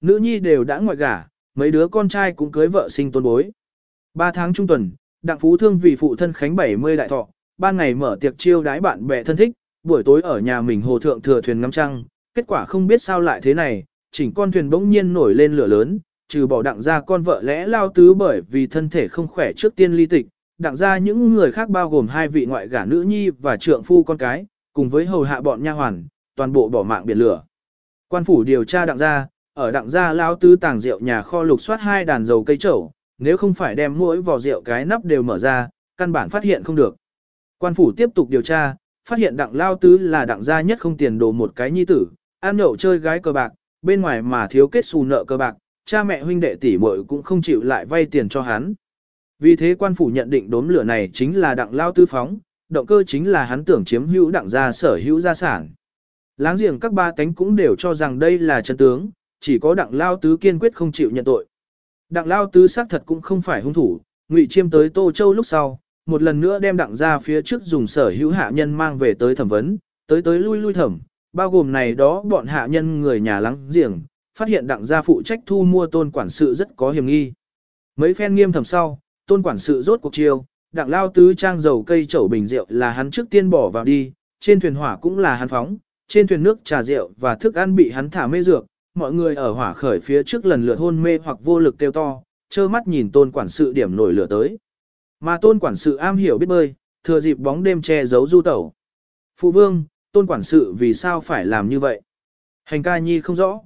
Nữ nhi đều đã ngoại gả, mấy đứa con trai cũng cưới vợ sinh tôn bối. Ba tháng trung tuần, đặng phú thương vì phụ thân khánh 70 đại thọ, ban ngày mở tiệc chiêu đái bạn bè thân thích, buổi tối ở nhà mình hồ thượng thừa thuyền ngắm trăng, kết quả không biết sao lại thế này, chỉnh con thuyền bỗng nhiên nổi lên lửa lớn, trừ bỏ đặng ra con vợ lẽ lao tứ bởi vì thân thể không khỏe trước tiên ly tịch, đặng ra những người khác bao gồm hai vị ngoại gả nữ nhi và trượng phu con cái, cùng với hầu hạ bọn nha hoàn, toàn bộ bỏ mạng biển lửa. Quan phủ điều tra đặng ra, ở đặng gia lao tứ tàng rượu nhà kho lục soát hai đàn dầu cây trầu, nếu không phải đem mỗi vỏ rượu cái nắp đều mở ra, căn bản phát hiện không được. Quan phủ tiếp tục điều tra, phát hiện đặng lao tứ là đặng gia nhất không tiền đồ một cái nhi tử, ăn nhậu chơi gái cờ bạc, bên ngoài mà thiếu kết xù nợ cờ bạc, cha mẹ huynh đệ tỷ muội cũng không chịu lại vay tiền cho hắn. Vì thế quan phủ nhận định đốm lửa này chính là đặng lao tứ phóng, động cơ chính là hắn tưởng chiếm hữu đặng gia sở hữu gia sản. Láng giềng các ba tánh cũng đều cho rằng đây là chân tướng, chỉ có đặng lao tứ kiên quyết không chịu nhận tội. Đặng lao tứ xác thật cũng không phải hung thủ, ngụy chiêm tới Tô Châu lúc sau, một lần nữa đem đặng ra phía trước dùng sở hữu hạ nhân mang về tới thẩm vấn, tới tới lui lui thẩm, bao gồm này đó bọn hạ nhân người nhà lắng giềng, phát hiện đặng gia phụ trách thu mua tôn quản sự rất có hiểm nghi. Mấy phen nghiêm thẩm sau, tôn quản sự rốt cuộc chiêu, đặng lao tứ trang dầu cây chậu bình rượu là hắn trước tiên bỏ vào đi, trên thuyền hỏa cũng là hắn phóng, trên thuyền nước trà rượu và thức ăn bị hắn thả mê dược, mọi người ở hỏa khởi phía trước lần lượt hôn mê hoặc vô lực kêu to, trơ mắt nhìn tôn quản sự điểm nổi lửa tới. Mà tôn quản sự am hiểu biết bơi, thừa dịp bóng đêm che giấu du tẩu. Phụ vương, tôn quản sự vì sao phải làm như vậy? Hành ca nhi không rõ.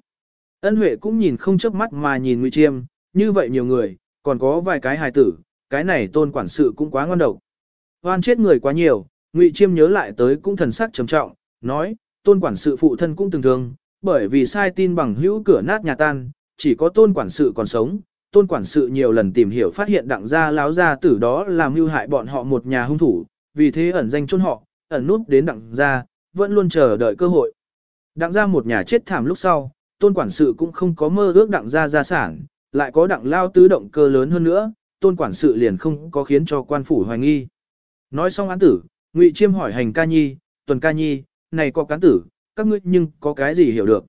Ân Huệ cũng nhìn không chớp mắt mà nhìn Ngụy Chiêm, như vậy nhiều người, còn có vài cái hài tử, cái này tôn quản sự cũng quá ngon độc. Hoan chết người quá nhiều, Ngụy Chiêm nhớ lại tới cũng thần sắc trầm trọng, nói, tôn quản sự phụ thân cũng từng thương, bởi vì sai tin bằng hữu cửa nát nhà tan, chỉ có tôn quản sự còn sống. Tôn quản sự nhiều lần tìm hiểu phát hiện đặng gia láo gia tử đó làm mưu hại bọn họ một nhà hung thủ, vì thế ẩn danh chôn họ, ẩn nút đến đặng gia, vẫn luôn chờ đợi cơ hội. Đặng gia một nhà chết thảm lúc sau, tôn quản sự cũng không có mơ ước đặng gia gia sản, lại có đặng lao tứ động cơ lớn hơn nữa, tôn quản sự liền không có khiến cho quan phủ hoài nghi. Nói xong án tử, Ngụy Chiêm hỏi hành ca nhi, tuần ca nhi, này có cán tử, các ngươi nhưng có cái gì hiểu được.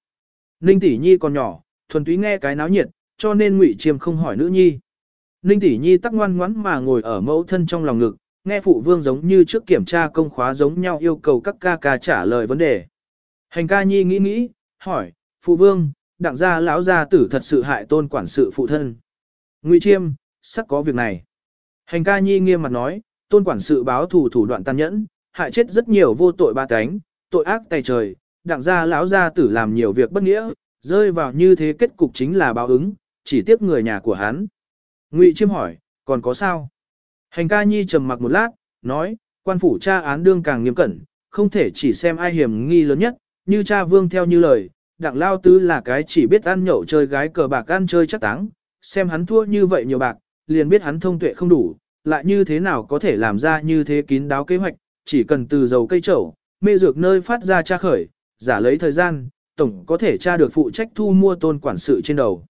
Ninh tỷ nhi còn nhỏ, thuần túy nghe cái náo nhiệt, cho nên Ngụy Chiêm không hỏi nữ nhi. Ninh tỷ nhi tắc ngoan ngoãn mà ngồi ở mẫu thân trong lòng ngực, nghe phụ vương giống như trước kiểm tra công khóa giống nhau yêu cầu các ca ca trả lời vấn đề. Hành ca nhi nghĩ nghĩ, hỏi, phụ vương, đặng gia lão gia tử thật sự hại tôn quản sự phụ thân. Ngụy Chiêm, sắc có việc này. Hành ca nhi nghiêm mặt nói, tôn quản sự báo thủ thủ đoạn tàn nhẫn, hại chết rất nhiều vô tội ba cánh, tội ác tay trời, đặng gia lão gia tử làm nhiều việc bất nghĩa, rơi vào như thế kết cục chính là báo ứng, chỉ tiếc người nhà của hắn. Ngụy Chiêm hỏi, còn có sao? Hành ca nhi trầm mặc một lát, nói, quan phủ tra án đương càng nghiêm cẩn, không thể chỉ xem ai hiểm nghi lớn nhất, như cha vương theo như lời, đặng lao tứ là cái chỉ biết ăn nhậu chơi gái cờ bạc ăn chơi chắc táng, xem hắn thua như vậy nhiều bạc, liền biết hắn thông tuệ không đủ, lại như thế nào có thể làm ra như thế kín đáo kế hoạch, chỉ cần từ dầu cây trầu, mê dược nơi phát ra tra khởi, giả lấy thời gian, tổng có thể tra được phụ trách thu mua tôn quản sự trên đầu.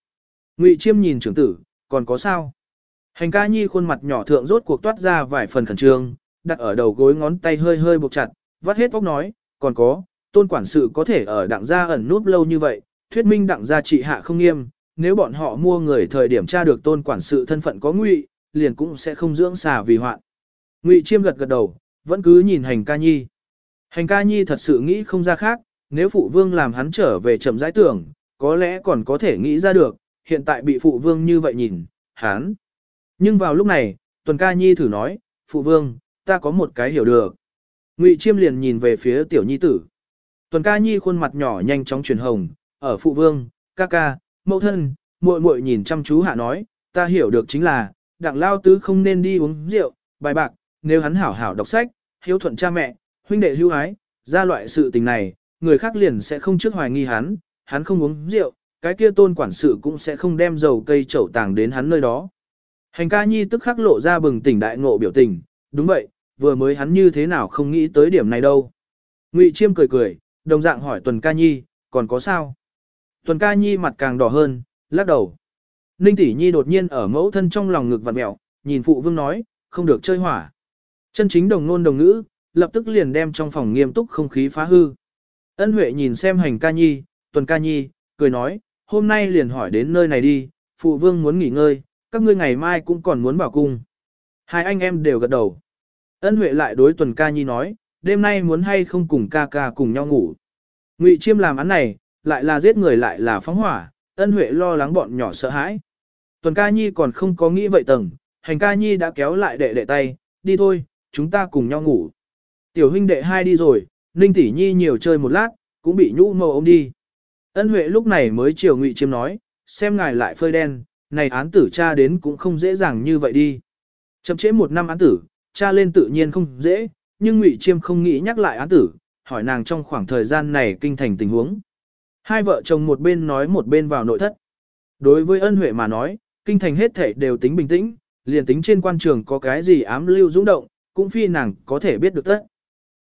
Ngụy Chiêm nhìn trưởng tử, còn có sao? Hành ca nhi khuôn mặt nhỏ thượng rốt cuộc toát ra vài phần khẩn trương, đặt ở đầu gối ngón tay hơi hơi buộc chặt, vắt hết óc nói, còn có, tôn quản sự có thể ở đặng gia ẩn núp lâu như vậy, thuyết minh đặng gia trị hạ không nghiêm, nếu bọn họ mua người thời điểm tra được tôn quản sự thân phận có ngụy, liền cũng sẽ không dưỡng xà vì hoạn. Ngụy Chiêm gật gật đầu, vẫn cứ nhìn hành ca nhi. Hành ca nhi thật sự nghĩ không ra khác, nếu phụ vương làm hắn trở về chậm rãi tưởng, có lẽ còn có thể nghĩ ra được, hiện tại bị phụ vương như vậy nhìn, hắn. Nhưng vào lúc này, tuần ca nhi thử nói, phụ vương, ta có một cái hiểu được. Ngụy chiêm liền nhìn về phía tiểu nhi tử. Tuần ca nhi khuôn mặt nhỏ nhanh chóng chuyển hồng, ở phụ vương, ca ca, mẫu thân, muội muội nhìn chăm chú hạ nói, ta hiểu được chính là, đặng lao tứ không nên đi uống rượu, bài bạc, nếu hắn hảo hảo đọc sách, hiếu thuận cha mẹ, huynh đệ hưu ái, ra loại sự tình này, người khác liền sẽ không trước hoài nghi hắn, hắn không uống rượu, cái kia tôn quản sự cũng sẽ không đem dầu cây chậu tàng đến hắn nơi đó. Hành ca nhi tức khắc lộ ra bừng tỉnh đại ngộ biểu tình, đúng vậy, vừa mới hắn như thế nào không nghĩ tới điểm này đâu. Ngụy Chiêm cười cười, đồng dạng hỏi Tuần ca nhi, còn có sao? Tuần ca nhi mặt càng đỏ hơn, lắc đầu. Ninh tỷ nhi đột nhiên ở mẫu thân trong lòng ngực vặn mẹo, nhìn phụ vương nói, không được chơi hỏa. Chân chính đồng nôn đồng ngữ, lập tức liền đem trong phòng nghiêm túc không khí phá hư. Ân Huệ nhìn xem hành ca nhi, tuần ca nhi, cười nói, hôm nay liền hỏi đến nơi này đi, phụ vương muốn nghỉ ngơi, các ngươi ngày mai cũng còn muốn vào cung. Hai anh em đều gật đầu. Ân Huệ lại đối Tuần Ca Nhi nói, đêm nay muốn hay không cùng ca ca cùng nhau ngủ. Ngụy Chiêm làm án này, lại là giết người lại là phóng hỏa, Ân Huệ lo lắng bọn nhỏ sợ hãi. Tuần Ca Nhi còn không có nghĩ vậy tầng, hành Ca Nhi đã kéo lại đệ đệ tay, đi thôi, chúng ta cùng nhau ngủ. Tiểu huynh đệ hai đi rồi, Ninh Tỷ Nhi nhiều chơi một lát, cũng bị nhũ mâu ôm đi. Ân Huệ lúc này mới chiều Ngụy Chiêm nói, xem ngài lại phơi đen, này án tử cha đến cũng không dễ dàng như vậy đi. Chậm chế một năm án tử, cha lên tự nhiên không dễ, nhưng Ngụy Chiêm không nghĩ nhắc lại án tử, hỏi nàng trong khoảng thời gian này kinh thành tình huống. Hai vợ chồng một bên nói một bên vào nội thất. Đối với ân huệ mà nói, kinh thành hết thể đều tính bình tĩnh, liền tính trên quan trường có cái gì ám lưu dũng động, cũng phi nàng có thể biết được tất.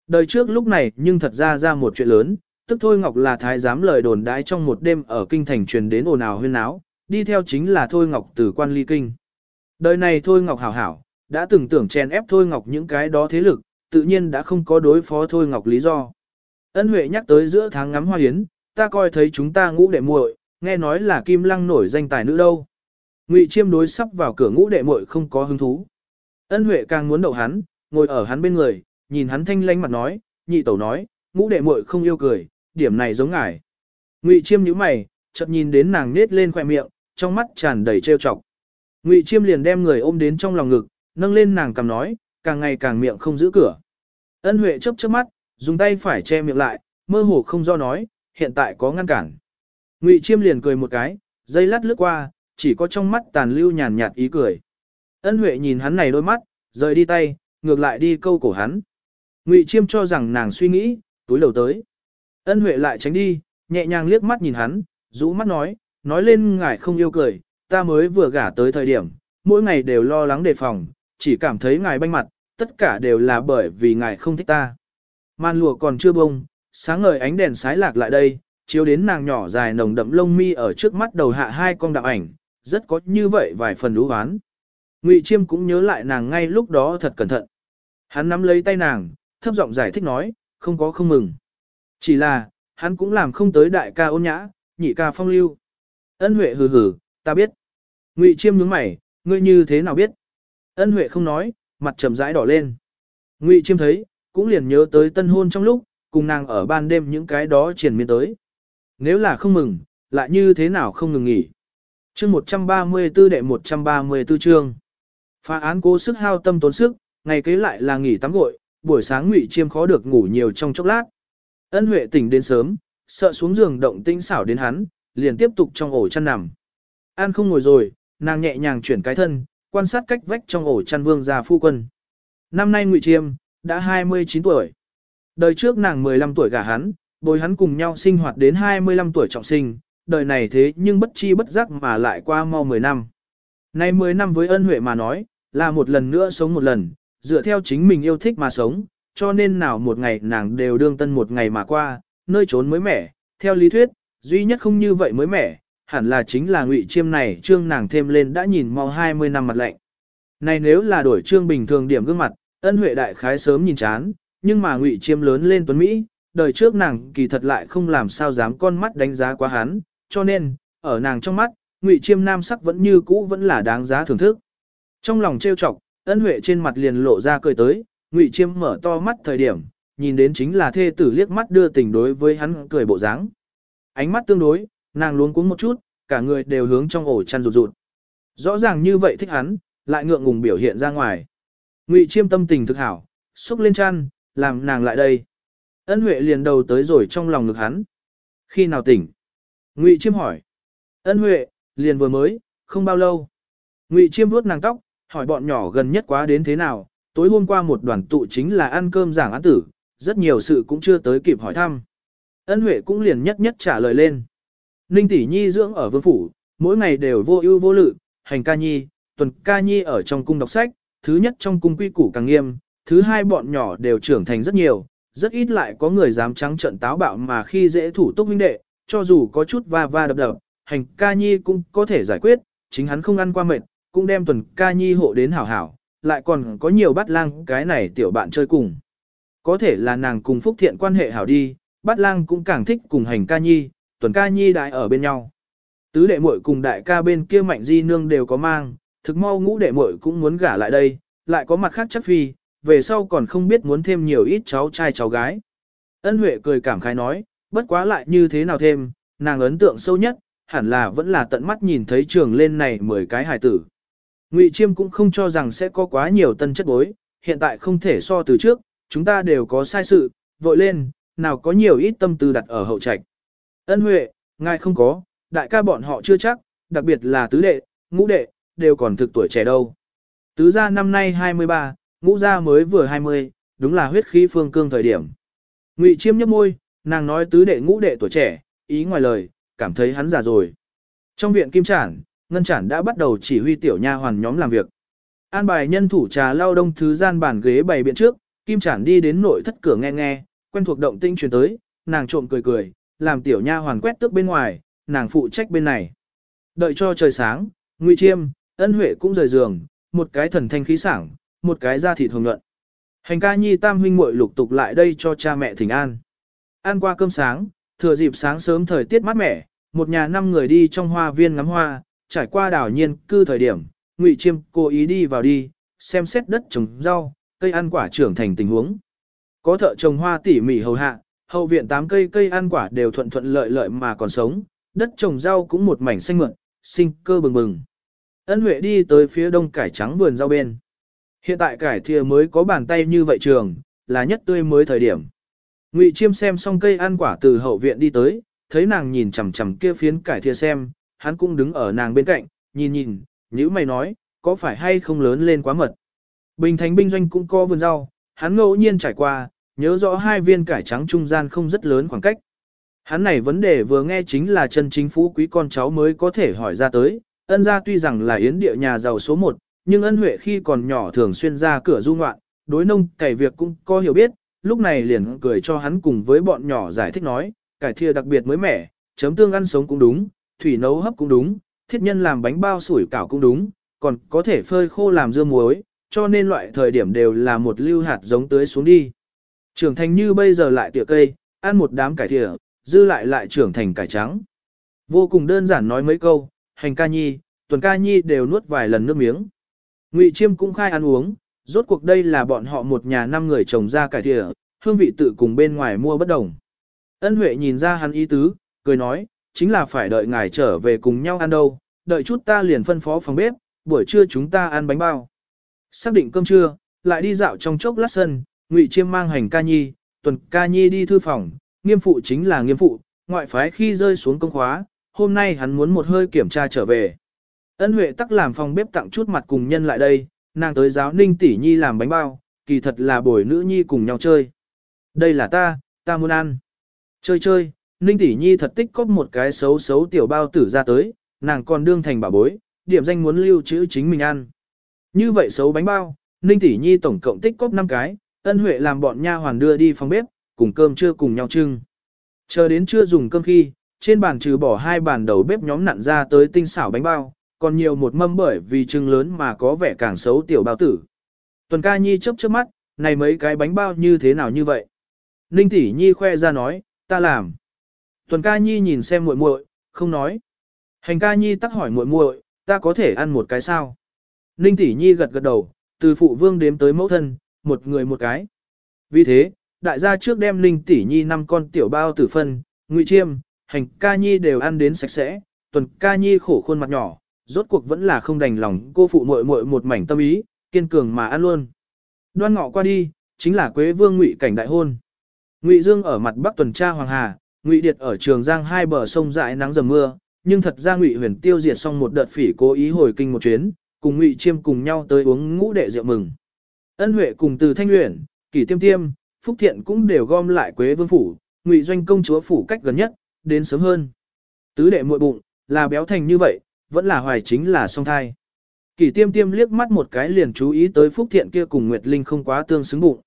Đời trước lúc này nhưng thật ra ra một chuyện lớn, tức Thôi Ngọc là thái giám lời đồn đãi trong một đêm ở kinh thành truyền đến ồn ào huyên náo, đi theo chính là Thôi Ngọc từ quan ly kinh. Đời này Thôi Ngọc hảo hảo, đã từng tưởng chèn ép Thôi Ngọc những cái đó thế lực, tự nhiên đã không có đối phó Thôi Ngọc lý do. Ân Huệ nhắc tới giữa tháng ngắm hoa hiến, ta coi thấy chúng ta ngũ đệ muội, nghe nói là Kim Lăng nổi danh tài nữ đâu. Ngụy Chiêm đối sắp vào cửa ngũ đệ muội không có hứng thú. Ân Huệ càng muốn đậu hắn, ngồi ở hắn bên người, nhìn hắn thanh lanh mặt nói, nhị tẩu nói, ngũ đệ muội không yêu cười, điểm này giống ngài. Ngụy Chiêm nhíu mày, chợt nhìn đến nàng nết lên khóe miệng, trong mắt tràn đầy trêu chọc. Ngụy Chiêm liền đem người ôm đến trong lòng ngực, nâng lên nàng cầm nói, càng ngày càng miệng không giữ cửa. Ân Huệ chớp chớp mắt, dùng tay phải che miệng lại, mơ hồ không do nói, hiện tại có ngăn cản. Ngụy Chiêm liền cười một cái, dây lát lướt qua, chỉ có trong mắt tàn lưu nhàn nhạt ý cười. Ân Huệ nhìn hắn này đôi mắt, rời đi tay, ngược lại đi câu cổ hắn. Ngụy Chiêm cho rằng nàng suy nghĩ, túi đầu tới. Ân Huệ lại tránh đi, nhẹ nhàng liếc mắt nhìn hắn, rũ mắt nói, nói lên ngài không yêu cười, ta mới vừa gả tới thời điểm, mỗi ngày đều lo lắng đề phòng, chỉ cảm thấy ngài banh mặt, tất cả đều là bởi vì ngài không thích ta. Màn lụa còn chưa bông, sáng ngời ánh đèn sái lạc lại đây, chiếu đến nàng nhỏ dài nồng đậm lông mi ở trước mắt đầu hạ hai con đạo ảnh, rất có như vậy vài phần lũ ván. Ngụy Chiêm cũng nhớ lại nàng ngay lúc đó thật cẩn thận. Hắn nắm lấy tay nàng, thấp giọng giải thích nói, không có không mừng. Chỉ là, hắn cũng làm không tới đại ca ôn nhã, nhị ca phong lưu. Ân Huệ hừ hừ, ta biết. Ngụy Chiêm nhướng mày, ngươi như thế nào biết? Ân Huệ không nói, mặt trầm rãi đỏ lên. Ngụy Chiêm thấy, cũng liền nhớ tới tân hôn trong lúc, cùng nàng ở ban đêm những cái đó triển miên tới. Nếu là không mừng, lại như thế nào không ngừng nghỉ. Chương 134 đệ 134 chương. Phá án cố sức hao tâm tốn sức, ngày kế lại là nghỉ tắm gội, buổi sáng Ngụy Chiêm khó được ngủ nhiều trong chốc lát. Ân Huệ tỉnh đến sớm, sợ xuống giường động tĩnh xảo đến hắn, liền tiếp tục trong ổ chăn nằm. An không ngồi rồi, nàng nhẹ nhàng chuyển cái thân, quan sát cách vách trong ổ chăn vương gia phu quân. Năm nay Ngụy Chiêm đã 29 tuổi. Đời trước nàng 15 tuổi gả hắn, bồi hắn cùng nhau sinh hoạt đến 25 tuổi trọng sinh, đời này thế nhưng bất chi bất giác mà lại qua mau 10 năm. Nay 10 năm với ân huệ mà nói, là một lần nữa sống một lần, dựa theo chính mình yêu thích mà sống, cho nên nào một ngày nàng đều đương tân một ngày mà qua, nơi trốn mới mẻ, theo lý thuyết, duy nhất không như vậy mới mẻ, hẳn là chính là ngụy chiêm này trương nàng thêm lên đã nhìn mau 20 năm mặt lạnh. Này nếu là đổi trương bình thường điểm gương mặt, ân huệ đại khái sớm nhìn chán, nhưng mà ngụy chiêm lớn lên tuấn Mỹ, đời trước nàng kỳ thật lại không làm sao dám con mắt đánh giá quá hắn, cho nên, ở nàng trong mắt, ngụy chiêm nam sắc vẫn như cũ vẫn là đáng giá thưởng thức. Trong lòng trêu chọc, ân huệ trên mặt liền lộ ra cười tới, ngụy chiêm mở to mắt thời điểm, nhìn đến chính là thê tử liếc mắt đưa tình đối với hắn cười bộ dáng. Ánh mắt tương đối, nàng luống cuống một chút, cả người đều hướng trong ổ chăn rụt rụt. Rõ ràng như vậy thích hắn, lại ngượng ngùng biểu hiện ra ngoài. Ngụy chiêm tâm tình thực hảo, xúc lên chăn, làm nàng lại đây. Ân Huệ liền đầu tới rồi trong lòng ngực hắn. Khi nào tỉnh? Ngụy Chiêm hỏi. Ân Huệ, liền vừa mới, không bao lâu. Ngụy Chiêm vuốt nàng tóc, hỏi bọn nhỏ gần nhất quá đến thế nào. Tối hôm qua một đoàn tụ chính là ăn cơm giảng án tử, rất nhiều sự cũng chưa tới kịp hỏi thăm. Ân Huệ cũng liền nhất nhất trả lời lên. Ninh tỷ nhi dưỡng ở vương phủ, mỗi ngày đều vô ưu vô lự, hành ca nhi, tuần ca nhi ở trong cung đọc sách, thứ nhất trong cung quy củ càng nghiêm, thứ hai bọn nhỏ đều trưởng thành rất nhiều, rất ít lại có người dám trắng trận táo bạo mà khi dễ thủ túc huynh đệ, cho dù có chút va va đập đập, hành ca nhi cũng có thể giải quyết, chính hắn không ăn qua mệt, cũng đem tuần ca nhi hộ đến hảo hảo, lại còn có nhiều bắt lang cái này tiểu bạn chơi cùng. Có thể là nàng cùng Phúc Thiện quan hệ hảo đi, bắt lang cũng càng thích cùng hành ca nhi, tuần ca nhi đại ở bên nhau. Tứ đệ muội cùng đại ca bên kia mạnh di nương đều có mang, thực mau ngũ đệ muội cũng muốn gả lại đây, lại có mặt khác chắc phi, về sau còn không biết muốn thêm nhiều ít cháu trai cháu gái. Ân Huệ cười cảm khái nói, bất quá lại như thế nào thêm, nàng ấn tượng sâu nhất, hẳn là vẫn là tận mắt nhìn thấy trường lên này 10 cái hài tử. Ngụy Chiêm cũng không cho rằng sẽ có quá nhiều tân chất bối, hiện tại không thể so từ trước, chúng ta đều có sai sự, vội lên, nào có nhiều ít tâm tư đặt ở hậu trạch. Ân Huệ, ngài không có, đại ca bọn họ chưa chắc, đặc biệt là tứ đệ, ngũ đệ, đều còn thực tuổi trẻ đâu. Tứ gia năm nay 23, ngũ gia mới vừa 20, đúng là huyết khí phương cương thời điểm. Ngụy Chiêm nhấp môi, nàng nói tứ đệ ngũ đệ tuổi trẻ, ý ngoài lời, cảm thấy hắn già rồi. Trong viện Kim Trản, Ngân Trản đã bắt đầu chỉ huy tiểu nha hoàn nhóm làm việc. An bài nhân thủ trà lao đông thứ gian bàn ghế bày biện trước, Kim Trản đi đến nội thất cửa nghe nghe, quen thuộc động tinh truyền tới, nàng trộm cười cười, làm tiểu nha hoàn quét tước bên ngoài, nàng phụ trách bên này. Đợi cho trời sáng, Ngụy Chiêm, Ân Huệ cũng rời giường, một cái thần thanh khí sảng, một cái da thịt hồng nhuận. Hành ca nhi tam huynh muội lục tục lại đây cho cha mẹ thỉnh an. Ăn qua cơm sáng, thừa dịp sáng sớm thời tiết mát mẻ, một nhà năm người đi trong hoa viên ngắm hoa, trải qua đảo nhiên cư thời điểm, Ngụy Chiêm cố ý đi vào đi, xem xét đất trồng rau, cây ăn quả trưởng thành tình huống. Có thợ trồng hoa tỉ mỉ hầu hạ, hậu viện tám cây cây ăn quả đều thuận thuận lợi lợi mà còn sống, đất trồng rau cũng một mảnh xanh mượn, sinh cơ bừng bừng. Ân Huệ đi tới phía đông cải trắng vườn rau bên. Hiện tại cải thìa mới có bàn tay như vậy trường, là nhất tươi mới thời điểm. Ngụy Chiêm xem xong cây ăn quả từ hậu viện đi tới, thấy nàng nhìn chằm chằm kia phiến cải thìa xem, hắn cũng đứng ở nàng bên cạnh, nhìn nhìn, nhữ mày nói, có phải hay không lớn lên quá mật. Bình Thành binh doanh cũng có vườn rau, hắn ngẫu nhiên trải qua, nhớ rõ hai viên cải trắng trung gian không rất lớn khoảng cách. Hắn này vấn đề vừa nghe chính là chân chính phú quý con cháu mới có thể hỏi ra tới, ân gia tuy rằng là yến địa nhà giàu số 1, nhưng ân huệ khi còn nhỏ thường xuyên ra cửa du ngoạn, đối nông cày việc cũng có hiểu biết, lúc này liền cười cho hắn cùng với bọn nhỏ giải thích nói, cải thia đặc biệt mới mẻ, chấm tương ăn sống cũng đúng, thủy nấu hấp cũng đúng, thiết nhân làm bánh bao sủi cảo cũng đúng, còn có thể phơi khô làm dưa muối, cho nên loại thời điểm đều là một lưu hạt giống tưới xuống đi. Trưởng thành như bây giờ lại tỉa cây, ăn một đám cải tỉa, dư lại lại trưởng thành cải trắng. Vô cùng đơn giản nói mấy câu, hành ca nhi, tuần ca nhi đều nuốt vài lần nước miếng. Ngụy Chiêm cũng khai ăn uống, rốt cuộc đây là bọn họ một nhà năm người trồng ra cải thịa, hương vị tự cùng bên ngoài mua bất đồng. Ân Huệ nhìn ra hắn ý tứ, cười nói, chính là phải đợi ngài trở về cùng nhau ăn đâu, đợi chút ta liền phân phó phòng bếp, buổi trưa chúng ta ăn bánh bao. Xác định cơm trưa, lại đi dạo trong chốc lát sân, Ngụy Chiêm mang hành ca nhi, tuần ca nhi đi thư phòng, nghiêm phụ chính là nghiêm phụ, ngoại phái khi rơi xuống công khóa, hôm nay hắn muốn một hơi kiểm tra trở về. Ân Huệ tắc làm phòng bếp tặng chút mặt cùng nhân lại đây, nàng tới giáo ninh tỷ nhi làm bánh bao, kỳ thật là bồi nữ nhi cùng nhau chơi. Đây là ta, ta muốn ăn. Chơi chơi, ninh tỷ nhi thật tích có một cái xấu xấu tiểu bao tử ra tới, nàng còn đương thành bà bối, điểm danh muốn lưu trữ chính mình ăn. Như vậy xấu bánh bao, ninh tỷ nhi tổng cộng tích cóp 5 cái, ân huệ làm bọn nha hoàn đưa đi phòng bếp, cùng cơm trưa cùng nhau trưng. Chờ đến trưa dùng cơm khi, trên bàn trừ bỏ hai bàn đầu bếp nhóm nặn ra tới tinh xảo bánh bao, còn nhiều một mâm bởi vì trưng lớn mà có vẻ càng xấu tiểu bao tử. Tuần ca nhi chớp chớp mắt, này mấy cái bánh bao như thế nào như vậy? Ninh tỷ nhi khoe ra nói, ta làm. Tuần ca nhi nhìn xem muội muội, không nói. Hành ca nhi tắc hỏi muội muội, ta có thể ăn một cái sao? Ninh tỷ nhi gật gật đầu, từ phụ vương đếm tới mẫu thân, một người một cái. Vì thế, đại gia trước đem Ninh tỷ nhi năm con tiểu bao tử phân, ngụy chiêm, hành ca nhi đều ăn đến sạch sẽ, tuần ca nhi khổ khuôn mặt nhỏ, rốt cuộc vẫn là không đành lòng cô phụ muội muội một mảnh tâm ý, kiên cường mà ăn luôn. Đoan ngọ qua đi, chính là Quế Vương Ngụy cảnh đại hôn. Ngụy Dương ở mặt bắc tuần tra Hoàng Hà, Ngụy Điệt ở Trường Giang hai bờ sông dại nắng dầm mưa, nhưng thật ra Ngụy Huyền tiêu diệt xong một đợt phỉ cố ý hồi kinh một chuyến, cùng Ngụy Chiêm cùng nhau tới uống ngũ đệ rượu mừng. Ân Huệ cùng từ Thanh Uyển, Kỷ Tiêm Tiêm, Phúc Thiện cũng đều gom lại Quế Vương phủ, Ngụy Doanh công chúa phủ cách gần nhất, đến sớm hơn. Tứ đệ muội bụng, là béo thành như vậy, vẫn là hoài chính là song thai. Kỷ Tiêm Tiêm liếc mắt một cái liền chú ý tới Phúc Thiện kia cùng Nguyệt Linh không quá tương xứng bụng.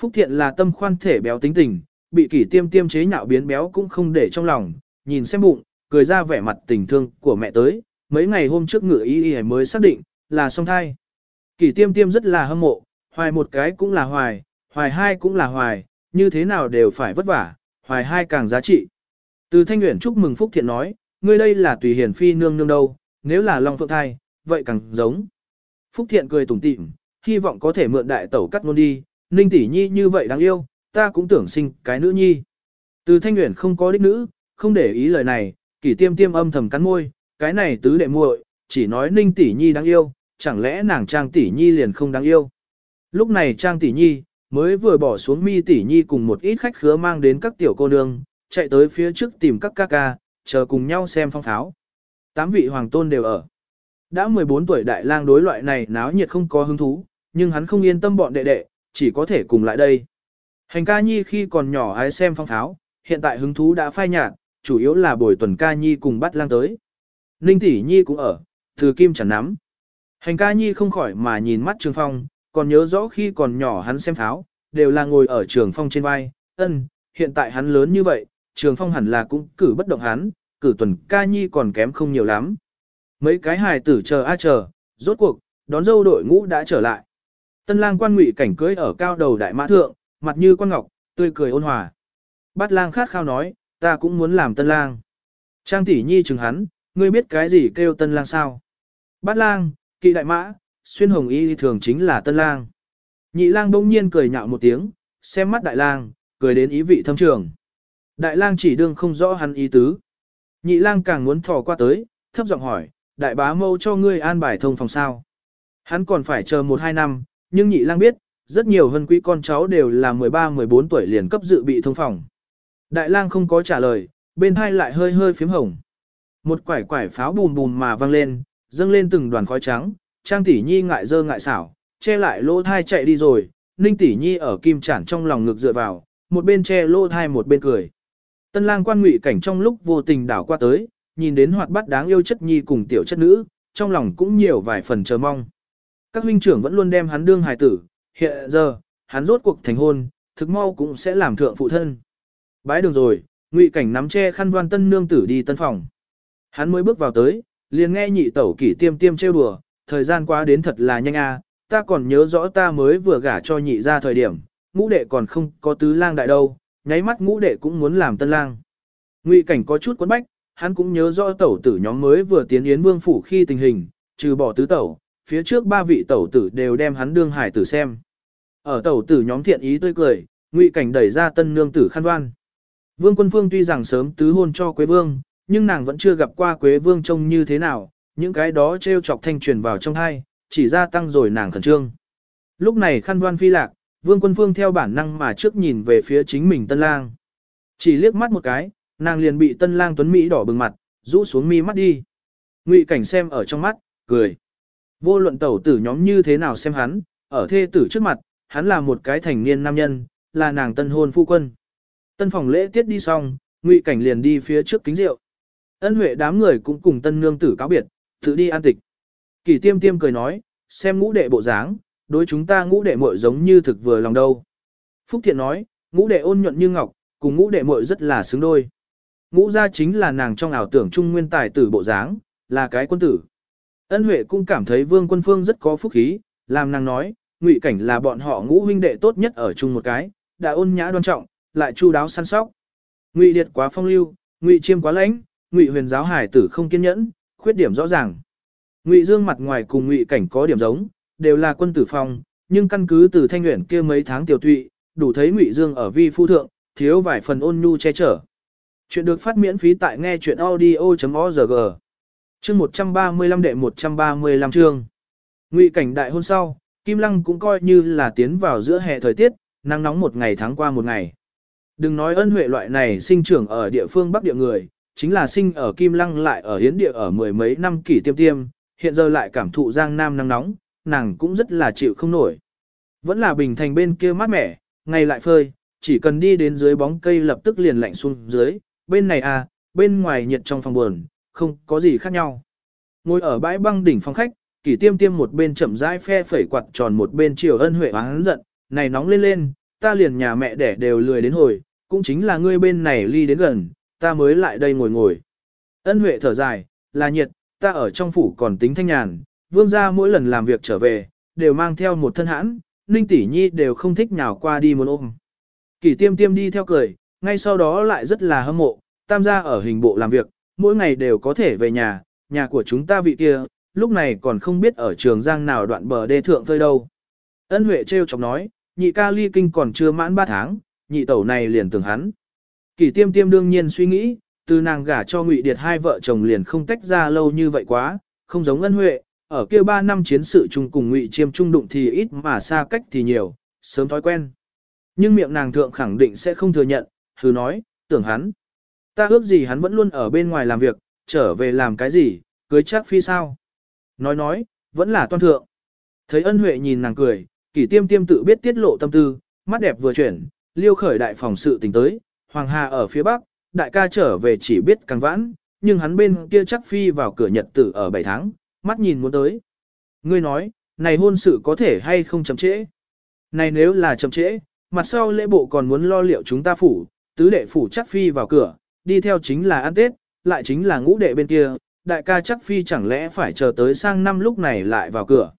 Phúc Thiện là tâm khoan thể béo tính tình, bị Kỷ Tiêm Tiêm chế nhạo biến béo cũng không để trong lòng, nhìn xem bụng, cười ra vẻ mặt tình thương của mẹ tới, mấy ngày hôm trước ngựa y y mới xác định, là song thai. Kỷ Tiêm Tiêm rất là hâm mộ, hoài một cái cũng là hoài, hoài hai cũng là hoài, như thế nào đều phải vất vả, hoài hai càng giá trị. Từ Thanh nguyện chúc mừng Phúc Thiện nói, ngươi đây là tùy hiển phi nương nương đâu, nếu là Long Phượng thai, vậy càng giống. Phúc Thiện cười tủm tỉm, hy vọng có thể mượn đại tẩu cắt luôn đi, Ninh tỷ nhi như vậy đáng yêu, ta cũng tưởng sinh cái nữ nhi. Từ Thanh nguyện không có đích nữ, không để ý lời này, Kỷ Tiêm Tiêm âm thầm cắn môi, cái này tứ đệ muội, chỉ nói Ninh tỷ nhi đáng yêu, chẳng lẽ nàng Trang tỷ nhi liền không đáng yêu. Lúc này Trang tỷ nhi mới vừa bỏ xuống Mi tỷ nhi cùng một ít khách khứa mang đến các tiểu cô nương, chạy tới phía trước tìm các ca ca, chờ cùng nhau xem phong tháo Tám vị hoàng tôn đều ở. Đã 14 tuổi đại lang đối loại này náo nhiệt không có hứng thú, nhưng hắn không yên tâm bọn đệ đệ, chỉ có thể cùng lại đây. Hành ca nhi khi còn nhỏ ái xem phong pháo, hiện tại hứng thú đã phai nhạt, chủ yếu là buổi tuần ca nhi cùng bắt lang tới. Ninh tỷ nhi cũng ở, từ kim chẳng nắm. Hành ca nhi không khỏi mà nhìn mắt trường phong, còn nhớ rõ khi còn nhỏ hắn xem pháo, đều là ngồi ở trường phong trên vai, ân, hiện tại hắn lớn như vậy, trường phong hẳn là cũng cử bất động hắn, cử tuần ca nhi còn kém không nhiều lắm. Mấy cái hài tử chờ a chờ, rốt cuộc, đón dâu đội ngũ đã trở lại. Tân lang quan ngụy cảnh cưới ở cao đầu đại mã thượng, mặt như quan ngọc, tươi cười ôn hòa. Bát lang khát khao nói, ta cũng muốn làm tân lang. Trang tỷ nhi chừng hắn, ngươi biết cái gì kêu tân lang sao? Bát lang, kỵ đại mã, xuyên hồng y thường chính là tân lang. Nhị lang bỗng nhiên cười nhạo một tiếng, xem mắt đại lang, cười đến ý vị thâm trường. Đại lang chỉ đương không rõ hắn ý tứ. Nhị lang càng muốn thò qua tới, thấp giọng hỏi, đại bá mâu cho ngươi an bài thông phòng sao. Hắn còn phải chờ một hai năm, nhưng nhị lang biết, rất nhiều hân quý con cháu đều là 13-14 tuổi liền cấp dự bị thông phòng. Đại lang không có trả lời, bên hai lại hơi hơi phím hồng. Một quải quải pháo bùm bùm mà vang lên, dâng lên từng đoàn khói trắng, trang tỷ nhi ngại dơ ngại xảo, che lại lỗ thai chạy đi rồi, ninh tỷ nhi ở kim chản trong lòng ngực dựa vào, một bên che lỗ thai một bên cười. Tân lang quan ngụy cảnh trong lúc vô tình đảo qua tới, nhìn đến hoạt bát đáng yêu chất nhi cùng tiểu chất nữ, trong lòng cũng nhiều vài phần chờ mong. Các huynh trưởng vẫn luôn đem hắn đương hài tử, hiện giờ, hắn rốt cuộc thành hôn, thực mau cũng sẽ làm thượng phụ thân. Bái đường rồi, ngụy cảnh nắm che khăn đoan tân nương tử đi tân phòng. Hắn mới bước vào tới, liền nghe nhị tẩu kỷ tiêm tiêm trêu đùa, thời gian qua đến thật là nhanh a, ta còn nhớ rõ ta mới vừa gả cho nhị ra thời điểm, ngũ đệ còn không có tứ lang đại đâu, nháy mắt ngũ đệ cũng muốn làm tân lang. Ngụy cảnh có chút quấn bách, hắn cũng nhớ rõ tẩu tử nhóm mới vừa tiến yến vương phủ khi tình hình, trừ bỏ tứ tẩu, phía trước ba vị tẩu tử đều đem hắn đương hải tử xem. Ở tẩu tử nhóm thiện ý tươi cười, ngụy cảnh đẩy ra tân nương tử khăn đoan. Vương quân phương tuy rằng sớm tứ hôn cho Quế Vương, nhưng nàng vẫn chưa gặp qua Quế Vương trông như thế nào, những cái đó treo chọc thanh truyền vào trong hai, chỉ gia tăng rồi nàng khẩn trương. Lúc này khăn đoan phi lạc, Vương quân phương theo bản năng mà trước nhìn về phía chính mình tân lang. Chỉ liếc mắt một cái, nàng liền bị tân lang tuấn Mỹ đỏ bừng mặt, rũ xuống mi mắt đi. Ngụy cảnh xem ở trong mắt, cười. Vô luận tẩu tử nhóm như thế nào xem hắn, ở thê tử trước mặt, hắn là một cái thành niên nam nhân, là nàng tân hôn phu quân. Tân phòng lễ tiết đi xong, Ngụy Cảnh liền đi phía trước kính rượu. Ân Huệ đám người cũng cùng tân nương tử cáo biệt, tự đi an tịch. Kỳ tiêm tiêm cười nói, xem ngũ đệ bộ dáng, đối chúng ta ngũ đệ muội giống như thực vừa lòng đâu. Phúc Thiện nói, ngũ đệ ôn nhuận như ngọc, cùng ngũ đệ muội rất là xứng đôi. Ngũ gia chính là nàng trong ảo tưởng trung nguyên tài tử bộ dáng, là cái quân tử. Ân Huệ cũng cảm thấy Vương Quân Phương rất có phúc khí, làm nàng nói, Ngụy Cảnh là bọn họ ngũ huynh đệ tốt nhất ở chung một cái, đã ôn nhã đoan trọng, lại chu đáo săn sóc. Ngụy liệt quá phong lưu, Ngụy Chiêm quá lãnh, Ngụy Huyền giáo hải tử không kiên nhẫn, khuyết điểm rõ ràng. Ngụy Dương mặt ngoài cùng Ngụy Cảnh có điểm giống, đều là quân tử phong, nhưng căn cứ từ thanh nguyện kia mấy tháng tiểu tụy, đủ thấy Ngụy Dương ở vi phu thượng, thiếu vài phần ôn nhu che chở. Chuyện được phát miễn phí tại nghe chuyện audio.org. Chương 135 đệ 135 chương. Ngụy cảnh đại hôn sau, Kim Lăng cũng coi như là tiến vào giữa hè thời tiết, nắng nóng một ngày tháng qua một ngày. Đừng nói ân huệ loại này sinh trưởng ở địa phương Bắc địa người, chính là sinh ở Kim Lăng lại ở hiến địa ở mười mấy năm kỷ tiêm tiêm, hiện giờ lại cảm thụ giang nam nắng nóng, nàng cũng rất là chịu không nổi. Vẫn là bình thành bên kia mát mẻ, ngày lại phơi, chỉ cần đi đến dưới bóng cây lập tức liền lạnh xuống dưới, bên này à, bên ngoài nhiệt trong phòng buồn, không có gì khác nhau. Ngồi ở bãi băng đỉnh phòng khách, kỷ tiêm tiêm một bên chậm rãi phe phẩy quạt tròn một bên chiều ân huệ oán giận, này nóng lên lên, ta liền nhà mẹ đẻ đều lười đến hồi, cũng chính là ngươi bên này ly đến gần, ta mới lại đây ngồi ngồi. Ân huệ thở dài, là nhiệt, ta ở trong phủ còn tính thanh nhàn, vương gia mỗi lần làm việc trở về, đều mang theo một thân hãn, ninh tỷ nhi đều không thích nhào qua đi muốn ôm. Kỷ tiêm tiêm đi theo cười, ngay sau đó lại rất là hâm mộ, tam gia ở hình bộ làm việc, mỗi ngày đều có thể về nhà, nhà của chúng ta vị kia, lúc này còn không biết ở trường giang nào đoạn bờ đê thượng phơi đâu. Ân Huệ trêu chọc nói, nhị ca ly kinh còn chưa mãn 3 tháng, nhị tẩu này liền tưởng hắn. Kỷ tiêm tiêm đương nhiên suy nghĩ, từ nàng gả cho ngụy điệt hai vợ chồng liền không tách ra lâu như vậy quá, không giống ân huệ, ở kia 3 năm chiến sự chung cùng ngụy chiêm trung đụng thì ít mà xa cách thì nhiều, sớm thói quen. Nhưng miệng nàng thượng khẳng định sẽ không thừa nhận, hừ nói, tưởng hắn. Ta ước gì hắn vẫn luôn ở bên ngoài làm việc, trở về làm cái gì, cưới chắc phi sao. Nói nói, vẫn là toan thượng. Thấy ân huệ nhìn nàng cười, kỷ tiêm tiêm tự biết tiết lộ tâm tư, mắt đẹp vừa chuyển, liêu khởi đại phòng sự tình tới, Hoàng Hà ở phía bắc, đại ca trở về chỉ biết càng vãn, nhưng hắn bên kia chắc phi vào cửa nhật tử ở 7 tháng, mắt nhìn muốn tới. Ngươi nói, này hôn sự có thể hay không chậm trễ? Này nếu là chậm trễ, mặt sau lễ bộ còn muốn lo liệu chúng ta phủ, tứ đệ phủ chắc phi vào cửa, đi theo chính là ăn Tết, lại chính là ngũ đệ bên kia, đại ca chắc phi chẳng lẽ phải chờ tới sang năm lúc này lại vào cửa.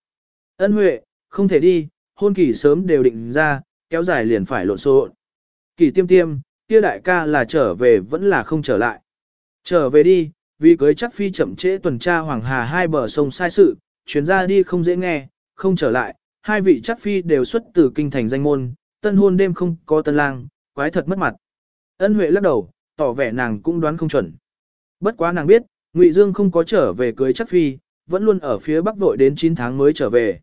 Ân Huệ, không thể đi, hôn kỳ sớm đều định ra, kéo dài liền phải lộn xộn. Kỳ tiêm tiêm, kia đại ca là trở về vẫn là không trở lại. Trở về đi, vì cưới chắc phi chậm trễ tuần tra Hoàng Hà hai bờ sông sai sự, chuyến ra đi không dễ nghe, không trở lại, hai vị chắc phi đều xuất từ kinh thành danh môn, tân hôn đêm không có tân lang, quái thật mất mặt. Ân Huệ lắc đầu, tỏ vẻ nàng cũng đoán không chuẩn. Bất quá nàng biết, Ngụy Dương không có trở về cưới chắc phi, vẫn luôn ở phía bắc vội đến 9 tháng mới trở về.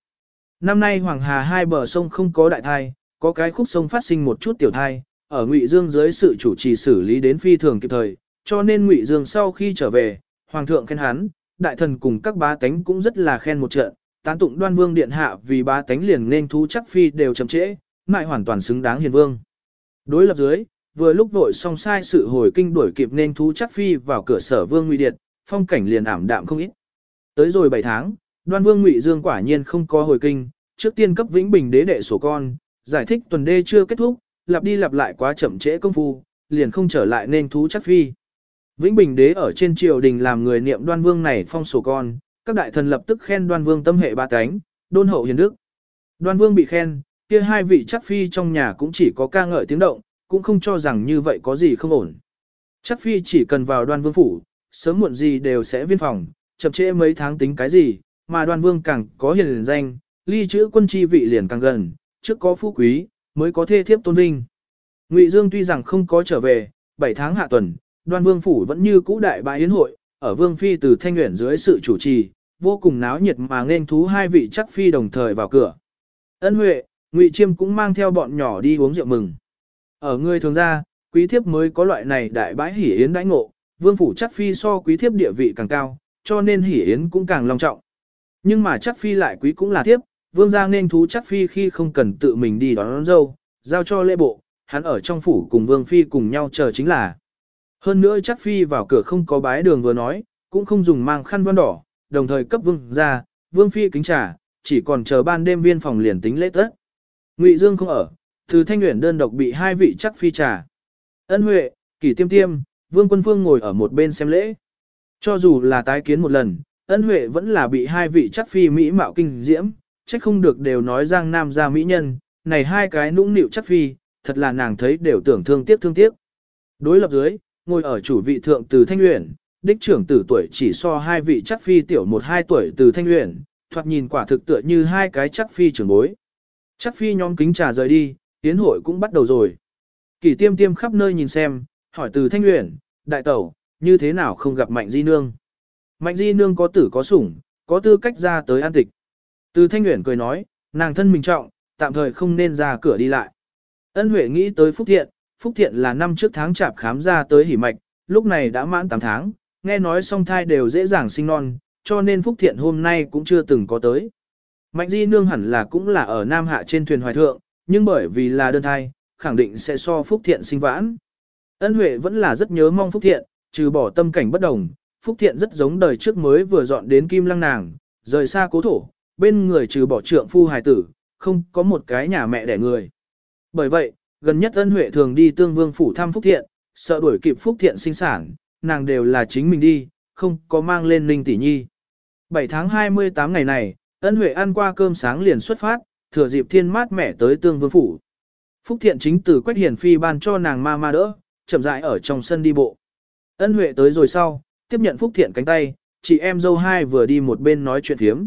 Năm nay Hoàng Hà hai bờ sông không có đại thai, có cái khúc sông phát sinh một chút tiểu thai, ở Ngụy Dương dưới sự chủ trì xử lý đến phi thường kịp thời, cho nên Ngụy Dương sau khi trở về, hoàng thượng khen hắn, đại thần cùng các bá tánh cũng rất là khen một trận, tán tụng Đoan Vương điện hạ vì bá tánh liền nên thú chắc phi đều chậm trễ, mại hoàn toàn xứng đáng hiền vương. Đối lập dưới, vừa lúc vội xong sai sự hồi kinh đuổi kịp nên thú chắc phi vào cửa sở Vương Ngụy Điện, phong cảnh liền ảm đạm không ít. Tới rồi 7 tháng, Đoan Vương Ngụy Dương quả nhiên không có hồi kinh, trước tiên cấp Vĩnh Bình đế đệ sổ con, giải thích tuần đê chưa kết thúc, lặp đi lặp lại quá chậm trễ công phu, liền không trở lại nên thú chắc phi. Vĩnh Bình đế ở trên triều đình làm người niệm đoan vương này phong sổ con, các đại thần lập tức khen đoan vương tâm hệ ba cánh, đôn hậu hiền đức. Đoan vương bị khen, kia hai vị chắc phi trong nhà cũng chỉ có ca ngợi tiếng động, cũng không cho rằng như vậy có gì không ổn. Chắc phi chỉ cần vào đoan vương phủ, sớm muộn gì đều sẽ viên phòng, chậm trễ mấy tháng tính cái gì, mà đoan vương càng có hiền danh, ly chữ quân chi vị liền càng gần, trước có phú quý, mới có thê thiếp tôn vinh. Ngụy Dương tuy rằng không có trở về, 7 tháng hạ tuần, đoan vương phủ vẫn như cũ đại bại yến hội, ở vương phi từ thanh nguyện dưới sự chủ trì, vô cùng náo nhiệt mà nên thú hai vị chắc phi đồng thời vào cửa. Ân Huệ, Ngụy Chiêm cũng mang theo bọn nhỏ đi uống rượu mừng. Ở người thường ra, quý thiếp mới có loại này đại bãi hỉ yến đãi ngộ, vương phủ chắc phi so quý thiếp địa vị càng cao, cho nên hỉ yến cũng càng long trọng. Nhưng mà chắc phi lại quý cũng là thiếp, vương gia nên thú chắc phi khi không cần tự mình đi đón, đón dâu, giao cho lễ bộ, hắn ở trong phủ cùng vương phi cùng nhau chờ chính là. Hơn nữa chắc phi vào cửa không có bái đường vừa nói, cũng không dùng mang khăn văn đỏ, đồng thời cấp vương ra, vương phi kính trà, chỉ còn chờ ban đêm viên phòng liền tính lễ tất. Ngụy Dương không ở, từ thanh nguyện đơn độc bị hai vị chắc phi trà. Ân Huệ, Kỷ Tiêm Tiêm, Vương Quân Phương ngồi ở một bên xem lễ. Cho dù là tái kiến một lần, Ân Huệ vẫn là bị hai vị chắc phi mỹ mạo kinh diễm, trách không được đều nói Giang Nam gia mỹ nhân, này hai cái nũng nịu chắc phi, thật là nàng thấy đều tưởng thương tiếc thương tiếc. Đối lập dưới, ngồi ở chủ vị thượng từ Thanh Uyển, đích trưởng tử tuổi chỉ so hai vị chắc phi tiểu một hai tuổi từ Thanh Uyển, thoạt nhìn quả thực tựa như hai cái chắc phi trưởng bối. Chắc phi nhóm kính trà rời đi, tiến hội cũng bắt đầu rồi. Kỳ tiêm tiêm khắp nơi nhìn xem, hỏi từ Thanh Uyển, đại tẩu, như thế nào không gặp Mạnh Di Nương? Mạnh Di Nương có tử có sủng, có tư cách ra tới an tịch. Từ Thanh Uyển cười nói, nàng thân mình trọng, tạm thời không nên ra cửa đi lại. Ân Huệ nghĩ tới Phúc Thiện, Phúc Thiện là năm trước tháng chạp khám ra tới hỉ mạch, lúc này đã mãn 8 tháng, nghe nói song thai đều dễ dàng sinh non, cho nên Phúc Thiện hôm nay cũng chưa từng có tới. Mạnh Di Nương hẳn là cũng là ở Nam Hạ trên thuyền hoài thượng, nhưng bởi vì là đơn thai, khẳng định sẽ so Phúc Thiện sinh vãn. Ân Huệ vẫn là rất nhớ mong Phúc Thiện, trừ bỏ tâm cảnh bất đồng, Phúc Thiện rất giống đời trước mới vừa dọn đến Kim Lăng Nàng, rời xa cố thổ, bên người trừ bỏ trượng phu hài tử, không có một cái nhà mẹ đẻ người. Bởi vậy, gần nhất ân huệ thường đi tương vương phủ thăm Phúc Thiện, sợ đuổi kịp Phúc Thiện sinh sản, nàng đều là chính mình đi, không có mang lên Ninh Tỷ Nhi. 7 tháng 28 ngày này, ân huệ ăn qua cơm sáng liền xuất phát, thừa dịp thiên mát mẻ tới tương vương phủ. Phúc Thiện chính từ Quách Hiển Phi ban cho nàng ma ma đỡ, chậm rãi ở trong sân đi bộ. Ân huệ tới rồi sau, tiếp nhận Phúc Thiện cánh tay, chị em dâu hai vừa đi một bên nói chuyện thiếm.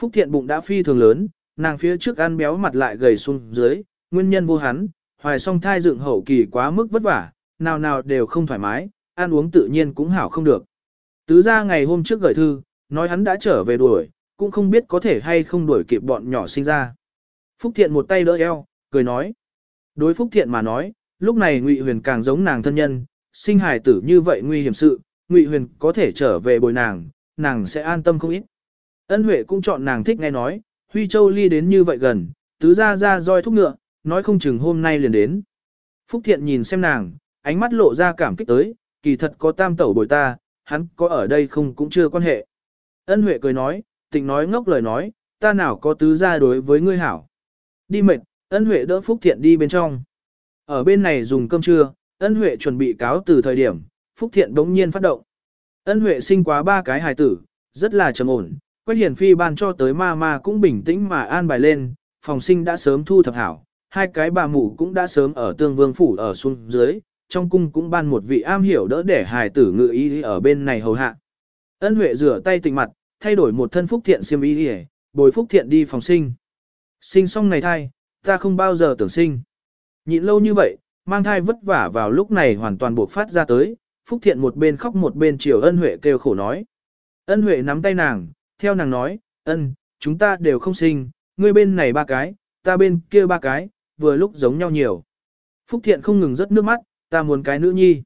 Phúc Thiện bụng đã phi thường lớn, nàng phía trước ăn béo mặt lại gầy xuống dưới, nguyên nhân vô hắn, hoài song thai dựng hậu kỳ quá mức vất vả, nào nào đều không thoải mái, ăn uống tự nhiên cũng hảo không được. Tứ ra ngày hôm trước gửi thư, nói hắn đã trở về đuổi, cũng không biết có thể hay không đuổi kịp bọn nhỏ sinh ra. Phúc Thiện một tay đỡ eo, cười nói. Đối Phúc Thiện mà nói, lúc này Ngụy Huyền càng giống nàng thân nhân, sinh hài tử như vậy nguy hiểm sự, Ngụy Huyền có thể trở về bồi nàng, nàng sẽ an tâm không ít. Ân Huệ cũng chọn nàng thích nghe nói, Huy Châu ly đến như vậy gần, tứ ra ra roi thúc ngựa, nói không chừng hôm nay liền đến. Phúc Thiện nhìn xem nàng, ánh mắt lộ ra cảm kích tới, kỳ thật có tam tẩu bồi ta, hắn có ở đây không cũng chưa quan hệ. Ân Huệ cười nói, tịnh nói ngốc lời nói, ta nào có tứ ra đối với ngươi hảo. Đi mệt, ân Huệ đỡ Phúc Thiện đi bên trong. Ở bên này dùng cơm trưa, ân Huệ chuẩn bị cáo từ thời điểm, Phúc Thiện bỗng nhiên phát động. Ân Huệ sinh quá ba cái hài tử, rất là trầm ổn, Quách Hiển Phi ban cho tới ma ma cũng bình tĩnh mà an bài lên, phòng sinh đã sớm thu thập hảo, hai cái bà mụ cũng đã sớm ở tương vương phủ ở xuống dưới, trong cung cũng ban một vị am hiểu đỡ để hài tử ngự ý ở bên này hầu hạ. Ân Huệ rửa tay tịnh mặt, thay đổi một thân phúc thiện xiêm y đi bồi phúc thiện đi phòng sinh. Sinh xong này thai, ta không bao giờ tưởng sinh. Nhịn lâu như vậy, mang thai vất vả vào lúc này hoàn toàn buộc phát ra tới, phúc thiện một bên khóc một bên chiều ân Huệ kêu khổ nói. Ân Huệ nắm tay nàng, theo nàng nói, ân, chúng ta đều không sinh, ngươi bên này ba cái, ta bên kia ba cái, vừa lúc giống nhau nhiều. Phúc thiện không ngừng rớt nước mắt, ta muốn cái nữ nhi.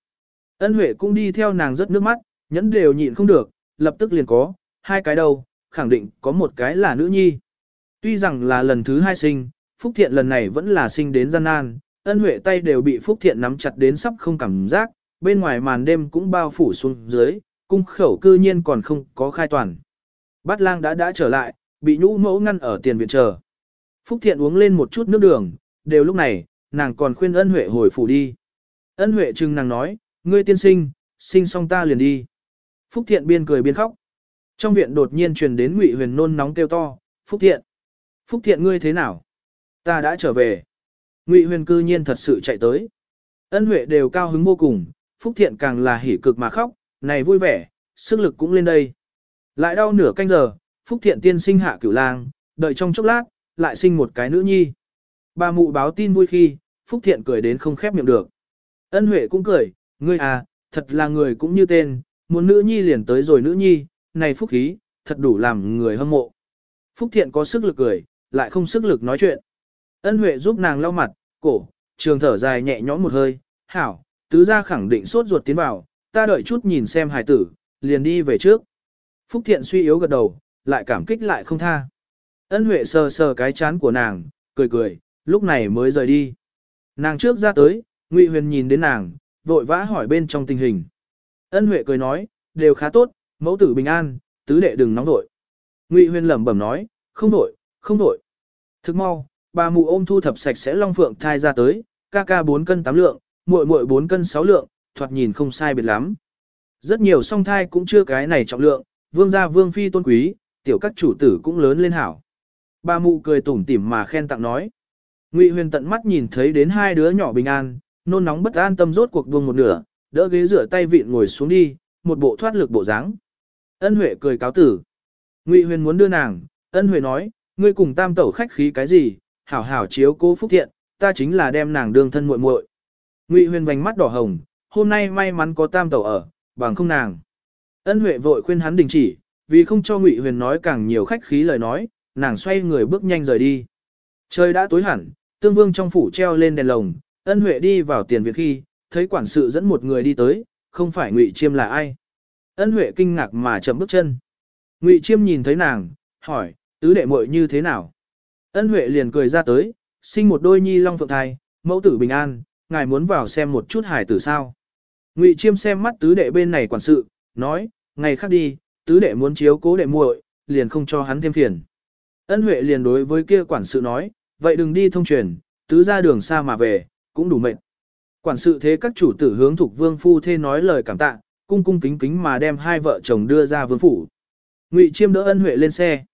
Ân Huệ cũng đi theo nàng rớt nước mắt, nhẫn đều nhịn không được, lập tức liền có, hai cái đâu, khẳng định có một cái là nữ nhi. Tuy rằng là lần thứ hai sinh, Phúc Thiện lần này vẫn là sinh đến gian nan, ân huệ tay đều bị Phúc Thiện nắm chặt đến sắp không cảm giác, bên ngoài màn đêm cũng bao phủ xuống dưới, cung khẩu cư nhiên còn không có khai toàn. Bát lang đã đã trở lại, bị nhũ mẫu ngăn ở tiền viện chờ. Phúc Thiện uống lên một chút nước đường, đều lúc này, nàng còn khuyên ân huệ hồi phủ đi. Ân huệ trừng nàng nói, ngươi tiên sinh, sinh xong ta liền đi. Phúc Thiện biên cười biên khóc. Trong viện đột nhiên truyền đến Ngụy Huyền nôn nóng kêu to, "Phúc Thiện, Phúc Thiện ngươi thế nào? Ta đã trở về." Ngụy Huyền cư nhiên thật sự chạy tới. Ân Huệ đều cao hứng vô cùng, Phúc Thiện càng là hỉ cực mà khóc, này vui vẻ, sức lực cũng lên đây. Lại đau nửa canh giờ, Phúc Thiện tiên sinh hạ cửu lang, đợi trong chốc lát, lại sinh một cái nữ nhi. Bà mụ báo tin vui khi, Phúc Thiện cười đến không khép miệng được. Ân Huệ cũng cười, ngươi à, thật là người cũng như tên, muốn nữ nhi liền tới rồi nữ nhi, này phúc khí, thật đủ làm người hâm mộ. Phúc Thiện có sức lực cười, lại không sức lực nói chuyện. Ân Huệ giúp nàng lau mặt, cổ, trường thở dài nhẹ nhõm một hơi, hảo, tứ gia khẳng định sốt ruột tiến vào, ta đợi chút nhìn xem hài tử, liền đi về trước. Phúc Thiện suy yếu gật đầu, lại cảm kích lại không tha. Ân Huệ sờ sờ cái chán của nàng, cười cười, lúc này mới rời đi. Nàng trước ra tới, Ngụy Huyền nhìn đến nàng, vội vã hỏi bên trong tình hình. Ân Huệ cười nói, đều khá tốt, mẫu tử bình an, tứ đệ đừng nóng vội. Ngụy Huyền lẩm bẩm nói, không vội, không vội. Thức mau, bà mụ ôm thu thập sạch sẽ long phượng thai ra tới, ca ca 4 cân 8 lượng, muội muội 4 cân 6 lượng, thoạt nhìn không sai biệt lắm. Rất nhiều song thai cũng chưa cái này trọng lượng, vương gia vương phi tôn quý, tiểu các chủ tử cũng lớn lên hảo. Bà mụ cười tủm tỉm mà khen tặng nói. Ngụy Huyền tận mắt nhìn thấy đến hai đứa nhỏ bình an, nôn nóng bất an tâm rốt cuộc buông một nửa, đỡ ghế rửa tay vịn ngồi xuống đi, một bộ thoát lực bộ dáng. Ân Huệ cười cáo tử. Ngụy Huyền muốn đưa nàng, Ân Huệ nói, ngươi cùng tam tẩu khách khí cái gì, hảo hảo chiếu cố phúc thiện, ta chính là đem nàng đương thân muội muội. Ngụy Huyền vành mắt đỏ hồng, hôm nay may mắn có tam tẩu ở, bằng không nàng. Ân Huệ vội khuyên hắn đình chỉ, vì không cho Ngụy Huyền nói càng nhiều khách khí lời nói, nàng xoay người bước nhanh rời đi. Trời đã tối hẳn, Tương Vương trong phủ treo lên đèn lồng, Ân Huệ đi vào tiền viện khi, thấy quản sự dẫn một người đi tới, không phải Ngụy Chiêm là ai. Ân Huệ kinh ngạc mà chậm bước chân. Ngụy Chiêm nhìn thấy nàng, hỏi, tứ đệ muội như thế nào? Ân Huệ liền cười ra tới, sinh một đôi nhi long phượng thai, mẫu tử bình an, ngài muốn vào xem một chút hải tử sao. Ngụy Chiêm xem mắt tứ đệ bên này quản sự, nói, ngày khác đi, tứ đệ muốn chiếu cố đệ muội, liền không cho hắn thêm phiền. Ân Huệ liền đối với kia quản sự nói, vậy đừng đi thông truyền, tứ ra đường xa mà về, cũng đủ mệt. Quản sự thế các chủ tử hướng thuộc vương phu thê nói lời cảm tạ, cung cung kính kính mà đem hai vợ chồng đưa ra vương phủ. Ngụy Chiêm đỡ Ân Huệ lên xe.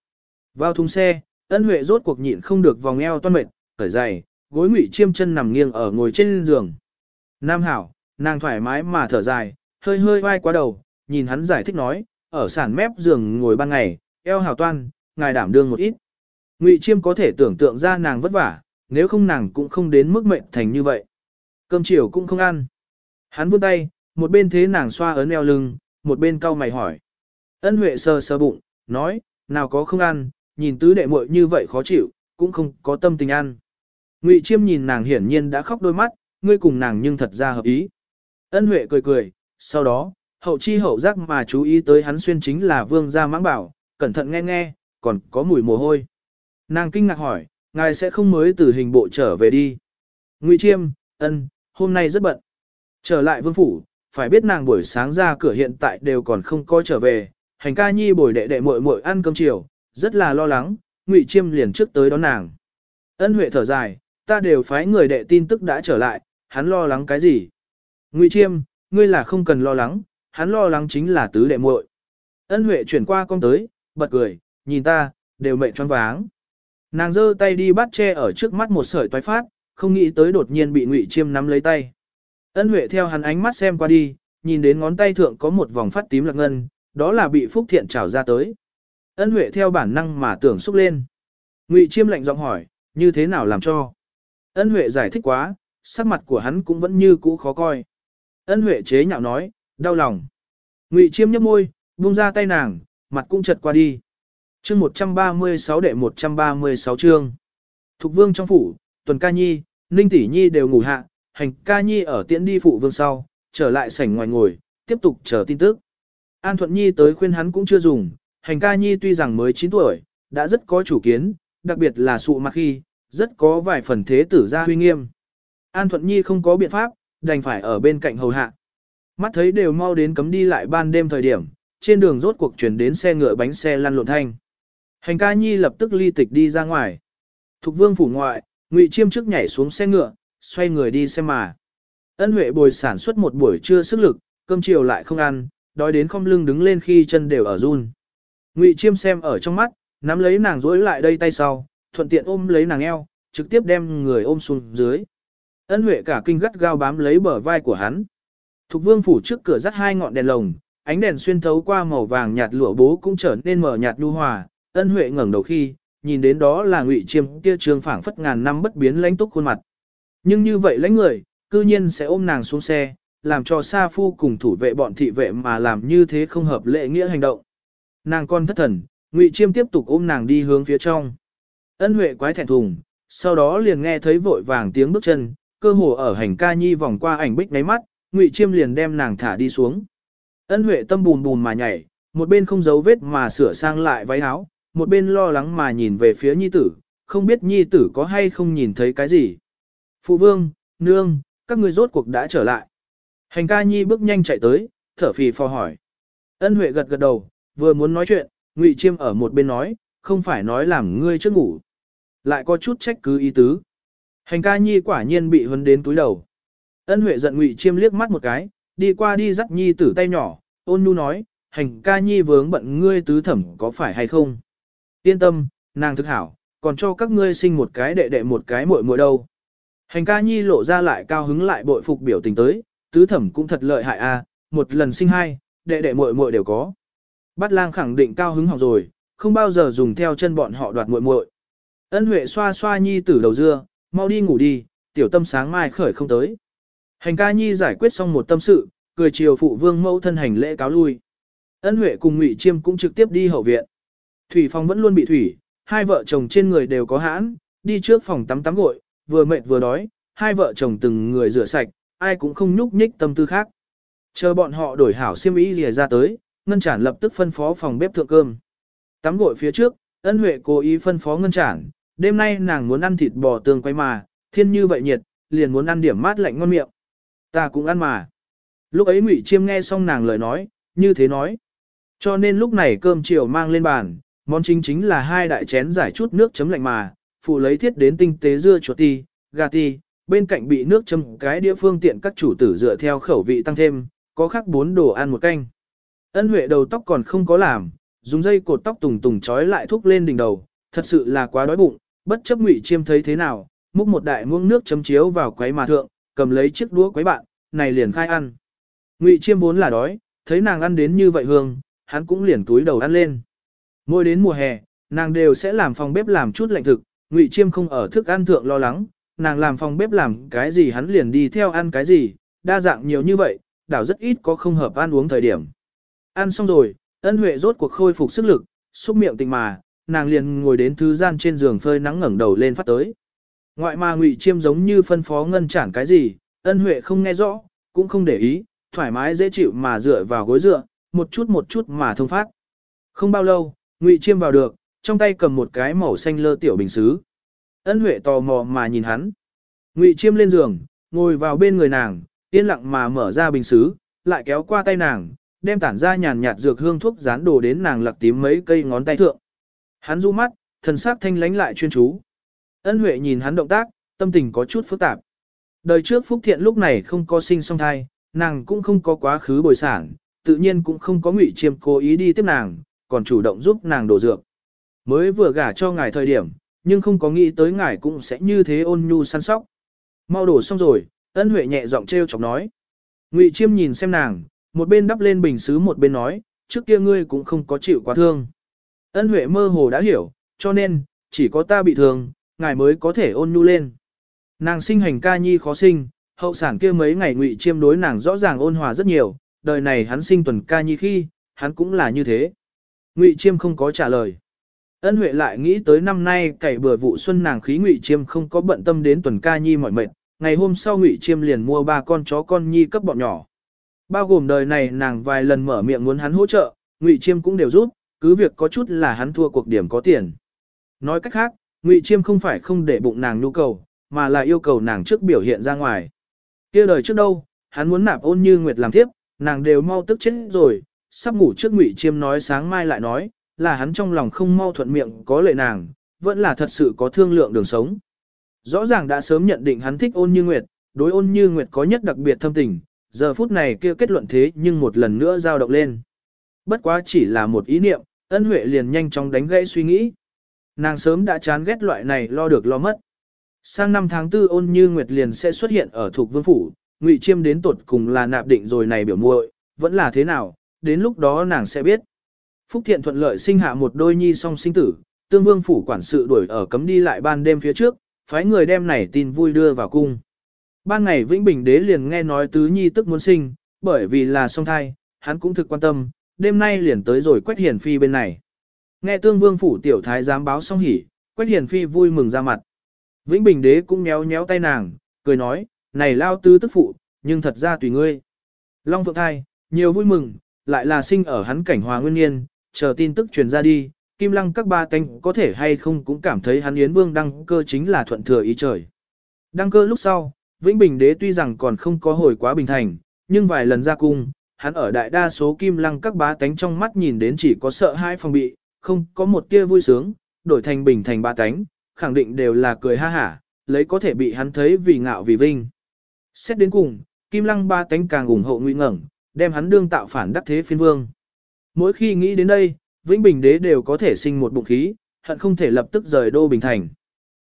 Vào thùng xe, Ân Huệ rốt cuộc nhịn không được vòng eo toan mệt, khởi dày, gối Ngụy Chiêm chân nằm nghiêng ở ngồi trên giường. Nam hảo, nàng thoải mái mà thở dài, hơi hơi vai qua đầu, nhìn hắn giải thích nói, ở sản mép giường ngồi ban ngày, eo hảo toan, ngài đảm đương một ít. Ngụy Chiêm có thể tưởng tượng ra nàng vất vả, nếu không nàng cũng không đến mức mệnh thành như vậy. Cơm chiều cũng không ăn. Hắn vươn tay, một bên thế nàng xoa ấn eo lưng, một bên cau mày hỏi. Ân Huệ sờ sờ bụng, nói, nào có không ăn, nhìn tứ đệ muội như vậy khó chịu, cũng không có tâm tình ăn. Ngụy Chiêm nhìn nàng hiển nhiên đã khóc đôi mắt, ngươi cùng nàng nhưng thật ra hợp ý. Ân Huệ cười cười, sau đó, hậu chi hậu giác mà chú ý tới hắn xuyên chính là vương gia mãng bảo, cẩn thận nghe nghe, còn có mùi mồ hôi. Nàng kinh ngạc hỏi, ngài sẽ không mới từ hình bộ trở về đi. Ngụy Chiêm, ân, hôm nay rất bận. Trở lại vương phủ, phải biết nàng buổi sáng ra cửa hiện tại đều còn không có trở về, hành ca nhi bồi đệ đệ muội muội ăn cơm chiều, rất là lo lắng, Ngụy Chiêm liền trước tới đón nàng. Ân Huệ thở dài, ta đều phái người đệ tin tức đã trở lại, hắn lo lắng cái gì? Ngụy Chiêm, ngươi là không cần lo lắng, hắn lo lắng chính là tứ đệ muội. Ân Huệ chuyển qua con tới, bật cười, nhìn ta, đều mệt choáng váng. Nàng giơ tay đi bắt che ở trước mắt một sợi toái phát, không nghĩ tới đột nhiên bị Ngụy Chiêm nắm lấy tay. Ân Huệ theo hắn ánh mắt xem qua đi, nhìn đến ngón tay thượng có một vòng phát tím lạc ngân, đó là bị Phúc Thiện trảo ra tới. Ân Huệ theo bản năng mà tưởng xúc lên. Ngụy Chiêm lạnh giọng hỏi, như thế nào làm cho? Ân Huệ giải thích quá, sắc mặt của hắn cũng vẫn như cũ khó coi. Ân Huệ chế nhạo nói, đau lòng. Ngụy Chiêm nhếch môi, buông ra tay nàng, mặt cũng chật qua đi. Chương 136 đệ 136 chương. Thục Vương trong phủ, Tuần Ca Nhi, Ninh Tỷ Nhi đều ngủ hạ, Hành Ca Nhi ở tiễn đi phụ vương sau, trở lại sảnh ngoài ngồi, tiếp tục chờ tin tức. An Thuận Nhi tới khuyên hắn cũng chưa dùng, Hành Ca Nhi tuy rằng mới 9 tuổi, đã rất có chủ kiến, đặc biệt là sụ mặt khi, rất có vài phần thế tử gia huy nghiêm. An Thuận Nhi không có biện pháp, đành phải ở bên cạnh hầu hạ. Mắt thấy đều mau đến cấm đi lại ban đêm thời điểm, trên đường rốt cuộc chuyển đến xe ngựa bánh xe lăn lộn thanh. Hành ca nhi lập tức ly tịch đi ra ngoài. Thục vương phủ ngoại, ngụy chiêm trước nhảy xuống xe ngựa, xoay người đi xem mà. Ân huệ bồi sản xuất một buổi trưa sức lực, cơm chiều lại không ăn, đói đến không lưng đứng lên khi chân đều ở run. Ngụy chiêm xem ở trong mắt, nắm lấy nàng rối lại đây tay sau, thuận tiện ôm lấy nàng eo, trực tiếp đem người ôm xuống dưới. Ân Huệ cả kinh gắt gao bám lấy bờ vai của hắn. Thục Vương phủ trước cửa dắt hai ngọn đèn lồng, ánh đèn xuyên thấu qua màu vàng nhạt lụa bố cũng trở nên mở nhạt nhu hòa. Ân Huệ ngẩng đầu khi, nhìn đến đó là Ngụy Chiêm kia trường phảng phất ngàn năm bất biến lãnh túc khuôn mặt. Nhưng như vậy lãnh người, cư nhiên sẽ ôm nàng xuống xe, làm cho Sa Phu cùng thủ vệ bọn thị vệ mà làm như thế không hợp lệ nghĩa hành động. Nàng con thất thần, Ngụy Chiêm tiếp tục ôm nàng đi hướng phía trong. Ân Huệ quái thẹn thùng, sau đó liền nghe thấy vội vàng tiếng bước chân, cơ hồ ở hành ca nhi vòng qua ảnh bích ngáy mắt, Ngụy Chiêm liền đem nàng thả đi xuống. Ân Huệ tâm bùn bùn mà nhảy, một bên không giấu vết mà sửa sang lại váy áo, một bên lo lắng mà nhìn về phía nhi tử, không biết nhi tử có hay không nhìn thấy cái gì. Phụ vương, nương, các người rốt cuộc đã trở lại. Hành ca nhi bước nhanh chạy tới, thở phì phò hỏi. Ân Huệ gật gật đầu, vừa muốn nói chuyện, Ngụy Chiêm ở một bên nói, không phải nói làm ngươi trước ngủ. Lại có chút trách cứ ý tứ. Hành ca nhi quả nhiên bị huấn đến túi đầu. Ân Huệ giận Ngụy Chiêm liếc mắt một cái, đi qua đi dắt nhi tử tay nhỏ, ôn nhu nói, hành ca nhi vướng bận ngươi tứ thẩm có phải hay không. Yên tâm, nàng thức hảo, còn cho các ngươi sinh một cái đệ đệ một cái muội muội đâu. Hành ca nhi lộ ra lại cao hứng lại bội phục biểu tình tới, tứ thẩm cũng thật lợi hại a, một lần sinh hai, đệ đệ muội muội đều có. Bát lang khẳng định cao hứng học rồi, không bao giờ dùng theo chân bọn họ đoạt muội muội. Ân Huệ xoa xoa nhi tử đầu dưa, mau đi ngủ đi, tiểu tâm sáng mai khởi không tới. Hành ca nhi giải quyết xong một tâm sự, cười chiều phụ vương mẫu thân hành lễ cáo lui. Ân Huệ cùng Ngụy Chiêm cũng trực tiếp đi hậu viện. Thủy Phong vẫn luôn bị thủy, hai vợ chồng trên người đều có hãn, đi trước phòng tắm tắm gội, vừa mệt vừa đói, hai vợ chồng từng người rửa sạch, ai cũng không nhúc nhích tâm tư khác. Chờ bọn họ đổi hảo xiêm y rìa ra tới, Ngân Trản lập tức phân phó phòng bếp thượng cơm. Tắm gội phía trước, Ân Huệ cố ý phân phó Ngân Trản, đêm nay nàng muốn ăn thịt bò tương quay mà, thiên như vậy nhiệt, liền muốn ăn điểm mát lạnh ngon miệng. Ta cũng ăn mà. Lúc ấy Ngụy Chiêm nghe xong nàng lời nói, như thế nói. Cho nên lúc này cơm chiều mang lên bàn, món chính chính là hai đại chén giải chút nước chấm lạnh mà, phụ lấy thiết đến tinh tế dưa chuột ti, gà ti, bên cạnh bị nước chấm cái địa phương tiện các chủ tử dựa theo khẩu vị tăng thêm, có khác bốn đồ ăn một canh. Ân Huệ đầu tóc còn không có làm, dùng dây cột tóc tùng tùng trói lại thúc lên đỉnh đầu, thật sự là quá đói bụng, bất chấp ngụy chiêm thấy thế nào, múc một đại muỗng nước chấm chiếu vào quấy mà thượng, cầm lấy chiếc đũa quấy bạn, này liền khai ăn. Ngụy chiêm vốn là đói, thấy nàng ăn đến như vậy hương, hắn cũng liền túi đầu ăn lên. Mỗi đến mùa hè, nàng đều sẽ làm phòng bếp làm chút lạnh thực, Ngụy Chiêm không ở thức ăn thượng lo lắng, nàng làm phòng bếp làm cái gì hắn liền đi theo ăn cái gì, đa dạng nhiều như vậy, đảo rất ít có không hợp ăn uống thời điểm. Ăn xong rồi, ân huệ rốt cuộc khôi phục sức lực, xúc miệng tình mà, nàng liền ngồi đến thứ gian trên giường phơi nắng ngẩng đầu lên phát tới. Ngoại mà Ngụy Chiêm giống như phân phó ngân chản cái gì, ân huệ không nghe rõ, cũng không để ý, thoải mái dễ chịu mà dựa vào gối dựa, một chút một chút mà thông phát. Không bao lâu, Ngụy Chiêm vào được, trong tay cầm một cái màu xanh lơ tiểu bình xứ. Ân Huệ tò mò mà nhìn hắn. Ngụy Chiêm lên giường, ngồi vào bên người nàng, yên lặng mà mở ra bình xứ, lại kéo qua tay nàng, đem tản ra nhàn nhạt dược hương thuốc dán đồ đến nàng lặc tím mấy cây ngón tay thượng. Hắn du mắt, thần sắc thanh lánh lại chuyên chú. Ân Huệ nhìn hắn động tác, tâm tình có chút phức tạp. Đời trước Phúc Thiện lúc này không có sinh song thai, nàng cũng không có quá khứ bồi sản, tự nhiên cũng không có ngụy chiêm cố ý đi tiếp nàng, còn chủ động giúp nàng đổ dược. Mới vừa gả cho ngài thời điểm, nhưng không có nghĩ tới ngài cũng sẽ như thế ôn nhu săn sóc. Mau đổ xong rồi, ân huệ nhẹ giọng trêu chọc nói. Ngụy chiêm nhìn xem nàng, một bên đắp lên bình xứ một bên nói, trước kia ngươi cũng không có chịu quá thương. Ân huệ mơ hồ đã hiểu, cho nên, chỉ có ta bị thương, ngài mới có thể ôn nhu lên. Nàng sinh hành ca nhi khó sinh, hậu sản kia mấy ngày ngụy chiêm đối nàng rõ ràng ôn hòa rất nhiều, đời này hắn sinh tuần ca nhi khi, hắn cũng là như thế. Ngụy chiêm không có trả lời. Ân Huệ lại nghĩ tới năm nay cày bừa vụ xuân nàng khí Ngụy Chiêm không có bận tâm đến tuần ca nhi mỏi mệt, ngày hôm sau Ngụy Chiêm liền mua ba con chó con nhi cấp bọn nhỏ. Bao gồm đời này nàng vài lần mở miệng muốn hắn hỗ trợ, Ngụy Chiêm cũng đều giúp, cứ việc có chút là hắn thua cuộc điểm có tiền. Nói cách khác, Ngụy Chiêm không phải không để bụng nàng nhu cầu, mà là yêu cầu nàng trước biểu hiện ra ngoài. Kia đời trước đâu, hắn muốn nạp ôn như nguyệt làm tiếp, nàng đều mau tức chết rồi, sắp ngủ trước Ngụy Chiêm nói sáng mai lại nói, là hắn trong lòng không mau thuận miệng có lệ nàng, vẫn là thật sự có thương lượng đường sống. Rõ ràng đã sớm nhận định hắn thích ôn như nguyệt, đối ôn như nguyệt có nhất đặc biệt thâm tình, giờ phút này kia kết luận thế nhưng một lần nữa dao động lên. Bất quá chỉ là một ý niệm, ân huệ liền nhanh chóng đánh gãy suy nghĩ. Nàng sớm đã chán ghét loại này lo được lo mất. Sang năm tháng tư ôn như nguyệt liền sẽ xuất hiện ở thuộc vương phủ, ngụy chiêm đến tột cùng là nạp định rồi này biểu muội, vẫn là thế nào, đến lúc đó nàng sẽ biết. Phúc Thiện thuận lợi sinh hạ một đôi nhi song sinh tử, tương vương phủ quản sự đuổi ở cấm đi lại ban đêm phía trước, phái người đem này tin vui đưa vào cung. Ban ngày Vĩnh Bình đế liền nghe nói tứ nhi tức muốn sinh, bởi vì là song thai, hắn cũng thực quan tâm, đêm nay liền tới rồi Quách hiển Phi bên này. Nghe tương vương phủ tiểu thái giám báo xong hỉ, Quách hiển Phi vui mừng ra mặt. Vĩnh Bình đế cũng méo méo tay nàng, cười nói, này lao tứ tức phụ, nhưng thật ra tùy ngươi. Long Phượng Thai, nhiều vui mừng, lại là sinh ở hắn cảnh hòa nguyên niên, chờ tin tức truyền ra đi, Kim Lăng các ba canh có thể hay không cũng cảm thấy hắn Yến Vương đăng cơ chính là thuận thừa ý trời. Đăng cơ lúc sau, Vĩnh Bình Đế tuy rằng còn không có hồi quá bình thành, nhưng vài lần ra cung, hắn ở đại đa số Kim Lăng các bá tánh trong mắt nhìn đến chỉ có sợ hai phòng bị, không có một tia vui sướng, đổi thành bình thành Bá tánh, khẳng định đều là cười ha hả, lấy có thể bị hắn thấy vì ngạo vì vinh. Xét đến cùng, Kim Lăng ba tánh càng ủng hộ Ngụy ngẩn, đem hắn đương tạo phản đắc thế phiên vương. Mỗi khi nghĩ đến đây, Vĩnh Bình đế đều có thể sinh một bụng khí, hận không thể lập tức rời đô Bình Thành.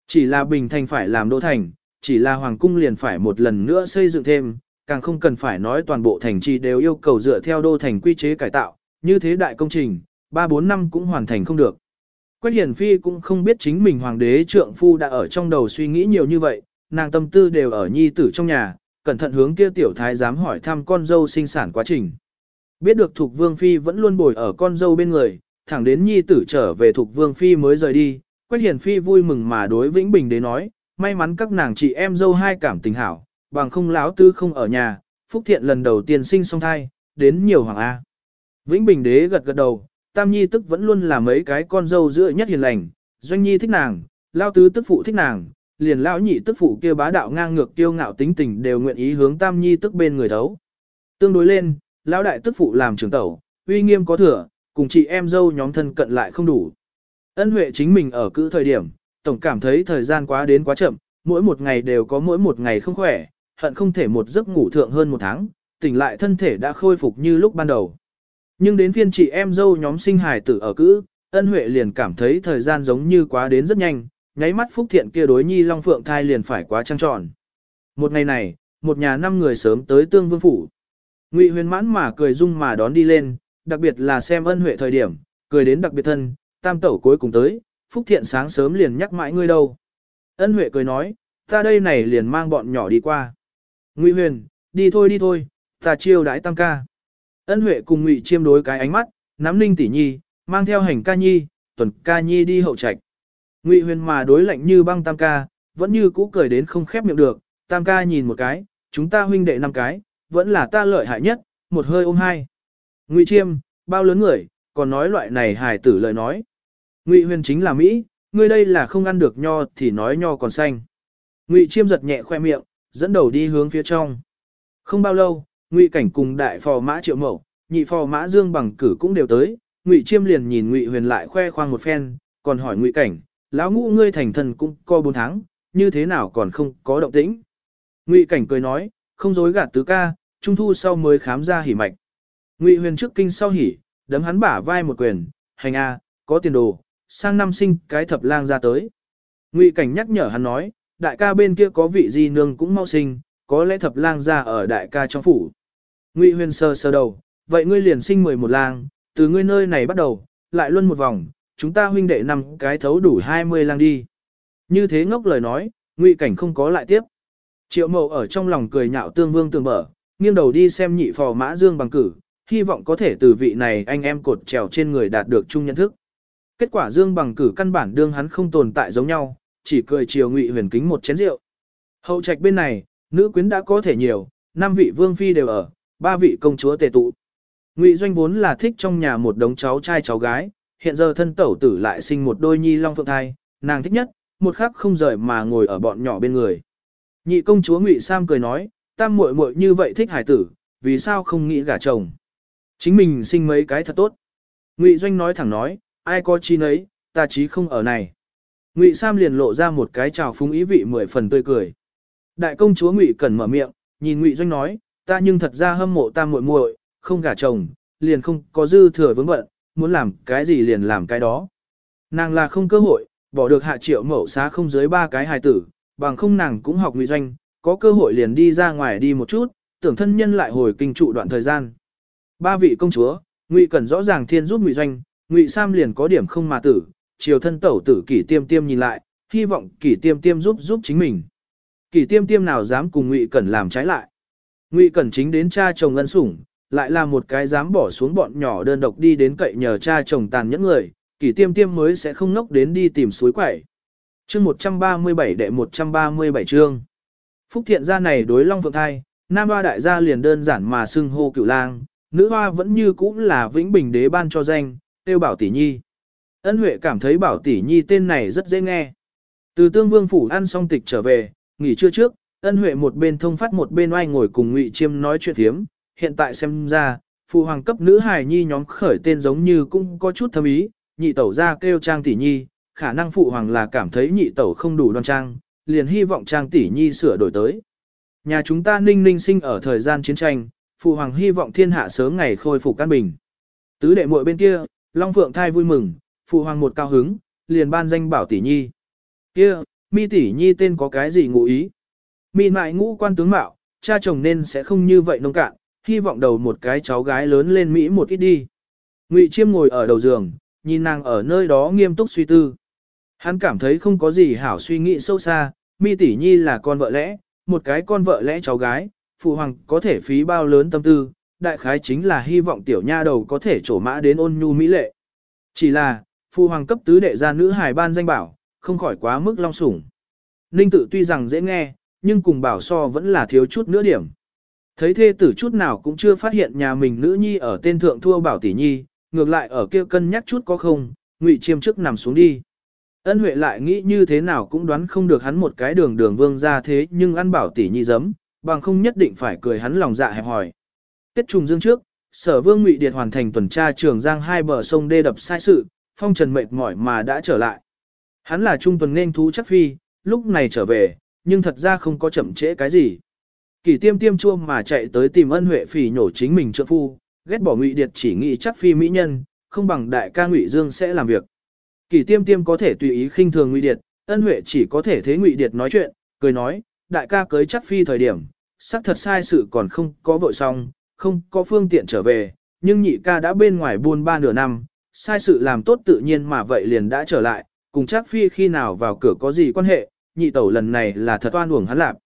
Chỉ là Bình Thành phải làm đô thành, chỉ là Hoàng cung liền phải một lần nữa xây dựng thêm, càng không cần phải nói toàn bộ thành trì đều yêu cầu dựa theo đô thành quy chế cải tạo, như thế đại công trình, 3-4 năm cũng hoàn thành không được. Quách Hiển Phi cũng không biết chính mình hoàng đế trượng phu đã ở trong đầu suy nghĩ nhiều như vậy, nàng tâm tư đều ở nhi tử trong nhà, cẩn thận hướng kia tiểu thái dám hỏi thăm con dâu sinh sản quá trình. Biết được Thục Vương Phi vẫn luôn bồi ở con dâu bên người, thẳng đến nhi tử trở về Thục Vương Phi mới rời đi, Quách Hiển Phi vui mừng mà đối Vĩnh Bình đế nói, may mắn các nàng chị em dâu hai cảm tình hảo, bằng không láo tư không ở nhà, Phúc Thiện lần đầu tiên sinh song thai, đến nhiều hoàng A. Vĩnh Bình đế gật gật đầu, Tam Nhi tức vẫn luôn là mấy cái con dâu giữa nhất hiền lành, Doanh Nhi thích nàng, Lao Tứ tức phụ thích nàng, liền Lão Nhị tức phụ kia bá đạo ngang ngược kiêu ngạo tính tình đều nguyện ý hướng Tam Nhi tức bên người thấu. Tương đối lên, lão đại tức phụ làm trưởng tẩu, uy nghiêm có thừa, cùng chị em dâu nhóm thân cận lại không đủ. Ân Huệ chính mình ở cữ thời điểm, tổng cảm thấy thời gian quá đến quá chậm, mỗi một ngày đều có mỗi một ngày không khỏe, hận không thể một giấc ngủ thượng hơn một tháng, tỉnh lại thân thể đã khôi phục như lúc ban đầu. Nhưng đến phiên chị em dâu nhóm sinh hài tử ở cữ, ân huệ liền cảm thấy thời gian giống như quá đến rất nhanh, nháy mắt phúc thiện kia đối nhi long phượng thai liền phải quá trăng tròn. Một ngày này, một nhà năm người sớm tới tương vương phủ. Ngụy huyền mãn mà cười dung mà đón đi lên, đặc biệt là xem ân huệ thời điểm, cười đến đặc biệt thân, tam tẩu cuối cùng tới, phúc thiện sáng sớm liền nhắc mãi ngươi đâu. Ân huệ cười nói, ta đây này liền mang bọn nhỏ đi qua. Ngụy huyền, đi thôi đi thôi, ta chiêu đãi tam ca. Ân huệ cùng ngụy chiêm đối cái ánh mắt, nắm ninh tỷ nhi, mang theo hành ca nhi, tuần ca nhi đi hậu trạch. Ngụy huyền mà đối lạnh như băng tam ca, vẫn như cũ cười đến không khép miệng được, tam ca nhìn một cái, chúng ta huynh đệ năm cái, vẫn là ta lợi hại nhất, một hơi ôm hai. Ngụy chiêm, bao lớn người, còn nói loại này hài tử lời nói. Ngụy huyền chính là Mỹ, ngươi đây là không ăn được nho thì nói nho còn xanh. Ngụy chiêm giật nhẹ khoe miệng, dẫn đầu đi hướng phía trong. Không bao lâu, Ngụy cảnh cùng đại phò mã triệu mẫu, nhị phò mã dương bằng cử cũng đều tới, Ngụy chiêm liền nhìn Ngụy huyền lại khoe khoang một phen, còn hỏi Ngụy cảnh, lão ngũ ngươi thành thần cũng co bốn tháng, như thế nào còn không có động tĩnh. Ngụy cảnh cười nói, không dối gạt tứ ca, trung thu sau mới khám ra hỉ mạch. Ngụy huyền trước kinh sau hỉ, đấm hắn bả vai một quyền, hành a, có tiền đồ, sang năm sinh cái thập lang ra tới. Ngụy cảnh nhắc nhở hắn nói, đại ca bên kia có vị di nương cũng mau sinh, có lẽ thập lang ra ở đại ca trong phủ. Ngụy huyền sơ sơ đầu, vậy ngươi liền sinh 11 lang, từ ngươi nơi này bắt đầu, lại luân một vòng, chúng ta huynh đệ năm cái thấu đủ 20 lang đi. Như thế ngốc lời nói, ngụy cảnh không có lại tiếp. Triệu mậu ở trong lòng cười nhạo tương vương tương mở, nghiêng đầu đi xem nhị phò mã dương bằng cử, hy vọng có thể từ vị này anh em cột trèo trên người đạt được chung nhận thức. Kết quả dương bằng cử căn bản đương hắn không tồn tại giống nhau, chỉ cười chiều ngụy huyền kính một chén rượu. Hậu trạch bên này, nữ quyến đã có thể nhiều, năm vị vương phi đều ở, ba vị công chúa tề tụ. Ngụy doanh vốn là thích trong nhà một đống cháu trai cháu gái, hiện giờ thân tẩu tử lại sinh một đôi nhi long phượng thai, nàng thích nhất, một khắc không rời mà ngồi ở bọn nhỏ bên người. Nhị công chúa Ngụy Sam cười nói, tam muội muội như vậy thích hải tử, vì sao không nghĩ gả chồng? Chính mình sinh mấy cái thật tốt. Ngụy Doanh nói thẳng nói, ai có chi nấy, ta chí không ở này. Ngụy Sam liền lộ ra một cái trào phúng ý vị mười phần tươi cười. Đại công chúa Ngụy Cẩn mở miệng, nhìn Ngụy Doanh nói, ta nhưng thật ra hâm mộ ta muội muội, không gả chồng, liền không có dư thừa vướng bận, muốn làm cái gì liền làm cái đó. Nàng là không cơ hội, bỏ được hạ triệu mẫu xá không dưới ba cái hài tử, bằng không nàng cũng học Ngụy Doanh, có cơ hội liền đi ra ngoài đi một chút, tưởng thân nhân lại hồi kinh trụ đoạn thời gian. Ba vị công chúa, Ngụy Cẩn rõ ràng thiên giúp Ngụy Doanh, Ngụy Sam liền có điểm không mà tử, chiều thân tẩu tử kỷ tiêm tiêm nhìn lại, hy vọng kỷ tiêm tiêm giúp giúp chính mình. Kỷ tiêm tiêm nào dám cùng Ngụy Cẩn làm trái lại. Ngụy Cẩn chính đến cha chồng ân sủng, lại là một cái dám bỏ xuống bọn nhỏ đơn độc đi đến cậy nhờ cha chồng tàn nhẫn người, kỷ tiêm tiêm mới sẽ không ngốc đến đi tìm suối quẩy. Chương 137 đệ 137 chương. Phúc thiện gia này đối Long Phượng Thai, Nam Hoa đại gia liền đơn giản mà xưng hô cửu lang, nữ hoa vẫn như cũ là vĩnh bình đế ban cho danh, tiêu bảo tỷ nhi. Ân Huệ cảm thấy bảo tỷ nhi tên này rất dễ nghe. Từ tương vương phủ ăn xong tịch trở về, nghỉ trưa trước, ân Huệ một bên thông phát một bên oai ngồi cùng ngụy chiêm nói chuyện thiếm, hiện tại xem ra, phụ hoàng cấp nữ hài nhi nhóm khởi tên giống như cũng có chút thâm ý, nhị tẩu ra kêu trang tỷ nhi, khả năng phụ hoàng là cảm thấy nhị tẩu không đủ đoan trang, liền hy vọng trang tỷ nhi sửa đổi tới. Nhà chúng ta ninh ninh sinh ở thời gian chiến tranh, phụ hoàng hy vọng thiên hạ sớm ngày khôi phục căn bình. Tứ đệ muội bên kia, Long Phượng thai vui mừng, phụ hoàng một cao hứng, liền ban danh bảo tỷ nhi. Kia, mi tỷ nhi tên có cái gì ngụ ý? Mi mại ngũ quan tướng mạo, cha chồng nên sẽ không như vậy nông cạn, hy vọng đầu một cái cháu gái lớn lên Mỹ một ít đi. Ngụy Chiêm ngồi ở đầu giường, nhìn nàng ở nơi đó nghiêm túc suy tư. Hắn cảm thấy không có gì hảo suy nghĩ sâu xa, mi tỷ nhi là con vợ lẽ, một cái con vợ lẽ cháu gái, phụ hoàng có thể phí bao lớn tâm tư, đại khái chính là hy vọng tiểu nha đầu có thể trổ mã đến ôn nhu mỹ lệ. Chỉ là, phụ hoàng cấp tứ đệ gia nữ hài ban danh bảo, không khỏi quá mức long sủng. Ninh tự tuy rằng dễ nghe, nhưng cùng bảo so vẫn là thiếu chút nữa điểm. Thấy thê tử chút nào cũng chưa phát hiện nhà mình nữ nhi ở tên thượng thua bảo tỷ nhi, ngược lại ở kia cân nhắc chút có không, ngụy chiêm trước nằm xuống đi. Ân Huệ lại nghĩ như thế nào cũng đoán không được hắn một cái đường đường vương ra thế nhưng ăn bảo tỷ nhi giấm, bằng không nhất định phải cười hắn lòng dạ hẹp hỏi. Tiết trùng dương trước, sở vương ngụy điệt hoàn thành tuần tra trường giang hai bờ sông đê đập sai sự, phong trần mệt mỏi mà đã trở lại. Hắn là trung tuần nên thú chắc phi, lúc này trở về, nhưng thật ra không có chậm trễ cái gì. Kỷ tiêm tiêm chua mà chạy tới tìm ân huệ phỉ nhổ chính mình trợ phu, ghét bỏ ngụy điệt chỉ nghĩ chắc phi mỹ nhân, không bằng đại ca ngụy dương sẽ làm việc. Kỷ tiêm tiêm có thể tùy ý khinh thường ngụy điệt, ân huệ chỉ có thể thế ngụy điệt nói chuyện, cười nói, đại ca cưới chắc phi thời điểm, xác thật sai sự còn không có vội xong, không có phương tiện trở về, nhưng nhị ca đã bên ngoài buôn ba nửa năm, sai sự làm tốt tự nhiên mà vậy liền đã trở lại, cùng chắc phi khi nào vào cửa có gì quan hệ, nhị tẩu lần này là thật oan uổng hắn lạp.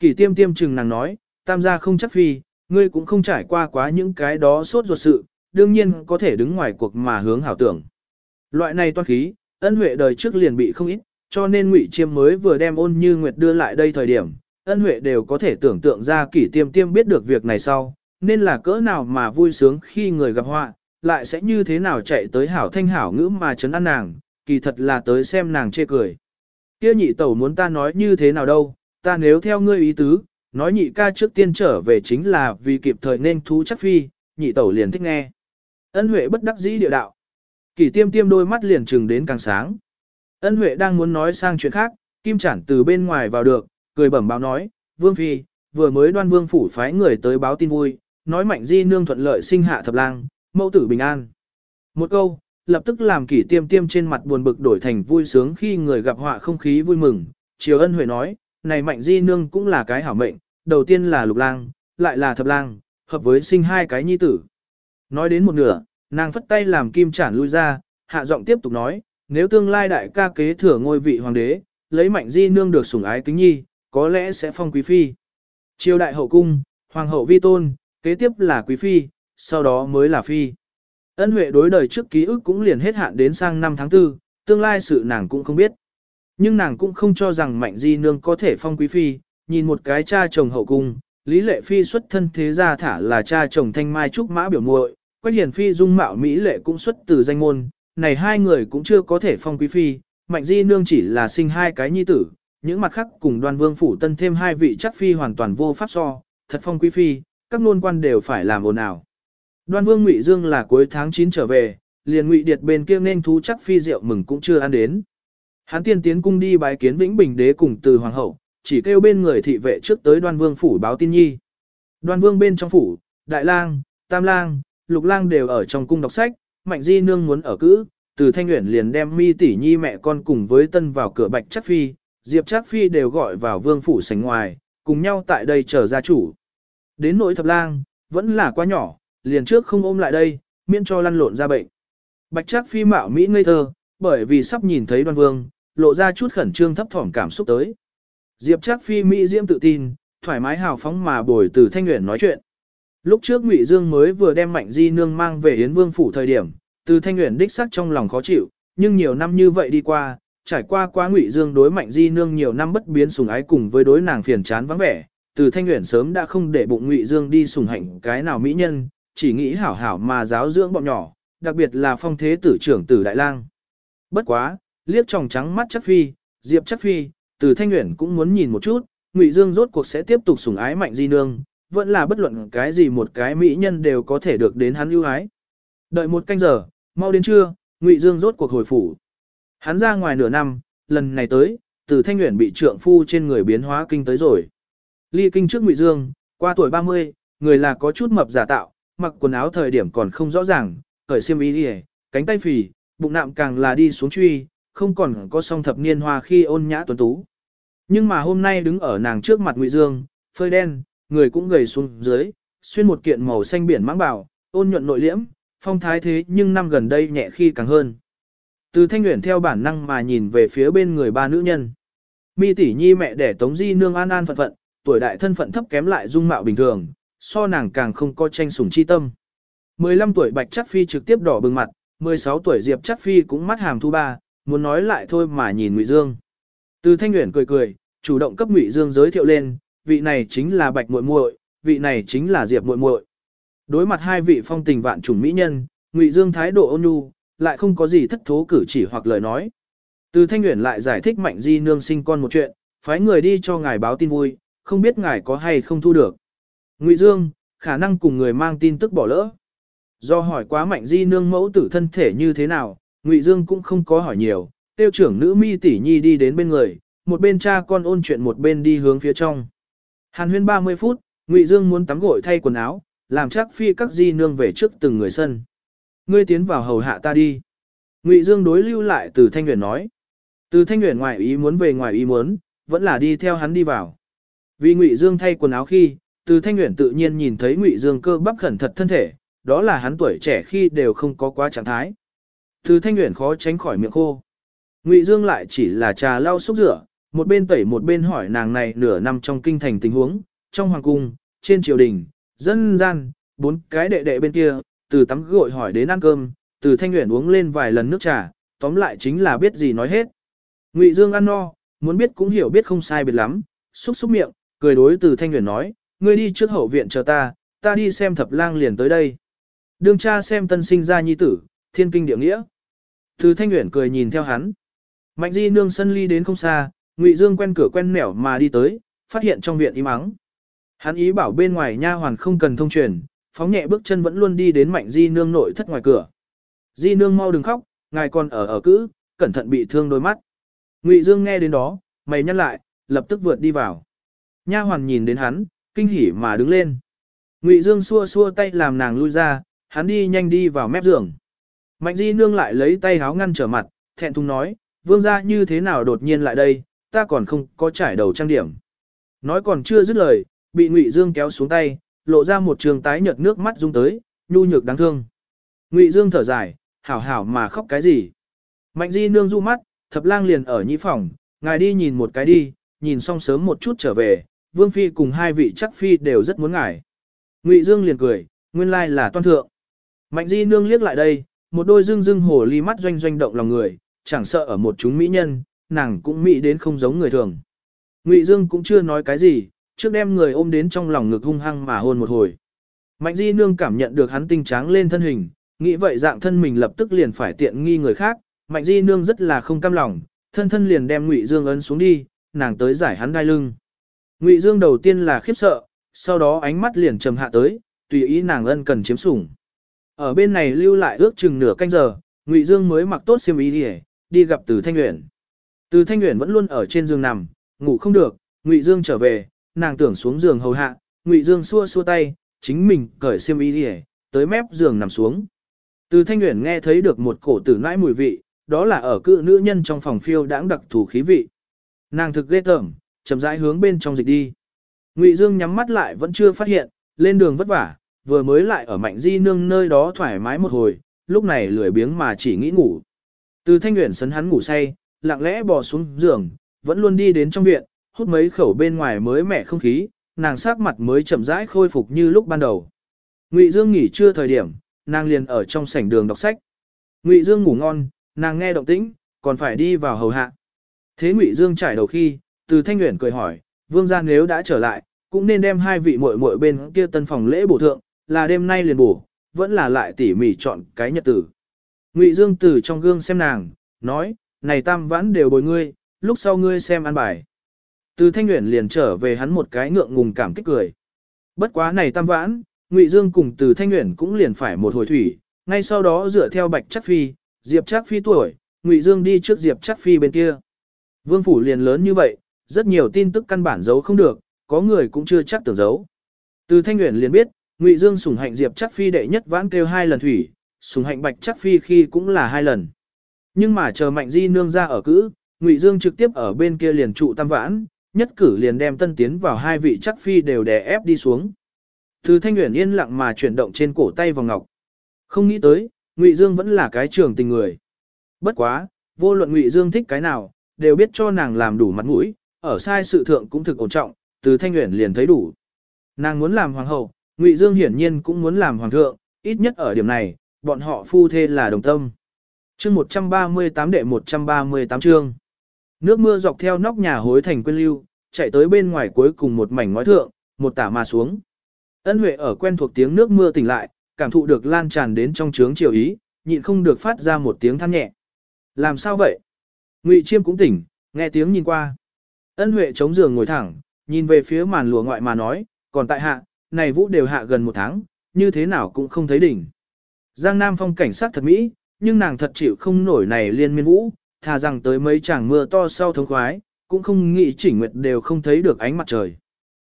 Kỳ tiêm tiêm chừng nàng nói, tam gia không chắc phi, ngươi cũng không trải qua quá những cái đó sốt ruột sự, đương nhiên có thể đứng ngoài cuộc mà hướng hảo tưởng. Loại này toan khí, ân huệ đời trước liền bị không ít, cho nên ngụy chiêm mới vừa đem ôn như nguyệt đưa lại đây thời điểm, ân huệ đều có thể tưởng tượng ra kỷ tiêm tiêm biết được việc này sau, nên là cỡ nào mà vui sướng khi người gặp họa, lại sẽ như thế nào chạy tới hảo thanh hảo ngữ mà chấn an nàng, kỳ thật là tới xem nàng chê cười. Kia nhị tẩu muốn ta nói như thế nào đâu, ta nếu theo ngươi ý tứ, nói nhị ca trước tiên trở về chính là vì kịp thời nên thú chắc phi, nhị tẩu liền thích nghe. Ân Huệ bất đắc dĩ địa đạo. Kỳ tiêm tiêm đôi mắt liền trừng đến càng sáng. Ân Huệ đang muốn nói sang chuyện khác, Kim Chản từ bên ngoài vào được, cười bẩm báo nói, Vương Phi, vừa mới đoan vương phủ phái người tới báo tin vui, nói mạnh di nương thuận lợi sinh hạ thập lang, mẫu tử bình an. Một câu, lập tức làm kỷ tiêm tiêm trên mặt buồn bực đổi thành vui sướng khi người gặp họa không khí vui mừng. Triều ân huệ nói, này mạnh di nương cũng là cái hảo mệnh, đầu tiên là lục lang, lại là thập lang, hợp với sinh hai cái nhi tử. Nói đến một nửa, nàng phất tay làm kim chản lui ra, hạ giọng tiếp tục nói, nếu tương lai đại ca kế thừa ngôi vị hoàng đế, lấy mạnh di nương được sủng ái kính nhi, có lẽ sẽ phong quý phi. Triều đại hậu cung, hoàng hậu vi tôn, kế tiếp là quý phi, sau đó mới là phi. Ân Huệ đối đời trước ký ức cũng liền hết hạn đến sang năm tháng 4, tương lai sự nàng cũng không biết. Nhưng nàng cũng không cho rằng Mạnh Di Nương có thể phong quý phi, nhìn một cái cha chồng hậu cung, Lý Lệ Phi xuất thân thế gia thả là cha chồng thanh mai trúc mã biểu muội, Quách Hiền Phi dung mạo Mỹ Lệ cũng xuất từ danh môn, này hai người cũng chưa có thể phong quý phi, Mạnh Di Nương chỉ là sinh hai cái nhi tử, những mặt khác cùng đoan vương phủ tân thêm hai vị chắc phi hoàn toàn vô pháp so, thật phong quý phi, các nôn quan đều phải làm ồn ào. Đoan Vương Ngụy Dương là cuối tháng 9 trở về, liền Ngụy Điệt bên kia nên thú chắc phi rượu mừng cũng chưa ăn đến. Hắn tiên tiến cung đi bái kiến Vĩnh Bình đế cùng từ hoàng hậu, chỉ kêu bên người thị vệ trước tới Đoan Vương phủ báo tin nhi. Đoan Vương bên trong phủ, Đại lang, Tam lang, Lục lang đều ở trong cung đọc sách, Mạnh Di nương muốn ở cữ, từ Thanh Uyển liền đem Mi tỷ nhi mẹ con cùng với Tân vào cửa Bạch Chắc phi, Diệp Chắc phi đều gọi vào vương phủ sảnh ngoài, cùng nhau tại đây chờ gia chủ. Đến nỗi thập lang, vẫn là quá nhỏ, liền trước không ôm lại đây, miễn cho lăn lộn ra bệnh. Bạch Trác phi mạo Mỹ ngây thơ, bởi vì sắp nhìn thấy đoan vương, lộ ra chút khẩn trương thấp thỏm cảm xúc tới. Diệp Trác phi Mỹ diễm tự tin, thoải mái hào phóng mà bồi từ thanh nguyện nói chuyện. Lúc trước Ngụy Dương mới vừa đem Mạnh Di Nương mang về Yến Vương phủ thời điểm, từ thanh Uyển đích sắc trong lòng khó chịu, nhưng nhiều năm như vậy đi qua, trải qua quá Ngụy Dương đối Mạnh Di Nương nhiều năm bất biến sủng ái cùng với đối nàng phiền chán vắng vẻ, từ thanh nguyện sớm đã không để bụng Ngụy Dương đi sùng hạnh cái nào mỹ nhân, chỉ nghĩ hảo hảo mà giáo dưỡng bọn nhỏ, đặc biệt là phong thế tử trưởng tử Đại Lang. Bất quá, liếc tròng trắng mắt chắc phi, diệp chắc phi, từ thanh nguyện cũng muốn nhìn một chút, Ngụy Dương rốt cuộc sẽ tiếp tục sủng ái mạnh di nương, vẫn là bất luận cái gì một cái mỹ nhân đều có thể được đến hắn ưu ái. Đợi một canh giờ, mau đến trưa, Ngụy Dương rốt cuộc hồi phủ. Hắn ra ngoài nửa năm, lần này tới, từ thanh nguyện bị trượng phu trên người biến hóa kinh tới rồi. Ly kinh trước Ngụy Dương, qua tuổi 30, người là có chút mập giả tạo, mặc quần áo thời điểm còn không rõ ràng, khởi xiêm y đi cánh tay phì, bụng nạm càng là đi xuống truy, không còn có song thập niên hoa khi ôn nhã tuấn tú. Nhưng mà hôm nay đứng ở nàng trước mặt Ngụy Dương, phơi đen, người cũng gầy xuống dưới, xuyên một kiện màu xanh biển mãng bảo, ôn nhuận nội liễm, phong thái thế nhưng năm gần đây nhẹ khi càng hơn. Từ thanh nguyện theo bản năng mà nhìn về phía bên người ba nữ nhân. Mi tỷ nhi mẹ đẻ tống di nương an an phận phận, tuổi đại thân phận thấp kém lại dung mạo bình thường, so nàng càng không có tranh sủng chi tâm. 15 tuổi Bạch Chắc Phi trực tiếp đỏ bừng mặt, 16 tuổi Diệp Chắc Phi cũng mắt hàm thu ba, muốn nói lại thôi mà nhìn Ngụy Dương. Từ Thanh Uyển cười cười, chủ động cấp Ngụy Dương giới thiệu lên, vị này chính là Bạch muội muội, vị này chính là Diệp muội muội. Đối mặt hai vị phong tình vạn trùng mỹ nhân, Ngụy Dương thái độ ôn nhu, lại không có gì thất thố cử chỉ hoặc lời nói. Từ Thanh Uyển lại giải thích Mạnh Di nương sinh con một chuyện, phái người đi cho ngài báo tin vui, không biết ngài có hay không thu được. Ngụy Dương, khả năng cùng người mang tin tức bỏ lỡ. Do hỏi quá mạnh di nương mẫu tử thân thể như thế nào, Ngụy Dương cũng không có hỏi nhiều, tiêu trưởng nữ mi tỷ nhi đi đến bên người, một bên cha con ôn chuyện một bên đi hướng phía trong. Hàn huyên 30 phút, Ngụy Dương muốn tắm gội thay quần áo, làm chắc phi các di nương về trước từng người sân. Ngươi tiến vào hầu hạ ta đi. Ngụy Dương đối lưu lại từ Thanh Huyền nói. Từ Thanh Huyền ngoài ý muốn về ngoài ý muốn, vẫn là đi theo hắn đi vào. Vì Ngụy Dương thay quần áo khi, từ thanh nguyện tự nhiên nhìn thấy Ngụy Dương cơ bắp khẩn thật thân thể, đó là hắn tuổi trẻ khi đều không có quá trạng thái. Từ thanh nguyện khó tránh khỏi miệng khô. Ngụy Dương lại chỉ là trà lau xúc rửa, một bên tẩy một bên hỏi nàng này nửa năm trong kinh thành tình huống, trong hoàng cung, trên triều đình, dân gian, bốn cái đệ đệ bên kia, từ tắm gội hỏi đến ăn cơm, từ thanh nguyện uống lên vài lần nước trà, tóm lại chính là biết gì nói hết. Ngụy Dương ăn no, muốn biết cũng hiểu biết không sai biệt lắm, xúc xúc miệng, cười đối từ thanh nguyện nói, ngươi đi trước hậu viện chờ ta, ta đi xem thập lang liền tới đây. Đương cha xem tân sinh ra nhi tử, thiên kinh địa nghĩa. Từ thanh nguyện cười nhìn theo hắn. Mạnh di nương sân ly đến không xa, Ngụy Dương quen cửa quen nẻo mà đi tới, phát hiện trong viện im ắng. Hắn ý bảo bên ngoài nha hoàn không cần thông truyền, phóng nhẹ bước chân vẫn luôn đi đến mạnh di nương nội thất ngoài cửa. Di nương mau đừng khóc, ngài còn ở ở cữ, cẩn thận bị thương đôi mắt. Ngụy Dương nghe đến đó, mày nhăn lại, lập tức vượt đi vào. Nha hoàn nhìn đến hắn, kinh hỉ mà đứng lên. Ngụy Dương xua xua tay làm nàng lui ra, hắn đi nhanh đi vào mép giường. Mạnh Di nương lại lấy tay háo ngăn trở mặt, thẹn thùng nói, vương gia như thế nào đột nhiên lại đây, ta còn không có trải đầu trang điểm. Nói còn chưa dứt lời, bị Ngụy Dương kéo xuống tay, lộ ra một trường tái nhợt nước mắt rung tới, nhu nhược đáng thương. Ngụy Dương thở dài, hảo hảo mà khóc cái gì. Mạnh Di nương du mắt, thập lang liền ở nhĩ phòng, ngài đi nhìn một cái đi, nhìn xong sớm một chút trở về, Vương Phi cùng hai vị chắc Phi đều rất muốn ngải. Ngụy Dương liền cười, nguyên lai là toan thượng. Mạnh Di nương liếc lại đây, một đôi dương dương hồ ly mắt doanh doanh động lòng người, chẳng sợ ở một chúng mỹ nhân, nàng cũng mỹ đến không giống người thường. Ngụy Dương cũng chưa nói cái gì, trước đem người ôm đến trong lòng ngực hung hăng mà hôn một hồi. Mạnh Di nương cảm nhận được hắn tinh tráng lên thân hình, nghĩ vậy dạng thân mình lập tức liền phải tiện nghi người khác, Mạnh Di nương rất là không cam lòng, thân thân liền đem Ngụy Dương ấn xuống đi, nàng tới giải hắn đai lưng. Ngụy Dương đầu tiên là khiếp sợ, sau đó ánh mắt liền trầm hạ tới, tùy ý nàng ân cần chiếm sủng. Ở bên này lưu lại ước chừng nửa canh giờ, Ngụy Dương mới mặc tốt xiêm y đi, đi gặp Từ Thanh Uyển. Từ Thanh Uyển vẫn luôn ở trên giường nằm, ngủ không được, Ngụy Dương trở về, nàng tưởng xuống giường hầu hạ, Ngụy Dương xua xua tay, chính mình cởi xiêm y đi, tới mép giường nằm xuống. Từ Thanh Uyển nghe thấy được một cổ tử nãi mùi vị, đó là ở cự nữ nhân trong phòng phiêu đãng đặc thù khí vị. Nàng thực ghê tởm, chậm rãi hướng bên trong dịch đi. Ngụy Dương nhắm mắt lại vẫn chưa phát hiện, lên đường vất vả, vừa mới lại ở mạnh di nương nơi đó thoải mái một hồi, lúc này lười biếng mà chỉ nghĩ ngủ. Từ thanh nguyện sấn hắn ngủ say, lặng lẽ bò xuống giường, vẫn luôn đi đến trong viện, hút mấy khẩu bên ngoài mới mẻ không khí, nàng sắc mặt mới chậm rãi khôi phục như lúc ban đầu. Ngụy Dương nghỉ trưa thời điểm, nàng liền ở trong sảnh đường đọc sách. Ngụy Dương ngủ ngon, nàng nghe động tĩnh, còn phải đi vào hầu hạ. Thế Ngụy Dương trải đầu khi, từ Thanh nguyện cười hỏi, vương gia nếu đã trở lại, cũng nên đem hai vị muội muội bên kia tân phòng lễ bổ thượng, là đêm nay liền bổ, vẫn là lại tỉ mỉ chọn cái nhật tử. Ngụy Dương từ trong gương xem nàng, nói, này tam vãn đều bồi ngươi, lúc sau ngươi xem ăn bài. Từ Thanh nguyện liền trở về hắn một cái ngượng ngùng cảm kích cười. Bất quá này tam vãn, Ngụy Dương cùng từ Thanh nguyện cũng liền phải một hồi thủy, ngay sau đó dựa theo Bạch Chắc Phi, Diệp Chắc Phi tuổi, Ngụy Dương đi trước Diệp Chắc Phi bên kia. Vương phủ liền lớn như vậy, rất nhiều tin tức căn bản giấu không được, có người cũng chưa chắc tưởng giấu. Từ Thanh Uyển liền biết, Ngụy Dương sủng hạnh Diệp Trác Phi đệ nhất vãn kêu hai lần thủy, sủng hạnh Bạch Trác Phi khi cũng là hai lần. Nhưng mà chờ Mạnh Di nương ra ở cữ, Ngụy Dương trực tiếp ở bên kia liền trụ tam vãn, nhất cử liền đem tân tiến vào hai vị Trác Phi đều đè ép đi xuống. Từ Thanh Uyển yên lặng mà chuyển động trên cổ tay vòng ngọc. Không nghĩ tới, Ngụy Dương vẫn là cái trường tình người. Bất quá, vô luận Ngụy Dương thích cái nào, đều biết cho nàng làm đủ mặt mũi, ở sai sự thượng cũng thực ổn trọng, từ Thanh nguyện liền thấy đủ. Nàng muốn làm hoàng hậu, Ngụy Dương hiển nhiên cũng muốn làm hoàng thượng, ít nhất ở điểm này, bọn họ phu thê là đồng tâm. Chương 138 đệ 138 chương. Nước mưa dọc theo nóc nhà hối thành quyên lưu, chạy tới bên ngoài cuối cùng một mảnh ngói thượng, một tả mà xuống. Ân Huệ ở quen thuộc tiếng nước mưa tỉnh lại, cảm thụ được lan tràn đến trong trướng chiều ý, nhịn không được phát ra một tiếng than nhẹ. Làm sao vậy? Ngụy Chiêm cũng tỉnh, nghe tiếng nhìn qua. Ân Huệ chống giường ngồi thẳng, nhìn về phía màn lụa ngoại mà nói, còn tại hạ, này vũ đều hạ gần một tháng, như thế nào cũng không thấy đỉnh. Giang Nam phong cảnh sát thật mỹ, nhưng nàng thật chịu không nổi này liên miên vũ, thà rằng tới mấy chàng mưa to sau thống khoái, cũng không nghĩ chỉnh nguyệt đều không thấy được ánh mặt trời.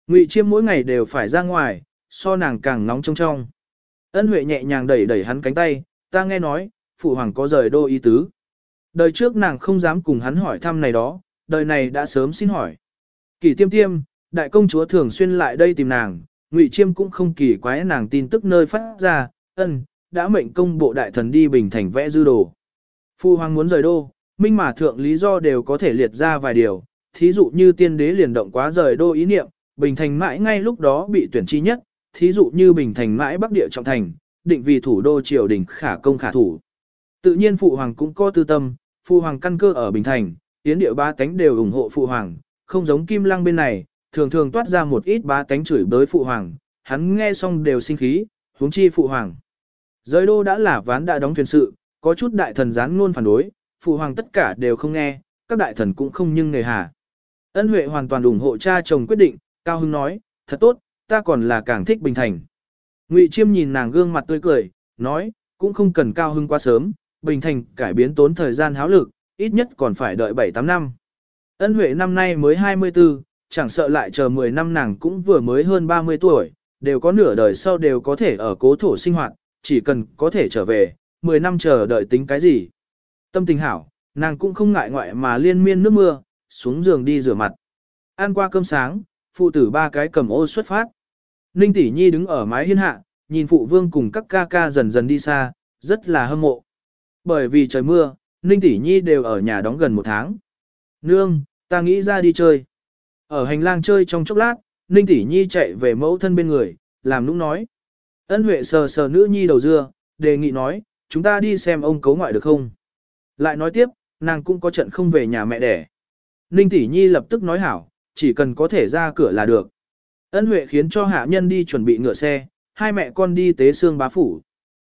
Ngụy Chiêm mỗi ngày đều phải ra ngoài, so nàng càng nóng trong trong. Ân Huệ nhẹ nhàng đẩy đẩy hắn cánh tay, ta nghe nói, phụ hoàng có rời đô ý tứ. Đời trước nàng không dám cùng hắn hỏi thăm này đó, đời này đã sớm xin hỏi. Kỳ tiêm tiêm, đại công chúa thường xuyên lại đây tìm nàng, Ngụy Chiêm cũng không kỳ quái nàng tin tức nơi phát ra, ân, đã mệnh công bộ đại thần đi Bình Thành vẽ dư đồ. Phu hoàng muốn rời đô, minh mà thượng lý do đều có thể liệt ra vài điều, thí dụ như tiên đế liền động quá rời đô ý niệm, Bình Thành mãi ngay lúc đó bị tuyển chi nhất, thí dụ như Bình Thành mãi bắc địa trọng thành, định vì thủ đô triều đình khả công khả thủ. Tự nhiên phụ hoàng cũng có tư tâm, phụ hoàng căn cơ ở Bình Thành, tiến địa ba tánh đều ủng hộ phụ hoàng, không giống Kim Lăng bên này, thường thường toát ra một ít ba tánh chửi bới phụ hoàng, hắn nghe xong đều sinh khí, huống chi phụ hoàng. Giới đô đã là ván đã đóng thuyền sự, có chút đại thần gián luôn phản đối, phụ hoàng tất cả đều không nghe, các đại thần cũng không nhưng nghề hà. Ân Huệ hoàn toàn ủng hộ cha chồng quyết định, Cao Hưng nói, thật tốt, ta còn là càng thích Bình Thành. Ngụy Chiêm nhìn nàng gương mặt tươi cười, nói, cũng không cần Cao Hưng quá sớm, Bình Thành cải biến tốn thời gian háo lực, ít nhất còn phải đợi 7-8 năm. Ân Huệ năm nay mới 24, chẳng sợ lại chờ 10 năm nàng cũng vừa mới hơn 30 tuổi, đều có nửa đời sau đều có thể ở cố thổ sinh hoạt, chỉ cần có thể trở về, 10 năm chờ đợi tính cái gì. Tâm tình hảo, nàng cũng không ngại ngoại mà liên miên nước mưa, xuống giường đi rửa mặt. Ăn qua cơm sáng, phụ tử ba cái cầm ô xuất phát. Ninh tỷ nhi đứng ở mái hiên hạ, nhìn phụ vương cùng các ca ca dần dần đi xa, rất là hâm mộ. Bởi vì trời mưa, Ninh tỷ nhi đều ở nhà đóng gần một tháng. Nương, ta nghĩ ra đi chơi. Ở hành lang chơi trong chốc lát, Ninh tỷ nhi chạy về mẫu thân bên người, làm nũng nói. Ân Huệ sờ sờ nữ nhi đầu dưa, đề nghị nói, chúng ta đi xem ông cấu ngoại được không? Lại nói tiếp, nàng cũng có trận không về nhà mẹ đẻ. Ninh tỷ nhi lập tức nói hảo, chỉ cần có thể ra cửa là được. Ân Huệ khiến cho hạ nhân đi chuẩn bị ngựa xe, hai mẹ con đi tế xương bá phủ.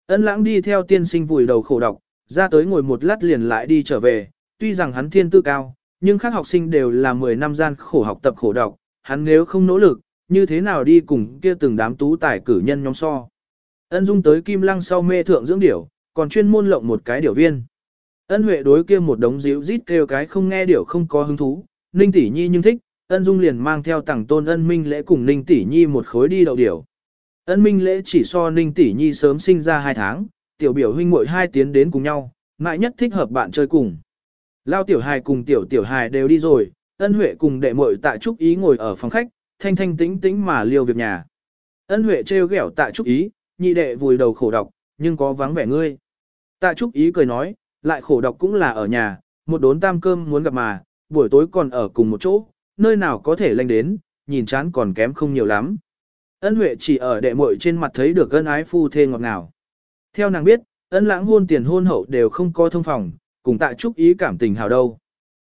Ân lãng đi theo tiên sinh vùi đầu khổ độc ra tới ngồi một lát liền lại đi trở về, tuy rằng hắn thiên tư cao, nhưng khác học sinh đều là 10 năm gian khổ học tập khổ đọc, hắn nếu không nỗ lực, như thế nào đi cùng kia từng đám tú tài cử nhân nhóm so. Ân Dung tới Kim Lăng sau mê thượng dưỡng điểu, còn chuyên môn lộng một cái điểu viên. Ân Huệ đối kia một đống díu rít kêu cái không nghe điểu không có hứng thú, Ninh tỷ nhi nhưng thích, Ân Dung liền mang theo tặng tôn Ân Minh lễ cùng Ninh tỷ nhi một khối đi đậu điểu. Ân Minh lễ chỉ so Ninh tỷ nhi sớm sinh ra hai tháng, tiểu biểu huynh muội hai tiến đến cùng nhau, mãi nhất thích hợp bạn chơi cùng. Lao tiểu hài cùng tiểu tiểu hài đều đi rồi, Ân Huệ cùng đệ muội tạ trúc ý ngồi ở phòng khách, thanh thanh tĩnh tĩnh mà liêu việc nhà. Ân Huệ trêu ghẹo tạ trúc ý, nhị đệ vùi đầu khổ đọc, nhưng có vắng vẻ ngươi. Tạ trúc ý cười nói, lại khổ đọc cũng là ở nhà, một đốn tam cơm muốn gặp mà, buổi tối còn ở cùng một chỗ, nơi nào có thể lanh đến, nhìn chán còn kém không nhiều lắm. Ân Huệ chỉ ở đệ muội trên mặt thấy được ân ái phu thê ngọt ngào. Theo nàng biết, ân lãng hôn tiền hôn hậu đều không có thông phòng, cùng tạ trúc ý cảm tình hào đâu.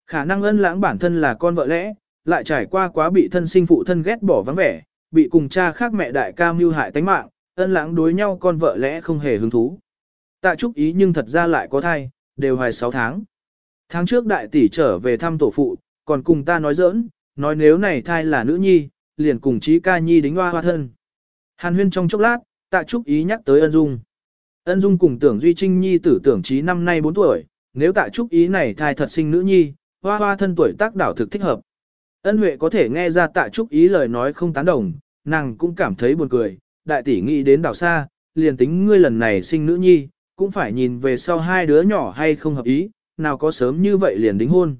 Khả năng ân lãng bản thân là con vợ lẽ, lại trải qua quá bị thân sinh phụ thân ghét bỏ vắng vẻ, bị cùng cha khác mẹ đại ca mưu hại tánh mạng, ân lãng đối nhau con vợ lẽ không hề hứng thú. Tạ Trúc Ý nhưng thật ra lại có thai, đều hoài 6 tháng. Tháng trước đại tỷ trở về thăm tổ phụ, còn cùng ta nói giỡn, nói nếu này thai là nữ nhi, liền cùng chí ca nhi đính hoa hoa thân. Hàn huyên trong chốc lát, Tạ Trúc Ý nhắc tới ân dung. Ân dung cùng tưởng Duy Trinh nhi tử tưởng trí năm nay 4 tuổi, nếu Tạ Trúc Ý này thai thật sinh nữ nhi, hoa hoa thân tuổi tác đảo thực thích hợp. Ân Huệ có thể nghe ra Tạ Trúc Ý lời nói không tán đồng, nàng cũng cảm thấy buồn cười, đại tỷ nghĩ đến đảo xa, liền tính ngươi lần này sinh nữ nhi, cũng phải nhìn về sau hai đứa nhỏ hay không hợp ý, nào có sớm như vậy liền đính hôn.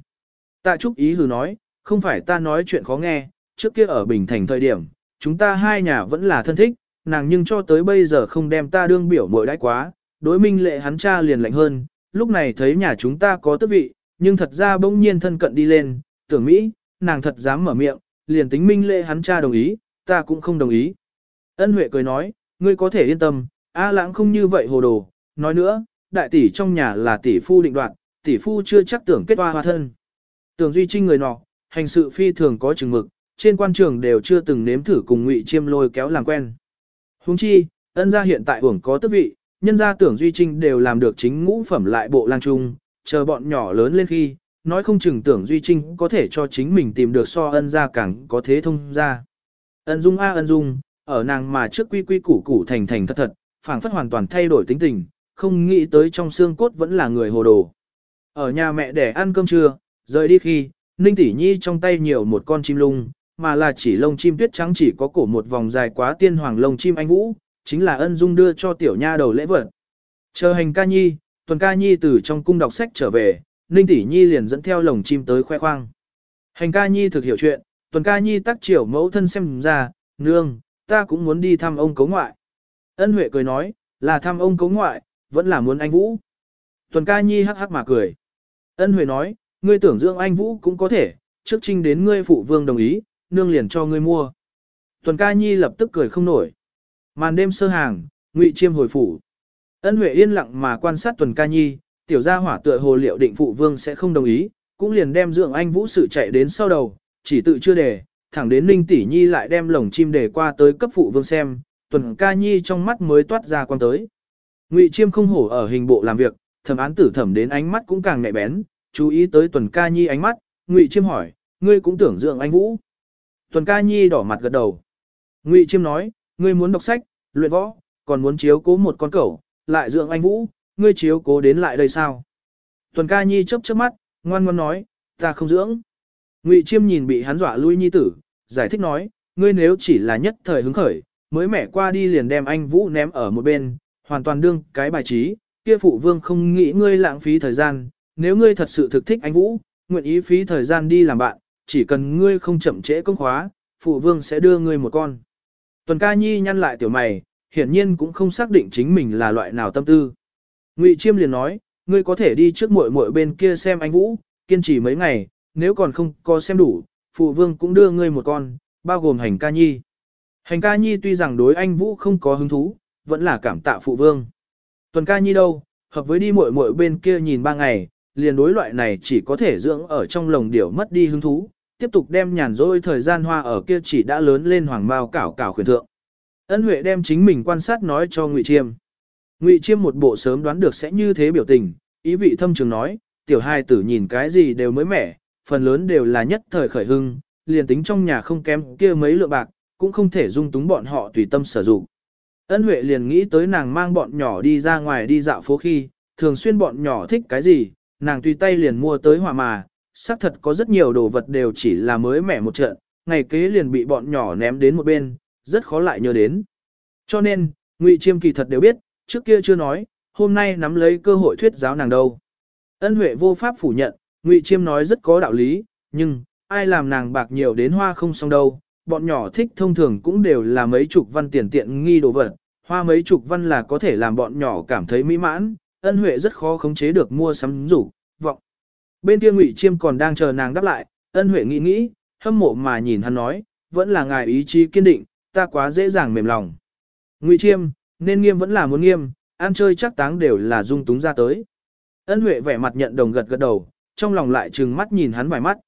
Tạ Trúc Ý hừ nói, không phải ta nói chuyện khó nghe, trước kia ở Bình Thành thời điểm, chúng ta hai nhà vẫn là thân thích, nàng nhưng cho tới bây giờ không đem ta đương biểu mội đãi quá, đối minh lệ hắn cha liền lạnh hơn, lúc này thấy nhà chúng ta có tước vị, nhưng thật ra bỗng nhiên thân cận đi lên, tưởng Mỹ, nàng thật dám mở miệng, liền tính minh lệ hắn cha đồng ý, ta cũng không đồng ý. Ân Huệ cười nói, ngươi có thể yên tâm, A lãng không như vậy hồ đồ, nói nữa, đại tỷ trong nhà là tỷ phu định đoạt, tỷ phu chưa chắc tưởng kết hoa hoa thân. Tưởng Duy Trinh người nọ, hành sự phi thường có chừng mực, trên quan trường đều chưa từng nếm thử cùng ngụy chiêm lôi kéo làm quen. Huống chi, ân gia hiện tại hưởng có tước vị, nhân gia tưởng Duy Trinh đều làm được chính ngũ phẩm lại bộ lang trung, chờ bọn nhỏ lớn lên khi, nói không chừng tưởng Duy Trinh có thể cho chính mình tìm được so ân gia càng có thế thông ra. Ân dung a ân dung, ở nàng mà trước quy quy củ củ thành thành thật thật, phảng phất hoàn toàn thay đổi tính tình, không nghĩ tới trong xương cốt vẫn là người hồ đồ. Ở nhà mẹ để ăn cơm trưa, rời đi khi, Ninh Tỷ Nhi trong tay nhiều một con chim lung, mà là chỉ lông chim tuyết trắng chỉ có cổ một vòng dài quá tiên hoàng lông chim anh vũ, chính là ân dung đưa cho tiểu nha đầu lễ vật. Chờ hành ca nhi, tuần ca nhi từ trong cung đọc sách trở về, Ninh Tỷ Nhi liền dẫn theo lồng chim tới khoe khoang. Hành ca nhi thực hiểu chuyện, tuần ca nhi tác triều mẫu thân xem ra, nương, ta cũng muốn đi thăm ông cấu ngoại. Ân Huệ cười nói, là thăm ông cấu ngoại, vẫn là muốn anh Vũ. Tuần ca nhi hắc hắc mà cười. Ân Huệ nói, ngươi tưởng dưỡng anh Vũ cũng có thể, trước trinh đến ngươi phụ vương đồng ý, nương liền cho ngươi mua. Tuần ca nhi lập tức cười không nổi. Màn đêm sơ hàng, ngụy chiêm hồi phủ. Ân Huệ yên lặng mà quan sát tuần ca nhi, tiểu gia hỏa tựa hồ liệu định phụ vương sẽ không đồng ý, cũng liền đem dưỡng anh Vũ sự chạy đến sau đầu, chỉ tự chưa để, thẳng đến Ninh Tỷ Nhi lại đem lồng chim để qua tới cấp phụ vương xem, tuần ca nhi trong mắt mới toát ra quan tới. Ngụy Chiêm không hổ ở hình bộ làm việc, thẩm án tử thẩm đến ánh mắt cũng càng nhạy bén, chú ý tới tuần ca nhi ánh mắt, Ngụy Chiêm hỏi, ngươi cũng tưởng dưỡng anh Vũ. Tuần ca nhi đỏ mặt gật đầu. Ngụy Chiêm nói, ngươi muốn đọc sách, luyện võ, còn muốn chiếu cố một con cẩu, lại dưỡng anh Vũ, ngươi chiếu cố đến lại đây sao? Tuần ca nhi chớp chớp mắt, ngoan ngoan nói, ta không dưỡng. Ngụy Chiêm nhìn bị hắn dọa lui nhi tử, giải thích nói, ngươi nếu chỉ là nhất thời hứng khởi, mới mẻ qua đi liền đem anh Vũ ném ở một bên, hoàn toàn đương cái bài trí, kia phụ vương không nghĩ ngươi lãng phí thời gian, nếu ngươi thật sự thực thích anh Vũ, nguyện ý phí thời gian đi làm bạn, chỉ cần ngươi không chậm trễ công khóa, phụ vương sẽ đưa ngươi một con. Tuần ca nhi nhăn lại tiểu mày, hiển nhiên cũng không xác định chính mình là loại nào tâm tư. Ngụy Chiêm liền nói, ngươi có thể đi trước muội muội bên kia xem anh Vũ, kiên trì mấy ngày, nếu còn không có xem đủ, phụ vương cũng đưa ngươi một con, bao gồm hành ca nhi. Hành ca nhi tuy rằng đối anh Vũ không có hứng thú, vẫn là cảm tạ phụ vương. Tuần ca nhi đâu, hợp với đi muội muội bên kia nhìn ba ngày, liền đối loại này chỉ có thể dưỡng ở trong lồng điểu mất đi hứng thú, tiếp tục đem nhàn rỗi thời gian hoa ở kia chỉ đã lớn lên hoàng mao cảo cảo khuyển thượng. Ân Huệ đem chính mình quan sát nói cho Ngụy Chiêm. Ngụy Chiêm một bộ sớm đoán được sẽ như thế biểu tình, ý vị thâm trường nói, tiểu hai tử nhìn cái gì đều mới mẻ, phần lớn đều là nhất thời khởi hưng, liền tính trong nhà không kém kia mấy lượng bạc, cũng không thể dung túng bọn họ tùy tâm sử dụng. Ân Huệ liền nghĩ tới nàng mang bọn nhỏ đi ra ngoài đi dạo phố khi, thường xuyên bọn nhỏ thích cái gì, nàng tùy tay liền mua tới hỏa mà, xác thật có rất nhiều đồ vật đều chỉ là mới mẻ một trận, ngày kế liền bị bọn nhỏ ném đến một bên, rất khó lại nhớ đến. Cho nên, Ngụy Chiêm kỳ thật đều biết, trước kia chưa nói, hôm nay nắm lấy cơ hội thuyết giáo nàng đâu. Ân Huệ vô pháp phủ nhận, Ngụy Chiêm nói rất có đạo lý, nhưng, ai làm nàng bạc nhiều đến hoa không xong đâu, bọn nhỏ thích thông thường cũng đều là mấy chục văn tiền tiện nghi đồ vật, hoa mấy chục văn là có thể làm bọn nhỏ cảm thấy mỹ mãn, ân huệ rất khó khống chế được mua sắm rủ. Bên kia Ngụy Chiêm còn đang chờ nàng đáp lại, ân huệ nghĩ nghĩ, hâm mộ mà nhìn hắn nói, vẫn là ngài ý chí kiên định, ta quá dễ dàng mềm lòng. Ngụy Chiêm, nên nghiêm vẫn là muốn nghiêm, ăn chơi chắc táng đều là dung túng ra tới. Ân huệ vẻ mặt nhận đồng gật gật đầu, trong lòng lại trừng mắt nhìn hắn vài mắt.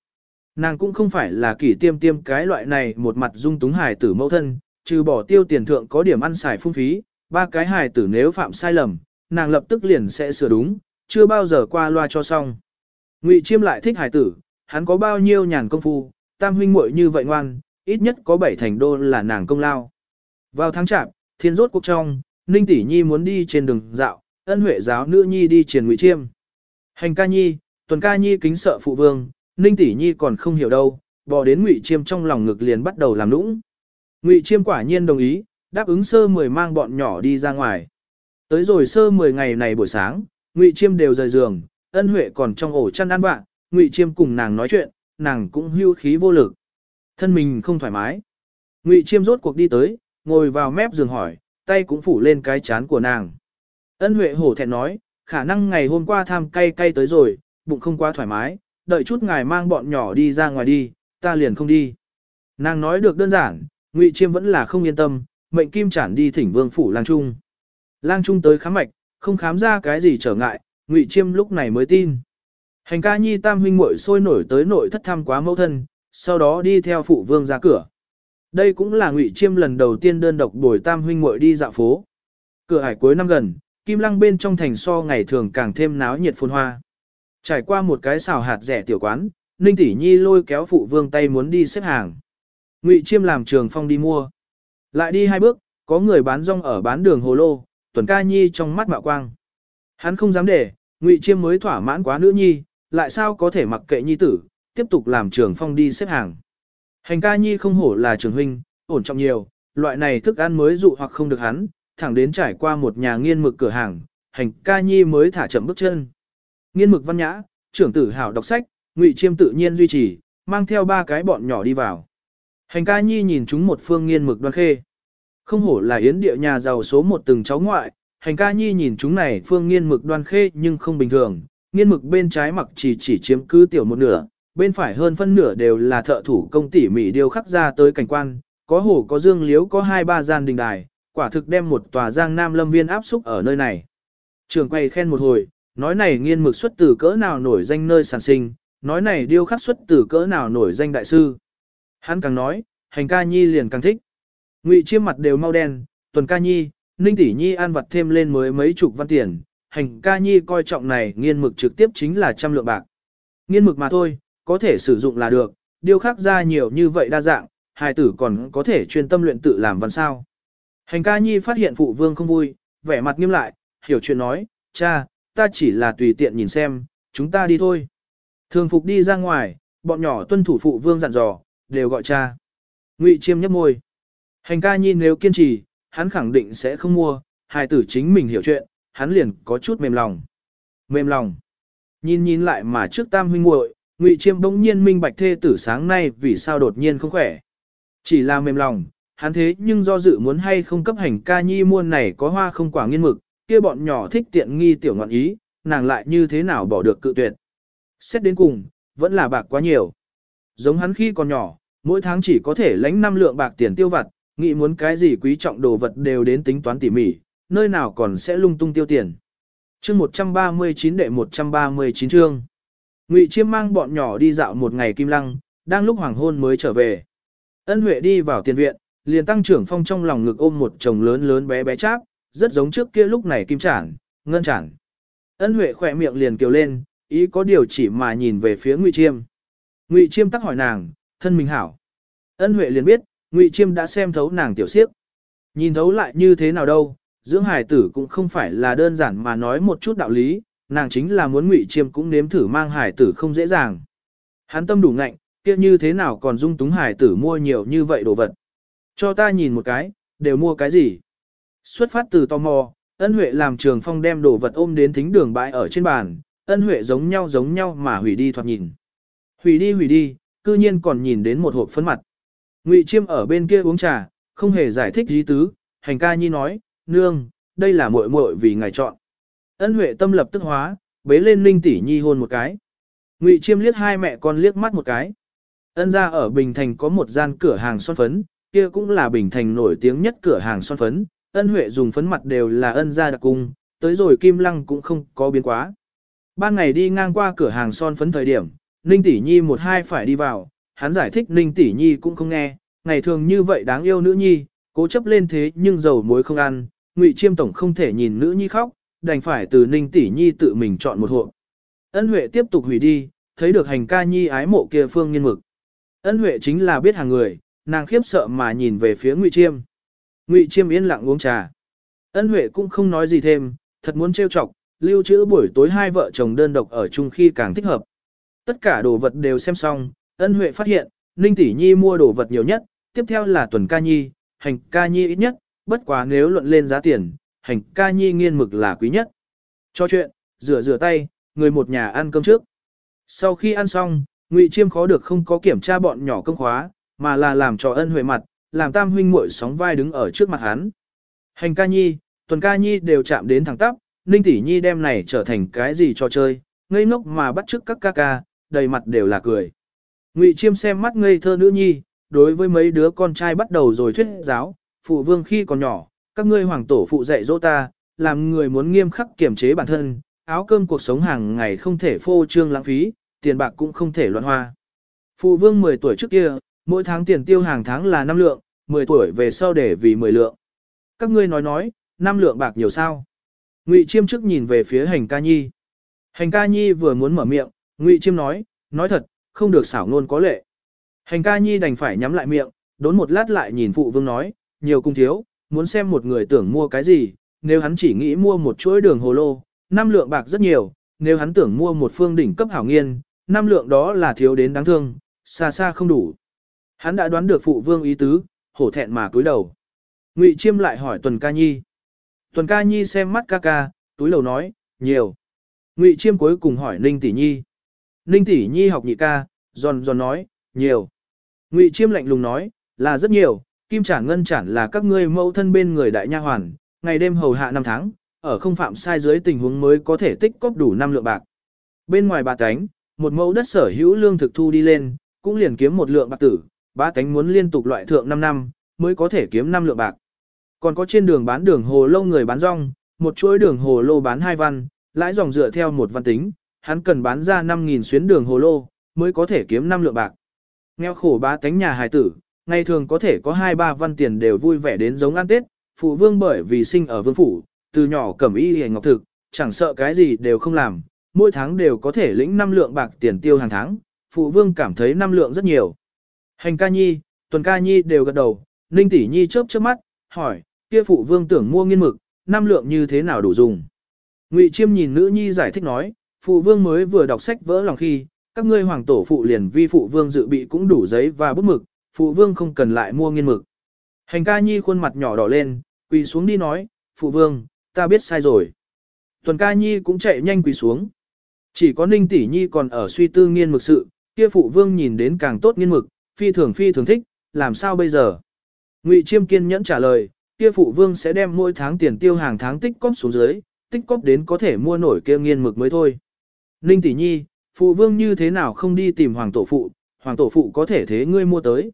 Nàng cũng không phải là kỷ tiêm tiêm cái loại này một mặt dung túng hài tử mẫu thân, trừ bỏ tiêu tiền thượng có điểm ăn xài phung phí, ba cái hài tử nếu phạm sai lầm, nàng lập tức liền sẽ sửa đúng, chưa bao giờ qua loa cho xong. Ngụy Chiêm lại thích hài tử, hắn có bao nhiêu nhàn công phu, tam huynh muội như vậy ngoan, ít nhất có bảy thành đô là nàng công lao. Vào tháng chạp, thiên rốt cuộc trong, Ninh Tỷ Nhi muốn đi trên đường dạo, ân huệ giáo nữ nhi đi truyền Ngụy Chiêm. Hành ca nhi, tuần ca nhi kính sợ phụ vương, Ninh Tỷ Nhi còn không hiểu đâu, bò đến Ngụy Chiêm trong lòng ngực liền bắt đầu làm nũng. Ngụy Chiêm quả nhiên đồng ý, đáp ứng sơ 10 mang bọn nhỏ đi ra ngoài. Tới rồi sơ 10 ngày này buổi sáng, Ngụy Chiêm đều rời giường, ân huệ còn trong ổ chăn ăn bạn, Ngụy Chiêm cùng nàng nói chuyện, nàng cũng hưu khí vô lực. Thân mình không thoải mái. Ngụy Chiêm rốt cuộc đi tới, ngồi vào mép giường hỏi, tay cũng phủ lên cái chán của nàng. Ân huệ hổ thẹn nói, khả năng ngày hôm qua tham cay cay tới rồi, bụng không quá thoải mái, đợi chút ngài mang bọn nhỏ đi ra ngoài đi, ta liền không đi. Nàng nói được đơn giản, Ngụy Chiêm vẫn là không yên tâm, mệnh kim chản đi thỉnh vương phủ lang trung. Lang trung tới khám mạch, không khám ra cái gì trở ngại, Ngụy Chiêm lúc này mới tin. Hành ca nhi tam huynh muội sôi nổi tới nội thất thăm quá mẫu thân, sau đó đi theo phụ vương ra cửa. Đây cũng là Ngụy Chiêm lần đầu tiên đơn độc bồi tam huynh muội đi dạo phố. Cửa hải cuối năm gần, Kim Lăng bên trong thành so ngày thường càng thêm náo nhiệt phồn hoa. Trải qua một cái xào hạt rẻ tiểu quán, Ninh Tỷ Nhi lôi kéo phụ vương tay muốn đi xếp hàng. Ngụy Chiêm làm trường phong đi mua. Lại đi hai bước, có người bán rong ở bán đường hồ lô, tuần ca nhi trong mắt mạo quang. Hắn không dám để, Ngụy Chiêm mới thỏa mãn quá nữ nhi, lại sao có thể mặc kệ nhi tử, tiếp tục làm trường phong đi xếp hàng. Hành ca nhi không hổ là trường huynh, ổn trọng nhiều, loại này thức ăn mới dụ hoặc không được hắn, thẳng đến trải qua một nhà nghiên mực cửa hàng, hành ca nhi mới thả chậm bước chân. Nghiên mực văn nhã, trưởng tử hảo đọc sách, Ngụy Chiêm tự nhiên duy trì, mang theo ba cái bọn nhỏ đi vào. Hành ca nhi nhìn chúng một phương nghiên mực đoan khê. Không hổ là yến địa nhà giàu số một từng cháu ngoại, hành ca nhi nhìn chúng này phương nghiên mực đoan khê nhưng không bình thường, nghiên mực bên trái mặc chỉ chỉ chiếm cứ tiểu một nửa, bên phải hơn phân nửa đều là thợ thủ công tỉ mỉ điêu khắc ra tới cảnh quan, có hồ có dương liếu có hai ba gian đình đài, quả thực đem một tòa giang nam lâm viên áp xúc ở nơi này. Trường quay khen một hồi, nói này nghiên mực xuất từ cỡ nào nổi danh nơi sản sinh, nói này điêu khắc xuất từ cỡ nào nổi danh đại sư. Hắn càng nói, hành ca nhi liền càng thích. Ngụy chiêm mặt đều mau đen, tuần ca nhi, ninh tỷ nhi ăn vặt thêm lên mới mấy chục văn tiền, hành ca nhi coi trọng này nghiên mực trực tiếp chính là trăm lượng bạc. Nghiên mực mà thôi, có thể sử dụng là được, Điều khác ra nhiều như vậy đa dạng, hài tử còn có thể chuyên tâm luyện tự làm văn sao. Hành ca nhi phát hiện phụ vương không vui, vẻ mặt nghiêm lại, hiểu chuyện nói, cha, ta chỉ là tùy tiện nhìn xem, chúng ta đi thôi. Thường phục đi ra ngoài, bọn nhỏ tuân thủ phụ vương dặn dò, đều gọi cha. Ngụy chiêm nhấp môi. Hành ca nhi nếu kiên trì, hắn khẳng định sẽ không mua, hài tử chính mình hiểu chuyện, hắn liền có chút mềm lòng. Mềm lòng. Nhìn nhìn lại mà trước tam huynh muội, Ngụy Chiêm bỗng nhiên minh bạch thê tử sáng nay vì sao đột nhiên không khỏe. Chỉ là mềm lòng, hắn thế nhưng do dự muốn hay không cấp hành ca nhi muôn này có hoa không quả nghiên mực, kia bọn nhỏ thích tiện nghi tiểu ngọn ý, nàng lại như thế nào bỏ được cự tuyệt. Xét đến cùng, vẫn là bạc quá nhiều. Giống hắn khi còn nhỏ, mỗi tháng chỉ có thể lãnh 5 lượng bạc tiền tiêu vặt, nghĩ muốn cái gì quý trọng đồ vật đều đến tính toán tỉ mỉ, nơi nào còn sẽ lung tung tiêu tiền. Chương 139 đệ 139 chương. Ngụy Chiêm mang bọn nhỏ đi dạo một ngày kim lăng, đang lúc hoàng hôn mới trở về. Ân Huệ đi vào tiền viện, liền tăng trưởng phong trong lòng ngực ôm một chồng lớn lớn bé bé cháp, rất giống trước kia lúc này kim chản, ngân chản. Ân Huệ khỏe miệng liền kiều lên, ý có điều chỉ mà nhìn về phía Ngụy Chiêm. Ngụy Chiêm tắc hỏi nàng, thân mình hảo. Ân Huệ liền biết, Ngụy Chiêm đã xem thấu nàng tiểu siếp. Nhìn thấu lại như thế nào đâu, dưỡng hải tử cũng không phải là đơn giản mà nói một chút đạo lý, nàng chính là muốn Ngụy Chiêm cũng nếm thử mang hải tử không dễ dàng. Hắn tâm đủ ngạnh, kia như thế nào còn dung túng hải tử mua nhiều như vậy đồ vật. Cho ta nhìn một cái, đều mua cái gì? Xuất phát từ tò mò, ân huệ làm trường phong đem đồ vật ôm đến thính đường bãi ở trên bàn, ân huệ giống nhau giống nhau mà hủy đi thoạt nhìn. Hủy đi hủy đi, cư nhiên còn nhìn đến một hộp phấn mặt. Ngụy Chiêm ở bên kia uống trà, không hề giải thích gì tứ, hành ca nhi nói, nương, đây là muội muội vì ngài chọn. Ân Huệ tâm lập tức hóa, bế lên Ninh tỷ nhi hôn một cái. Ngụy Chiêm liếc hai mẹ con liếc mắt một cái. Ân gia ở Bình Thành có một gian cửa hàng son phấn, kia cũng là Bình Thành nổi tiếng nhất cửa hàng son phấn. Ân Huệ dùng phấn mặt đều là ân gia đặc cung, tới rồi Kim Lăng cũng không có biến quá. Ban ngày đi ngang qua cửa hàng son phấn thời điểm, Ninh tỷ nhi một hai phải đi vào, hắn giải thích Ninh tỷ nhi cũng không nghe, ngày thường như vậy đáng yêu nữ nhi, cố chấp lên thế nhưng dầu muối không ăn, Ngụy Chiêm tổng không thể nhìn nữ nhi khóc, đành phải từ Ninh tỷ nhi tự mình chọn một hộp. Ân Huệ tiếp tục hủy đi, thấy được hành ca nhi ái mộ kia phương nghiên mực. Ân Huệ chính là biết hàng người, nàng khiếp sợ mà nhìn về phía Ngụy Chiêm. Ngụy Chiêm yên lặng uống trà. Ân Huệ cũng không nói gì thêm, thật muốn trêu chọc, lưu trữ buổi tối hai vợ chồng đơn độc ở chung khi càng thích hợp. Tất cả đồ vật đều xem xong, Ân Huệ phát hiện, Ninh tỷ nhi mua đồ vật nhiều nhất, tiếp theo là Tuần ca nhi, hành ca nhi ít nhất, bất quá nếu luận lên giá tiền, hành ca nhi nghiên mực là quý nhất. Cho chuyện, rửa rửa tay, người một nhà ăn cơm trước. Sau khi ăn xong, Ngụy Chiêm khó được không có kiểm tra bọn nhỏ công khóa, mà là làm cho ân huệ mặt, làm tam huynh muội sóng vai đứng ở trước mặt hắn. Hành ca nhi, tuần ca nhi đều chạm đến thẳng tắp, ninh tỷ nhi đem này trở thành cái gì cho chơi, ngây ngốc mà bắt chước các ca ca, đầy mặt đều là cười. Ngụy Chiêm xem mắt ngây thơ nữ nhi, đối với mấy đứa con trai bắt đầu rồi thuyết giáo, phụ vương khi còn nhỏ, các ngươi hoàng tổ phụ dạy dỗ ta, làm người muốn nghiêm khắc kiểm chế bản thân, áo cơm cuộc sống hàng ngày không thể phô trương lãng phí, tiền bạc cũng không thể loạn hoa. Phụ vương 10 tuổi trước kia, mỗi tháng tiền tiêu hàng tháng là 5 lượng, 10 tuổi về sau để vì 10 lượng. Các ngươi nói nói, 5 lượng bạc nhiều sao? Ngụy Chiêm trước nhìn về phía Hành Ca Nhi. Hành Ca Nhi vừa muốn mở miệng, Ngụy Chiêm nói, nói thật, không được xảo ngôn có lệ. Hành Ca Nhi đành phải nhắm lại miệng, đốn một lát lại nhìn phụ vương nói, nhiều cung thiếu, muốn xem một người tưởng mua cái gì, nếu hắn chỉ nghĩ mua một chuỗi đường hồ lô, năm lượng bạc rất nhiều, nếu hắn tưởng mua một phương đỉnh cấp hảo nghiên, năm lượng đó là thiếu đến đáng thương, xa xa không đủ. Hắn đã đoán được phụ vương ý tứ, hổ thẹn mà cúi đầu. Ngụy Chiêm lại hỏi Tuần Ca Nhi. Tuần Ca Nhi xem mắt ca ca, túi đầu nói, nhiều. Ngụy Chiêm cuối cùng hỏi Ninh Tỷ Nhi. Ninh Tỷ Nhi học nhị ca, giòn giòn nói, nhiều. Ngụy Chiêm lạnh lùng nói, là rất nhiều, Kim trả Ngân Trản là các ngươi mẫu thân bên người đại nha hoàn, ngày đêm hầu hạ năm tháng, ở không phạm sai dưới tình huống mới có thể tích cóp đủ năm lượng bạc. Bên ngoài bà tánh, một mẫu đất sở hữu lương thực thu đi lên, cũng liền kiếm một lượng bạc tử, bà tánh muốn liên tục loại thượng 5 năm, mới có thể kiếm 5 lượng bạc. Còn có trên đường bán đường hồ lô người bán rong, một chuỗi đường hồ lô bán hai văn, lãi dòng dựa theo một văn tính, hắn cần bán ra 5.000 xuyến đường hồ lô, mới có thể kiếm 5 lượng bạc. Nghèo khổ bá tánh nhà hài tử, ngày thường có thể có 2-3 văn tiền đều vui vẻ đến giống ăn Tết, phụ vương bởi vì sinh ở vương phủ, từ nhỏ cẩm y hề ngọc thực, chẳng sợ cái gì đều không làm, mỗi tháng đều có thể lĩnh 5 lượng bạc tiền tiêu hàng tháng, phụ vương cảm thấy 5 lượng rất nhiều. Hành ca nhi, tuần ca nhi đều gật đầu, ninh tỷ nhi chớp chớp mắt, hỏi, kia phụ vương tưởng mua nghiên mực, 5 lượng như thế nào đủ dùng. Ngụy Chiêm nhìn nữ nhi giải thích nói, phụ vương mới vừa đọc sách vỡ lòng khi, các ngươi hoàng tổ phụ liền vi phụ vương dự bị cũng đủ giấy và bút mực, phụ vương không cần lại mua nghiên mực. Hành ca nhi khuôn mặt nhỏ đỏ lên, quỳ xuống đi nói, phụ vương, ta biết sai rồi. Tuần ca nhi cũng chạy nhanh quỳ xuống. Chỉ có ninh tỷ nhi còn ở suy tư nghiên mực sự, kia phụ vương nhìn đến càng tốt nghiên mực, phi thường phi thường thích, làm sao bây giờ? Ngụy Chiêm kiên nhẫn trả lời, kia phụ vương sẽ đem mỗi tháng tiền tiêu hàng tháng tích cóp xuống dưới, tích cóp đến có thể mua nổi kia nghiên mực mới thôi. Ninh tỷ nhi, phụ vương như thế nào không đi tìm hoàng tổ phụ, hoàng tổ phụ có thể thế ngươi mua tới.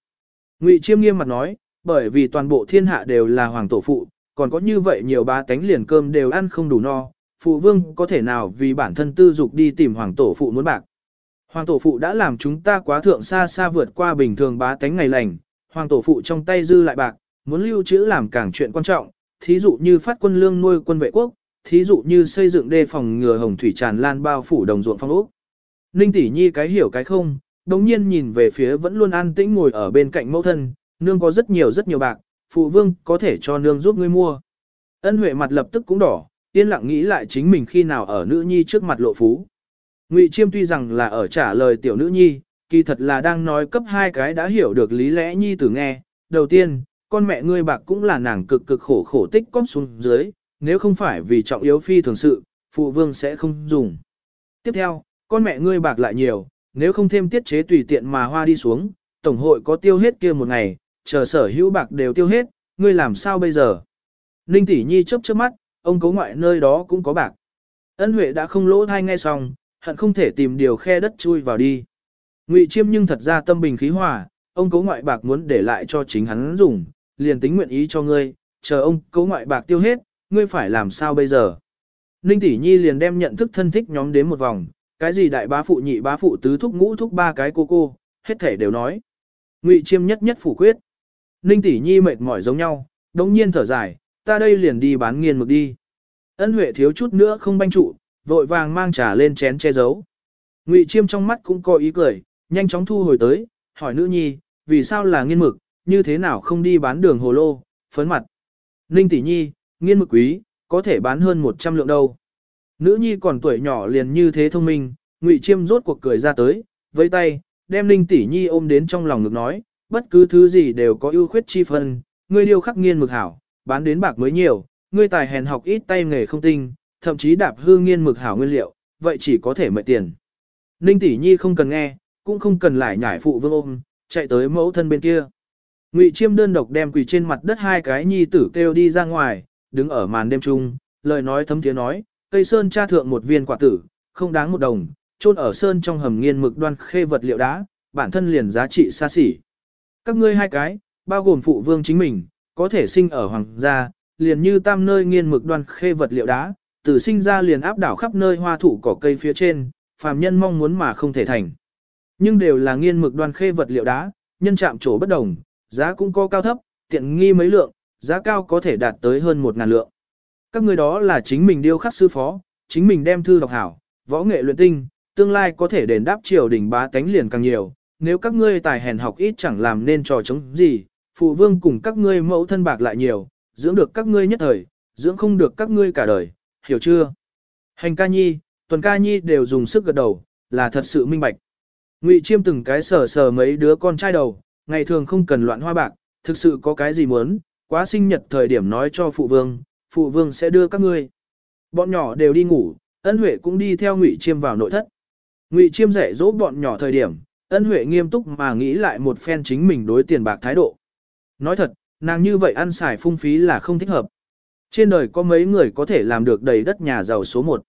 Ngụy Chiêm nghiêm mặt nói, bởi vì toàn bộ thiên hạ đều là hoàng tổ phụ, còn có như vậy nhiều ba tánh liền cơm đều ăn không đủ no, phụ vương có thể nào vì bản thân tư dục đi tìm hoàng tổ phụ muốn bạc. Hoàng tổ phụ đã làm chúng ta quá thượng xa xa vượt qua bình thường bá tánh ngày lành, hoàng tổ phụ trong tay dư lại bạc, muốn lưu trữ làm càng chuyện quan trọng, thí dụ như phát quân lương nuôi quân vệ quốc, thí dụ như xây dựng đê phòng ngừa hồng thủy tràn lan bao phủ đồng ruộng phong ốc. Ninh tỷ nhi cái hiểu cái không, đồng nhiên nhìn về phía vẫn luôn an tĩnh ngồi ở bên cạnh mẫu thân, nương có rất nhiều rất nhiều bạc, phụ vương có thể cho nương giúp ngươi mua. Ân huệ mặt lập tức cũng đỏ, yên lặng nghĩ lại chính mình khi nào ở nữ nhi trước mặt lộ phú. Ngụy Chiêm tuy rằng là ở trả lời tiểu nữ nhi, kỳ thật là đang nói cấp hai cái đã hiểu được lý lẽ nhi tử nghe. Đầu tiên, con mẹ ngươi bạc cũng là nàng cực cực khổ khổ tích cóp xuống dưới, nếu không phải vì trọng yếu phi thường sự, phụ vương sẽ không dùng. Tiếp theo, con mẹ ngươi bạc lại nhiều, nếu không thêm tiết chế tùy tiện mà hoa đi xuống, tổng hội có tiêu hết kia một ngày, chờ sở hữu bạc đều tiêu hết, ngươi làm sao bây giờ? Ninh tỷ nhi chớp chớp mắt, ông cố ngoại nơi đó cũng có bạc. Ân Huệ đã không lỗ thai nghe xong, hận không thể tìm điều khe đất chui vào đi. Ngụy Chiêm nhưng thật ra tâm bình khí hòa, ông cố ngoại bạc muốn để lại cho chính hắn dùng, liền tính nguyện ý cho ngươi, chờ ông cố ngoại bạc tiêu hết, ngươi phải làm sao bây giờ? Ninh tỷ nhi liền đem nhận thức thân thích nhóm đến một vòng, cái gì đại bá phụ nhị bá phụ tứ thúc ngũ thúc ba cái cô cô, hết thể đều nói. Ngụy Chiêm nhất nhất phủ quyết. Ninh tỷ nhi mệt mỏi giống nhau, đống nhiên thở dài, ta đây liền đi bán nghiền mực đi. Ân Huệ thiếu chút nữa không banh trụ, vội vàng mang trà lên chén che giấu. Ngụy Chiêm trong mắt cũng có ý cười, nhanh chóng thu hồi tới, hỏi nữ nhi, vì sao là nghiên mực, như thế nào không đi bán đường hồ lô, phấn mặt. Ninh tỷ nhi, nghiên mực quý, có thể bán hơn 100 lượng đâu. Nữ nhi còn tuổi nhỏ liền như thế thông minh, Ngụy Chiêm rốt cuộc cười ra tới, với tay, đem Ninh tỷ nhi ôm đến trong lòng ngực nói, bất cứ thứ gì đều có ưu khuyết chi phân, ngươi điêu khắc nghiên mực hảo, bán đến bạc mới nhiều, ngươi tài hèn học ít tay nghề không tinh, thậm chí đạp hư nghiên mực hảo nguyên liệu, vậy chỉ có thể mệnh tiền. Ninh tỷ nhi không cần nghe, cũng không cần lại nhảy phụ vương ôm, chạy tới mẫu thân bên kia. Ngụy Chiêm đơn độc đem quỳ trên mặt đất hai cái nhi tử kêu đi ra ngoài, đứng ở màn đêm trung, lời nói thấm tiếng nói, cây sơn tra thượng một viên quả tử, không đáng một đồng, chôn ở sơn trong hầm nghiên mực đoan khê vật liệu đá, bản thân liền giá trị xa xỉ. Các ngươi hai cái, bao gồm phụ vương chính mình, có thể sinh ở hoàng gia, liền như tam nơi nghiên mực đoan khê vật liệu đá, từ sinh ra liền áp đảo khắp nơi hoa thủ cỏ cây phía trên, phàm nhân mong muốn mà không thể thành. Nhưng đều là nghiên mực đoan khê vật liệu đá, nhân chạm chỗ bất đồng, giá cũng có cao thấp, tiện nghi mấy lượng, giá cao có thể đạt tới hơn một ngàn lượng. Các người đó là chính mình điêu khắc sư phó, chính mình đem thư đọc hảo, võ nghệ luyện tinh, tương lai có thể đền đáp triều đình bá tánh liền càng nhiều. Nếu các ngươi tài hèn học ít chẳng làm nên trò chống gì, phụ vương cùng các ngươi mẫu thân bạc lại nhiều, dưỡng được các ngươi nhất thời, dưỡng không được các ngươi cả đời, hiểu chưa? Hành ca nhi, tuần ca nhi đều dùng sức gật đầu, là thật sự minh bạch. Ngụy chiêm từng cái sờ sờ mấy đứa con trai đầu, ngày thường không cần loạn hoa bạc, thực sự có cái gì muốn, quá sinh nhật thời điểm nói cho phụ vương, phụ vương sẽ đưa các ngươi. Bọn nhỏ đều đi ngủ, ân huệ cũng đi theo ngụy chiêm vào nội thất. Ngụy chiêm dạy dỗ bọn nhỏ thời điểm, ân huệ nghiêm túc mà nghĩ lại một phen chính mình đối tiền bạc thái độ. Nói thật, nàng như vậy ăn xài phung phí là không thích hợp. Trên đời có mấy người có thể làm được đầy đất nhà giàu số một.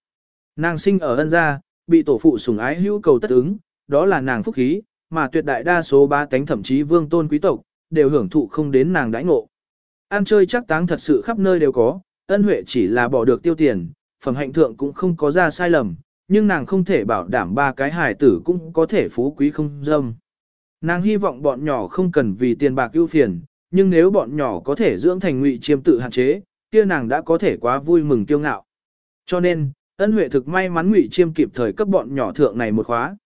Nàng sinh ở ân gia, bị tổ phụ sủng ái hữu cầu tất ứng, đó là nàng phúc khí, mà tuyệt đại đa số ba tánh thậm chí vương tôn quý tộc, đều hưởng thụ không đến nàng đãi ngộ. Ăn chơi chắc táng thật sự khắp nơi đều có, ân huệ chỉ là bỏ được tiêu tiền, phẩm hạnh thượng cũng không có ra sai lầm, nhưng nàng không thể bảo đảm ba cái hài tử cũng có thể phú quý không dâm. Nàng hy vọng bọn nhỏ không cần vì tiền bạc ưu phiền, nhưng nếu bọn nhỏ có thể dưỡng thành ngụy chiêm tự hạn chế, kia nàng đã có thể quá vui mừng kiêu ngạo. Cho nên, ân huệ thực may mắn ngụy chiêm kịp thời cấp bọn nhỏ thượng này một khóa.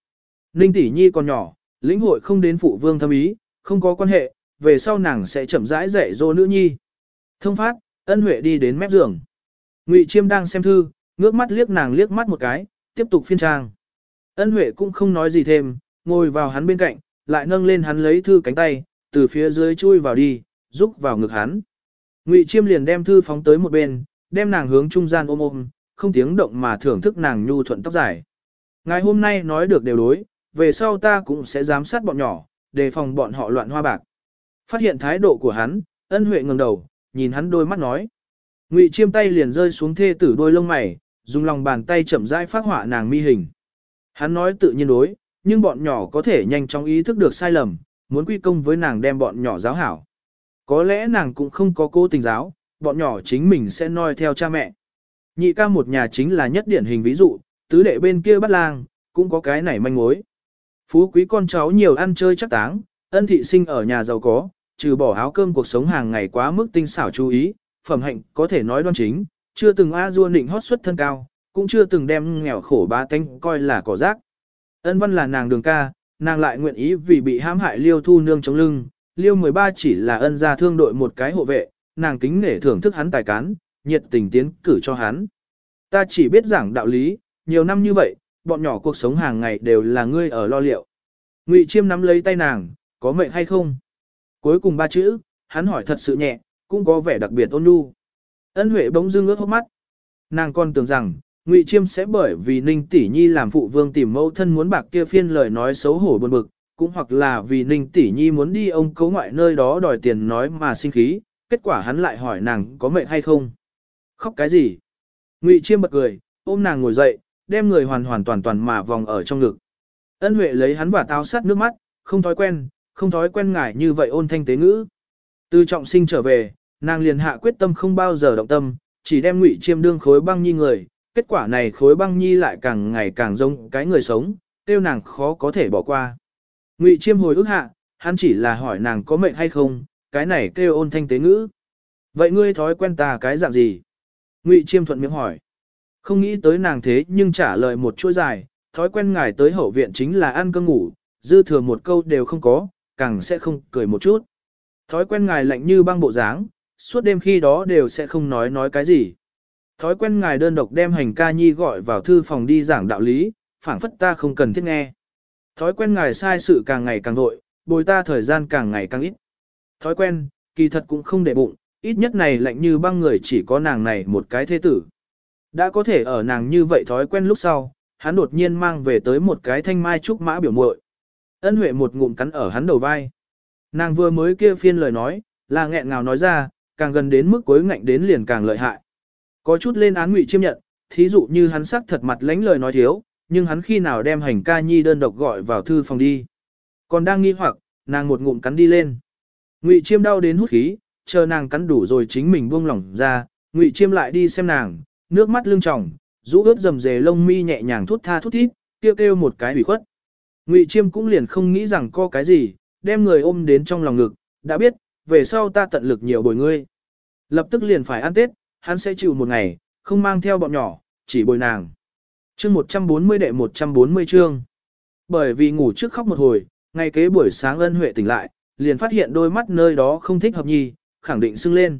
Ninh tỷ nhi còn nhỏ, lĩnh hội không đến phụ vương thâm ý, không có quan hệ, về sau nàng sẽ chậm rãi dạy dỗ nữ nhi. Thông phát, ân huệ đi đến mép giường. Ngụy chiêm đang xem thư, ngước mắt liếc nàng liếc mắt một cái, tiếp tục phiên trang. Ân huệ cũng không nói gì thêm, ngồi vào hắn bên cạnh, lại nâng lên hắn lấy thư cánh tay, từ phía dưới chui vào đi, rúc vào ngực hắn. Ngụy chiêm liền đem thư phóng tới một bên, đem nàng hướng trung gian ôm ôm, không tiếng động mà thưởng thức nàng nhu thuận tóc dài. Ngày hôm nay nói được đều đối, về sau ta cũng sẽ giám sát bọn nhỏ, đề phòng bọn họ loạn hoa bạc. Phát hiện thái độ của hắn, ân huệ ngẩng đầu, nhìn hắn đôi mắt nói. Ngụy chiêm tay liền rơi xuống thê tử đôi lông mày, dùng lòng bàn tay chậm rãi phát họa nàng mi hình. Hắn nói tự nhiên đối, nhưng bọn nhỏ có thể nhanh chóng ý thức được sai lầm, muốn quy công với nàng đem bọn nhỏ giáo hảo. Có lẽ nàng cũng không có cố tình giáo, bọn nhỏ chính mình sẽ noi theo cha mẹ. Nhị ca một nhà chính là nhất điển hình ví dụ, tứ đệ bên kia bắt lang, cũng có cái này manh mối. Phú quý con cháu nhiều ăn chơi chắc táng, ân thị sinh ở nhà giàu có, trừ bỏ áo cơm cuộc sống hàng ngày quá mức tinh xảo chú ý, phẩm hạnh có thể nói đoan chính, chưa từng a du định hót xuất thân cao, cũng chưa từng đem nghèo khổ ba tánh coi là cỏ rác. Ân văn là nàng đường ca, nàng lại nguyện ý vì bị hãm hại liêu thu nương chống lưng, liêu 13 chỉ là ân gia thương đội một cái hộ vệ, nàng kính nể thưởng thức hắn tài cán, nhiệt tình tiến cử cho hắn. Ta chỉ biết giảng đạo lý, nhiều năm như vậy, bọn nhỏ cuộc sống hàng ngày đều là ngươi ở lo liệu. Ngụy Chiêm nắm lấy tay nàng, có mệnh hay không? Cuối cùng ba chữ, hắn hỏi thật sự nhẹ, cũng có vẻ đặc biệt ôn nhu. Ân Huệ bỗng dưng ướt hốc mắt. Nàng còn tưởng rằng, Ngụy Chiêm sẽ bởi vì Ninh Tỷ Nhi làm phụ vương tìm mẫu thân muốn bạc kia phiên lời nói xấu hổ buồn bực, cũng hoặc là vì Ninh Tỷ Nhi muốn đi ông cấu ngoại nơi đó đòi tiền nói mà sinh khí, kết quả hắn lại hỏi nàng có mệnh hay không. Khóc cái gì? Ngụy Chiêm bật cười, ôm nàng ngồi dậy, đem người hoàn hoàn toàn toàn mà vòng ở trong ngực. Ân Huệ lấy hắn và tao sát nước mắt, không thói quen, không thói quen ngại như vậy ôn thanh tế ngữ. Từ trọng sinh trở về, nàng liền hạ quyết tâm không bao giờ động tâm, chỉ đem ngụy chiêm đương khối băng nhi người, kết quả này khối băng nhi lại càng ngày càng giống cái người sống, tiêu nàng khó có thể bỏ qua. Ngụy chiêm hồi ức hạ, hắn chỉ là hỏi nàng có mệnh hay không, cái này kêu ôn thanh tế ngữ. Vậy ngươi thói quen ta cái dạng gì? Ngụy chiêm thuận miệng hỏi. Không nghĩ tới nàng thế nhưng trả lời một chuỗi dài, thói quen ngài tới hậu viện chính là ăn cơm ngủ, dư thừa một câu đều không có, càng sẽ không cười một chút. Thói quen ngài lạnh như băng bộ dáng, suốt đêm khi đó đều sẽ không nói nói cái gì. Thói quen ngài đơn độc đem hành ca nhi gọi vào thư phòng đi giảng đạo lý, phảng phất ta không cần thiết nghe. Thói quen ngài sai sự càng ngày càng vội, bồi ta thời gian càng ngày càng ít. Thói quen, kỳ thật cũng không để bụng, ít nhất này lạnh như băng người chỉ có nàng này một cái thế tử. Đã có thể ở nàng như vậy thói quen lúc sau, hắn đột nhiên mang về tới một cái thanh mai trúc mã biểu muội. Ân Huệ một ngụm cắn ở hắn đầu vai. Nàng vừa mới kia phiên lời nói, là nghẹn ngào nói ra, càng gần đến mức cuối ngạnh đến liền càng lợi hại. Có chút lên án ngụy chiêm nhận, thí dụ như hắn sắc thật mặt lánh lời nói thiếu, nhưng hắn khi nào đem hành ca nhi đơn độc gọi vào thư phòng đi. Còn đang nghi hoặc, nàng một ngụm cắn đi lên. Ngụy chiêm đau đến hút khí, chờ nàng cắn đủ rồi chính mình buông lỏng ra, ngụy chiêm lại đi xem nàng, nước mắt lưng tròng, rũ ướt rầm rề lông mi nhẹ nhàng thút tha thút thít, kêu kêu một cái ủy khuất. Ngụy Chiêm cũng liền không nghĩ rằng có cái gì, đem người ôm đến trong lòng ngực, đã biết, về sau ta tận lực nhiều bồi ngươi. Lập tức liền phải ăn Tết, hắn sẽ chịu một ngày, không mang theo bọn nhỏ, chỉ bồi nàng. Chương 140 đệ 140 chương. Bởi vì ngủ trước khóc một hồi, ngay kế buổi sáng ân huệ tỉnh lại, liền phát hiện đôi mắt nơi đó không thích hợp nhi, khẳng định sưng lên.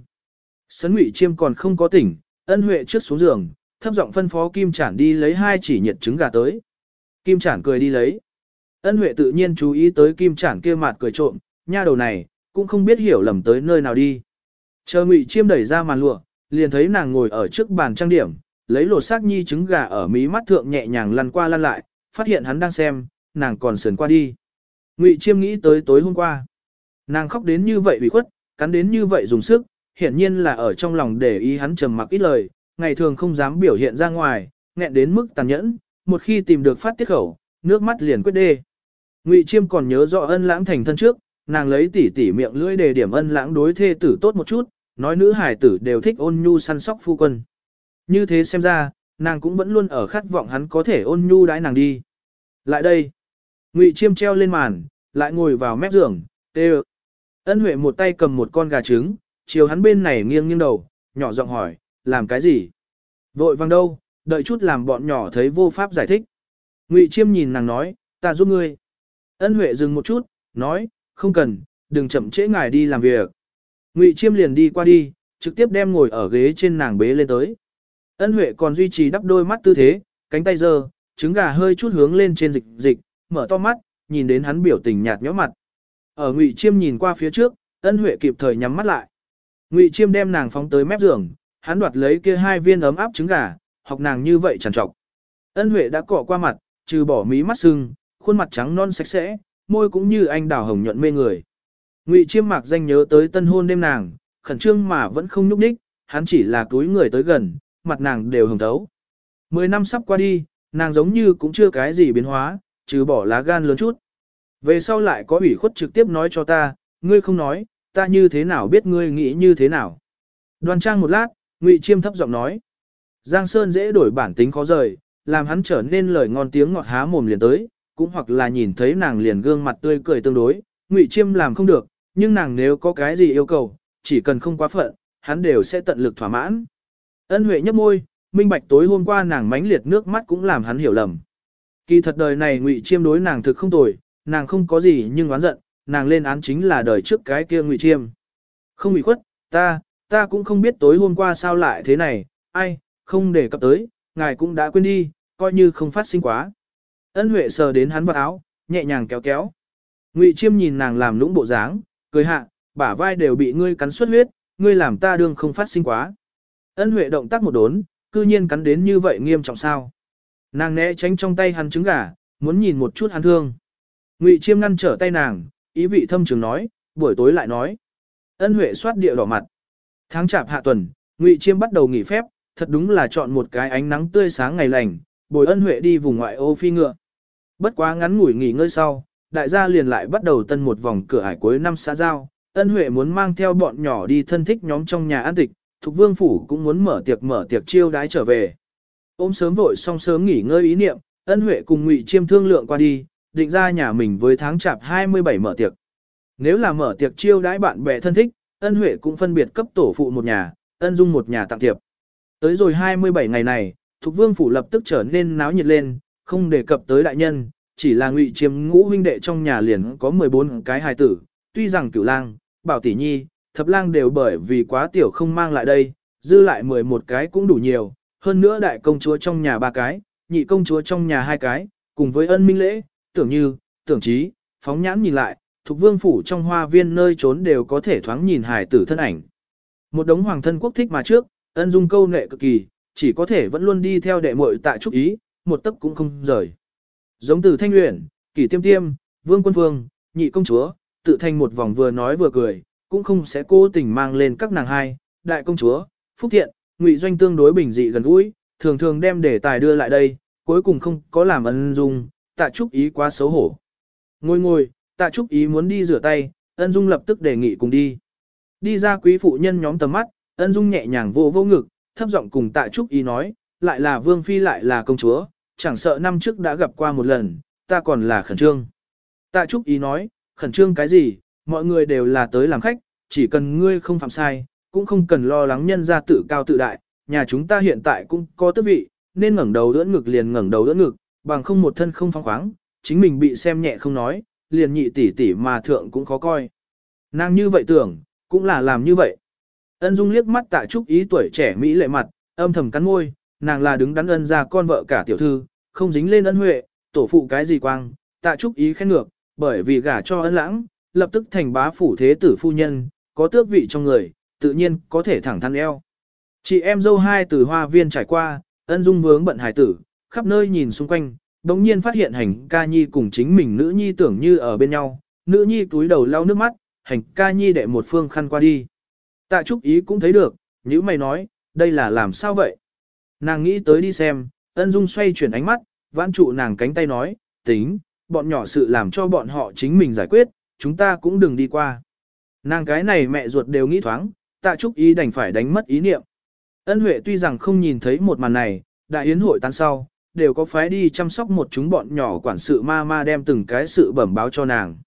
Sấn Ngụy Chiêm còn không có tỉnh, ân huệ trước xuống giường, thấp giọng phân phó Kim Chản đi lấy hai chỉ nhiệt trứng gà tới. Kim Chản cười đi lấy. Ân Huệ tự nhiên chú ý tới Kim Chản kia mặt cười trộm, nha đầu này, cũng không biết hiểu lầm tới nơi nào đi. Chờ Ngụy Chiêm đẩy ra màn lụa, liền thấy nàng ngồi ở trước bàn trang điểm, lấy lột xác nhi trứng gà ở mí mắt thượng nhẹ nhàng lăn qua lăn lại, phát hiện hắn đang xem, nàng còn sườn qua đi. Ngụy Chiêm nghĩ tới tối hôm qua. Nàng khóc đến như vậy ủy khuất, cắn đến như vậy dùng sức, hiển nhiên là ở trong lòng để ý hắn trầm mặc ít lời, ngày thường không dám biểu hiện ra ngoài, nghẹn đến mức tàn nhẫn, một khi tìm được phát tiết khẩu, nước mắt liền quyết đê. Ngụy Chiêm còn nhớ rõ ân lãng thành thân trước, nàng lấy tỉ tỉ miệng lưỡi đề điểm ân lãng đối thê tử tốt một chút, nói nữ hải tử đều thích ôn nhu săn sóc phu quân. Như thế xem ra, nàng cũng vẫn luôn ở khát vọng hắn có thể ôn nhu đãi nàng đi. Lại đây, Ngụy Chiêm treo lên màn, lại ngồi vào mép giường, tê Ân Huệ một tay cầm một con gà trứng, chiều hắn bên này nghiêng nghiêng đầu, nhỏ giọng hỏi, làm cái gì? Vội vàng đâu, đợi chút làm bọn nhỏ thấy vô pháp giải thích. Ngụy Chiêm nhìn nàng nói, ta giúp ngươi. Ân Huệ dừng một chút, nói, không cần, đừng chậm trễ ngài đi làm việc. Ngụy Chiêm liền đi qua đi, trực tiếp đem ngồi ở ghế trên nàng bế lên tới. Ân Huệ còn duy trì đắp đôi mắt tư thế, cánh tay giơ, trứng gà hơi chút hướng lên trên dịch dịch, mở to mắt, nhìn đến hắn biểu tình nhạt nhõm mặt. Ở Ngụy Chiêm nhìn qua phía trước, Ân Huệ kịp thời nhắm mắt lại. Ngụy Chiêm đem nàng phóng tới mép giường, hắn đoạt lấy kia hai viên ấm áp trứng gà, học nàng như vậy trằn trọc. Ân Huệ đã cọ qua mặt, trừ bỏ mí mắt sưng, khuôn mặt trắng non sạch sẽ, môi cũng như anh đào hồng nhuận mê người. Ngụy Chiêm mạc danh nhớ tới tân hôn đêm nàng, khẩn trương mà vẫn không nhúc đích, hắn chỉ là túi người tới gần, mặt nàng đều hồng thấu. Mười năm sắp qua đi, nàng giống như cũng chưa cái gì biến hóa, trừ bỏ lá gan lớn chút. Về sau lại có ủy khuất trực tiếp nói cho ta, ngươi không nói, ta như thế nào biết ngươi nghĩ như thế nào. Đoan trang một lát, Ngụy Chiêm thấp giọng nói. Giang Sơn dễ đổi bản tính khó rời, làm hắn trở nên lời ngon tiếng ngọt há mồm liền tới, cũng hoặc là nhìn thấy nàng liền gương mặt tươi cười tương đối, Ngụy Chiêm làm không được, nhưng nàng nếu có cái gì yêu cầu, chỉ cần không quá phận, hắn đều sẽ tận lực thỏa mãn. Ân Huệ nhấp môi, minh bạch tối hôm qua nàng mánh liệt nước mắt cũng làm hắn hiểu lầm. Kỳ thật đời này Ngụy Chiêm đối nàng thực không tồi, nàng không có gì nhưng oán giận, nàng lên án chính là đời trước cái kia Ngụy Chiêm. Không bị khuất, ta, ta cũng không biết tối hôm qua sao lại thế này, ai, không để cập tới, ngài cũng đã quên đi, coi như không phát sinh quá. Ân Huệ sờ đến hắn vào áo, nhẹ nhàng kéo kéo. Ngụy Chiêm nhìn nàng làm lũng bộ dáng, cười hạ, bả vai đều bị ngươi cắn xuất huyết, ngươi làm ta đương không phát sinh quá. Ân Huệ động tác một đốn, cư nhiên cắn đến như vậy nghiêm trọng sao. Nàng né tránh trong tay hắn trứng gà, muốn nhìn một chút hắn thương. Ngụy Chiêm ngăn trở tay nàng, ý vị thâm trường nói, buổi tối lại nói. Ân Huệ soát địa đỏ mặt. Tháng chạp hạ tuần, Ngụy Chiêm bắt đầu nghỉ phép, thật đúng là chọn một cái ánh nắng tươi sáng ngày lành, bồi Ân Huệ đi vùng ngoại ô phi ngựa. Bất quá ngắn ngủi nghỉ ngơi sau, đại gia liền lại bắt đầu tân một vòng cửa ải cuối năm xã giao. Ân Huệ muốn mang theo bọn nhỏ đi thân thích nhóm trong nhà an tịch, Thục Vương Phủ cũng muốn mở tiệc mở tiệc chiêu đái trở về. Ôm sớm vội xong sớm nghỉ ngơi ý niệm, Ân Huệ cùng Ngụy Chiêm thương lượng qua đi, định ra nhà mình với tháng chạp 27 mở tiệc. Nếu là mở tiệc chiêu đãi bạn bè thân thích, Ân Huệ cũng phân biệt cấp tổ phụ một nhà, Ân Dung một nhà tặng tiệp. Tới rồi 27 ngày này, Thục Vương Phủ lập tức trở nên náo nhiệt lên, không đề cập tới đại nhân, chỉ là ngụy chiếm ngũ huynh đệ trong nhà liền có 14 cái hài tử, tuy rằng cửu lang, bảo tỷ nhi, thập lang đều bởi vì quá tiểu không mang lại đây, dư lại 11 cái cũng đủ nhiều, hơn nữa đại công chúa trong nhà ba cái, nhị công chúa trong nhà hai cái, cùng với ân minh lễ, tưởng như, tưởng trí, phóng nhãn nhìn lại, thuộc vương phủ trong hoa viên nơi trốn đều có thể thoáng nhìn hài tử thân ảnh. Một đống hoàng thân quốc thích mà trước, ân dung câu nệ cực kỳ, chỉ có thể vẫn luôn đi theo đệ muội tại trúc ý, một tấc cũng không rời. Giống từ thanh luyện, kỷ tiêm tiêm, vương quân vương, nhị công chúa, tự thành một vòng vừa nói vừa cười, cũng không sẽ cố tình mang lên các nàng hai, đại công chúa, phúc thiện, ngụy doanh tương đối bình dị gần gũi, thường thường đem đề tài đưa lại đây, cuối cùng không có làm ân dung, tạ trúc ý quá xấu hổ. Ngồi ngồi, tạ trúc ý muốn đi rửa tay, ân dung lập tức đề nghị cùng đi. Đi ra quý phụ nhân nhóm tầm mắt, ân dung nhẹ nhàng vô vô ngực, thấp giọng cùng tạ trúc ý nói, lại là vương phi lại là công chúa, chẳng sợ năm trước đã gặp qua một lần, ta còn là khẩn trương. Tạ Trúc ý nói, khẩn trương cái gì, mọi người đều là tới làm khách, chỉ cần ngươi không phạm sai, cũng không cần lo lắng nhân ra tự cao tự đại, nhà chúng ta hiện tại cũng có tước vị, nên ngẩng đầu đỡ ngực liền ngẩng đầu đỡ ngực, bằng không một thân không phóng khoáng, chính mình bị xem nhẹ không nói, liền nhị tỷ tỷ mà thượng cũng khó coi. Nàng như vậy tưởng, cũng là làm như vậy. Ân Dung liếc mắt tạ trúc ý tuổi trẻ mỹ lệ mặt, âm thầm cắn môi, nàng là đứng đắn ân ra con vợ cả tiểu thư, không dính lên ân huệ, tổ phụ cái gì quang, tạ trúc ý khen ngược, bởi vì gả cho ân lãng, lập tức thành bá phủ thế tử phu nhân, có tước vị trong người, tự nhiên có thể thẳng thắn eo. Chị em dâu hai từ hoa viên trải qua, ân dung vướng bận hải tử, khắp nơi nhìn xung quanh, đống nhiên phát hiện hành ca nhi cùng chính mình nữ nhi tưởng như ở bên nhau, nữ nhi túi đầu lau nước mắt, hành ca nhi đệ một phương khăn qua đi. Tạ Trúc Ý cũng thấy được, như mày nói, đây là làm sao vậy? Nàng nghĩ tới đi xem, ân dung xoay chuyển ánh mắt, vãn trụ nàng cánh tay nói, tính, bọn nhỏ sự làm cho bọn họ chính mình giải quyết, chúng ta cũng đừng đi qua. Nàng cái này mẹ ruột đều nghĩ thoáng, tạ trúc ý đành phải đánh mất ý niệm. Ân Huệ tuy rằng không nhìn thấy một màn này, đại yến hội tan sau, đều có phái đi chăm sóc một chúng bọn nhỏ quản sự ma ma đem từng cái sự bẩm báo cho nàng.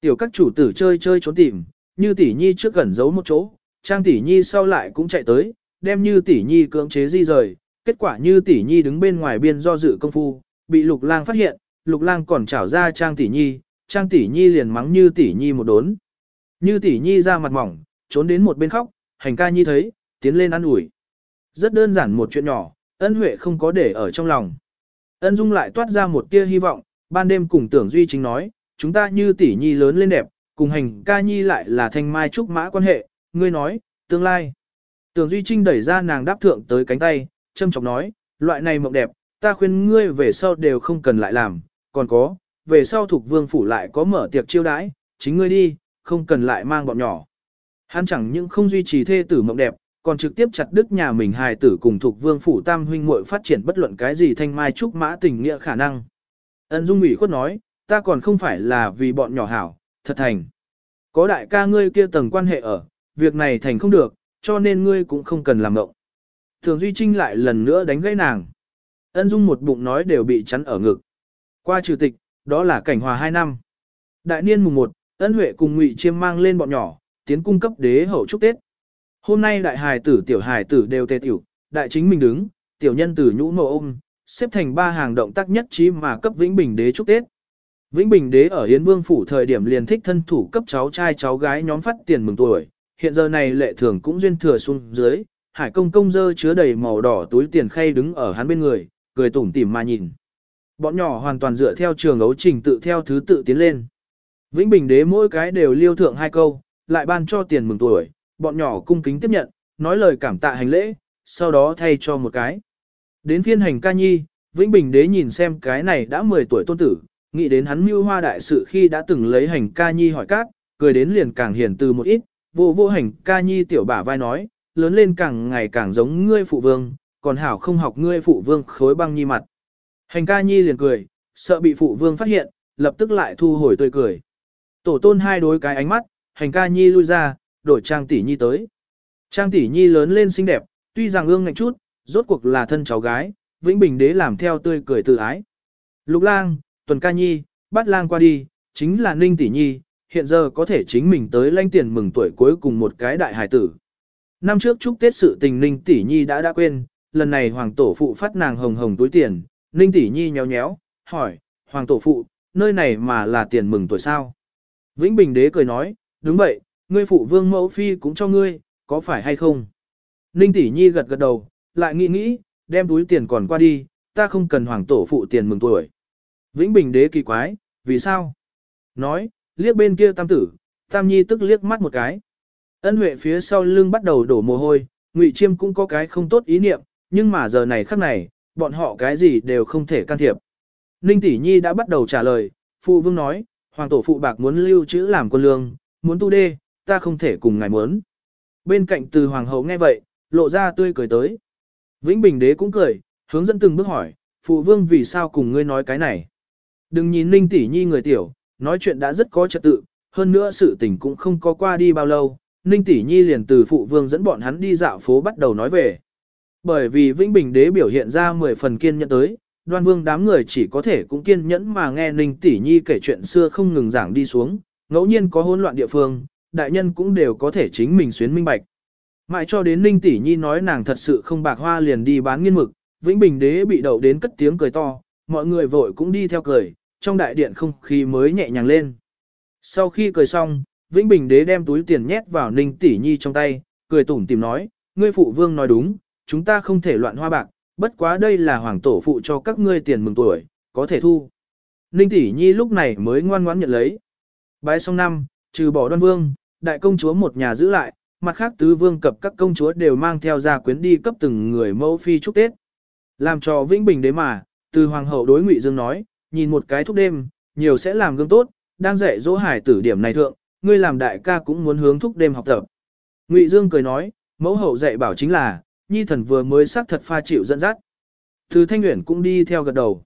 Tiểu các chủ tử chơi chơi trốn tìm, như tỷ nhi trước gần giấu một chỗ, trang tỷ nhi sau lại cũng chạy tới, đem như tỷ nhi cưỡng chế di rời, kết quả như tỷ nhi đứng bên ngoài biên do dự công phu, bị lục lang phát hiện, lục lang còn trảo ra trang tỷ nhi, trang tỷ nhi liền mắng như tỷ nhi một đốn. Như tỷ nhi ra mặt mỏng, trốn đến một bên khóc, hành ca nhi thấy, tiến lên ăn ủi. Rất đơn giản một chuyện nhỏ, ân huệ không có để ở trong lòng. Ân dung lại toát ra một tia hy vọng, ban đêm cùng tưởng duy chính nói, chúng ta như tỷ nhi lớn lên đẹp, cùng hành ca nhi lại là thanh mai trúc mã quan hệ, ngươi nói, tương lai. Tưởng duy trinh đẩy ra nàng đáp thượng tới cánh tay, châm chọc nói, loại này mộng đẹp, ta khuyên ngươi về sau đều không cần lại làm, còn có, về sau thuộc vương phủ lại có mở tiệc chiêu đãi, chính ngươi đi, không cần lại mang bọn nhỏ. Hắn chẳng những không duy trì thê tử mộng đẹp, còn trực tiếp chặt đứt nhà mình hài tử cùng thuộc vương phủ tam huynh muội phát triển bất luận cái gì thanh mai trúc mã tình nghĩa khả năng. Ân Dung ủy khuất nói, ta còn không phải là vì bọn nhỏ hảo, thật thành. Có đại ca ngươi kia tầng quan hệ ở, việc này thành không được, cho nên ngươi cũng không cần làm động. Thường Duy Trinh lại lần nữa đánh gãy nàng. Ân Dung một bụng nói đều bị chắn ở ngực. Qua trừ tịch, đó là cảnh hòa hai năm. Đại niên mùng 1, Ân Huệ cùng Ngụy Chiêm mang lên bọn nhỏ, tiến cung cấp đế hậu chúc Tết. Hôm nay đại hài tử tiểu hài tử đều tề tiểu, đại chính mình đứng, tiểu nhân tử nhũ mồ ôm, xếp thành ba hàng động tác nhất trí mà cấp Vĩnh Bình đế chúc Tết. Vĩnh Bình đế ở Yến Vương phủ thời điểm liền thích thân thủ cấp cháu trai cháu gái nhóm phát tiền mừng tuổi, hiện giờ này lệ thường cũng duyên thừa xuống dưới, hải công công dơ chứa đầy màu đỏ túi tiền khay đứng ở hắn bên người, cười tủm tỉm mà nhìn. Bọn nhỏ hoàn toàn dựa theo trường ấu trình tự theo thứ tự tiến lên. Vĩnh Bình đế mỗi cái đều liêu thượng hai câu, lại ban cho tiền mừng tuổi, bọn nhỏ cung kính tiếp nhận, nói lời cảm tạ hành lễ, sau đó thay cho một cái. Đến phiên hành ca nhi, Vĩnh Bình đế nhìn xem cái này đã 10 tuổi tôn tử, nghĩ đến hắn mưu hoa đại sự khi đã từng lấy hành ca nhi hỏi cát, cười đến liền càng hiền từ một ít, vô vô hành ca nhi tiểu bả vai nói, lớn lên càng ngày càng giống ngươi phụ vương, còn hảo không học ngươi phụ vương khối băng nhi mặt. Hành ca nhi liền cười, sợ bị phụ vương phát hiện, lập tức lại thu hồi tươi cười. Tổ tôn hai đối cái ánh mắt, hành ca nhi lui ra, đổi trang tỷ nhi tới. Trang tỷ nhi lớn lên xinh đẹp, tuy rằng ương ngạnh chút, rốt cuộc là thân cháu gái, Vĩnh Bình đế làm theo tươi cười tự ái. Lục lang, tuần ca nhi, bắt lang qua đi, chính là ninh tỷ nhi, hiện giờ có thể chính mình tới lanh tiền mừng tuổi cuối cùng một cái đại hải tử. Năm trước chúc Tết sự tình Ninh Tỷ Nhi đã đã quên, lần này Hoàng Tổ Phụ phát nàng hồng hồng túi tiền, Ninh Tỷ Nhi nhéo nhéo, hỏi, Hoàng Tổ Phụ, nơi này mà là tiền mừng tuổi sao? Vĩnh Bình Đế cười nói, đúng vậy, ngươi phụ vương mẫu phi cũng cho ngươi, có phải hay không? Ninh Tỷ Nhi gật gật đầu, lại nghĩ nghĩ, đem túi tiền còn qua đi, ta không cần Hoàng Tổ Phụ tiền mừng tuổi. Vĩnh Bình Đế kỳ quái, vì sao? Nói, liếc bên kia tam tử, tam nhi tức liếc mắt một cái. Ân Huệ phía sau lưng bắt đầu đổ mồ hôi, Ngụy Chiêm cũng có cái không tốt ý niệm, nhưng mà giờ này khắc này, bọn họ cái gì đều không thể can thiệp. Ninh Tỷ Nhi đã bắt đầu trả lời, Phụ Vương nói, Hoàng tổ phụ bạc muốn lưu trữ làm quân lương, muốn tu đê, ta không thể cùng ngài muốn. Bên cạnh từ Hoàng hậu nghe vậy, lộ ra tươi cười tới. Vĩnh Bình Đế cũng cười, hướng dẫn từng bước hỏi, Phụ Vương vì sao cùng ngươi nói cái này. Đừng nhìn Ninh Tỷ Nhi người tiểu, nói chuyện đã rất có trật tự, hơn nữa sự tình cũng không có qua đi bao lâu, Ninh Tỷ Nhi liền từ phụ vương dẫn bọn hắn đi dạo phố bắt đầu nói về. Bởi vì Vĩnh Bình Đế biểu hiện ra 10 phần kiên nhẫn tới, đoan vương đám người chỉ có thể cũng kiên nhẫn mà nghe Ninh Tỷ Nhi kể chuyện xưa không ngừng giảng đi xuống, ngẫu nhiên có hỗn loạn địa phương, đại nhân cũng đều có thể chính mình xuyến minh bạch. Mãi cho đến Ninh Tỷ Nhi nói nàng thật sự không bạc hoa liền đi bán nghiên mực, Vĩnh Bình Đế bị đậu đến cất tiếng cười to, mọi người vội cũng đi theo cười, trong đại điện không khí mới nhẹ nhàng lên. Sau khi cười xong, Vĩnh Bình đế đem túi tiền nhét vào Ninh Tỷ Nhi trong tay, cười tủm tìm nói, ngươi phụ vương nói đúng, chúng ta không thể loạn hoa bạc, bất quá đây là hoàng tổ phụ cho các ngươi tiền mừng tuổi, có thể thu. Ninh Tỷ Nhi lúc này mới ngoan ngoãn nhận lấy. Bái xong năm, trừ bỏ đoan vương, đại công chúa một nhà giữ lại, mặt khác tứ vương cập các công chúa đều mang theo gia quyến đi cấp từng người mẫu phi chúc Tết. Làm cho Vĩnh Bình đế mà, từ hoàng hậu đối Ngụy Dương nói, nhìn một cái thúc đêm, nhiều sẽ làm gương tốt, đang dạy dỗ hải tử điểm này thượng, ngươi làm đại ca cũng muốn hướng thúc đêm học tập. Ngụy Dương cười nói, mẫu hậu dạy bảo chính là, nhi thần vừa mới xác thật pha chịu dẫn dắt. Từ Thanh Uyển cũng đi theo gật đầu.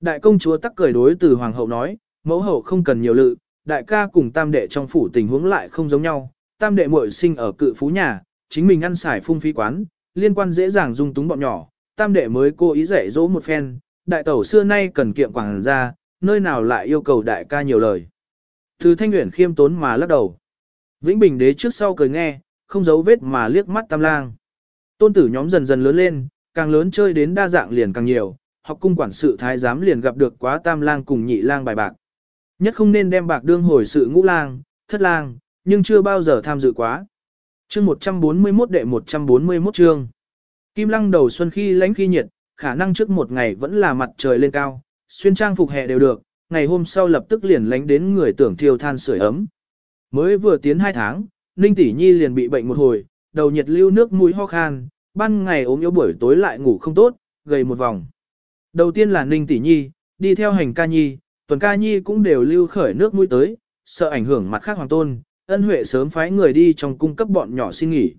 Đại công chúa tắc cười đối từ hoàng hậu nói, mẫu hậu không cần nhiều lự, đại ca cùng tam đệ trong phủ tình huống lại không giống nhau, tam đệ muội sinh ở cự phú nhà, chính mình ăn xài phung phí quán, liên quan dễ dàng dung túng bọn nhỏ, tam đệ mới cố ý dạy dỗ một phen, đại tẩu xưa nay cần kiệm quảng ra, nơi nào lại yêu cầu đại ca nhiều lời. Từ thanh nguyện khiêm tốn mà lắc đầu. Vĩnh Bình đế trước sau cười nghe, không giấu vết mà liếc mắt tam lang. Tôn tử nhóm dần dần lớn lên, càng lớn chơi đến đa dạng liền càng nhiều, học cung quản sự thái giám liền gặp được quá tam lang cùng nhị lang bài bạc. Nhất không nên đem bạc đương hồi sự ngũ lang, thất lang, nhưng chưa bao giờ tham dự quá. Chương 141 đệ 141 chương. Kim lăng đầu xuân khi lánh khi nhiệt, khả năng trước một ngày vẫn là mặt trời lên cao, xuyên trang phục hè đều được, ngày hôm sau lập tức liền lánh đến người tưởng thiêu than sưởi ấm. Mới vừa tiến hai tháng, Ninh Tỷ Nhi liền bị bệnh một hồi, đầu nhiệt lưu nước mũi ho khan, ban ngày ốm yếu buổi tối lại ngủ không tốt, gầy một vòng. Đầu tiên là Ninh Tỷ Nhi, đi theo hành ca nhi, tuần ca nhi cũng đều lưu khởi nước mũi tới, sợ ảnh hưởng mặt khác hoàng tôn, ân huệ sớm phái người đi trong cung cấp bọn nhỏ xin nghỉ.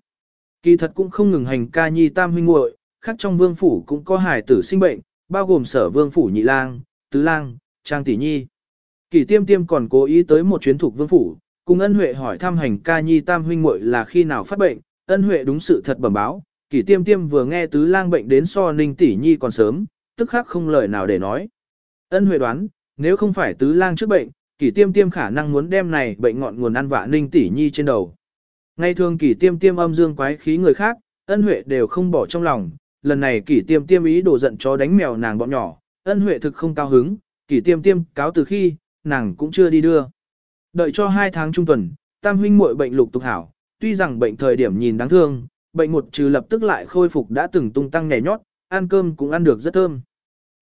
Kỳ thật cũng không ngừng hành ca nhi tam huynh muội, khác trong vương phủ cũng có hài tử sinh bệnh, bao gồm sở vương phủ nhị lang, tứ lang, trang tỷ nhi. kỷ tiêm tiêm còn cố ý tới một chuyến thuộc vương phủ, cùng ân huệ hỏi thăm hành ca nhi tam huynh muội là khi nào phát bệnh, ân huệ đúng sự thật bẩm báo, kỷ tiêm tiêm vừa nghe tứ lang bệnh đến so ninh tỷ nhi còn sớm, tức khắc không lời nào để nói. Ân huệ đoán, nếu không phải tứ lang trước bệnh, kỷ tiêm tiêm khả năng muốn đem này bệnh ngọn nguồn ăn vạ ninh tỷ nhi trên đầu. Ngày thường kỷ tiêm tiêm âm dương quái khí người khác, ân huệ đều không bỏ trong lòng, lần này kỷ tiêm tiêm ý đồ giận chó đánh mèo nàng bọn nhỏ, ân huệ thực không cao hứng, kỳ tiêm tiêm cáo từ khi, nàng cũng chưa đi đưa. Đợi cho hai tháng trung tuần, tam huynh muội bệnh lục tục hảo, tuy rằng bệnh thời điểm nhìn đáng thương, bệnh một trừ lập tức lại khôi phục đã từng tung tăng nhảy nhót, ăn cơm cũng ăn được rất thơm.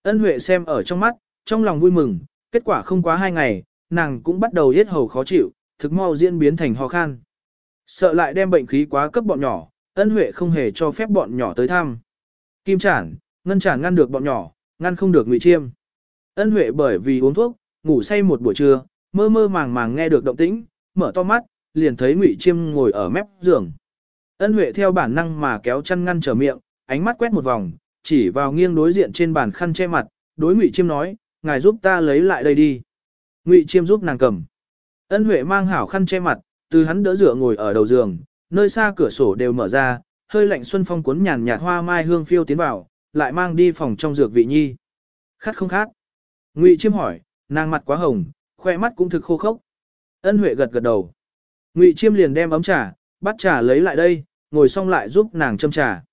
Ân Huệ xem ở trong mắt, trong lòng vui mừng, kết quả không quá hai ngày, nàng cũng bắt đầu yết hầu khó chịu, thực mau diễn biến thành ho khan. Sợ lại đem bệnh khí quá cấp bọn nhỏ, ân huệ không hề cho phép bọn nhỏ tới thăm. Kim chản, ngân chản ngăn được bọn nhỏ, ngăn không được ngụy chiêm. Ân huệ bởi vì uống thuốc, ngủ say một buổi trưa, mơ mơ màng màng nghe được động tĩnh, mở to mắt, liền thấy ngụy chiêm ngồi ở mép giường. Ân huệ theo bản năng mà kéo chăn ngăn trở miệng, ánh mắt quét một vòng, chỉ vào nghiêng đối diện trên bàn khăn che mặt, đối ngụy chiêm nói, ngài giúp ta lấy lại đây đi. Ngụy Chiêm giúp nàng cầm. Ân Huệ mang hảo khăn che mặt, từ hắn đỡ dựa ngồi ở đầu giường, nơi xa cửa sổ đều mở ra, hơi lạnh xuân phong cuốn nhàn nhạt hoa mai hương phiêu tiến vào, lại mang đi phòng trong dược vị nhi. Khát không khát? Ngụy Chiêm hỏi, nàng mặt quá hồng, khoe mắt cũng thực khô khốc. Ân Huệ gật gật đầu. Ngụy Chiêm liền đem ấm trà, bắt trà lấy lại đây, ngồi xong lại giúp nàng châm trà.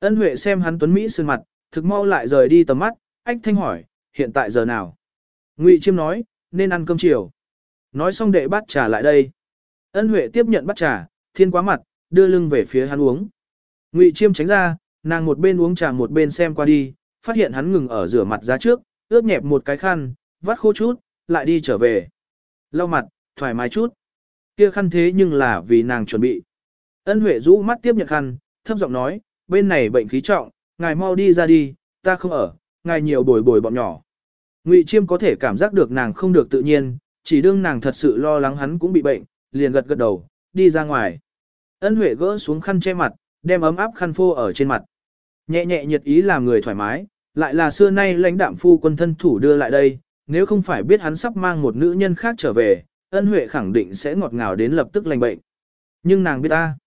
Ân Huệ xem hắn tuấn Mỹ sơn mặt, thực mau lại rời đi tầm mắt, ách thanh hỏi, hiện tại giờ nào? Ngụy Chiêm nói, nên ăn cơm chiều. Nói xong đệ bát trà lại đây. Ân Huệ tiếp nhận bát trà, thiên quá mặt, đưa lưng về phía hắn uống. Ngụy Chiêm tránh ra, nàng một bên uống trà một bên xem qua đi, phát hiện hắn ngừng ở rửa mặt ra trước, ướt nhẹp một cái khăn, vắt khô chút, lại đi trở về. Lau mặt, thoải mái chút. Kia khăn thế nhưng là vì nàng chuẩn bị. Ân Huệ rũ mắt tiếp nhận khăn, thấp giọng nói, bên này bệnh khí trọng, ngài mau đi ra đi, ta không ở, ngài nhiều bồi bồi bọn nhỏ. Ngụy Chiêm có thể cảm giác được nàng không được tự nhiên, chỉ đương nàng thật sự lo lắng hắn cũng bị bệnh, liền gật gật đầu, đi ra ngoài. Ân Huệ gỡ xuống khăn che mặt, đem ấm áp khăn phô ở trên mặt. Nhẹ nhẹ nhiệt ý làm người thoải mái, lại là xưa nay lãnh đạm phu quân thân thủ đưa lại đây, nếu không phải biết hắn sắp mang một nữ nhân khác trở về, Ân Huệ khẳng định sẽ ngọt ngào đến lập tức lành bệnh. Nhưng nàng biết ta.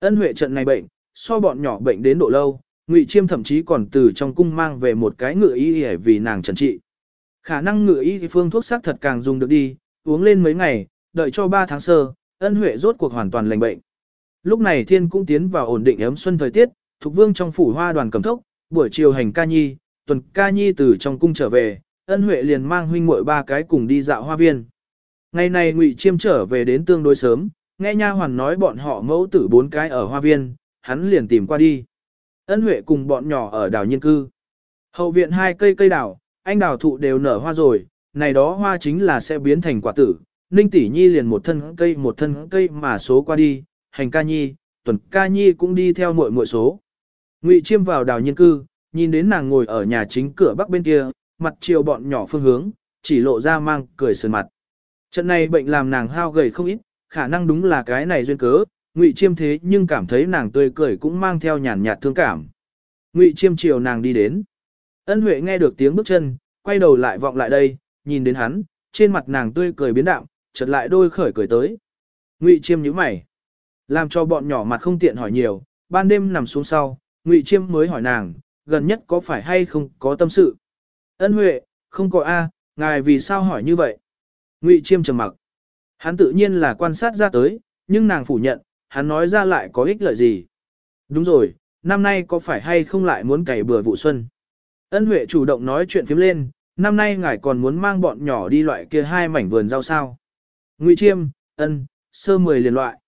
Ân Huệ trận này bệnh, so bọn nhỏ bệnh đến độ lâu, Ngụy Chiêm thậm chí còn từ trong cung mang về một cái ngựa y để vì nàng trần trị. Khả năng ngựa y phương thuốc sắc thật càng dùng được đi, uống lên mấy ngày, đợi cho 3 tháng sơ, ân huệ rốt cuộc hoàn toàn lành bệnh. Lúc này thiên cũng tiến vào ổn định ấm xuân thời tiết, thuộc vương trong phủ hoa đoàn cầm thốc, buổi chiều hành ca nhi, tuần ca nhi từ trong cung trở về, ân huệ liền mang huynh muội ba cái cùng đi dạo hoa viên. Ngày này ngụy chiêm trở về đến tương đối sớm, nghe nha hoàn nói bọn họ mẫu tử bốn cái ở hoa viên, hắn liền tìm qua đi. Ân huệ cùng bọn nhỏ ở đảo nhân cư. Hậu viện hai cây cây đảo, anh đào thụ đều nở hoa rồi, này đó hoa chính là sẽ biến thành quả tử. Ninh tỷ nhi liền một thân cây một thân cây mà số qua đi, hành ca nhi, tuần ca nhi cũng đi theo muội muội số. Ngụy chiêm vào đào nhân cư, nhìn đến nàng ngồi ở nhà chính cửa bắc bên kia, mặt chiều bọn nhỏ phương hướng, chỉ lộ ra mang cười sườn mặt. Trận này bệnh làm nàng hao gầy không ít, Khả năng đúng là cái này duyên cớ, Ngụy Chiêm thế nhưng cảm thấy nàng tươi cười cũng mang theo nhàn nhạt thương cảm. Ngụy Chiêm chiều nàng đi đến. Ân Huệ nghe được tiếng bước chân, quay đầu lại vọng lại đây, nhìn đến hắn, trên mặt nàng tươi cười biến đạm, chợt lại đôi khởi cười tới. Ngụy Chiêm nhíu mày, làm cho bọn nhỏ mặt không tiện hỏi nhiều, ban đêm nằm xuống sau, Ngụy Chiêm mới hỏi nàng, gần nhất có phải hay không có tâm sự. Ân Huệ, không có a, ngài vì sao hỏi như vậy? Ngụy Chiêm trầm mặc. Hắn tự nhiên là quan sát ra tới, nhưng nàng phủ nhận, hắn nói ra lại có ích lợi gì. Đúng rồi, năm nay có phải hay không lại muốn cày bừa vụ xuân? Ân Huệ chủ động nói chuyện phím lên, năm nay ngài còn muốn mang bọn nhỏ đi loại kia hai mảnh vườn rau sao. Ngụy Chiêm, ân, sơ mười liền loại.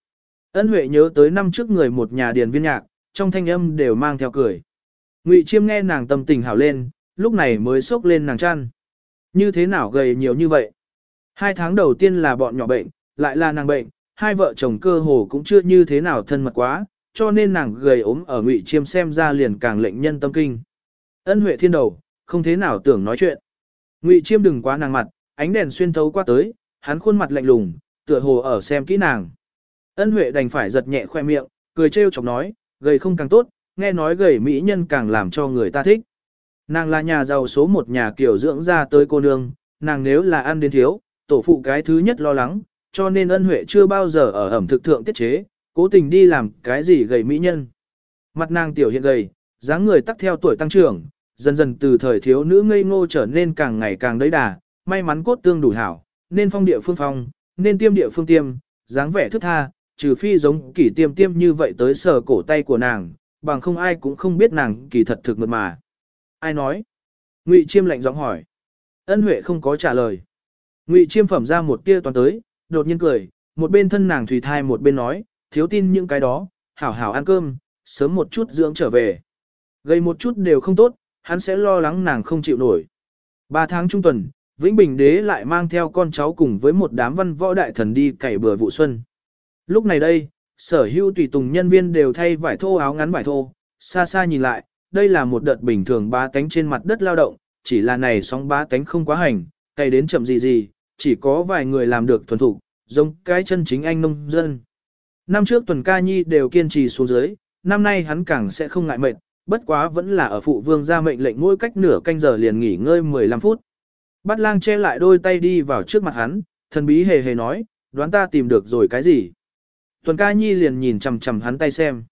Ân Huệ nhớ tới năm trước người một nhà điền viên nhạc, trong thanh âm đều mang theo cười. Ngụy Chiêm nghe nàng tâm tình hảo lên, lúc này mới sốc lên nàng chăn. Như thế nào gầy nhiều như vậy? Hai tháng đầu tiên là bọn nhỏ bệnh, lại là nàng bệnh, hai vợ chồng cơ hồ cũng chưa như thế nào thân mật quá, cho nên nàng gầy ốm ở Ngụy Chiêm xem ra liền càng lệnh nhân tâm kinh. Ân Huệ thiên đầu, không thế nào tưởng nói chuyện. Ngụy Chiêm đừng quá nàng mặt, ánh đèn xuyên thấu qua tới, hắn khuôn mặt lạnh lùng, tựa hồ ở xem kỹ nàng. Ân Huệ đành phải giật nhẹ khoe miệng, cười trêu chọc nói, gầy không càng tốt, nghe nói gầy mỹ nhân càng làm cho người ta thích. Nàng là nhà giàu số một nhà kiểu dưỡng ra tới cô nương, nàng nếu là ăn đến thiếu, tổ phụ cái thứ nhất lo lắng, cho nên ân huệ chưa bao giờ ở ẩm thực thượng tiết chế, cố tình đi làm cái gì gầy mỹ nhân. Mặt nàng tiểu hiện gầy, dáng người tắc theo tuổi tăng trưởng, dần dần từ thời thiếu nữ ngây ngô trở nên càng ngày càng đấy đà, may mắn cốt tương đủ hảo, nên phong địa phương phong, nên tiêm địa phương tiêm, dáng vẻ thức tha, trừ phi giống kỷ tiêm tiêm như vậy tới sờ cổ tay của nàng, bằng không ai cũng không biết nàng kỳ thật thực mượt mà. Ai nói? Ngụy Chiêm lạnh giọng hỏi. Ân Huệ không có trả lời. Ngụy Chiêm phẩm ra một tia toàn tới, đột nhiên cười, một bên thân nàng thủy thai một bên nói, thiếu tin những cái đó, hảo hảo ăn cơm, sớm một chút dưỡng trở về. Gây một chút đều không tốt, hắn sẽ lo lắng nàng không chịu nổi. Ba tháng trung tuần, Vĩnh Bình Đế lại mang theo con cháu cùng với một đám văn võ đại thần đi cày bừa vụ xuân. Lúc này đây, sở hữu tùy tùng nhân viên đều thay vải thô áo ngắn vải thô, xa xa nhìn lại, đây là một đợt bình thường ba tánh trên mặt đất lao động, chỉ là này sóng ba tánh không quá hành, cày đến chậm gì gì, chỉ có vài người làm được thuần thủ, giống cái chân chính anh nông dân. Năm trước tuần ca nhi đều kiên trì xuống dưới, năm nay hắn càng sẽ không ngại mệt, bất quá vẫn là ở phụ vương ra mệnh lệnh mỗi cách nửa canh giờ liền nghỉ ngơi 15 phút. Bát lang che lại đôi tay đi vào trước mặt hắn, thần bí hề hề nói, đoán ta tìm được rồi cái gì. Tuần ca nhi liền nhìn chằm chằm hắn tay xem.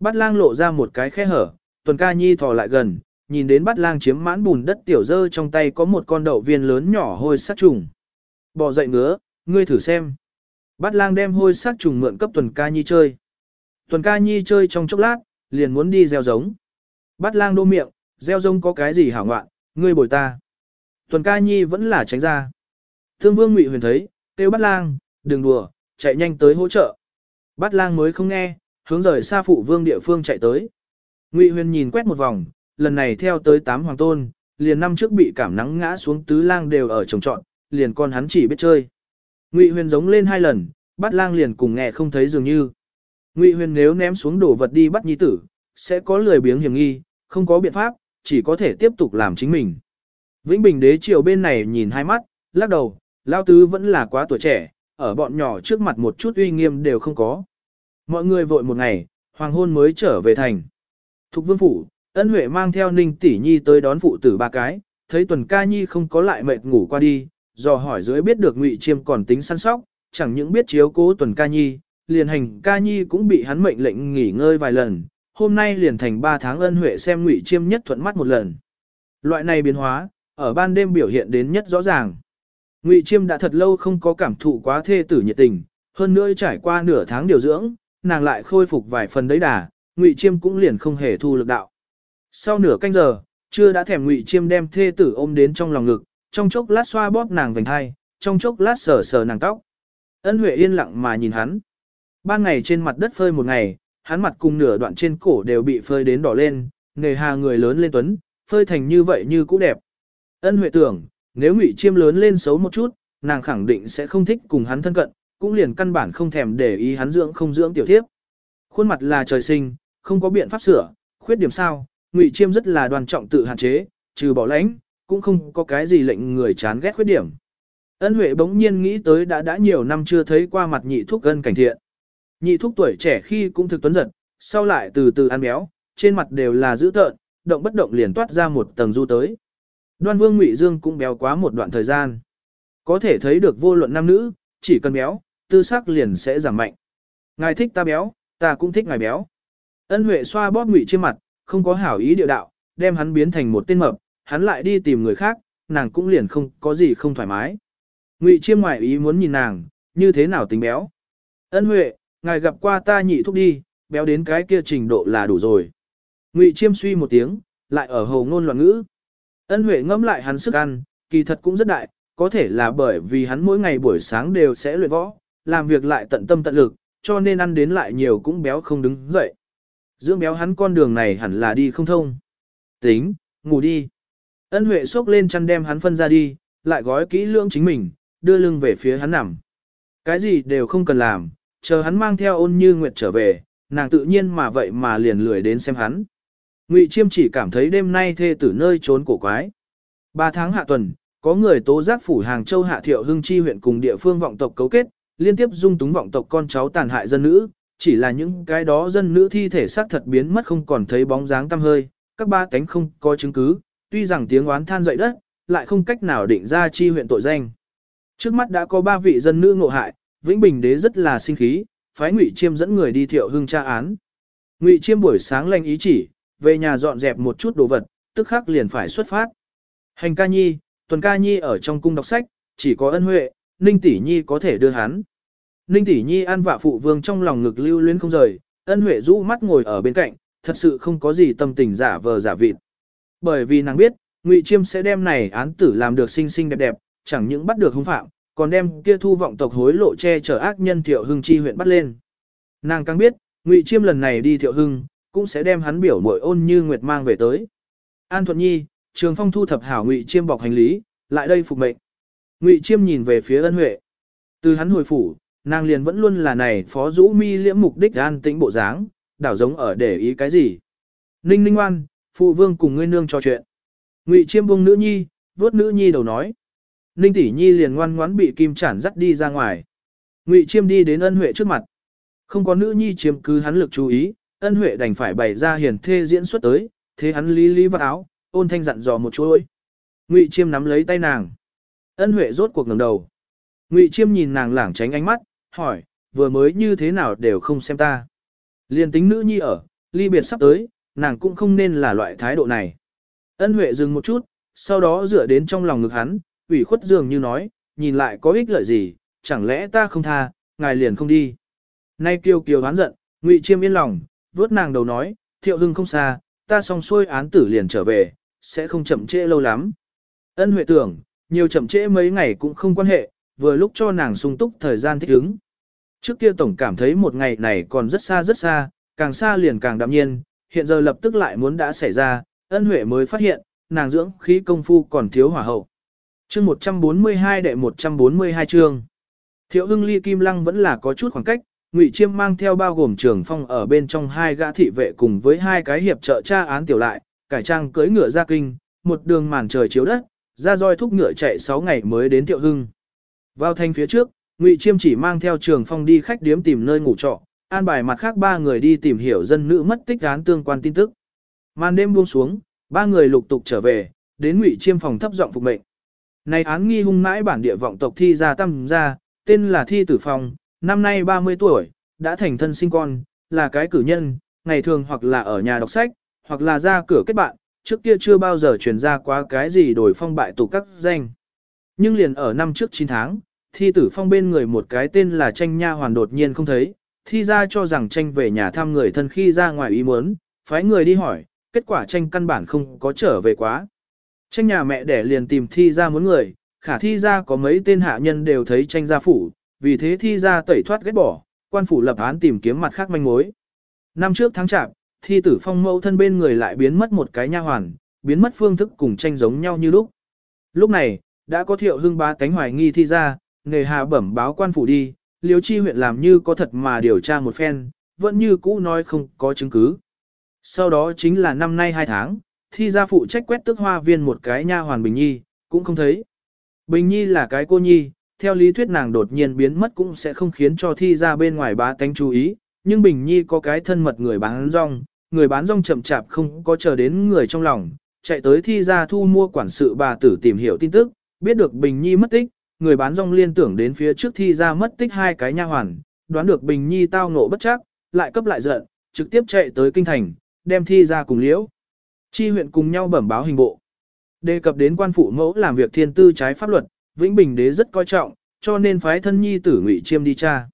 Bát lang lộ ra một cái khe hở, tuần ca nhi thò lại gần, nhìn đến bát lang chiếm mãn bùn đất tiểu dơ trong tay có một con đậu viên lớn nhỏ hôi sát trùng. Bỏ dậy ngứa, ngươi thử xem. Bát lang đem hôi sát trùng mượn cấp tuần ca nhi chơi. Tuần ca nhi chơi trong chốc lát, liền muốn đi gieo giống. Bát lang đô miệng, gieo giống có cái gì hảo ngoạn, ngươi bồi ta. Tuần ca nhi vẫn là tránh ra. Thương vương ngụy huyền thấy, kêu bát lang, đừng đùa, chạy nhanh tới hỗ trợ. Bát lang mới không nghe, hướng rời xa phụ vương địa phương chạy tới. Ngụy huyền nhìn quét một vòng, lần này theo tới tám hoàng tôn, liền năm trước bị cảm nắng ngã xuống tứ lang đều ở trồng trọn, liền con hắn chỉ biết chơi. Ngụy huyền giống lên hai lần, bắt lang liền cùng nghe không thấy dường như. Ngụy huyền nếu ném xuống đồ vật đi bắt nhi tử, sẽ có lười biếng hiểm nghi, không có biện pháp, chỉ có thể tiếp tục làm chính mình. Vĩnh Bình đế triều bên này nhìn hai mắt, lắc đầu, lao tứ vẫn là quá tuổi trẻ, ở bọn nhỏ trước mặt một chút uy nghiêm đều không có. Mọi người vội một ngày, hoàng hôn mới trở về thành. Thục vương phủ, ân huệ mang theo ninh tỷ nhi tới đón phụ tử ba cái, thấy tuần ca nhi không có lại mệt ngủ qua đi, dò hỏi dưới biết được ngụy chiêm còn tính săn sóc, chẳng những biết chiếu cố tuần ca nhi, liền hành ca nhi cũng bị hắn mệnh lệnh nghỉ ngơi vài lần, hôm nay liền thành ba tháng ân huệ xem ngụy chiêm nhất thuận mắt một lần. Loại này biến hóa, ở ban đêm biểu hiện đến nhất rõ ràng. Ngụy chiêm đã thật lâu không có cảm thụ quá thê tử nhiệt tình, hơn nữa trải qua nửa tháng điều dưỡng, nàng lại khôi phục vài phần đấy đà, Ngụy Chiêm cũng liền không hề thu lực đạo. Sau nửa canh giờ, chưa đã thèm Ngụy Chiêm đem thê tử ôm đến trong lòng ngực, trong chốc lát xoa bóp nàng vành hai, trong chốc lát sờ sờ nàng tóc. Ân Huệ yên lặng mà nhìn hắn. Ban ngày trên mặt đất phơi một ngày, hắn mặt cùng nửa đoạn trên cổ đều bị phơi đến đỏ lên, nghề hà người lớn lên tuấn, phơi thành như vậy như cũ đẹp. Ân Huệ tưởng, nếu Ngụy Chiêm lớn lên xấu một chút, nàng khẳng định sẽ không thích cùng hắn thân cận, cũng liền căn bản không thèm để ý hắn dưỡng không dưỡng tiểu thiếp. Khuôn mặt là trời sinh, không có biện pháp sửa, khuyết điểm sao, Ngụy Chiêm rất là đoàn trọng tự hạn chế, trừ bỏ lãnh, cũng không có cái gì lệnh người chán ghét khuyết điểm. Ân Huệ bỗng nhiên nghĩ tới đã đã nhiều năm chưa thấy qua mặt nhị thúc gân cảnh thiện. Nhị thúc tuổi trẻ khi cũng thực tuấn giật, sau lại từ từ ăn béo, trên mặt đều là dữ tợn, động bất động liền toát ra một tầng du tới. Đoan Vương Ngụy Dương cũng béo quá một đoạn thời gian. Có thể thấy được vô luận nam nữ, chỉ cần béo, tư sắc liền sẽ giảm mạnh. Ngài thích ta béo, ta cũng thích ngài béo. Ân Huệ xoa bóp Ngụy trên mặt, không có hảo ý địa đạo, đem hắn biến thành một tên mập, hắn lại đi tìm người khác, nàng cũng liền không có gì không thoải mái. Ngụy Chiêm ngoại ý muốn nhìn nàng, như thế nào tính béo. Ân Huệ, ngài gặp qua ta nhị thúc đi, béo đến cái kia trình độ là đủ rồi. Ngụy Chiêm suy một tiếng, lại ở hầu ngôn loạn ngữ. Ân Huệ ngẫm lại hắn sức ăn, kỳ thật cũng rất đại, có thể là bởi vì hắn mỗi ngày buổi sáng đều sẽ luyện võ, làm việc lại tận tâm tận lực, cho nên ăn đến lại nhiều cũng béo không đứng dậy. Dưỡng béo hắn con đường này hẳn là đi không thông. Tính, ngủ đi. Ân Huệ xốc lên chăn đem hắn phân ra đi, lại gói kỹ lưỡng chính mình, đưa lưng về phía hắn nằm. Cái gì đều không cần làm, chờ hắn mang theo ôn như nguyệt trở về, nàng tự nhiên mà vậy mà liền lười đến xem hắn. Ngụy Chiêm chỉ cảm thấy đêm nay thê tử nơi trốn cổ quái. Ba tháng hạ tuần, có người tố giác phủ Hàng Châu Hạ Thiệu Hưng Chi huyện cùng địa phương vọng tộc cấu kết, liên tiếp dung túng vọng tộc con cháu tàn hại dân nữ, chỉ là những cái đó dân nữ thi thể xác thật biến mất không còn thấy bóng dáng tăm hơi, các ba cánh không có chứng cứ, tuy rằng tiếng oán than dậy đất, lại không cách nào định ra chi huyện tội danh. Trước mắt đã có ba vị dân nữ ngộ hại, Vĩnh Bình đế rất là sinh khí, phái Ngụy Chiêm dẫn người đi Thiệu hương tra án. Ngụy Chiêm buổi sáng lành ý chỉ, về nhà dọn dẹp một chút đồ vật, tức khắc liền phải xuất phát. Hành ca nhi, tuần ca nhi ở trong cung đọc sách, chỉ có ân huệ, ninh tỷ nhi có thể đưa hắn. Ninh tỷ nhi ăn vạ phụ vương trong lòng ngực lưu luyến không rời, ân huệ rũ mắt ngồi ở bên cạnh, thật sự không có gì tâm tình giả vờ giả vịt. Bởi vì nàng biết, Ngụy Chiêm sẽ đem này án tử làm được xinh xinh đẹp đẹp, chẳng những bắt được hung phạm, còn đem kia thu vọng tộc hối lộ che chở ác nhân Thiệu Hưng chi huyện bắt lên. Nàng càng biết, Ngụy Chiêm lần này đi Thiệu Hưng, cũng sẽ đem hắn biểu muội ôn như nguyệt mang về tới. An Thuận Nhi, Trường Phong thu thập hảo Ngụy Chiêm bọc hành lý, lại đây phục mệnh. Ngụy Chiêm nhìn về phía Ân Huệ. Từ hắn hồi phủ, nàng liền vẫn luôn là này phó rũ mi liễm mục đích an tĩnh bộ dáng, đảo giống ở để ý cái gì. Ninh ninh Oan, phụ vương cùng ngươi nương trò chuyện. Ngụy Chiêm buông nữ nhi, vuốt nữ nhi đầu nói. Ninh tỷ nhi liền ngoan ngoãn bị kim chản dắt đi ra ngoài. Ngụy Chiêm đi đến Ân Huệ trước mặt. Không có nữ nhi chiếm cứ hắn lực chú ý, ân huệ đành phải bày ra hiền thê diễn xuất tới, thế hắn lý lý vào áo, ôn thanh dặn dò một chuỗi. Ngụy Chiêm nắm lấy tay nàng. Ân huệ rốt cuộc ngẩng đầu. Ngụy Chiêm nhìn nàng lảng tránh ánh mắt, hỏi, vừa mới như thế nào đều không xem ta. Liên tính nữ nhi ở, ly biệt sắp tới, nàng cũng không nên là loại thái độ này. Ân huệ dừng một chút, sau đó dựa đến trong lòng ngực hắn, ủy khuất dường như nói, nhìn lại có ích lợi gì, chẳng lẽ ta không tha, ngài liền không đi. Nay kiều kiều hán giận, Ngụy Chiêm yên lòng, vuốt nàng đầu nói, thiệu hưng không xa, ta xong xuôi án tử liền trở về, sẽ không chậm trễ lâu lắm. Ân huệ tưởng, nhiều chậm trễ mấy ngày cũng không quan hệ, vừa lúc cho nàng sung túc thời gian thích ứng. Trước kia tổng cảm thấy một ngày này còn rất xa rất xa, càng xa liền càng đạm nhiên, hiện giờ lập tức lại muốn đã xảy ra, ân huệ mới phát hiện, nàng dưỡng khí công phu còn thiếu hỏa hậu. Chương 142 đệ 142 chương. Thiệu hưng ly kim lăng vẫn là có chút khoảng cách, Ngụy Chiêm mang theo bao gồm trường phong ở bên trong hai gã thị vệ cùng với hai cái hiệp trợ tra án tiểu lại, cải trang cưỡi ngựa ra kinh, một đường màn trời chiếu đất, ra roi thúc ngựa chạy 6 ngày mới đến thiệu Hưng. Vào thành phía trước, Ngụy Chiêm chỉ mang theo trường phong đi khách điếm tìm nơi ngủ trọ, an bài mặt khác ba người đi tìm hiểu dân nữ mất tích án tương quan tin tức. Màn đêm buông xuống, ba người lục tục trở về, đến Ngụy Chiêm phòng thấp giọng phục mệnh. Này án nghi hung mãi bản địa vọng tộc thi ra tâm ra, tên là Thi Tử Phong, năm nay 30 tuổi, đã thành thân sinh con, là cái cử nhân, ngày thường hoặc là ở nhà đọc sách, hoặc là ra cửa kết bạn, trước kia chưa bao giờ truyền ra quá cái gì đổi phong bại tục các danh. Nhưng liền ở năm trước 9 tháng, thi tử phong bên người một cái tên là tranh nha hoàn đột nhiên không thấy, thi ra cho rằng tranh về nhà thăm người thân khi ra ngoài ý muốn, phái người đi hỏi, kết quả tranh căn bản không có trở về quá. Tranh nhà mẹ đẻ liền tìm thi ra muốn người, khả thi ra có mấy tên hạ nhân đều thấy tranh gia phủ, vì thế thi ra tẩy thoát ghét bỏ, quan phủ lập án tìm kiếm mặt khác manh mối. Năm trước tháng chạp, thi tử phong mẫu thân bên người lại biến mất một cái nha hoàn, biến mất phương thức cùng tranh giống nhau như lúc. Lúc này, đã có thiệu hưng ba tánh hoài nghi thi ra, nghề hà bẩm báo quan phủ đi, liếu chi huyện làm như có thật mà điều tra một phen, vẫn như cũ nói không có chứng cứ. Sau đó chính là năm nay hai tháng, thi ra phụ trách quét tước hoa viên một cái nha hoàn bình nhi, cũng không thấy. Bình Nhi là cái cô nhi, theo lý thuyết nàng đột nhiên biến mất cũng sẽ không khiến cho thi ra bên ngoài bá tánh chú ý, nhưng Bình Nhi có cái thân mật người bán rong, người bán rong chậm chạp không có chờ đến người trong lòng, chạy tới thi ra thu mua quản sự bà tử tìm hiểu tin tức, biết được Bình Nhi mất tích, người bán rong liên tưởng đến phía trước thi ra mất tích hai cái nha hoàn, đoán được Bình Nhi tao ngộ bất chắc, lại cấp lại giận, trực tiếp chạy tới kinh thành, đem thi ra cùng liễu. Chi huyện cùng nhau bẩm báo hình bộ. Đề cập đến quan phụ mẫu làm việc thiên tư trái pháp luật, Vĩnh Bình đế rất coi trọng, cho nên phái thân nhi tử Ngụy Chiêm đi tra.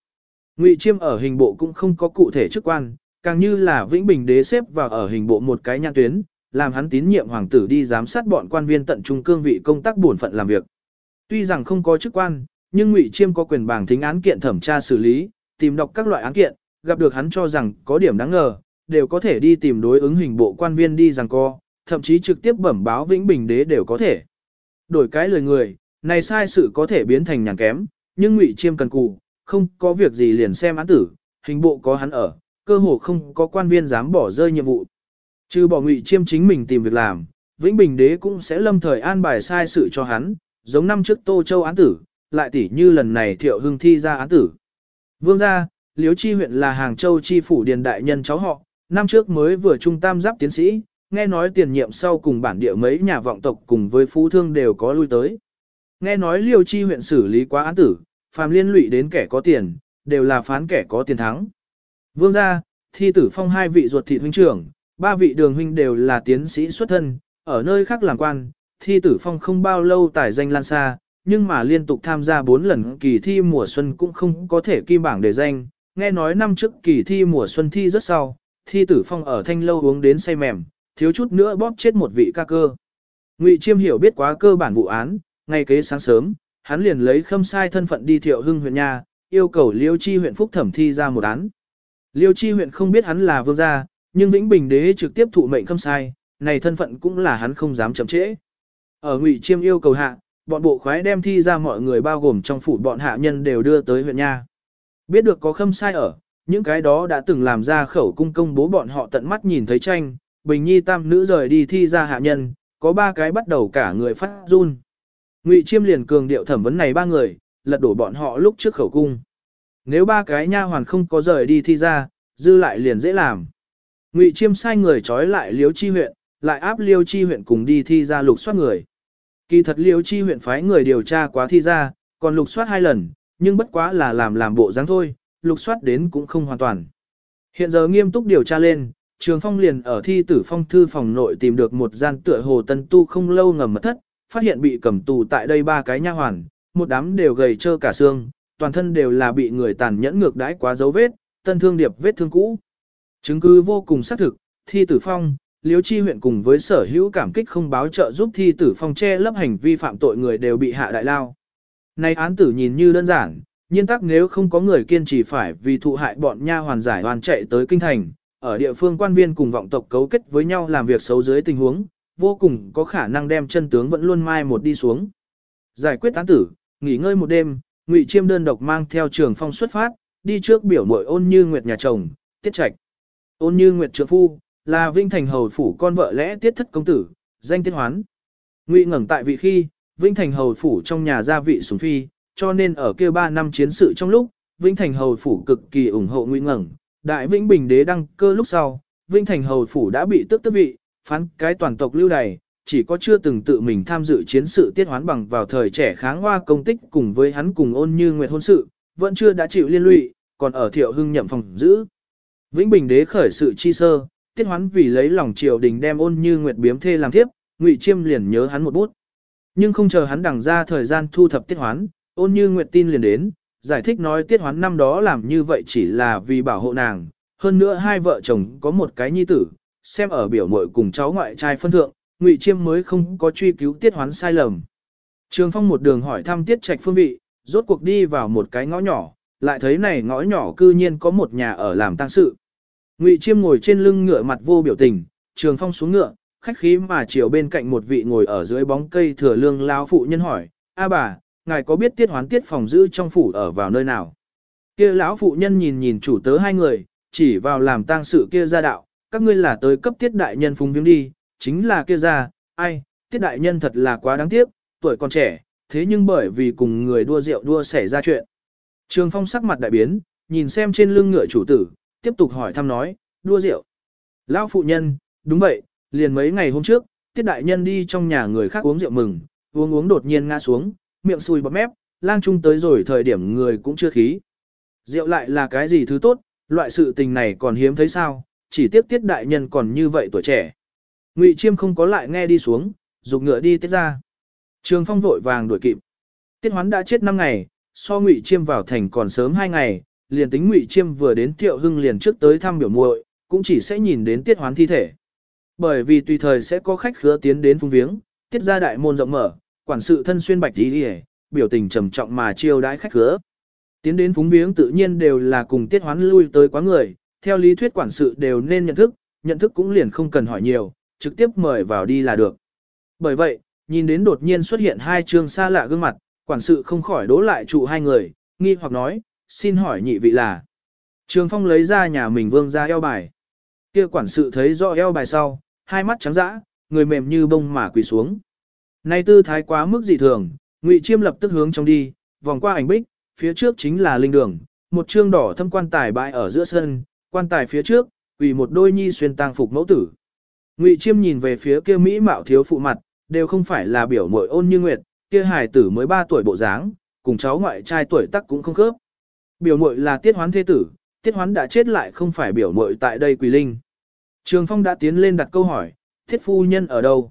Ngụy Chiêm ở hình bộ cũng không có cụ thể chức quan, càng như là Vĩnh Bình đế xếp vào ở hình bộ một cái nhãn tuyến, làm hắn tín nhiệm hoàng tử đi giám sát bọn quan viên tận trung cương vị công tác bổn phận làm việc. Tuy rằng không có chức quan, nhưng Ngụy Chiêm có quyền bảng thính án kiện thẩm tra xử lý, tìm đọc các loại án kiện, gặp được hắn cho rằng có điểm đáng ngờ, đều có thể đi tìm đối ứng hình bộ quan viên đi rằng co, thậm chí trực tiếp bẩm báo Vĩnh Bình đế đều có thể. Đổi cái lời người, này sai sự có thể biến thành nhàn kém, nhưng Ngụy Chiêm cần cù, không có việc gì liền xem án tử, hình bộ có hắn ở, cơ hồ không có quan viên dám bỏ rơi nhiệm vụ. Trừ bỏ Ngụy Chiêm chính mình tìm việc làm, Vĩnh Bình đế cũng sẽ lâm thời an bài sai sự cho hắn, giống năm trước Tô Châu án tử, lại tỉ như lần này Thiệu Hưng thi ra án tử. Vương gia, Liếu Chi huyện là Hàng Châu chi phủ điền đại nhân cháu họ, năm trước mới vừa trung tam giáp tiến sĩ, nghe nói tiền nhiệm sau cùng bản địa mấy nhà vọng tộc cùng với phú thương đều có lui tới. Nghe nói Liêu Chi huyện xử lý quá án tử, phàm liên lụy đến kẻ có tiền, đều là phán kẻ có tiền thắng. Vương gia, thi tử phong hai vị ruột thị huynh trưởng, ba vị đường huynh đều là tiến sĩ xuất thân, ở nơi khác làm quan, thi tử phong không bao lâu tài danh lan xa, nhưng mà liên tục tham gia 4 lần kỳ thi mùa xuân cũng không có thể kim bảng để danh. Nghe nói năm trước kỳ thi mùa xuân thi rất sau, thi tử phong ở thanh lâu uống đến say mềm, thiếu chút nữa bóp chết một vị ca cơ. Ngụy Chiêm hiểu biết quá cơ bản vụ án, ngay kế sáng sớm, hắn liền lấy khâm sai thân phận đi thiệu hưng huyện nhà, yêu cầu Liêu Chi huyện phúc thẩm thi ra một án. Liêu Chi huyện không biết hắn là vương gia, nhưng Vĩnh Bình đế trực tiếp thụ mệnh khâm sai, này thân phận cũng là hắn không dám chậm trễ. Ở Ngụy Chiêm yêu cầu hạ, bọn bộ khoái đem thi ra mọi người bao gồm trong phủ bọn hạ nhân đều đưa tới huyện nha. Biết được có khâm sai ở, những cái đó đã từng làm ra khẩu cung công bố bọn họ tận mắt nhìn thấy tranh, Bình Nhi tam nữ rời đi thi ra hạ nhân, có ba cái bắt đầu cả người phát run. Ngụy Chiêm liền cường điệu thẩm vấn này ba người, lật đổ bọn họ lúc trước khẩu cung. Nếu ba cái nha hoàn không có rời đi thi ra, dư lại liền dễ làm. Ngụy Chiêm sai người trói lại Liêu Chi huyện, lại áp Liêu Chi huyện cùng đi thi ra lục soát người. Kỳ thật Liêu Chi huyện phái người điều tra quá thi ra, còn lục soát hai lần, nhưng bất quá là làm làm bộ dáng thôi, lục soát đến cũng không hoàn toàn. Hiện giờ nghiêm túc điều tra lên, Trường Phong liền ở thi tử phong thư phòng nội tìm được một gian tựa hồ tân tu không lâu ngầm mật thất, phát hiện bị cầm tù tại đây ba cái nha hoàn, một đám đều gầy trơ cả xương, toàn thân đều là bị người tàn nhẫn ngược đãi quá dấu vết, tân thương điệp vết thương cũ. Chứng cứ vô cùng xác thực, thi tử phong, liếu chi huyện cùng với sở hữu cảm kích không báo trợ giúp thi tử phong che lấp hành vi phạm tội người đều bị hạ đại lao. Này án tử nhìn như đơn giản, nhiên tắc nếu không có người kiên trì phải vì thụ hại bọn nha hoàn giải hoàn chạy tới kinh thành, ở địa phương quan viên cùng vọng tộc cấu kết với nhau làm việc xấu dưới tình huống, vô cùng có khả năng đem chân tướng vẫn luôn mai một đi xuống. Giải quyết án tử, nghỉ ngơi một đêm, Ngụy Chiêm đơn độc mang theo Trường Phong xuất phát, đi trước biểu muội ôn như nguyệt nhà chồng, tiết trạch. Ôn như nguyệt trượng phu, là Vinh Thành hầu phủ con vợ lẽ tiết thất công tử, danh tiết hoán. Ngụy ngẩng tại vị khi, Vinh Thành hầu phủ trong nhà gia vị sủng phi, cho nên ở kia 3 năm chiến sự trong lúc, Vinh Thành hầu phủ cực kỳ ủng hộ Ngụy ngẩng, đại Vĩnh Bình đế đăng cơ lúc sau, Vinh Thành hầu phủ đã bị tước tước vị, phán cái toàn tộc lưu đày, chỉ có chưa từng tự mình tham dự chiến sự tiết hoán bằng vào thời trẻ kháng hoa công tích cùng với hắn cùng ôn như nguyệt hôn sự, vẫn chưa đã chịu liên lụy, còn ở thiệu hưng nhậm phòng giữ. Vĩnh Bình đế khởi sự chi sơ, tiết hoán vì lấy lòng triều đình đem ôn như nguyệt biếm thê làm thiếp, ngụy chiêm liền nhớ hắn một bút. Nhưng không chờ hắn đằng ra thời gian thu thập tiết hoán, ôn như nguyệt tin liền đến, giải thích nói tiết hoán năm đó làm như vậy chỉ là vì bảo hộ nàng, hơn nữa hai vợ chồng có một cái nhi tử, xem ở biểu muội cùng cháu ngoại trai phân thượng, Ngụy Chiêm mới không có truy cứu tiết hoán sai lầm. Trường Phong một đường hỏi thăm tiết trạch phương vị, rốt cuộc đi vào một cái ngõ nhỏ, lại thấy này ngõ nhỏ cư nhiên có một nhà ở làm tang sự. Ngụy Chiêm ngồi trên lưng ngựa mặt vô biểu tình, Trường Phong xuống ngựa, khách khí mà chiều bên cạnh một vị ngồi ở dưới bóng cây thừa lương lao phụ nhân hỏi, "A bà, ngài có biết tiết hoán tiết phòng giữ trong phủ ở vào nơi nào?" Kia lão phụ nhân nhìn nhìn chủ tớ hai người, chỉ vào làm tang sự kia ra đạo, các ngươi là tới cấp tiết đại nhân phúng viếng đi, chính là kia ra, ai, tiết đại nhân thật là quá đáng tiếc, tuổi còn trẻ, thế nhưng bởi vì cùng người đua rượu đua xảy ra chuyện. Trường Phong sắc mặt đại biến, nhìn xem trên lưng ngựa chủ tử, tiếp tục hỏi thăm nói, đua rượu. Lão phụ nhân, đúng vậy, liền mấy ngày hôm trước, tiết đại nhân đi trong nhà người khác uống rượu mừng, uống uống đột nhiên ngã xuống, miệng sùi bọt mép, lang trung tới rồi thời điểm người cũng chưa khí. Rượu lại là cái gì thứ tốt, loại sự tình này còn hiếm thấy sao, chỉ tiếc tiết đại nhân còn như vậy tuổi trẻ. Ngụy Chiêm không có lại nghe đi xuống, dục ngựa đi tiết ra. Trường Phong vội vàng đuổi kịp. Tiết Hoán đã chết 5 ngày, so Ngụy Chiêm vào thành còn sớm 2 ngày, liền tính Ngụy Chiêm vừa đến Tiệu Hưng liền trước tới thăm biểu muội, cũng chỉ sẽ nhìn đến Tiết Hoán thi thể. Bởi vì tùy thời sẽ có khách khứa tiến đến phung viếng, tiết ra đại môn rộng mở, quản sự thân xuyên bạch đi biểu tình trầm trọng mà chiêu đãi khách khứa. Tiến đến phúng viếng tự nhiên đều là cùng tiết hoán lui tới quá người, theo lý thuyết quản sự đều nên nhận thức, nhận thức cũng liền không cần hỏi nhiều, trực tiếp mời vào đi là được. Bởi vậy, nhìn đến đột nhiên xuất hiện hai trường xa lạ gương mặt, quản sự không khỏi đố lại trụ hai người, nghi hoặc nói, xin hỏi nhị vị là. Trường Phong lấy ra nhà mình vương ra eo bài. Kia quản sự thấy rõ eo bài sau, hai mắt trắng dã, người mềm như bông mà quỳ xuống. Nay tư thái quá mức dị thường, Ngụy Chiêm lập tức hướng trong đi, vòng qua ảnh bích, phía trước chính là linh đường, một trương đỏ thâm quan tài bãi ở giữa sân, quan tài phía trước, quỳ một đôi nhi xuyên tang phục mẫu tử. Ngụy Chiêm nhìn về phía kia mỹ mạo thiếu phụ mặt, đều không phải là biểu muội ôn như nguyệt, kia hài tử mới 3 tuổi bộ dáng, cùng cháu ngoại trai tuổi tác cũng không khớp. Biểu muội là Tiết Hoán thế tử, Tiết Hoán đã chết lại không phải biểu muội tại đây quỳ linh. Trường Phong đã tiến lên đặt câu hỏi, thiết phu nhân ở đâu?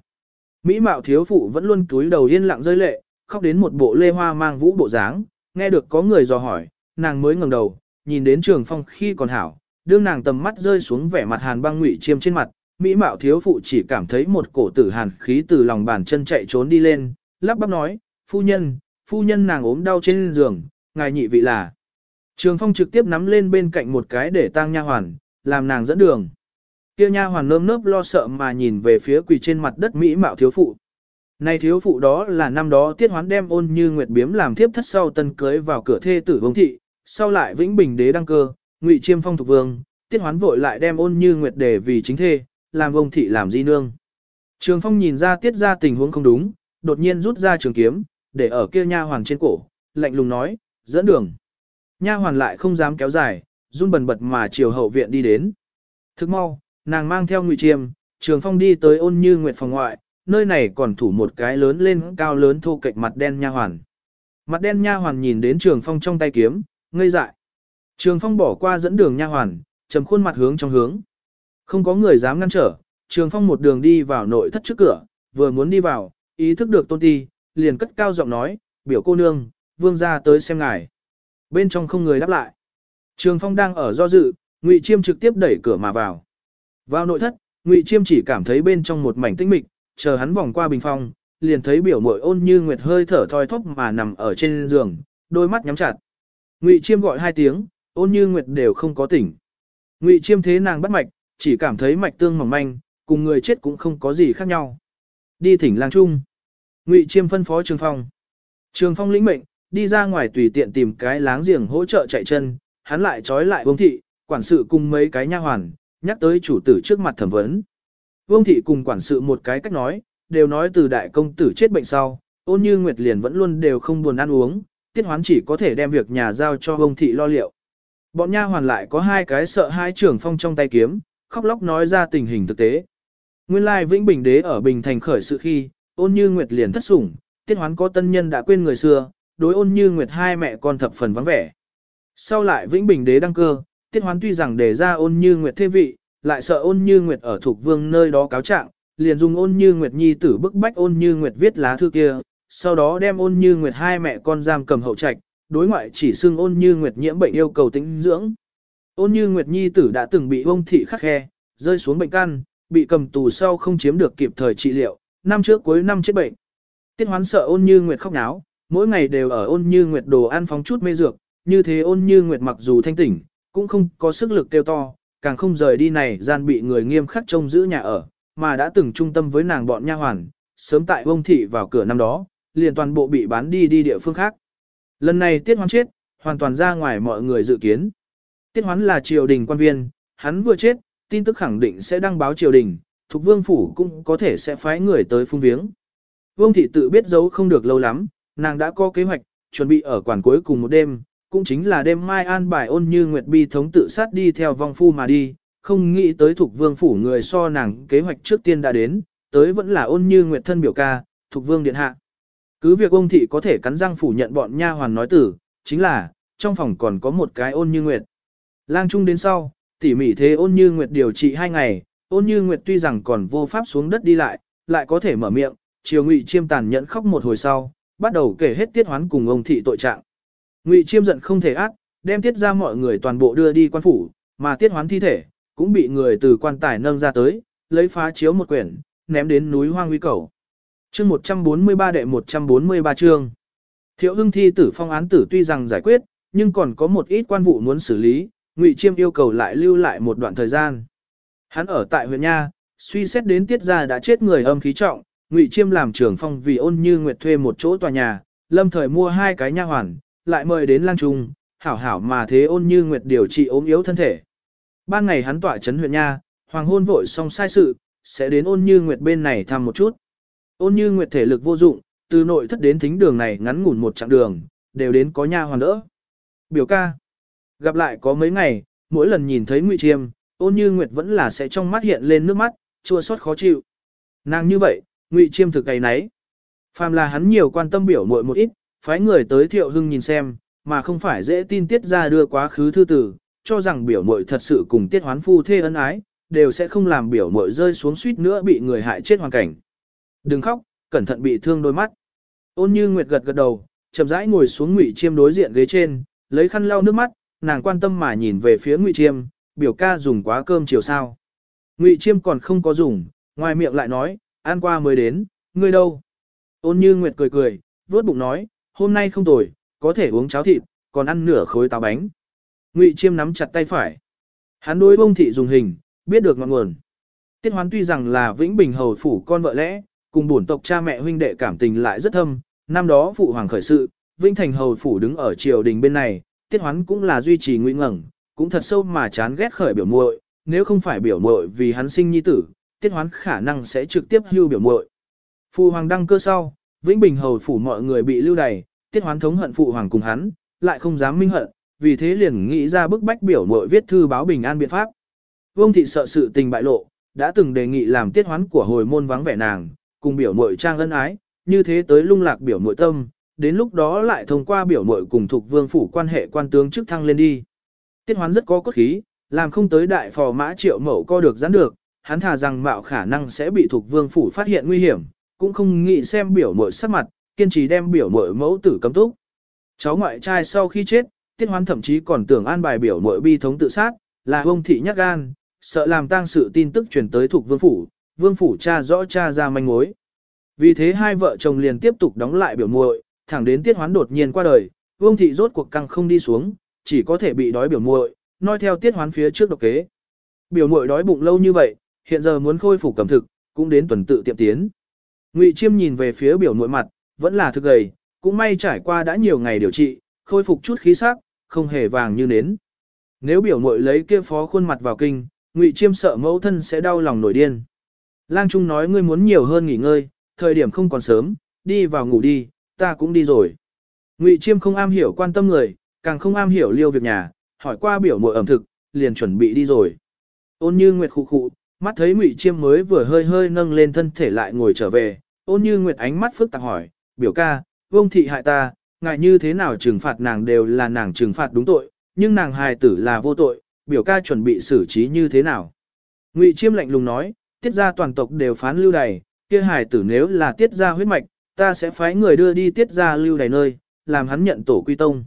Mỹ mạo thiếu phụ vẫn luôn túi đầu yên lặng rơi lệ, khóc đến một bộ lê hoa mang vũ bộ dáng, nghe được có người dò hỏi, nàng mới ngẩng đầu, nhìn đến Trường Phong khi còn hảo, đương nàng tầm mắt rơi xuống vẻ mặt hàn băng ngụy chiêm trên mặt, Mỹ mạo thiếu phụ chỉ cảm thấy một cổ tử hàn khí từ lòng bàn chân chạy trốn đi lên, lắp bắp nói, phu nhân, phu nhân nàng ốm đau trên giường, ngài nhị vị là. Trường Phong trực tiếp nắm lên bên cạnh một cái để tang nha hoàn, làm nàng dẫn đường. Kia nha hoàn nơm nớp lo sợ mà nhìn về phía quỳ trên mặt đất mỹ mạo thiếu phụ. Này thiếu phụ đó là năm đó tiết hoán đem ôn như nguyệt biếm làm thiếp thất sau tân cưới vào cửa thê tử vông thị, sau lại vĩnh bình đế đăng cơ, ngụy chiêm phong thuộc vương, tiết hoán vội lại đem ôn như nguyệt để vì chính thê, làm vông thị làm di nương. Trường phong nhìn ra tiết ra tình huống không đúng, đột nhiên rút ra trường kiếm, để ở kia nha hoàn trên cổ, lạnh lùng nói, dẫn đường. Nha hoàn lại không dám kéo dài, run bần bật mà chiều hậu viện đi đến. Thức mau, Nàng mang theo ngụy chiêm, trường phong đi tới ôn như nguyệt phòng ngoại, nơi này còn thủ một cái lớn lên cao lớn thô cạnh mặt đen nha hoàn. Mặt đen nha hoàn nhìn đến trường phong trong tay kiếm, ngây dại. Trường phong bỏ qua dẫn đường nha hoàn, trầm khuôn mặt hướng trong hướng. Không có người dám ngăn trở, trường phong một đường đi vào nội thất trước cửa, vừa muốn đi vào, ý thức được tôn ti, liền cất cao giọng nói, biểu cô nương, vương ra tới xem ngài. Bên trong không người đáp lại. Trường phong đang ở do dự, ngụy chiêm trực tiếp đẩy cửa mà vào. Vào nội thất, Ngụy Chiêm chỉ cảm thấy bên trong một mảnh tĩnh mịch, chờ hắn vòng qua bình phong, liền thấy biểu muội ôn như nguyệt hơi thở thoi thóp mà nằm ở trên giường, đôi mắt nhắm chặt. Ngụy Chiêm gọi hai tiếng, ôn như nguyệt đều không có tỉnh. Ngụy Chiêm thế nàng bắt mạch, chỉ cảm thấy mạch tương mỏng manh, cùng người chết cũng không có gì khác nhau. Đi thỉnh lang trung. Ngụy Chiêm phân phó Trường Phong. Trường Phong lĩnh mệnh, đi ra ngoài tùy tiện tìm cái láng giềng hỗ trợ chạy chân, hắn lại trói lại Vương thị, quản sự cùng mấy cái nha hoàn, nhắc tới chủ tử trước mặt thẩm vấn. Vương thị cùng quản sự một cái cách nói, đều nói từ đại công tử chết bệnh sau, ôn như nguyệt liền vẫn luôn đều không buồn ăn uống, tiết hoán chỉ có thể đem việc nhà giao cho vương thị lo liệu. Bọn nha hoàn lại có hai cái sợ hai trưởng phong trong tay kiếm, khóc lóc nói ra tình hình thực tế. Nguyên lai Vĩnh Bình Đế ở Bình Thành khởi sự khi, ôn như nguyệt liền thất sủng, tiết hoán có tân nhân đã quên người xưa, đối ôn như nguyệt hai mẹ con thập phần vắng vẻ. Sau lại Vĩnh Bình Đế đăng cơ, Tiết hoán tuy rằng đề ra ôn như nguyệt thế vị, lại sợ ôn như nguyệt ở thuộc vương nơi đó cáo trạng, liền dùng ôn như nguyệt nhi tử bức bách ôn như nguyệt viết lá thư kia, sau đó đem ôn như nguyệt hai mẹ con giam cầm hậu trạch, đối ngoại chỉ xưng ôn như nguyệt nhiễm bệnh yêu cầu tĩnh dưỡng. Ôn như nguyệt nhi tử đã từng bị ông thị khắc khe, rơi xuống bệnh căn, bị cầm tù sau không chiếm được kịp thời trị liệu, năm trước cuối năm chết bệnh. Tiết hoán sợ ôn như nguyệt khóc náo, mỗi ngày đều ở ôn như nguyệt đồ ăn phóng chút mê dược, như thế ôn như nguyệt mặc dù thanh tỉnh, cũng không có sức lực kêu to, càng không rời đi này gian bị người nghiêm khắc trông giữ nhà ở, mà đã từng trung tâm với nàng bọn nha hoàn, sớm tại ông thị vào cửa năm đó, liền toàn bộ bị bán đi đi địa phương khác. Lần này Tiết Hoán chết, hoàn toàn ra ngoài mọi người dự kiến. Tiết Hoán là triều đình quan viên, hắn vừa chết, tin tức khẳng định sẽ đăng báo triều đình, thuộc vương phủ cũng có thể sẽ phái người tới phung viếng. Vương thị tự biết giấu không được lâu lắm, nàng đã có kế hoạch, chuẩn bị ở quản cuối cùng một đêm, cũng chính là đêm mai an bài ôn như Nguyệt Bi thống tự sát đi theo vong phu mà đi, không nghĩ tới thuộc vương phủ người so nàng kế hoạch trước tiên đã đến, tới vẫn là ôn như Nguyệt thân biểu ca, thuộc vương điện hạ. Cứ việc ông thị có thể cắn răng phủ nhận bọn nha hoàn nói tử, chính là, trong phòng còn có một cái ôn như Nguyệt. Lang trung đến sau, tỉ mỉ thế ôn như Nguyệt điều trị hai ngày, ôn như Nguyệt tuy rằng còn vô pháp xuống đất đi lại, lại có thể mở miệng, chiều ngụy chiêm tàn nhẫn khóc một hồi sau, bắt đầu kể hết tiết hoán cùng ông thị tội trạng. Ngụy chiêm giận không thể ác, đem tiết ra mọi người toàn bộ đưa đi quan phủ, mà tiết hoán thi thể, cũng bị người từ quan tài nâng ra tới, lấy phá chiếu một quyển, ném đến núi hoang uy cầu. Chương 143 đệ 143 chương. Thiệu hưng thi tử phong án tử tuy rằng giải quyết, nhưng còn có một ít quan vụ muốn xử lý, Ngụy Chiêm yêu cầu lại lưu lại một đoạn thời gian. Hắn ở tại huyện Nha, suy xét đến tiết ra đã chết người âm khí trọng, Ngụy Chiêm làm trưởng phong vì ôn như nguyệt thuê một chỗ tòa nhà, lâm thời mua hai cái nha hoàn, lại mời đến lang trung, hảo hảo mà thế ôn như nguyệt điều trị ốm yếu thân thể. Ban ngày hắn tỏa trấn huyện Nha, hoàng hôn vội xong sai sự, sẽ đến ôn như nguyệt bên này thăm một chút. Ôn như nguyệt thể lực vô dụng, từ nội thất đến thính đường này ngắn ngủn một chặng đường, đều đến có nha hoàn đỡ. Biểu ca. Gặp lại có mấy ngày, mỗi lần nhìn thấy Ngụy Chiêm, ôn như nguyệt vẫn là sẽ trong mắt hiện lên nước mắt, chua xót khó chịu. Nàng như vậy, Ngụy Chiêm thực cái nấy. Phàm là hắn nhiều quan tâm biểu muội một ít, phái người tới thiệu hưng nhìn xem, mà không phải dễ tin tiết ra đưa quá khứ thư tử, cho rằng biểu muội thật sự cùng tiết hoán phu thê ân ái, đều sẽ không làm biểu muội rơi xuống suýt nữa bị người hại chết hoàn cảnh. Đừng khóc, cẩn thận bị thương đôi mắt. Ôn như nguyệt gật gật đầu, chậm rãi ngồi xuống ngụy chiêm đối diện ghế trên, lấy khăn lau nước mắt, nàng quan tâm mà nhìn về phía ngụy chiêm, biểu ca dùng quá cơm chiều sao. Ngụy chiêm còn không có dùng, ngoài miệng lại nói, ăn qua mới đến, ngươi đâu. Ôn như nguyệt cười cười, vớt bụng nói, hôm nay không tồi, có thể uống cháo thịt, còn ăn nửa khối táo bánh. Ngụy chiêm nắm chặt tay phải. Hắn đối bông thị dùng hình, biết được ngọn nguồn. Tiết hoán tuy rằng là vĩnh bình hầu phủ con vợ lẽ, cùng bổn tộc cha mẹ huynh đệ cảm tình lại rất thâm, năm đó phụ hoàng khởi sự, Vĩnh Thành hầu phủ đứng ở triều đình bên này, Tiết Hoán cũng là duy trì ngụy ngẩng, cũng thật sâu mà chán ghét khởi biểu muội, nếu không phải biểu muội vì hắn sinh nhi tử, Tiết Hoán khả năng sẽ trực tiếp hưu biểu muội. Phụ hoàng đăng cơ sau, Vĩnh Bình hầu phủ mọi người bị lưu đày, Tiết Hoán thống hận phụ hoàng cùng hắn, lại không dám minh hận, vì thế liền nghĩ ra bức bách biểu muội viết thư báo bình an biện pháp. Vương thị sợ sự tình bại lộ, đã từng đề nghị làm Tiết Hoán của hồi môn vắng vẻ nàng, cùng biểu muội trang ân ái, như thế tới lung lạc biểu muội tâm, đến lúc đó lại thông qua biểu muội cùng thuộc vương phủ quan hệ quan tướng chức thăng lên đi. Tiết hoán rất có cốt khí, làm không tới đại phò mã triệu mẫu co được gián được, hắn thà rằng mạo khả năng sẽ bị thuộc vương phủ phát hiện nguy hiểm, cũng không nghĩ xem biểu muội sắc mặt, kiên trì đem biểu muội mẫu tử cấm túc. Cháu ngoại trai sau khi chết, tiết hoán thậm chí còn tưởng an bài biểu muội bi thống tự sát, là ông thị nhắc gan, sợ làm tang sự tin tức truyền tới thuộc vương phủ, vương phủ cha rõ cha ra manh mối. Vì thế hai vợ chồng liền tiếp tục đóng lại biểu muội, thẳng đến tiết hoán đột nhiên qua đời, vương thị rốt cuộc căng không đi xuống, chỉ có thể bị đói biểu muội, nói theo tiết hoán phía trước độc kế. Biểu muội đói bụng lâu như vậy, hiện giờ muốn khôi phục cẩm thực, cũng đến tuần tự tiệm tiến. Ngụy Chiêm nhìn về phía biểu nội mặt, vẫn là thực gầy, cũng may trải qua đã nhiều ngày điều trị, khôi phục chút khí sắc, không hề vàng như nến. Nếu biểu nội lấy kia phó khuôn mặt vào kinh, Ngụy Chiêm sợ mẫu thân sẽ đau lòng nổi điên. Lang Trung nói ngươi muốn nhiều hơn nghỉ ngơi, thời điểm không còn sớm, đi vào ngủ đi, ta cũng đi rồi. Ngụy Chiêm không am hiểu quan tâm người, càng không am hiểu liêu việc nhà, hỏi qua biểu muội ẩm thực, liền chuẩn bị đi rồi. Ôn Như Nguyệt khụ khụ, mắt thấy Ngụy Chiêm mới vừa hơi hơi nâng lên thân thể lại ngồi trở về, Ôn Như Nguyệt ánh mắt phức tạp hỏi, "Biểu ca, Vương thị hại ta, ngại như thế nào trừng phạt nàng đều là nàng trừng phạt đúng tội, nhưng nàng hài tử là vô tội, biểu ca chuẩn bị xử trí như thế nào?" Ngụy Chiêm lạnh lùng nói, "Tiết gia toàn tộc đều phán lưu đày, kia hài tử nếu là tiết ra huyết mạch, ta sẽ phái người đưa đi tiết ra lưu đày nơi, làm hắn nhận tổ quy tông.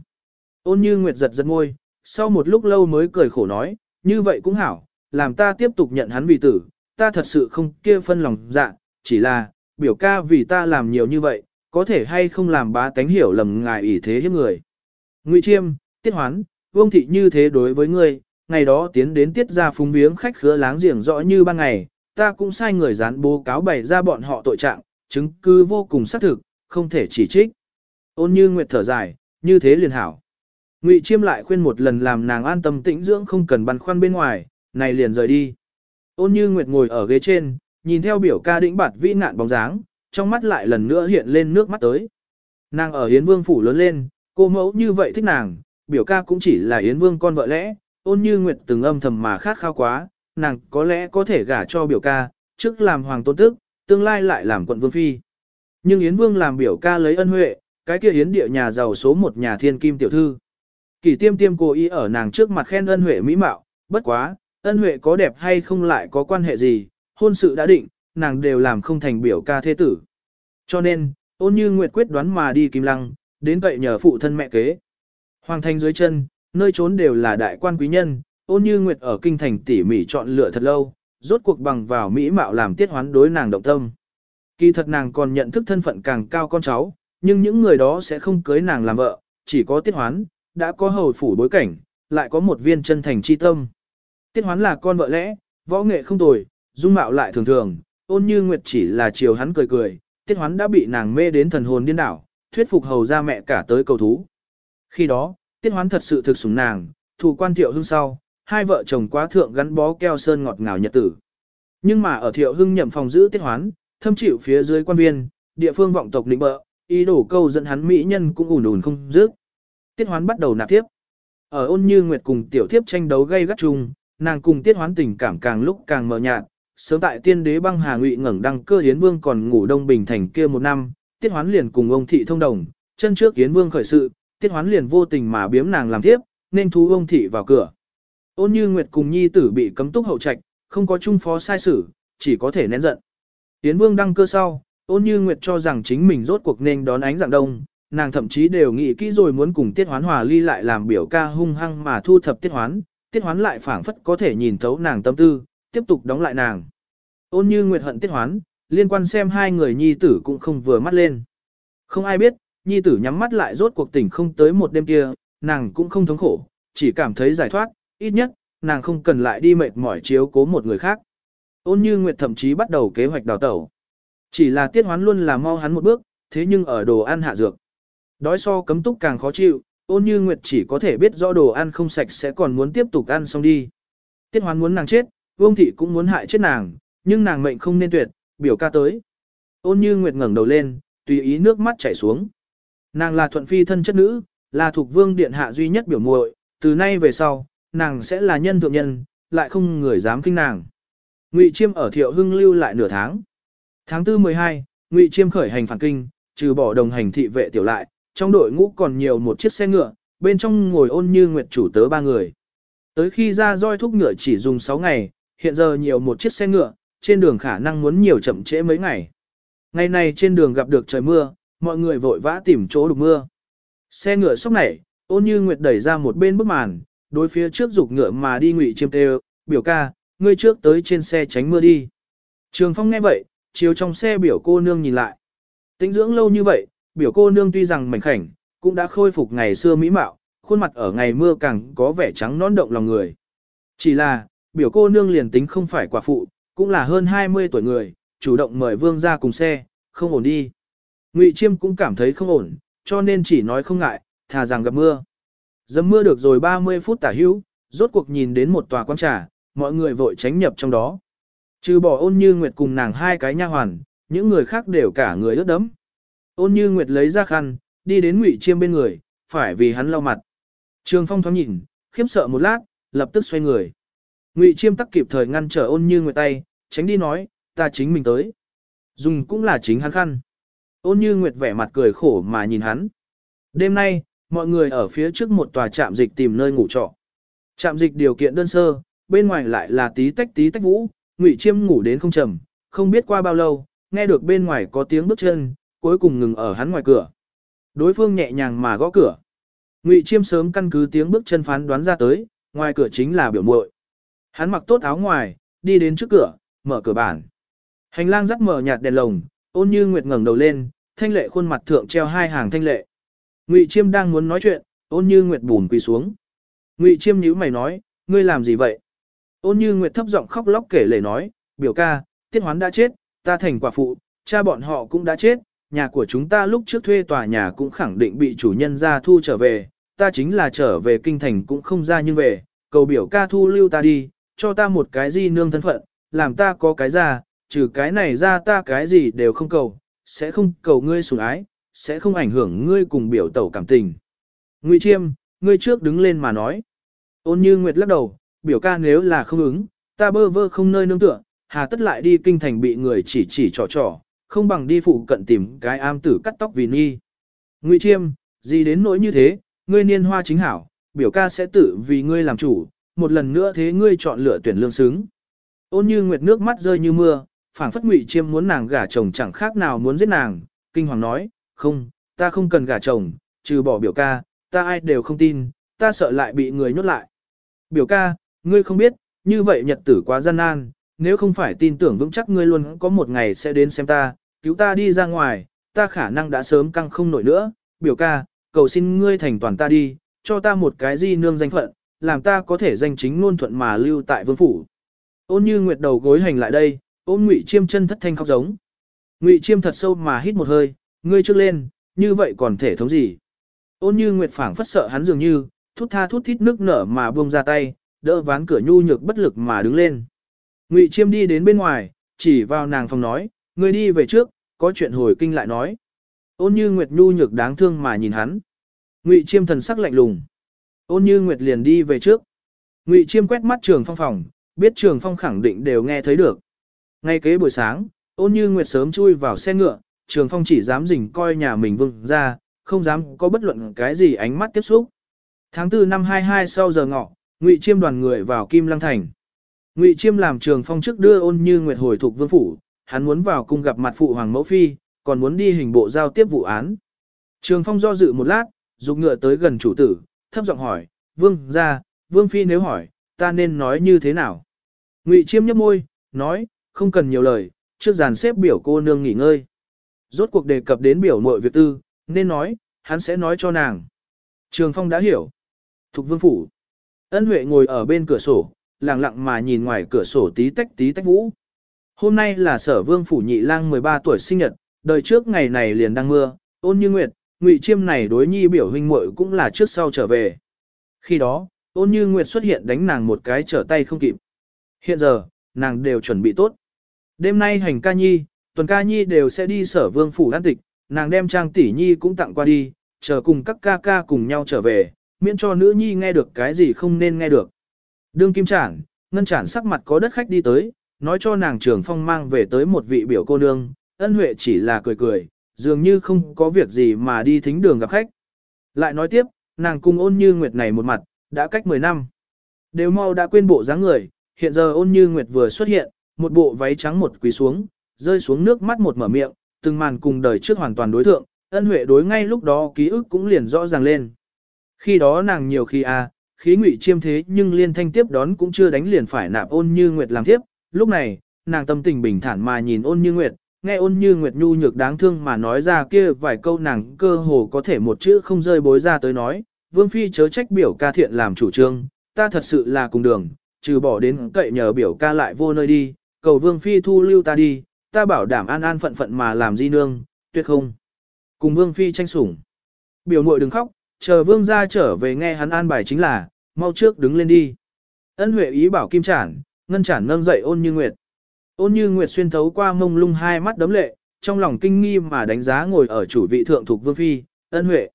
Ôn như nguyệt giật giật ngôi, sau một lúc lâu mới cười khổ nói, như vậy cũng hảo, làm ta tiếp tục nhận hắn vì tử, ta thật sự không kia phân lòng dạ, chỉ là, biểu ca vì ta làm nhiều như vậy, có thể hay không làm bá tánh hiểu lầm ngài ủy thế hiếp người. Ngụy Chiêm, Tiết Hoán, Vương Thị như thế đối với ngươi, ngày đó tiến đến tiết ra phúng viếng khách khứa láng giềng rõ như ban ngày, ta cũng sai người dán bố cáo bày ra bọn họ tội trạng, chứng cứ vô cùng xác thực, không thể chỉ trích. Ôn như nguyệt thở dài, như thế liền hảo. Ngụy chiêm lại khuyên một lần làm nàng an tâm tĩnh dưỡng không cần băn khoăn bên ngoài, này liền rời đi. Ôn như nguyệt ngồi ở ghế trên, nhìn theo biểu ca đĩnh bạt vĩ nạn bóng dáng, trong mắt lại lần nữa hiện lên nước mắt tới. Nàng ở Yến Vương phủ lớn lên, cô mẫu như vậy thích nàng, biểu ca cũng chỉ là Yến Vương con vợ lẽ, ôn như nguyệt từng âm thầm mà khát khao quá, nàng có lẽ có thể gả cho biểu ca, trước làm hoàng tôn tức, tương lai lại làm quận vương phi. Nhưng Yến Vương làm biểu ca lấy ân huệ, cái kia Yến địa nhà giàu số một nhà thiên kim tiểu thư. Kỳ tiêm tiêm cố ý ở nàng trước mặt khen ân huệ mỹ mạo, bất quá, ân huệ có đẹp hay không lại có quan hệ gì, hôn sự đã định, nàng đều làm không thành biểu ca thế tử. Cho nên, ôn như nguyệt quyết đoán mà đi kim lăng, đến vậy nhờ phụ thân mẹ kế. Hoàng thành dưới chân, nơi trốn đều là đại quan quý nhân, ôn như nguyệt ở kinh thành tỉ mỉ chọn lựa thật lâu, rốt cuộc bằng vào mỹ mạo làm tiết hoán đối nàng động tâm. Kỳ thật nàng còn nhận thức thân phận càng cao con cháu, nhưng những người đó sẽ không cưới nàng làm vợ, chỉ có tiết hoán, đã có hầu phủ bối cảnh, lại có một viên chân thành chi tâm. Tiết hoán là con vợ lẽ, võ nghệ không tồi, dung mạo lại thường thường, ôn như nguyệt chỉ là chiều hắn cười cười, tiết hoán đã bị nàng mê đến thần hồn điên đảo, thuyết phục hầu ra mẹ cả tới cầu thú. Khi đó, tiết hoán thật sự thực sủng nàng, thủ quan thiệu hưng sau, hai vợ chồng quá thượng gắn bó keo sơn ngọt ngào nhật tử. Nhưng mà ở thiệu hưng nhậm phòng giữ tiết hoán, thâm chịu phía dưới quan viên, địa phương vọng tộc định bợ, ý đồ câu dẫn hắn mỹ nhân cũng ủn ủn không dứt. Tiết hoán bắt đầu nạp tiếp. Ở ôn như nguyệt cùng tiểu thiếp tranh đấu gây gắt chung, nàng cùng tiết hoán tình cảm càng lúc càng mờ nhạt. Sớm tại tiên đế băng hà ngụy ngẩng đăng cơ hiến vương còn ngủ đông bình thành kia một năm, tiết hoán liền cùng ông thị thông đồng, chân trước hiến vương khởi sự, tiết hoán liền vô tình mà biếm nàng làm tiếp, nên thú ông thị vào cửa. Ôn như nguyệt cùng nhi tử bị cấm túc hậu trạch, không có trung phó sai sử, chỉ có thể nén giận. Hiến vương đăng cơ sau, ôn như nguyệt cho rằng chính mình rốt cuộc nên đón ánh dạng đông, nàng thậm chí đều nghĩ kỹ rồi muốn cùng tiết hoán hòa ly lại làm biểu ca hung hăng mà thu thập tiết hoán, tiết hoán lại phảng phất có thể nhìn thấu nàng tâm tư, tiếp tục đóng lại nàng. Ôn như nguyệt hận tiết hoán, liên quan xem hai người nhi tử cũng không vừa mắt lên. Không ai biết, nhi tử nhắm mắt lại rốt cuộc tỉnh không tới một đêm kia, nàng cũng không thống khổ, chỉ cảm thấy giải thoát, ít nhất, nàng không cần lại đi mệt mỏi chiếu cố một người khác. Ôn như nguyệt thậm chí bắt đầu kế hoạch đào tẩu. Chỉ là tiết hoán luôn là mau hắn một bước, thế nhưng ở đồ ăn hạ dược. Đói so cấm túc càng khó chịu, ôn như nguyệt chỉ có thể biết rõ đồ ăn không sạch sẽ còn muốn tiếp tục ăn xong đi. Tiết hoán muốn nàng chết, vương thị cũng muốn hại chết nàng, nhưng nàng mệnh không nên tuyệt, biểu ca tới. Ôn như nguyệt ngẩng đầu lên, tùy ý nước mắt chảy xuống. Nàng là thuận phi thân chất nữ, là thuộc vương điện hạ duy nhất biểu muội, từ nay về sau, nàng sẽ là nhân thượng nhân, lại không người dám kinh nàng. Ngụy Chiêm ở Thiệu Hưng lưu lại nửa tháng. Tháng 4 12, Ngụy Chiêm khởi hành phản kinh, trừ bỏ đồng hành thị vệ tiểu lại, trong đội ngũ còn nhiều một chiếc xe ngựa, bên trong ngồi ôn như nguyệt chủ tớ ba người. Tới khi ra roi thúc ngựa chỉ dùng 6 ngày, hiện giờ nhiều một chiếc xe ngựa, trên đường khả năng muốn nhiều chậm trễ mấy ngày. Ngày này trên đường gặp được trời mưa, mọi người vội vã tìm chỗ đục mưa. Xe ngựa sốc nảy, ôn như nguyệt đẩy ra một bên bức màn, đối phía trước dục ngựa mà đi ngụy chiêm tê biểu ca, ngươi trước tới trên xe tránh mưa đi. Trường phong nghe vậy, chiều trong xe biểu cô nương nhìn lại. Tính dưỡng lâu như vậy, biểu cô nương tuy rằng mảnh khảnh, cũng đã khôi phục ngày xưa mỹ mạo, khuôn mặt ở ngày mưa càng có vẻ trắng nón động lòng người. Chỉ là, biểu cô nương liền tính không phải quả phụ, cũng là hơn 20 tuổi người, chủ động mời vương ra cùng xe, không ổn đi. Ngụy Chiêm cũng cảm thấy không ổn, cho nên chỉ nói không ngại, thà rằng gặp mưa. Dầm mưa được rồi 30 phút tả hữu, rốt cuộc nhìn đến một tòa quán trà, mọi người vội tránh nhập trong đó. Trừ bỏ ôn như nguyệt cùng nàng hai cái nha hoàn, những người khác đều cả người ướt đẫm. Ôn như nguyệt lấy ra khăn, đi đến ngụy chiêm bên người, phải vì hắn lau mặt. Trường phong thoáng nhìn, khiếp sợ một lát, lập tức xoay người. Ngụy chiêm tắc kịp thời ngăn trở ôn như nguyệt tay, tránh đi nói, ta chính mình tới. Dùng cũng là chính hắn khăn. Ôn như nguyệt vẻ mặt cười khổ mà nhìn hắn. Đêm nay, mọi người ở phía trước một tòa trạm dịch tìm nơi ngủ trọ. Trạm dịch điều kiện đơn sơ, bên ngoài lại là tí tách tí tách vũ, Ngụy Chiêm ngủ đến không trầm, không biết qua bao lâu, nghe được bên ngoài có tiếng bước chân, cuối cùng ngừng ở hắn ngoài cửa. Đối phương nhẹ nhàng mà gõ cửa. Ngụy Chiêm sớm căn cứ tiếng bước chân phán đoán ra tới, ngoài cửa chính là biểu muội. Hắn mặc tốt áo ngoài, đi đến trước cửa, mở cửa bản. Hành lang rắc mở nhạt đèn lồng, ôn như nguyệt ngẩng đầu lên, thanh lệ khuôn mặt thượng treo hai hàng thanh lệ. Ngụy Chiêm đang muốn nói chuyện, ôn như nguyệt bùn quỳ xuống. Ngụy Chiêm nhíu mày nói, ngươi làm gì vậy? Ôn như nguyệt thấp giọng khóc lóc kể lể nói, biểu ca, tiết hoán đã chết, ta thành quả phụ, cha bọn họ cũng đã chết, nhà của chúng ta lúc trước thuê tòa nhà cũng khẳng định bị chủ nhân ra thu trở về, ta chính là trở về kinh thành cũng không ra nhưng về, cầu biểu ca thu lưu ta đi, cho ta một cái gì nương thân phận, làm ta có cái ra, trừ cái này ra ta cái gì đều không cầu, sẽ không cầu ngươi sủng ái, sẽ không ảnh hưởng ngươi cùng biểu tẩu cảm tình. Ngụy Chiêm, ngươi trước đứng lên mà nói. Ôn như Nguyệt lắc đầu, biểu ca nếu là không ứng, ta bơ vơ không nơi nương tựa, hà tất lại đi kinh thành bị người chỉ chỉ trò trò, không bằng đi phụ cận tìm cái am tử cắt tóc vì nghi. Ngụy Chiêm, gì đến nỗi như thế, ngươi niên hoa chính hảo, biểu ca sẽ tự vì ngươi làm chủ, một lần nữa thế ngươi chọn lựa tuyển lương xứng. Ôn như Nguyệt nước mắt rơi như mưa, phảng phất Ngụy Chiêm muốn nàng gả chồng chẳng khác nào muốn giết nàng, kinh hoàng nói, không, ta không cần gả chồng, trừ bỏ biểu ca, ta ai đều không tin, ta sợ lại bị người nhốt lại. Biểu ca, ngươi không biết, như vậy nhật tử quá gian nan, nếu không phải tin tưởng vững chắc ngươi luôn có một ngày sẽ đến xem ta, cứu ta đi ra ngoài, ta khả năng đã sớm căng không nổi nữa, biểu ca, cầu xin ngươi thành toàn ta đi, cho ta một cái di nương danh phận, làm ta có thể danh chính ngôn thuận mà lưu tại vương phủ. Ôn như nguyệt đầu gối hành lại đây, ôn ngụy chiêm chân thất thanh khóc giống. Ngụy chiêm thật sâu mà hít một hơi, ngươi trước lên, như vậy còn thể thống gì? Ôn như nguyệt phảng phất sợ hắn dường như, thút tha thút thít nước nở mà buông ra tay, đỡ ván cửa nhu nhược bất lực mà đứng lên. Ngụy Chiêm đi đến bên ngoài, chỉ vào nàng phòng nói, ngươi đi về trước, có chuyện hồi kinh lại nói. Ôn như Nguyệt nhu nhược đáng thương mà nhìn hắn. Ngụy Chiêm thần sắc lạnh lùng. Ôn như Nguyệt liền đi về trước. Ngụy Chiêm quét mắt trường phong phòng, biết trường phong khẳng định đều nghe thấy được. Ngay kế buổi sáng, ôn như Nguyệt sớm chui vào xe ngựa, trường phong chỉ dám rình coi nhà mình vương ra, không dám có bất luận cái gì ánh mắt tiếp xúc. Tháng 4 năm 22 sau giờ ngọ, Ngụy Chiêm đoàn người vào Kim Lăng Thành. Ngụy Chiêm làm trường phong trước đưa ôn như Nguyệt hồi thuộc vương phủ, hắn muốn vào cung gặp mặt phụ hoàng mẫu phi, còn muốn đi hình bộ giao tiếp vụ án. Trường phong do dự một lát, dục ngựa tới gần chủ tử, thấp giọng hỏi, vương ra, vương phi nếu hỏi, ta nên nói như thế nào? Ngụy Chiêm nhấp môi, nói, không cần nhiều lời, trước dàn xếp biểu cô nương nghỉ ngơi. Rốt cuộc đề cập đến biểu mội việc tư, nên nói, hắn sẽ nói cho nàng. Trường Phong đã hiểu. Thục vương phủ. Ân Huệ ngồi ở bên cửa sổ, lặng lặng mà nhìn ngoài cửa sổ tí tách tí tách vũ. Hôm nay là sở vương phủ nhị lang 13 tuổi sinh nhật, đời trước ngày này liền đang mưa, ôn như nguyệt, ngụy chiêm này đối nhi biểu huynh muội cũng là trước sau trở về. Khi đó, ôn như nguyệt xuất hiện đánh nàng một cái trở tay không kịp. Hiện giờ, nàng đều chuẩn bị tốt. Đêm nay hành ca nhi, tuần ca nhi đều sẽ đi sở vương phủ an tịch, nàng đem trang tỷ nhi cũng tặng qua đi, chờ cùng các ca ca cùng nhau trở về, miễn cho nữ nhi nghe được cái gì không nên nghe được. Đương kim trản, ngân trản sắc mặt có đất khách đi tới, nói cho nàng trưởng phong mang về tới một vị biểu cô nương, ân huệ chỉ là cười cười, dường như không có việc gì mà đi thính đường gặp khách. Lại nói tiếp, nàng cùng ôn như nguyệt này một mặt, đã cách 10 năm. Đều mau đã quên bộ dáng người, hiện giờ ôn như nguyệt vừa xuất hiện, một bộ váy trắng một quỳ xuống, rơi xuống nước mắt một mở miệng, từng màn cùng đời trước hoàn toàn đối thượng, ân huệ đối ngay lúc đó ký ức cũng liền rõ ràng lên. Khi đó nàng nhiều khi à, khí ngụy chiêm thế nhưng liên thanh tiếp đón cũng chưa đánh liền phải nạp ôn như nguyệt làm tiếp, lúc này, nàng tâm tình bình thản mà nhìn ôn như nguyệt, nghe ôn như nguyệt nhu nhược đáng thương mà nói ra kia vài câu nàng cơ hồ có thể một chữ không rơi bối ra tới nói, vương phi chớ trách biểu ca thiện làm chủ trương, ta thật sự là cùng đường, trừ bỏ đến cậy nhờ biểu ca lại vô nơi đi, cầu vương phi thu lưu ta đi, ta bảo đảm an an phận phận mà làm di nương, tuyệt không. Cùng vương phi tranh sủng. Biểu muội đừng khóc, chờ vương gia trở về nghe hắn an bài chính là, mau trước đứng lên đi. Ân huệ ý bảo kim trản, ngân chản nâng dậy ôn như nguyệt. Ôn như nguyệt xuyên thấu qua mông lung hai mắt đấm lệ, trong lòng kinh nghi mà đánh giá ngồi ở chủ vị thượng thuộc vương phi, ân huệ.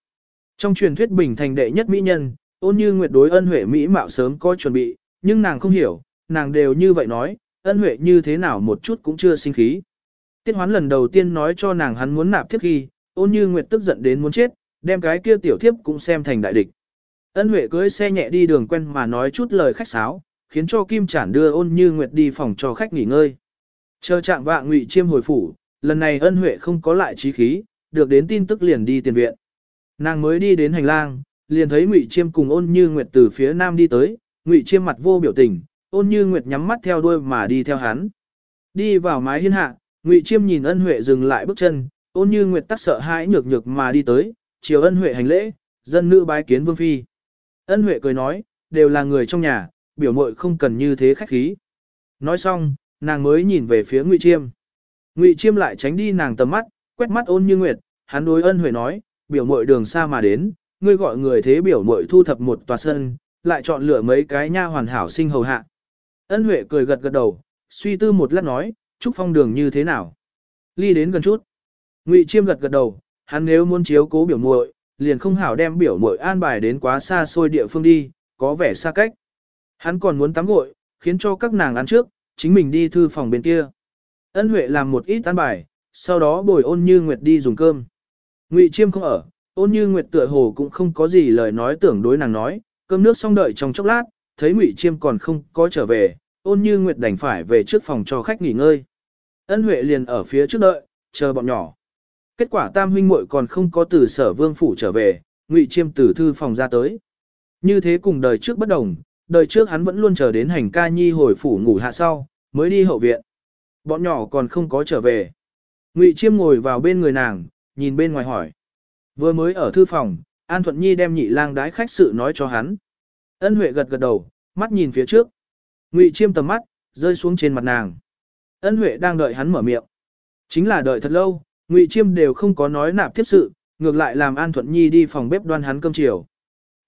Trong truyền thuyết bình thành đệ nhất mỹ nhân, ôn như nguyệt đối ân huệ mỹ mạo sớm có chuẩn bị, nhưng nàng không hiểu, nàng đều như vậy nói, ân huệ như thế nào một chút cũng chưa sinh khí. Tiết hoán lần đầu tiên nói cho nàng hắn muốn nạp thiếp khi, ôn như nguyệt tức giận đến muốn chết, đem cái kia tiểu thiếp cũng xem thành đại địch. Ân Huệ cưới xe nhẹ đi đường quen mà nói chút lời khách sáo, khiến cho Kim Chản đưa ôn như nguyệt đi phòng cho khách nghỉ ngơi. Chờ trạng vạng ngụy chiêm hồi phủ, lần này ân Huệ không có lại trí khí, được đến tin tức liền đi tiền viện. Nàng mới đi đến hành lang, liền thấy ngụy chiêm cùng ôn như nguyệt từ phía nam đi tới, ngụy chiêm mặt vô biểu tình, ôn như nguyệt nhắm mắt theo đuôi mà đi theo hắn. Đi vào mái hiên hạ, ngụy chiêm nhìn ân Huệ dừng lại bước chân, ôn như nguyệt tắc sợ hãi nhược nhược mà đi tới, chiều ân Huệ hành lễ, dân nữ bái kiến vương phi. Ân Huệ cười nói, đều là người trong nhà, biểu muội không cần như thế khách khí. Nói xong, nàng mới nhìn về phía Ngụy Chiêm. Ngụy Chiêm lại tránh đi nàng tầm mắt, quét mắt ôn như nguyệt, hắn đối ân Huệ nói, biểu muội đường xa mà đến, ngươi gọi người thế biểu muội thu thập một tòa sân, lại chọn lựa mấy cái nha hoàn hảo sinh hầu hạ. Ân Huệ cười gật gật đầu, suy tư một lát nói, Trúc Phong đường như thế nào? Ly đến gần chút. Ngụy Chiêm gật gật đầu, hắn nếu muốn chiếu cố biểu muội, liền không hảo đem biểu muội an bài đến quá xa xôi địa phương đi, có vẻ xa cách. Hắn còn muốn tắm gội, khiến cho các nàng ăn trước, chính mình đi thư phòng bên kia. Ân Huệ làm một ít ăn bài, sau đó bồi ôn như Nguyệt đi dùng cơm. Ngụy Chiêm không ở, ôn như Nguyệt tựa hồ cũng không có gì lời nói tưởng đối nàng nói, cơm nước xong đợi trong chốc lát, thấy Ngụy Chiêm còn không có trở về, ôn như Nguyệt đành phải về trước phòng cho khách nghỉ ngơi. Ân Huệ liền ở phía trước đợi, chờ bọn nhỏ. Kết quả tam huynh muội còn không có từ sở vương phủ trở về, Ngụy Chiêm từ thư phòng ra tới. Như thế cùng đời trước bất đồng, đời trước hắn vẫn luôn chờ đến hành ca nhi hồi phủ ngủ hạ sau, mới đi hậu viện. Bọn nhỏ còn không có trở về. Ngụy Chiêm ngồi vào bên người nàng, nhìn bên ngoài hỏi. Vừa mới ở thư phòng, An Thuận Nhi đem nhị lang đái khách sự nói cho hắn. Ân Huệ gật gật đầu, mắt nhìn phía trước. Ngụy Chiêm tầm mắt, rơi xuống trên mặt nàng. Ân Huệ đang đợi hắn mở miệng. Chính là đợi thật lâu, Ngụy Chiêm đều không có nói nạp tiếp sự, ngược lại làm An Thuận Nhi đi phòng bếp đoan hắn cơm chiều.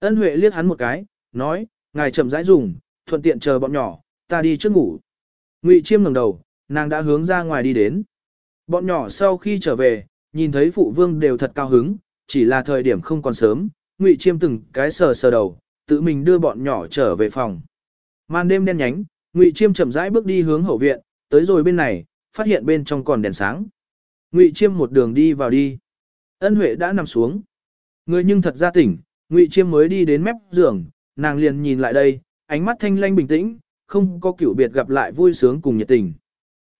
Ân Huệ liếc hắn một cái, nói, ngài chậm rãi dùng, thuận tiện chờ bọn nhỏ, ta đi trước ngủ. Ngụy Chiêm ngẩng đầu, nàng đã hướng ra ngoài đi đến. Bọn nhỏ sau khi trở về, nhìn thấy phụ vương đều thật cao hứng, chỉ là thời điểm không còn sớm, Ngụy Chiêm từng cái sờ sờ đầu, tự mình đưa bọn nhỏ trở về phòng. Màn đêm đen nhánh, Ngụy Chiêm chậm rãi bước đi hướng hậu viện, tới rồi bên này, phát hiện bên trong còn đèn sáng. Ngụy Chiêm một đường đi vào đi. Ân Huệ đã nằm xuống. Người nhưng thật ra tỉnh, Ngụy Chiêm mới đi đến mép giường, nàng liền nhìn lại đây, ánh mắt thanh lanh bình tĩnh, không có kiểu biệt gặp lại vui sướng cùng nhiệt tình.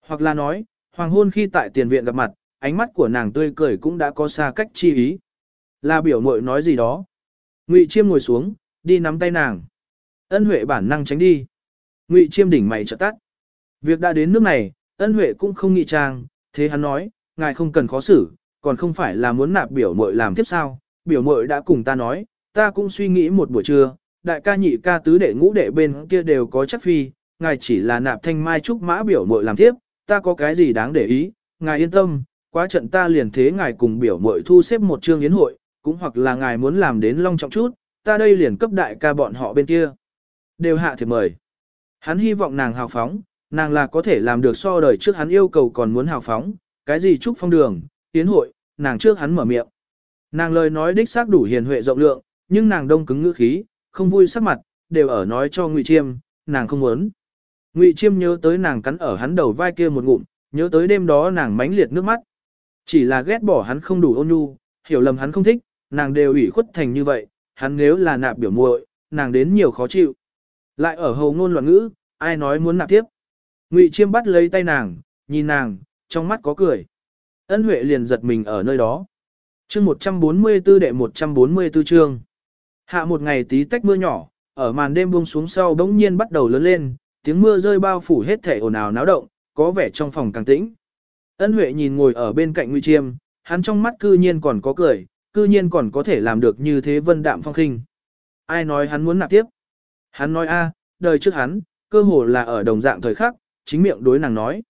Hoặc là nói, hoàng hôn khi tại tiền viện gặp mặt, ánh mắt của nàng tươi cười cũng đã có xa cách chi ý. Là biểu mội nói gì đó. Ngụy Chiêm ngồi xuống, đi nắm tay nàng. Ân Huệ bản năng tránh đi. Ngụy Chiêm đỉnh mày chợt tắt. Việc đã đến nước này, Ân Huệ cũng không nghị trang, thế hắn nói, ngài không cần khó xử, còn không phải là muốn nạp biểu mội làm tiếp sao. Biểu mội đã cùng ta nói, ta cũng suy nghĩ một buổi trưa, đại ca nhị ca tứ đệ ngũ đệ bên kia đều có chắc phi, ngài chỉ là nạp thanh mai trúc mã biểu mội làm tiếp, ta có cái gì đáng để ý, ngài yên tâm, quá trận ta liền thế ngài cùng biểu mội thu xếp một chương yến hội, cũng hoặc là ngài muốn làm đến long trọng chút, ta đây liền cấp đại ca bọn họ bên kia. Đều hạ thiệp mời. Hắn hy vọng nàng hào phóng, nàng là có thể làm được so đời trước hắn yêu cầu còn muốn hào phóng, cái gì chúc phong đường, yến hội, nàng trước hắn mở miệng. Nàng lời nói đích xác đủ hiền huệ rộng lượng, nhưng nàng đông cứng ngữ khí, không vui sắc mặt, đều ở nói cho Ngụy Chiêm, nàng không muốn. Ngụy Chiêm nhớ tới nàng cắn ở hắn đầu vai kia một ngụm, nhớ tới đêm đó nàng mánh liệt nước mắt. Chỉ là ghét bỏ hắn không đủ ôn nhu, hiểu lầm hắn không thích, nàng đều ủy khuất thành như vậy, hắn nếu là nạp biểu muội, nàng đến nhiều khó chịu. Lại ở hầu ngôn loạn ngữ, ai nói muốn nạp tiếp. Ngụy Chiêm bắt lấy tay nàng, nhìn nàng, trong mắt có cười. Ân Huệ liền giật mình ở nơi đó. Chương 144 đệ 144 chương. Hạ một ngày tí tách mưa nhỏ, ở màn đêm buông xuống sau bỗng nhiên bắt đầu lớn lên, tiếng mưa rơi bao phủ hết thể ồn ào náo động, có vẻ trong phòng càng tĩnh. Ân Huệ nhìn ngồi ở bên cạnh Ngụy Chiêm, hắn trong mắt cư nhiên còn có cười, cư nhiên còn có thể làm được như thế vân đạm phong khinh. Ai nói hắn muốn nạp tiếp? Hắn nói a, đời trước hắn, cơ hồ là ở đồng dạng thời khắc, chính miệng đối nàng nói.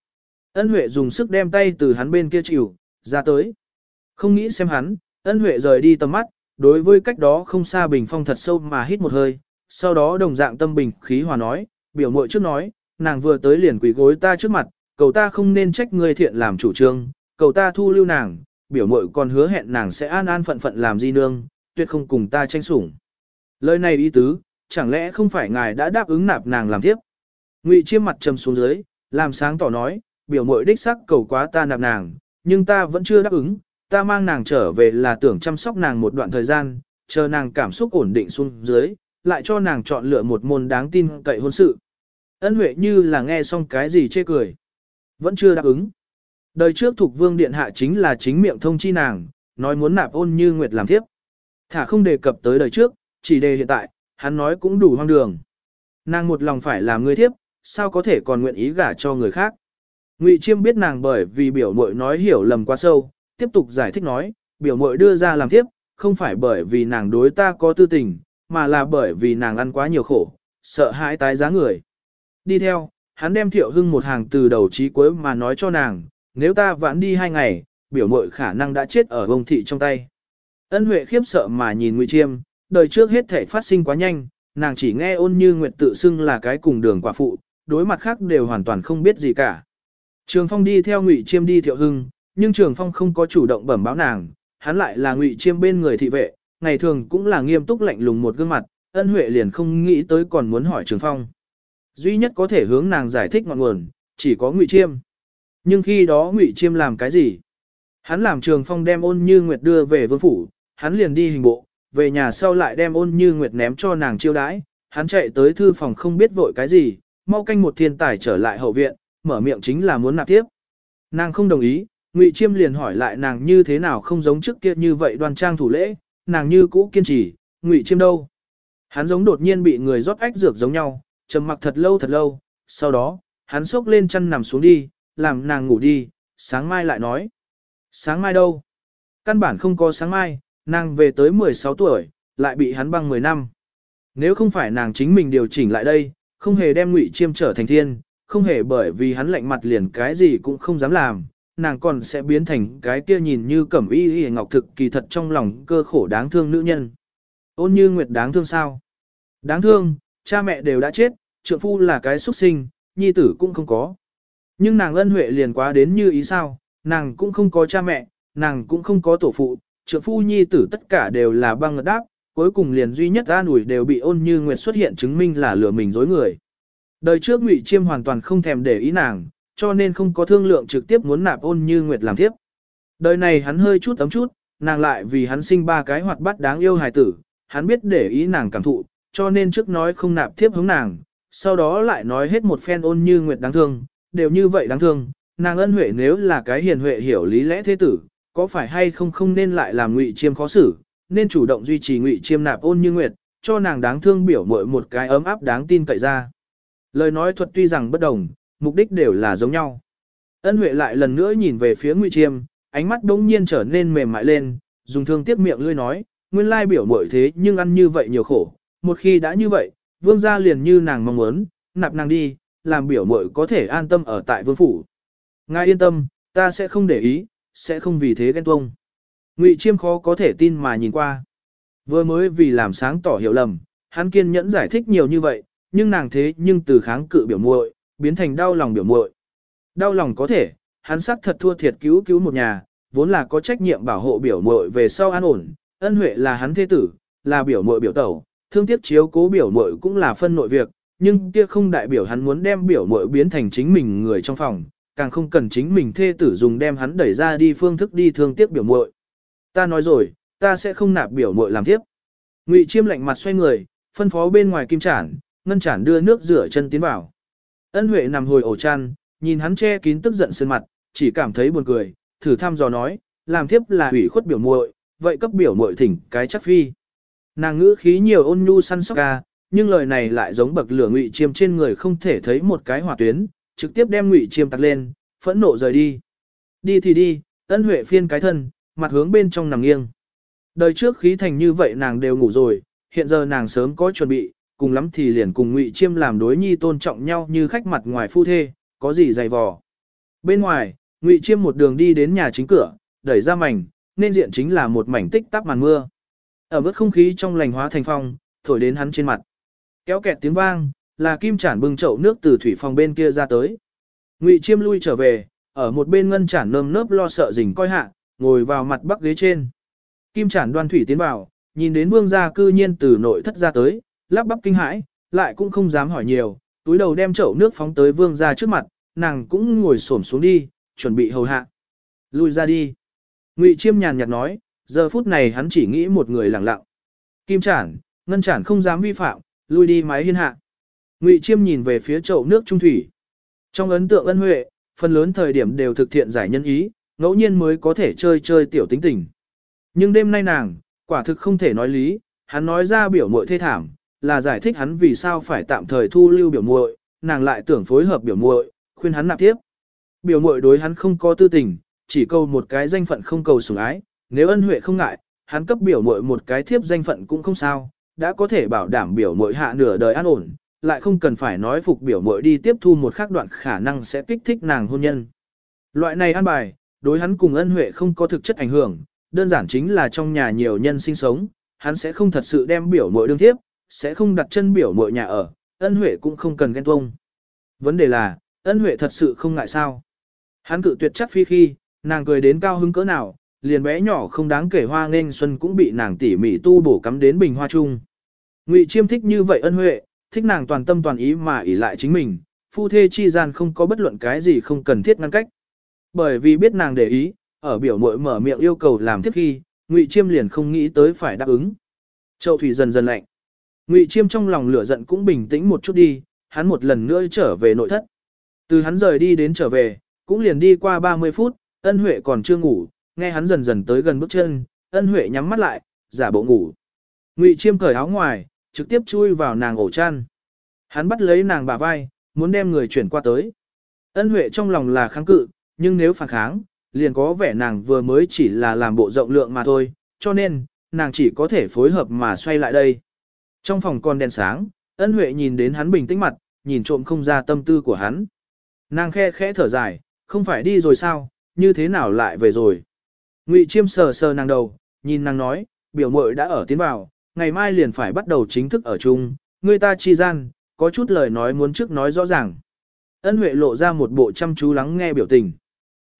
Ân Huệ dùng sức đem tay từ hắn bên kia chịu, ra tới. Không nghĩ xem hắn, Ân Huệ rời đi tầm mắt, đối với cách đó không xa bình phong thật sâu mà hít một hơi, sau đó đồng dạng tâm bình khí hòa nói, biểu muội trước nói, nàng vừa tới liền quỳ gối ta trước mặt, cầu ta không nên trách ngươi thiện làm chủ trương, cầu ta thu lưu nàng, biểu muội còn hứa hẹn nàng sẽ an an phận phận làm di nương, tuyệt không cùng ta tranh sủng. Lời này ý tứ, chẳng lẽ không phải ngài đã đáp ứng nạp nàng làm tiếp? Ngụy chiêm mặt trầm xuống dưới, làm sáng tỏ nói, biểu muội đích sắc cầu quá ta nạp nàng, nhưng ta vẫn chưa đáp ứng, ta mang nàng trở về là tưởng chăm sóc nàng một đoạn thời gian, chờ nàng cảm xúc ổn định xuống dưới, lại cho nàng chọn lựa một môn đáng tin cậy hôn sự. Ân Huệ như là nghe xong cái gì chê cười. Vẫn chưa đáp ứng. Đời trước thuộc vương điện hạ chính là chính miệng thông chi nàng, nói muốn nạp ôn như nguyệt làm thiếp. Thả không đề cập tới đời trước, chỉ đề hiện tại, hắn nói cũng đủ hoang đường. Nàng một lòng phải làm người thiếp, sao có thể còn nguyện ý gả cho người khác. Ngụy Chiêm biết nàng bởi vì biểu muội nói hiểu lầm quá sâu, tiếp tục giải thích nói, biểu muội đưa ra làm tiếp không phải bởi vì nàng đối ta có tư tình, mà là bởi vì nàng ăn quá nhiều khổ, sợ hãi tái giá người. Đi theo, hắn đem thiệu hưng một hàng từ đầu chí cuối mà nói cho nàng, nếu ta vãn đi hai ngày, biểu mội khả năng đã chết ở bông thị trong tay. Ân Huệ khiếp sợ mà nhìn Ngụy Chiêm, đời trước hết thể phát sinh quá nhanh, nàng chỉ nghe ôn như nguyệt tự xưng là cái cùng đường quả phụ, đối mặt khác đều hoàn toàn không biết gì cả. Trường Phong đi theo Ngụy Chiêm đi Thiệu Hưng, nhưng Trường Phong không có chủ động bẩm báo nàng, hắn lại là ngụy chiêm bên người thị vệ, ngày thường cũng là nghiêm túc lạnh lùng một gương mặt, ân huệ liền không nghĩ tới còn muốn hỏi Trường Phong. Duy nhất có thể hướng nàng giải thích ngọn nguồn, chỉ có ngụy chiêm. Nhưng khi đó ngụy chiêm làm cái gì? Hắn làm Trường Phong đem ôn như nguyệt đưa về vương phủ, hắn liền đi hình bộ, về nhà sau lại đem ôn như nguyệt ném cho nàng chiêu đãi, hắn chạy tới thư phòng không biết vội cái gì, mau canh một thiên tài trở lại hậu viện, mở miệng chính là muốn nạp tiếp. Nàng không đồng ý, Ngụy Chiêm liền hỏi lại nàng như thế nào không giống trước kia như vậy đoan trang thủ lễ, nàng như cũ kiên trì, Ngụy Chiêm đâu? Hắn giống đột nhiên bị người rót ách dược giống nhau, trầm mặc thật lâu thật lâu, sau đó, hắn xốc lên chân nằm xuống đi, làm nàng ngủ đi, sáng mai lại nói. Sáng mai đâu? Căn bản không có sáng mai, nàng về tới 16 tuổi, lại bị hắn băng 10 năm. Nếu không phải nàng chính mình điều chỉnh lại đây, không hề đem ngụy chiêm trở thành thiên, không hề bởi vì hắn lạnh mặt liền cái gì cũng không dám làm, nàng còn sẽ biến thành cái kia nhìn như cẩm y y ngọc thực kỳ thật trong lòng cơ khổ đáng thương nữ nhân. Ôn như nguyệt đáng thương sao? Đáng thương, cha mẹ đều đã chết, trượng phu là cái xuất sinh, nhi tử cũng không có. Nhưng nàng ân huệ liền quá đến như ý sao, nàng cũng không có cha mẹ, nàng cũng không có tổ phụ, trượng phu nhi tử tất cả đều là băng ngật đáp, cuối cùng liền duy nhất an ủi đều bị ôn như nguyệt xuất hiện chứng minh là lừa mình dối người. Đời trước ngụy chiêm hoàn toàn không thèm để ý nàng, cho nên không có thương lượng trực tiếp muốn nạp ôn như nguyệt làm tiếp. Đời này hắn hơi chút ấm chút, nàng lại vì hắn sinh ba cái hoạt bát đáng yêu hài tử, hắn biết để ý nàng cảm thụ, cho nên trước nói không nạp tiếp hướng nàng, sau đó lại nói hết một phen ôn như nguyệt đáng thương, đều như vậy đáng thương, nàng ân huệ nếu là cái hiền huệ hiểu lý lẽ thế tử, có phải hay không không nên lại làm ngụy chiêm khó xử, nên chủ động duy trì ngụy chiêm nạp ôn như nguyệt, cho nàng đáng thương biểu mội một cái ấm áp đáng tin cậy ra. Lời nói thuật tuy rằng bất đồng, mục đích đều là giống nhau. Ân Huệ lại lần nữa nhìn về phía Ngụy Chiêm, ánh mắt đống nhiên trở nên mềm mại lên, dùng thương tiếc miệng lưỡi nói, nguyên lai biểu mội thế nhưng ăn như vậy nhiều khổ, một khi đã như vậy, vương gia liền như nàng mong muốn, nạp nàng đi, làm biểu mội có thể an tâm ở tại vương phủ. Ngài yên tâm, ta sẽ không để ý, sẽ không vì thế ghen tuông. Ngụy Chiêm khó có thể tin mà nhìn qua. Vừa mới vì làm sáng tỏ hiểu lầm, hắn kiên nhẫn giải thích nhiều như vậy, nhưng nàng thế nhưng từ kháng cự biểu muội, biến thành đau lòng biểu muội. Đau lòng có thể, hắn xác thật thua thiệt cứu cứu một nhà, vốn là có trách nhiệm bảo hộ biểu muội về sau an ổn, ân huệ là hắn thế tử, là biểu muội biểu tẩu, thương tiếc chiếu cố biểu muội cũng là phân nội việc, nhưng kia không đại biểu hắn muốn đem biểu muội biến thành chính mình người trong phòng, càng không cần chính mình thê tử dùng đem hắn đẩy ra đi phương thức đi thương tiếc biểu muội. Ta nói rồi, ta sẽ không nạp biểu muội làm tiếp. Ngụy Chiêm lạnh mặt xoay người, phân phó bên ngoài kim trản ngân trản đưa nước rửa chân tiến vào. Ân Huệ nằm hồi ổ chăn, nhìn hắn che kín tức giận sơn mặt, chỉ cảm thấy buồn cười, thử thăm dò nói, làm thiếp là ủy khuất biểu muội, vậy cấp biểu muội thỉnh cái chắc phi. Nàng ngữ khí nhiều ôn nhu săn sóc ca, nhưng lời này lại giống bậc lửa ngụy chiêm trên người không thể thấy một cái hỏa tuyến, trực tiếp đem ngụy chiêm tắt lên, phẫn nộ rời đi. Đi thì đi, ân huệ phiên cái thân, mặt hướng bên trong nằm nghiêng. Đời trước khí thành như vậy nàng đều ngủ rồi, hiện giờ nàng sớm có chuẩn bị, cùng lắm thì liền cùng Ngụy Chiêm làm đối nhi tôn trọng nhau như khách mặt ngoài phu thê, có gì dày vò. Bên ngoài, Ngụy Chiêm một đường đi đến nhà chính cửa, đẩy ra mảnh, nên diện chính là một mảnh tích tắp màn mưa. Ở mức không khí trong lành hóa thành phong, thổi đến hắn trên mặt. Kéo kẹt tiếng vang, là kim chản bưng chậu nước từ thủy phòng bên kia ra tới. Ngụy Chiêm lui trở về, ở một bên ngân chản nơm nớp lo sợ rình coi hạ, ngồi vào mặt bắc ghế trên. Kim chản đoan thủy tiến vào, nhìn đến vương gia cư nhiên từ nội thất ra tới, lắp bắp kinh hãi, lại cũng không dám hỏi nhiều, túi đầu đem chậu nước phóng tới vương gia trước mặt, nàng cũng ngồi xổm xuống đi, chuẩn bị hầu hạ. Lui ra đi. Ngụy Chiêm nhàn nhạt nói, giờ phút này hắn chỉ nghĩ một người lặng lặng. Kim Chản, Ngân Chản không dám vi phạm, lui đi mái hiên hạ. Ngụy Chiêm nhìn về phía chậu nước trung thủy. Trong ấn tượng ân huệ, phần lớn thời điểm đều thực thiện giải nhân ý, ngẫu nhiên mới có thể chơi chơi tiểu tính tình. Nhưng đêm nay nàng, quả thực không thể nói lý, hắn nói ra biểu muội thê thảm, là giải thích hắn vì sao phải tạm thời thu lưu biểu muội, nàng lại tưởng phối hợp biểu muội, khuyên hắn nạp tiếp. Biểu muội đối hắn không có tư tình, chỉ câu một cái danh phận không cầu sủng ái, nếu ân huệ không ngại, hắn cấp biểu muội một cái thiếp danh phận cũng không sao, đã có thể bảo đảm biểu muội hạ nửa đời an ổn, lại không cần phải nói phục biểu muội đi tiếp thu một khác đoạn khả năng sẽ kích thích nàng hôn nhân. Loại này an bài, đối hắn cùng ân huệ không có thực chất ảnh hưởng, đơn giản chính là trong nhà nhiều nhân sinh sống, hắn sẽ không thật sự đem biểu muội đương tiếp, sẽ không đặt chân biểu muội nhà ở, ân huệ cũng không cần ghen tuông. Vấn đề là, ân huệ thật sự không ngại sao. Hắn cự tuyệt chắc phi khi, nàng cười đến cao hứng cỡ nào, liền bé nhỏ không đáng kể hoa nên xuân cũng bị nàng tỉ mỉ tu bổ cắm đến bình hoa chung. Ngụy Chiêm thích như vậy ân huệ, thích nàng toàn tâm toàn ý mà ỷ lại chính mình, phu thê chi gian không có bất luận cái gì không cần thiết ngăn cách. Bởi vì biết nàng để ý, ở biểu muội mở miệng yêu cầu làm tiếp khi, Ngụy Chiêm liền không nghĩ tới phải đáp ứng. Châu thủy dần dần lạnh. Ngụy Chiêm trong lòng lửa giận cũng bình tĩnh một chút đi, hắn một lần nữa trở về nội thất. Từ hắn rời đi đến trở về, cũng liền đi qua 30 phút, ân huệ còn chưa ngủ, nghe hắn dần dần tới gần bước chân, ân huệ nhắm mắt lại, giả bộ ngủ. Ngụy Chiêm cởi áo ngoài, trực tiếp chui vào nàng ổ chăn. Hắn bắt lấy nàng bả vai, muốn đem người chuyển qua tới. Ân huệ trong lòng là kháng cự, nhưng nếu phản kháng, liền có vẻ nàng vừa mới chỉ là làm bộ rộng lượng mà thôi, cho nên, nàng chỉ có thể phối hợp mà xoay lại đây. Trong phòng còn đèn sáng, ân huệ nhìn đến hắn bình tĩnh mặt, nhìn trộm không ra tâm tư của hắn. Nàng khe khẽ thở dài, không phải đi rồi sao, như thế nào lại về rồi. Ngụy chiêm sờ sờ nàng đầu, nhìn nàng nói, biểu mội đã ở tiến vào, ngày mai liền phải bắt đầu chính thức ở chung, người ta chi gian, có chút lời nói muốn trước nói rõ ràng. Ân Huệ lộ ra một bộ chăm chú lắng nghe biểu tình.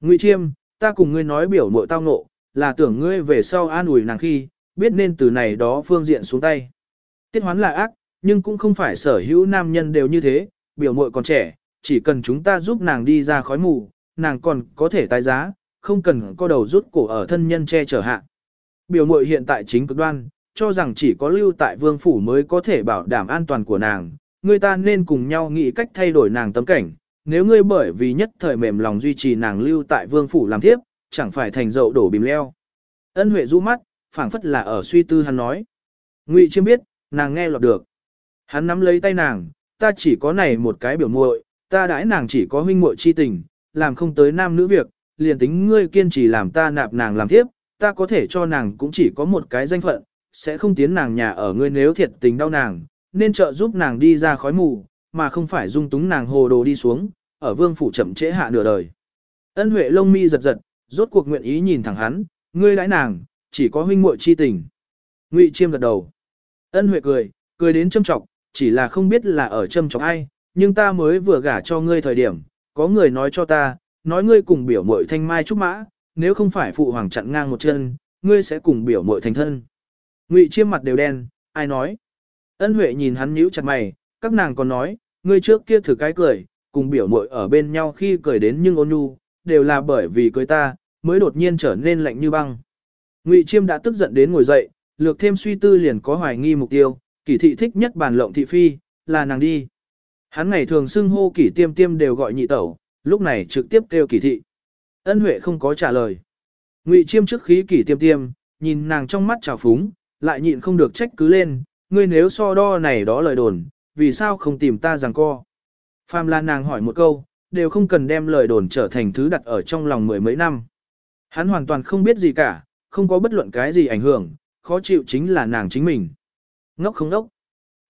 Ngụy Chiêm, ta cùng ngươi nói biểu mội tao ngộ, là tưởng ngươi về sau an ủi nàng khi, biết nên từ này đó phương diện xuống tay. Tiết hoán là ác, nhưng cũng không phải sở hữu nam nhân đều như thế, biểu muội còn trẻ, chỉ cần chúng ta giúp nàng đi ra khói mù, nàng còn có thể tái giá, không cần có đầu rút cổ ở thân nhân che chở hạ. Biểu muội hiện tại chính cực đoan, cho rằng chỉ có lưu tại vương phủ mới có thể bảo đảm an toàn của nàng, người ta nên cùng nhau nghĩ cách thay đổi nàng tấm cảnh, nếu ngươi bởi vì nhất thời mềm lòng duy trì nàng lưu tại vương phủ làm tiếp, chẳng phải thành dậu đổ bìm leo. Ân Huệ du mắt, phảng phất là ở suy tư hắn nói. Ngụy Chiêm biết, nàng nghe lọt được. Hắn nắm lấy tay nàng, ta chỉ có này một cái biểu muội, ta đãi nàng chỉ có huynh muội chi tình, làm không tới nam nữ việc, liền tính ngươi kiên trì làm ta nạp nàng làm tiếp, ta có thể cho nàng cũng chỉ có một cái danh phận, sẽ không tiến nàng nhà ở ngươi nếu thiệt tình đau nàng, nên trợ giúp nàng đi ra khói mù, mà không phải dung túng nàng hồ đồ đi xuống, ở vương phủ chậm trễ hạ nửa đời. Ân Huệ lông mi giật giật, rốt cuộc nguyện ý nhìn thẳng hắn, ngươi đãi nàng, chỉ có huynh muội chi tình. Ngụy Chiêm gật đầu. Ân Huệ cười, cười đến châm trọng, chỉ là không biết là ở châm trọng ai, nhưng ta mới vừa gả cho ngươi thời điểm, có người nói cho ta, nói ngươi cùng biểu muội thanh mai trúc mã, nếu không phải phụ hoàng chặn ngang một chân, ngươi sẽ cùng biểu muội thành thân. Ngụy Chiêm mặt đều đen, ai nói? Ân Huệ nhìn hắn nhíu chặt mày, các nàng còn nói, ngươi trước kia thử cái cười, cùng biểu muội ở bên nhau khi cười đến nhưng ôn nhu, đều là bởi vì cười ta, mới đột nhiên trở nên lạnh như băng. Ngụy Chiêm đã tức giận đến ngồi dậy, lược thêm suy tư liền có hoài nghi mục tiêu, kỷ thị thích nhất bản lộng thị phi, là nàng đi. Hắn ngày thường xưng hô kỷ tiêm tiêm đều gọi nhị tẩu, lúc này trực tiếp kêu kỷ thị. Ân Huệ không có trả lời. Ngụy Chiêm trước khí kỷ tiêm tiêm, nhìn nàng trong mắt trào phúng, lại nhịn không được trách cứ lên, ngươi nếu so đo này đó lời đồn, vì sao không tìm ta rằng co. Phàm là nàng hỏi một câu, đều không cần đem lời đồn trở thành thứ đặt ở trong lòng mười mấy năm. Hắn hoàn toàn không biết gì cả, không có bất luận cái gì ảnh hưởng, khó chịu chính là nàng chính mình. Ngốc không ngốc.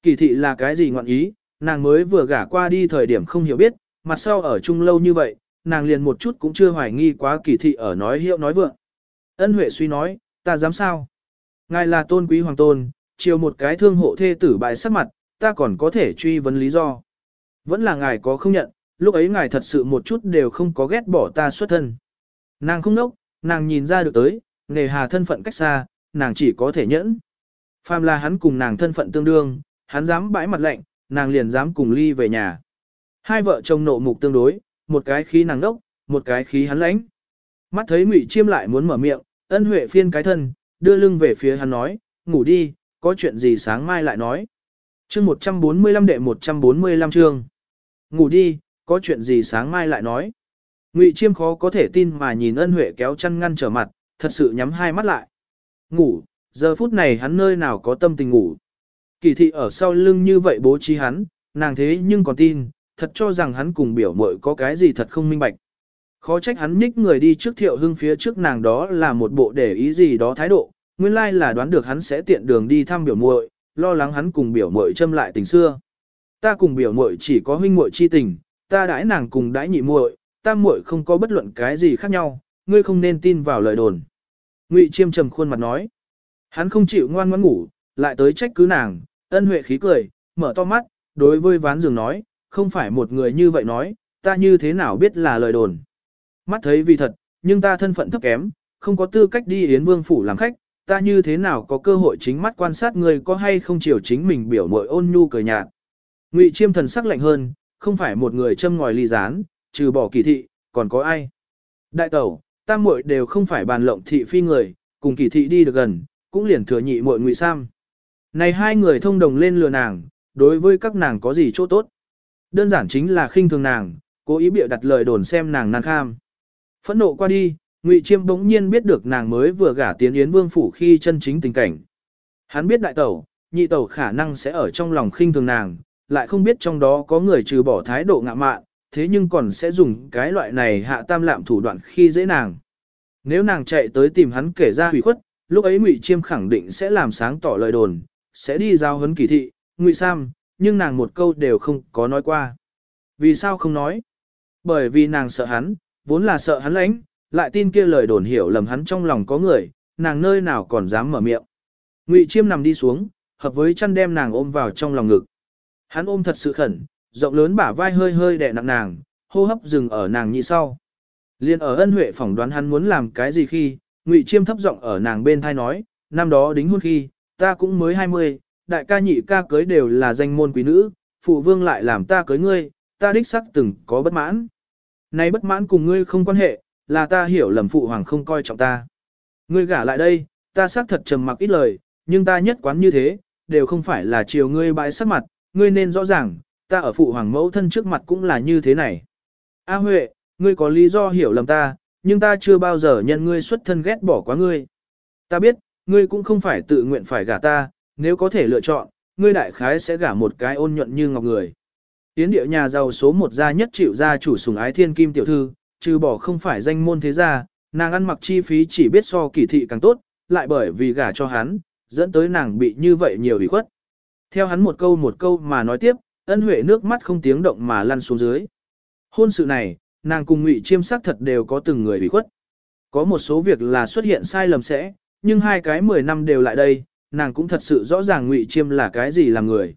Kỳ thị là cái gì ngọn ý, nàng mới vừa gả qua đi thời điểm không hiểu biết, mặt sau ở chung lâu như vậy, nàng liền một chút cũng chưa hoài nghi quá kỳ thị ở nói hiệu nói vượng. Ân Huệ suy nói, ta dám sao? Ngài là tôn quý hoàng tôn, chiều một cái thương hộ thê tử bại sắc mặt, ta còn có thể truy vấn lý do. Vẫn là ngài có không nhận, lúc ấy ngài thật sự một chút đều không có ghét bỏ ta xuất thân. Nàng không nốc, nàng nhìn ra được tới, nề hà thân phận cách xa, nàng chỉ có thể nhẫn. Phàm là hắn cùng nàng thân phận tương đương, hắn dám bãi mặt lạnh, nàng liền dám cùng ly về nhà. Hai vợ chồng nộ mục tương đối, một cái khí nàng đốc, một cái khí hắn lãnh. Mắt thấy Ngụy Chiêm lại muốn mở miệng, ân huệ phiên cái thân, đưa lưng về phía hắn nói, ngủ đi, có chuyện gì sáng mai lại nói. Chương 145 đệ 145 chương. Ngủ đi, có chuyện gì sáng mai lại nói. Ngụy Chiêm khó có thể tin mà nhìn ân huệ kéo chăn ngăn trở mặt, thật sự nhắm hai mắt lại. Ngủ, giờ phút này hắn nơi nào có tâm tình ngủ. Kỳ thị ở sau lưng như vậy bố trí hắn, nàng thế nhưng còn tin, thật cho rằng hắn cùng biểu mội có cái gì thật không minh bạch. Khó trách hắn nhích người đi trước thiệu hưng phía trước nàng đó là một bộ để ý gì đó thái độ, nguyên lai là đoán được hắn sẽ tiện đường đi thăm biểu muội, lo lắng hắn cùng biểu muội châm lại tình xưa. Ta cùng biểu muội chỉ có huynh muội chi tình, ta đãi nàng cùng đãi nhị muội, tam muội không có bất luận cái gì khác nhau, ngươi không nên tin vào lời đồn. Ngụy Chiêm trầm khuôn mặt nói. Hắn không chịu ngoan ngoãn ngủ, lại tới trách cứ nàng, ân huệ khí cười, mở to mắt, đối với ván giường nói, không phải một người như vậy nói, ta như thế nào biết là lời đồn. Mắt thấy vì thật, nhưng ta thân phận thấp kém, không có tư cách đi Yến Vương phủ làm khách, ta như thế nào có cơ hội chính mắt quan sát người có hay không chiều chính mình biểu mội ôn nhu cười nhạt. Ngụy Chiêm thần sắc lạnh hơn, không phải một người châm ngòi ly gián, trừ bỏ kỳ thị, còn có ai. Đại tẩu, tam muội đều không phải bàn lộng thị phi người, cùng kỳ thị đi được gần, cũng liền thừa nhị muội Ngụy Sam. Này hai người thông đồng lên lừa nàng, đối với các nàng có gì chỗ tốt? Đơn giản chính là khinh thường nàng, cố ý bịa đặt lời đồn xem nàng nàng kham. Phẫn nộ qua đi, Ngụy Chiêm bỗng nhiên biết được nàng mới vừa gả tiến Yến Vương phủ khi chân chính tình cảnh. Hắn biết đại tẩu, nhị tẩu khả năng sẽ ở trong lòng khinh thường nàng, lại không biết trong đó có người trừ bỏ thái độ ngạ mạn, thế nhưng còn sẽ dùng cái loại này hạ tam lạm thủ đoạn khi dễ nàng. Nếu nàng chạy tới tìm hắn kể ra hủy khuất, lúc ấy Ngụy Chiêm khẳng định sẽ làm sáng tỏ lời đồn, sẽ đi giao huấn kỳ thị, Ngụy Sam, nhưng nàng một câu đều không có nói qua. Vì sao không nói? Bởi vì nàng sợ hắn, vốn là sợ hắn lãnh, lại tin kia lời đồn hiểu lầm hắn trong lòng có người, nàng nơi nào còn dám mở miệng. Ngụy Chiêm nằm đi xuống, hợp với chăn đem nàng ôm vào trong lòng ngực. Hắn ôm thật sự khẩn, rộng lớn bả vai hơi hơi đè nặng nàng, hô hấp dừng ở nàng nhị sau. Liên ở ân huệ phỏng đoán hắn muốn làm cái gì khi, Ngụy Chiêm thấp giọng ở nàng bên thai nói, năm đó đính hôn khi, ta cũng mới 20, đại ca nhị ca cưới đều là danh môn quý nữ, phụ vương lại làm ta cưới ngươi, ta đích sắc từng có bất mãn. Nay bất mãn cùng ngươi không quan hệ, là ta hiểu lầm phụ hoàng không coi trọng ta. Ngươi gả lại đây, ta xác thật trầm mặc ít lời, nhưng ta nhất quán như thế, đều không phải là chiều ngươi bãi sắc mặt, ngươi nên rõ ràng, ta ở phụ hoàng mẫu thân trước mặt cũng là như thế này. A Huệ, ngươi có lý do hiểu lầm ta, nhưng ta chưa bao giờ nhận ngươi xuất thân ghét bỏ quá ngươi. Ta biết, ngươi cũng không phải tự nguyện phải gả ta, nếu có thể lựa chọn, ngươi đại khái sẽ gả một cái ôn nhuận như ngọc người. Tiến địa nhà giàu số một gia nhất chịu gia chủ sùng ái thiên kim tiểu thư, trừ bỏ không phải danh môn thế gia, nàng ăn mặc chi phí chỉ biết so kỳ thị càng tốt, lại bởi vì gả cho hắn, dẫn tới nàng bị như vậy nhiều ủy khuất. Theo hắn một câu một câu mà nói tiếp, ân huệ nước mắt không tiếng động mà lăn xuống dưới. Hôn sự này, nàng cùng ngụy chiêm sắc thật đều có từng người bị khuất. Có một số việc là xuất hiện sai lầm sẽ, nhưng hai cái 10 năm đều lại đây, nàng cũng thật sự rõ ràng ngụy chiêm là cái gì làm người.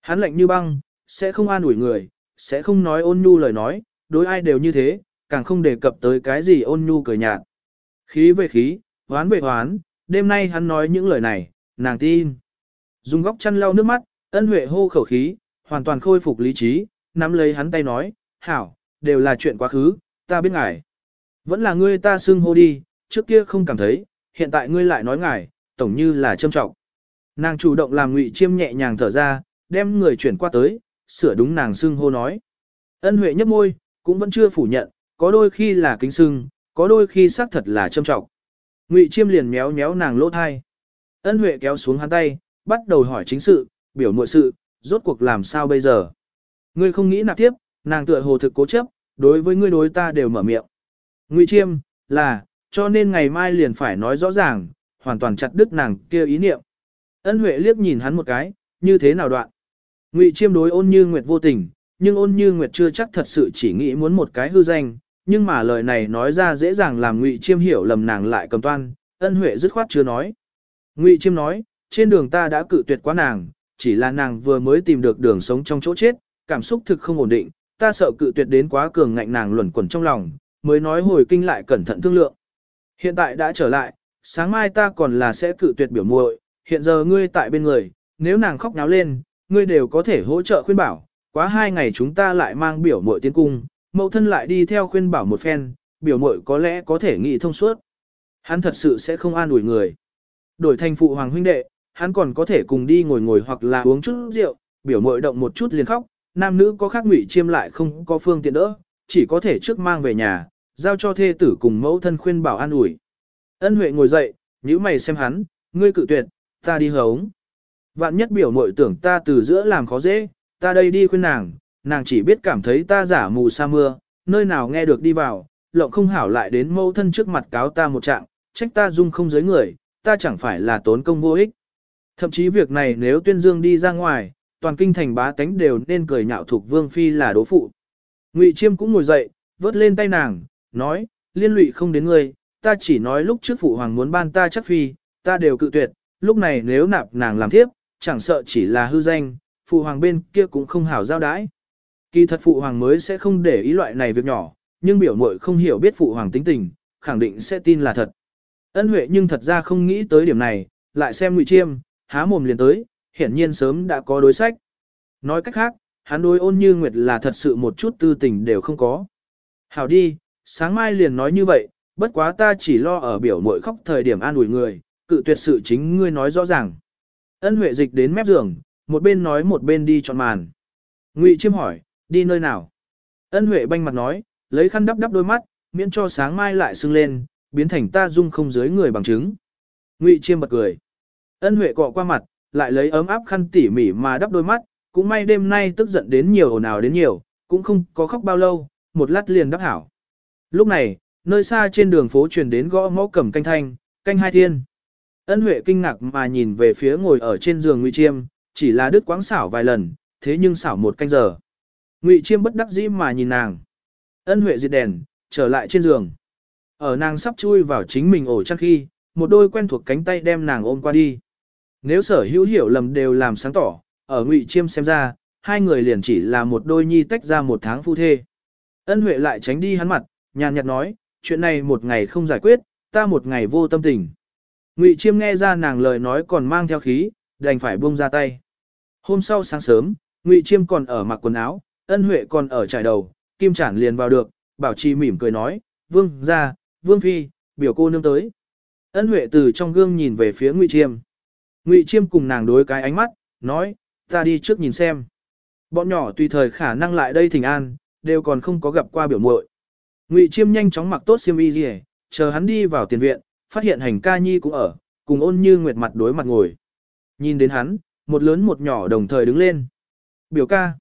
Hắn lạnh như băng, sẽ không an ủi người, sẽ không nói ôn nhu lời nói, đối ai đều như thế, càng không đề cập tới cái gì ôn nhu cười nhạt. Khí về khí, hoán về hoán, đêm nay hắn nói những lời này, nàng tin. Dùng góc chăn lau nước mắt, ân huệ hô khẩu khí, hoàn toàn khôi phục lý trí, nắm lấy hắn tay nói, hảo, đều là chuyện quá khứ, ta biết ngài. Vẫn là ngươi ta xưng hô đi, trước kia không cảm thấy, hiện tại ngươi lại nói ngài, tổng như là châm trọng. Nàng chủ động làm ngụy chiêm nhẹ nhàng thở ra, đem người chuyển qua tới, sửa đúng nàng xưng hô nói. Ân huệ nhấp môi, cũng vẫn chưa phủ nhận, có đôi khi là kính sưng, có đôi khi xác thật là châm trọng. Ngụy chiêm liền méo méo nàng lỗ thai. Ân huệ kéo xuống hắn tay, bắt đầu hỏi chính sự, biểu muội sự, rốt cuộc làm sao bây giờ. Ngươi không nghĩ nạp tiếp, nàng tựa hồ thực cố chấp, đối với ngươi đối ta đều mở miệng. Ngụy chiêm, là, cho nên ngày mai liền phải nói rõ ràng, hoàn toàn chặt đứt nàng kia ý niệm. Ân Huệ liếc nhìn hắn một cái, như thế nào đoạn. Ngụy Chiêm đối ôn như Nguyệt vô tình, nhưng ôn như Nguyệt chưa chắc thật sự chỉ nghĩ muốn một cái hư danh, nhưng mà lời này nói ra dễ dàng làm Ngụy Chiêm hiểu lầm nàng lại cầm toan, ân Huệ dứt khoát chưa nói. Ngụy Chiêm nói, trên đường ta đã cự tuyệt quá nàng, chỉ là nàng vừa mới tìm được đường sống trong chỗ chết, cảm xúc thực không ổn định, ta sợ cự tuyệt đến quá cường ngạnh nàng luẩn quẩn trong lòng, mới nói hồi kinh lại cẩn thận thương lượng. Hiện tại đã trở lại, sáng mai ta còn là sẽ cự tuyệt biểu muội, hiện giờ ngươi tại bên người, nếu nàng khóc náo lên, ngươi đều có thể hỗ trợ khuyên bảo, quá hai ngày chúng ta lại mang biểu muội tiến cung, mẫu thân lại đi theo khuyên bảo một phen, biểu muội có lẽ có thể nghĩ thông suốt. Hắn thật sự sẽ không an ủi người. Đổi thành phụ hoàng huynh đệ, hắn còn có thể cùng đi ngồi ngồi hoặc là uống chút rượu, biểu mội động một chút liền khóc, nam nữ có khác ngụy chiêm lại không có phương tiện đỡ, chỉ có thể trước mang về nhà, giao cho thê tử cùng mẫu thân khuyên bảo an ủi. Ân Huệ ngồi dậy, nhíu mày xem hắn, ngươi cự tuyệt, ta đi hống. Vạn nhất biểu mội tưởng ta từ giữa làm khó dễ, ta đây đi khuyên nàng, nàng chỉ biết cảm thấy ta giả mù sa mưa, nơi nào nghe được đi vào, lộng không hảo lại đến mẫu thân trước mặt cáo ta một trạng, trách ta dung không giới người, ta chẳng phải là tốn công vô ích. Thậm chí việc này nếu tuyên dương đi ra ngoài, toàn kinh thành bá tánh đều nên cười nhạo thuộc vương phi là đố phụ. Ngụy Chiêm cũng ngồi dậy, vớt lên tay nàng, nói, liên lụy không đến ngươi, ta chỉ nói lúc trước phụ hoàng muốn ban ta chắc phi, ta đều cự tuyệt, lúc này nếu nạp nàng làm thiếp, chẳng sợ chỉ là hư danh, phụ hoàng bên kia cũng không hảo giao đãi. Kỳ thật phụ hoàng mới sẽ không để ý loại này việc nhỏ, nhưng biểu muội không hiểu biết phụ hoàng tính tình, khẳng định sẽ tin là thật. Ân Huệ nhưng thật ra không nghĩ tới điểm này, lại xem Ngụy Chiêm, há mồm liền tới, hiển nhiên sớm đã có đối sách. Nói cách khác, hắn đối ôn như Nguyệt là thật sự một chút tư tình đều không có. Hảo đi, sáng mai liền nói như vậy, bất quá ta chỉ lo ở biểu mội khóc thời điểm an ủi người, cự tuyệt sự chính ngươi nói rõ ràng. Ân Huệ dịch đến mép giường, một bên nói một bên đi chọn màn. Ngụy Chiêm hỏi, đi nơi nào? Ân Huệ banh mặt nói, lấy khăn đắp đắp đôi mắt, miễn cho sáng mai lại sưng lên, biến thành ta dung không dưới người bằng chứng. Ngụy Chiêm bật cười. Ân Huệ cọ qua mặt, lại lấy ấm áp khăn tỉ mỉ mà đắp đôi mắt, cũng may đêm nay tức giận đến nhiều ồn ào đến nhiều, cũng không có khóc bao lâu, một lát liền đắp hảo. Lúc này, nơi xa trên đường phố truyền đến gõ mõ cầm canh thanh, canh hai thiên. Ân Huệ kinh ngạc mà nhìn về phía ngồi ở trên giường Ngụy Chiêm, chỉ là đứt quãng xảo vài lần, thế nhưng xảo một canh giờ. Ngụy Chiêm bất đắc dĩ mà nhìn nàng. Ân Huệ diệt đèn, trở lại trên giường. Ở nàng sắp chui vào chính mình ổ chăn khi, một đôi quen thuộc cánh tay đem nàng ôm qua đi. Nếu sở hữu hiểu lầm đều làm sáng tỏ, ở Ngụy Chiêm xem ra, hai người liền chỉ là một đôi nhi tách ra một tháng phu thê. Ân Huệ lại tránh đi hắn mặt, nhàn nhạt nói, chuyện này một ngày không giải quyết, ta một ngày vô tâm tình. Ngụy Chiêm nghe ra nàng lời nói còn mang theo khí, đành phải buông ra tay. Hôm sau sáng sớm, Ngụy Chiêm còn ở mặc quần áo, Ân Huệ còn ở trải đầu, Kim Trản liền vào được, Bảo Trì mỉm cười nói, "Vương gia, Vương phi, biểu cô nương tới." Ân Huệ từ trong gương nhìn về phía Ngụy Chiêm. Ngụy Chiêm cùng nàng đối cái ánh mắt, nói, "Ta đi trước nhìn xem." Bọn nhỏ tùy thời khả năng lại đây thỉnh an, đều còn không có gặp qua biểu muội. Ngụy Chiêm nhanh chóng mặc tốt xiêm y gì, chờ hắn đi vào tiền viện, phát hiện hành ca nhi cũng ở, cùng ôn như nguyệt mặt đối mặt ngồi. Nhìn đến hắn, một lớn một nhỏ đồng thời đứng lên. Biểu ca.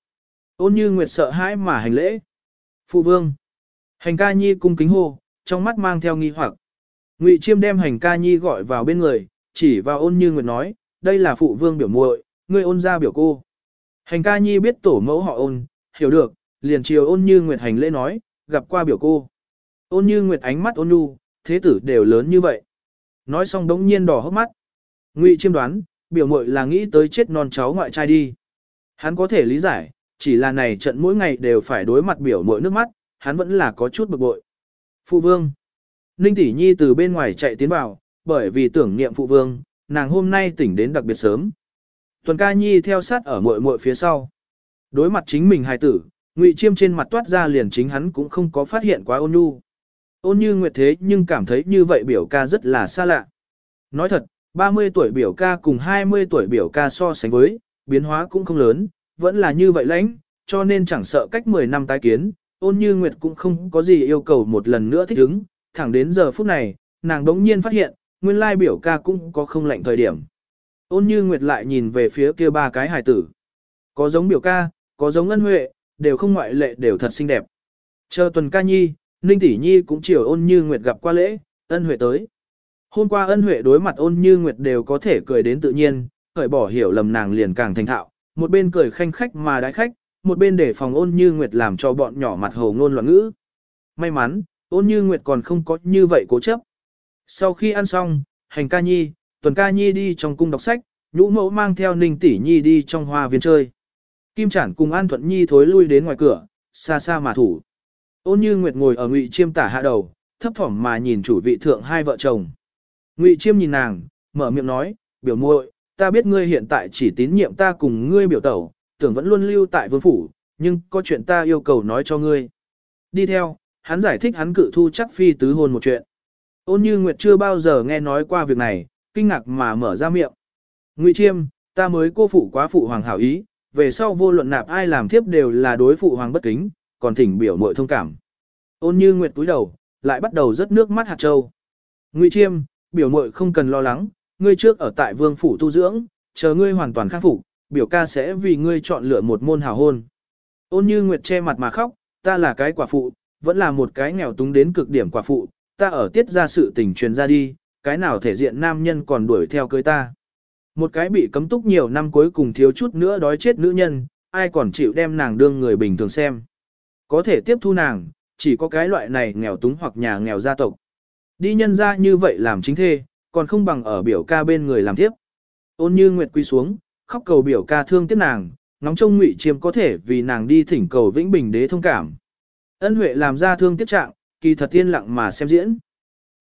Ôn như nguyệt sợ hãi mà hành lễ. Phụ vương. Hành ca nhi cung kính hô, trong mắt mang theo nghi hoặc. Ngụy Chiêm đem hành ca nhi gọi vào bên người, chỉ vào ôn như nguyệt nói, đây là phụ vương biểu muội, ngươi ôn ra biểu cô. Hành ca nhi biết tổ mẫu họ ôn, hiểu được, liền chiều ôn như nguyệt hành lễ nói, gặp qua biểu cô. Ôn như nguyệt ánh mắt ôn nhu, thế tử đều lớn như vậy. Nói xong đống nhiên đỏ hốc mắt. Ngụy chiêm đoán, biểu muội là nghĩ tới chết non cháu ngoại trai đi. Hắn có thể lý giải, chỉ là này trận mỗi ngày đều phải đối mặt biểu muội nước mắt, hắn vẫn là có chút bực bội. Phụ vương. Ninh tỷ nhi từ bên ngoài chạy tiến vào, bởi vì tưởng niệm phụ vương, nàng hôm nay tỉnh đến đặc biệt sớm. Tuần ca nhi theo sát ở muội muội phía sau. Đối mặt chính mình hài tử, Ngụy Chiêm trên mặt toát ra liền chính hắn cũng không có phát hiện quá ôn nhu. Ôn như nguyệt thế nhưng cảm thấy như vậy biểu ca rất là xa lạ. Nói thật, 30 tuổi biểu ca cùng 20 tuổi biểu ca so sánh với, biến hóa cũng không lớn, vẫn là như vậy lãnh, cho nên chẳng sợ cách 10 năm tái kiến, ôn như nguyệt cũng không có gì yêu cầu một lần nữa thích ứng, thẳng đến giờ phút này, nàng đống nhiên phát hiện, nguyên lai biểu ca cũng có không lạnh thời điểm. Ôn như nguyệt lại nhìn về phía kia ba cái hài tử. Có giống biểu ca, có giống ân huệ, đều không ngoại lệ đều thật xinh đẹp. Chờ tuần ca nhi, Ninh Tỷ Nhi cũng chiều ôn như nguyệt gặp qua lễ, ân huệ tới. Hôm qua ân huệ đối mặt ôn như nguyệt đều có thể cười đến tự nhiên, khởi bỏ hiểu lầm nàng liền càng thành thạo, một bên cười khanh khách mà đái khách, một bên để phòng ôn như nguyệt làm cho bọn nhỏ mặt hồ ngôn loạn ngữ. May mắn, ôn như nguyệt còn không có như vậy cố chấp. Sau khi ăn xong, hành ca nhi, tuần ca nhi đi trong cung đọc sách, nhũ mẫu mang theo ninh tỷ nhi đi trong hoa viên chơi. Kim Chản cùng An Thuận Nhi thối lui đến ngoài cửa, xa xa mà thủ. Ôn Như Nguyệt ngồi ở Ngụy Chiêm tả hạ đầu, thấp thỏm mà nhìn chủ vị thượng hai vợ chồng. Ngụy Chiêm nhìn nàng, mở miệng nói, biểu muội, ta biết ngươi hiện tại chỉ tín nhiệm ta cùng ngươi biểu tẩu, tưởng vẫn luôn lưu tại vương phủ, nhưng có chuyện ta yêu cầu nói cho ngươi. Đi theo, hắn giải thích hắn cự thu chắc phi tứ hôn một chuyện. Ôn Như Nguyệt chưa bao giờ nghe nói qua việc này, kinh ngạc mà mở ra miệng. Ngụy Chiêm, ta mới cô phụ quá phụ hoàng hảo ý, về sau vô luận nạp ai làm thiếp đều là đối phụ hoàng bất kính, còn thỉnh biểu muội thông cảm. Ôn như nguyệt túi đầu, lại bắt đầu rớt nước mắt hạt châu. Ngụy Chiêm, biểu muội không cần lo lắng, ngươi trước ở tại vương phủ tu dưỡng, chờ ngươi hoàn toàn khắc phục, biểu ca sẽ vì ngươi chọn lựa một môn hào hôn. Ôn như nguyệt che mặt mà khóc, ta là cái quả phụ, vẫn là một cái nghèo túng đến cực điểm quả phụ, ta ở tiết ra sự tình truyền ra đi, cái nào thể diện nam nhân còn đuổi theo cưới ta. Một cái bị cấm túc nhiều năm cuối cùng thiếu chút nữa đói chết nữ nhân, ai còn chịu đem nàng đương người bình thường xem. Có thể tiếp thu nàng, chỉ có cái loại này nghèo túng hoặc nhà nghèo gia tộc. Đi nhân ra như vậy làm chính thê, còn không bằng ở biểu ca bên người làm tiếp. Ôn như nguyệt quy xuống, khóc cầu biểu ca thương tiếc nàng, nóng trông ngụy chiêm có thể vì nàng đi thỉnh cầu vĩnh bình đế thông cảm. Ân huệ làm ra thương tiếc trạng, kỳ thật tiên lặng mà xem diễn.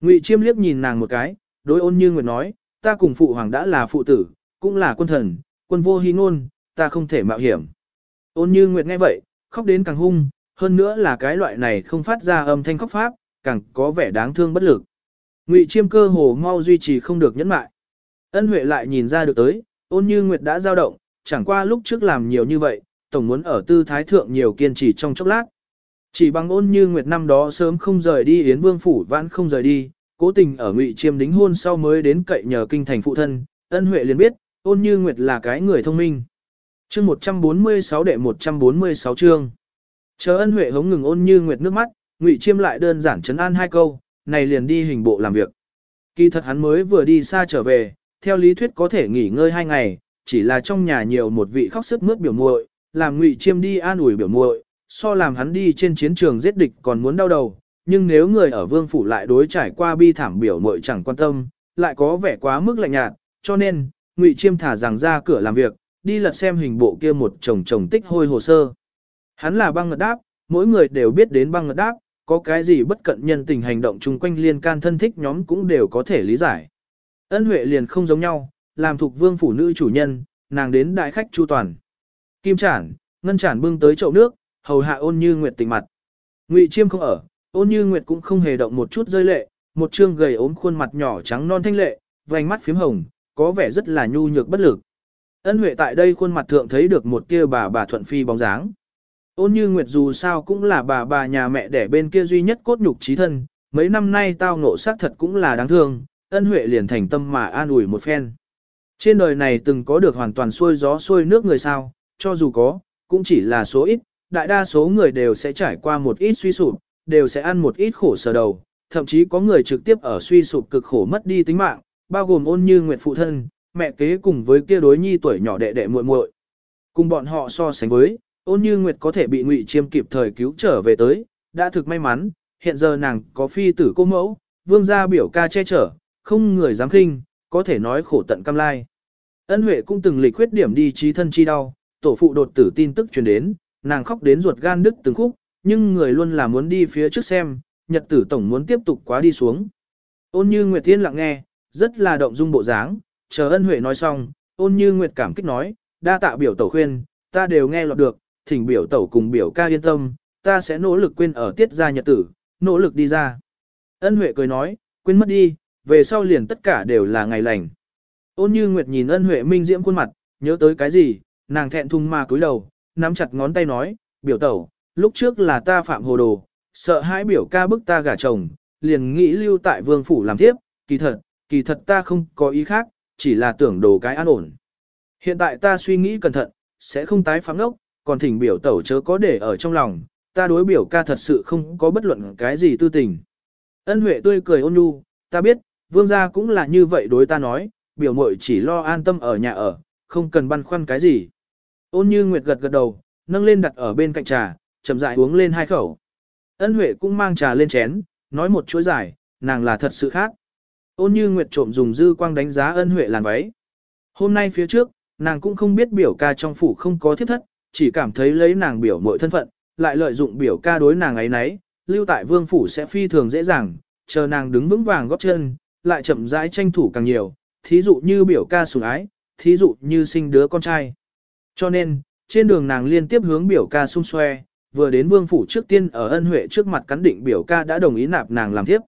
Ngụy chiêm liếc nhìn nàng một cái, đối ôn như nguyệt nói, ta cùng phụ hoàng đã là phụ tử, cũng là quân thần, quân vô hy ngôn, ta không thể mạo hiểm. Ôn như nguyệt nghe vậy, khóc đến càng hung, hơn nữa là cái loại này không phát ra âm thanh khóc pháp, càng có vẻ đáng thương bất lực. Ngụy chiêm cơ hồ mau duy trì không được nhẫn mại. Ân Huệ lại nhìn ra được tới, ôn như nguyệt đã dao động, chẳng qua lúc trước làm nhiều như vậy, tổng muốn ở tư thái thượng nhiều kiên trì trong chốc lát. Chỉ bằng ôn như nguyệt năm đó sớm không rời đi Yến Vương Phủ vãn không rời đi, cố tình ở ngụy chiêm đính hôn sau mới đến cậy nhờ kinh thành phụ thân, ân huệ liền biết, ôn như nguyệt là cái người thông minh. chương 146 đệ 146 chương. Chờ ân huệ hống ngừng ôn như nguyệt nước mắt, ngụy chiêm lại đơn giản chấn an hai câu, này liền đi hình bộ làm việc. Kỳ thật hắn mới vừa đi xa trở về, theo lý thuyết có thể nghỉ ngơi hai ngày, chỉ là trong nhà nhiều một vị khóc sức mướt biểu muội, làm ngụy chiêm đi an ủi biểu muội, so làm hắn đi trên chiến trường giết địch còn muốn đau đầu, nhưng nếu người ở vương phủ lại đối trải qua bi thảm biểu muội chẳng quan tâm, lại có vẻ quá mức lạnh nhạt, cho nên, ngụy chiêm thả rằng ra cửa làm việc, đi lật xem hình bộ kia một chồng chồng tích hôi hồ sơ. Hắn là băng ngật đáp, mỗi người đều biết đến băng ngật đáp, có cái gì bất cận nhân tình hành động chung quanh liên can thân thích nhóm cũng đều có thể lý giải. Ân Huệ liền không giống nhau, làm thuộc vương phủ nữ chủ nhân, nàng đến đại khách chu toàn. Kim chản, ngân chản bưng tới chậu nước, hầu hạ ôn như nguyệt tỉnh mặt. Ngụy chiêm không ở, ôn như nguyệt cũng không hề động một chút rơi lệ, một trương gầy ốm khuôn mặt nhỏ trắng non thanh lệ, vành mắt phím hồng, có vẻ rất là nhu nhược bất lực. Ân Huệ tại đây khuôn mặt thượng thấy được một kia bà bà thuận phi bóng dáng. Ôn như Nguyệt dù sao cũng là bà bà nhà mẹ đẻ bên kia duy nhất cốt nhục trí thân, mấy năm nay tao ngộ xác thật cũng là đáng thương, ân huệ liền thành tâm mà an ủi một phen. Trên đời này từng có được hoàn toàn xuôi gió xuôi nước người sao, cho dù có, cũng chỉ là số ít, đại đa số người đều sẽ trải qua một ít suy sụp, đều sẽ ăn một ít khổ sở đầu, thậm chí có người trực tiếp ở suy sụp cực khổ mất đi tính mạng, bao gồm ôn như nguyệt phụ thân, mẹ kế cùng với kia đối nhi tuổi nhỏ đệ đệ muội muội. Cùng bọn họ so sánh với, ôn như nguyệt có thể bị ngụy chiêm kịp thời cứu trở về tới, đã thực may mắn, hiện giờ nàng có phi tử cô mẫu, vương gia biểu ca che chở, không người dám khinh, có thể nói khổ tận cam lai. Ân Huệ cũng từng lịch khuyết điểm đi trí thân chi đau, tổ phụ đột tử tin tức truyền đến, nàng khóc đến ruột gan đứt từng khúc, nhưng người luôn là muốn đi phía trước xem, nhật tử tổng muốn tiếp tục quá đi xuống. Ôn như Nguyệt Thiên lặng nghe, rất là động dung bộ dáng, chờ ân Huệ nói xong, ôn như Nguyệt cảm kích nói, đa tạ biểu tẩu khuyên, ta đều nghe lọt được, thỉnh biểu tẩu cùng biểu ca yên tâm, ta sẽ nỗ lực quên ở tiết gia nhật tử, nỗ lực đi ra. Ân Huệ cười nói, quên mất đi, về sau liền tất cả đều là ngày lành. Ôn như Nguyệt nhìn ân Huệ minh diễm khuôn mặt, nhớ tới cái gì, nàng thẹn thùng mà cúi đầu, nắm chặt ngón tay nói, biểu tẩu, lúc trước là ta phạm hồ đồ, sợ hãi biểu ca bức ta gả chồng, liền nghĩ lưu tại vương phủ làm tiếp, kỳ thật, kỳ thật ta không có ý khác, chỉ là tưởng đồ cái an ổn. Hiện tại ta suy nghĩ cẩn thận, sẽ không tái phạm ngốc, còn thỉnh biểu tẩu chớ có để ở trong lòng, ta đối biểu ca thật sự không có bất luận cái gì tư tình. Ân Huệ tươi cười ôn nhu, ta biết, vương gia cũng là như vậy đối ta nói, biểu muội chỉ lo an tâm ở nhà ở, không cần băn khoăn cái gì. Ôn như Nguyệt gật gật đầu, nâng lên đặt ở bên cạnh trà, chậm rãi uống lên hai khẩu. Ân Huệ cũng mang trà lên chén, nói một chuỗi dài, nàng là thật sự khác. Ôn như Nguyệt trộm dùng dư quang đánh giá ân Huệ làn váy. Hôm nay phía trước, nàng cũng không biết biểu ca trong phủ không có thiết thất, chỉ cảm thấy lấy nàng biểu mọi thân phận, lại lợi dụng biểu ca đối nàng ấy nấy, lưu tại vương phủ sẽ phi thường dễ dàng, chờ nàng đứng vững vàng góp chân, lại chậm rãi tranh thủ càng nhiều, thí dụ như biểu ca sủng ái, thí dụ như sinh đứa con trai. Cho nên, trên đường nàng liên tiếp hướng biểu ca xung xoe, vừa đến vương phủ trước tiên ở ân huệ trước mặt cắn định biểu ca đã đồng ý nạp nàng làm tiếp.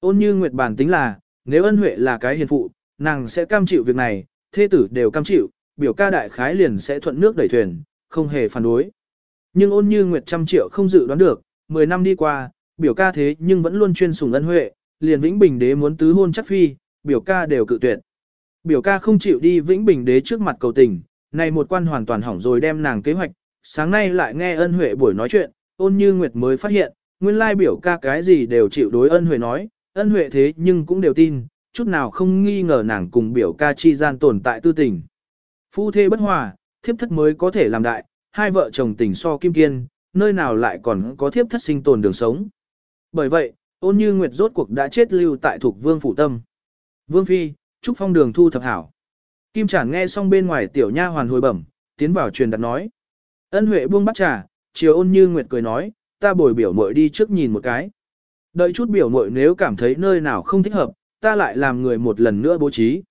Ôn như nguyệt bản tính là, nếu ân huệ là cái hiền phụ, nàng sẽ cam chịu việc này, thê tử đều cam chịu, biểu ca đại khái liền sẽ thuận nước đẩy thuyền, không hề phản đối. Nhưng ôn như nguyệt trăm triệu không dự đoán được, 10 năm đi qua, biểu ca thế nhưng vẫn luôn chuyên sủng ân huệ, liền Vĩnh Bình đế muốn tứ hôn chắc phi, biểu ca đều cự tuyệt. Biểu ca không chịu đi Vĩnh Bình đế trước mặt cầu tình, này một quan hoàn toàn hỏng rồi đem nàng kế hoạch, sáng nay lại nghe ân huệ buổi nói chuyện, ôn như nguyệt mới phát hiện, nguyên lai biểu ca cái gì đều chịu đối ân huệ nói, ân huệ thế nhưng cũng đều tin, chút nào không nghi ngờ nàng cùng biểu ca chi gian tồn tại tư tình. Phu thê bất hòa, thiếp thất mới có thể làm đại, hai vợ chồng tình so kim kiên, nơi nào lại còn có thiếp thất sinh tồn đường sống. Bởi vậy, ôn như nguyệt rốt cuộc đã chết lưu tại thuộc vương phủ tâm. Vương phi, chúc phong đường thu thập hảo. Kim Trản nghe xong bên ngoài tiểu nha hoàn hồi bẩm, tiến vào truyền đặt nói. Ân Huệ buông bắt trà, chiều ôn như nguyệt cười nói, ta bồi biểu muội đi trước nhìn một cái. Đợi chút biểu muội nếu cảm thấy nơi nào không thích hợp, ta lại làm người một lần nữa bố trí.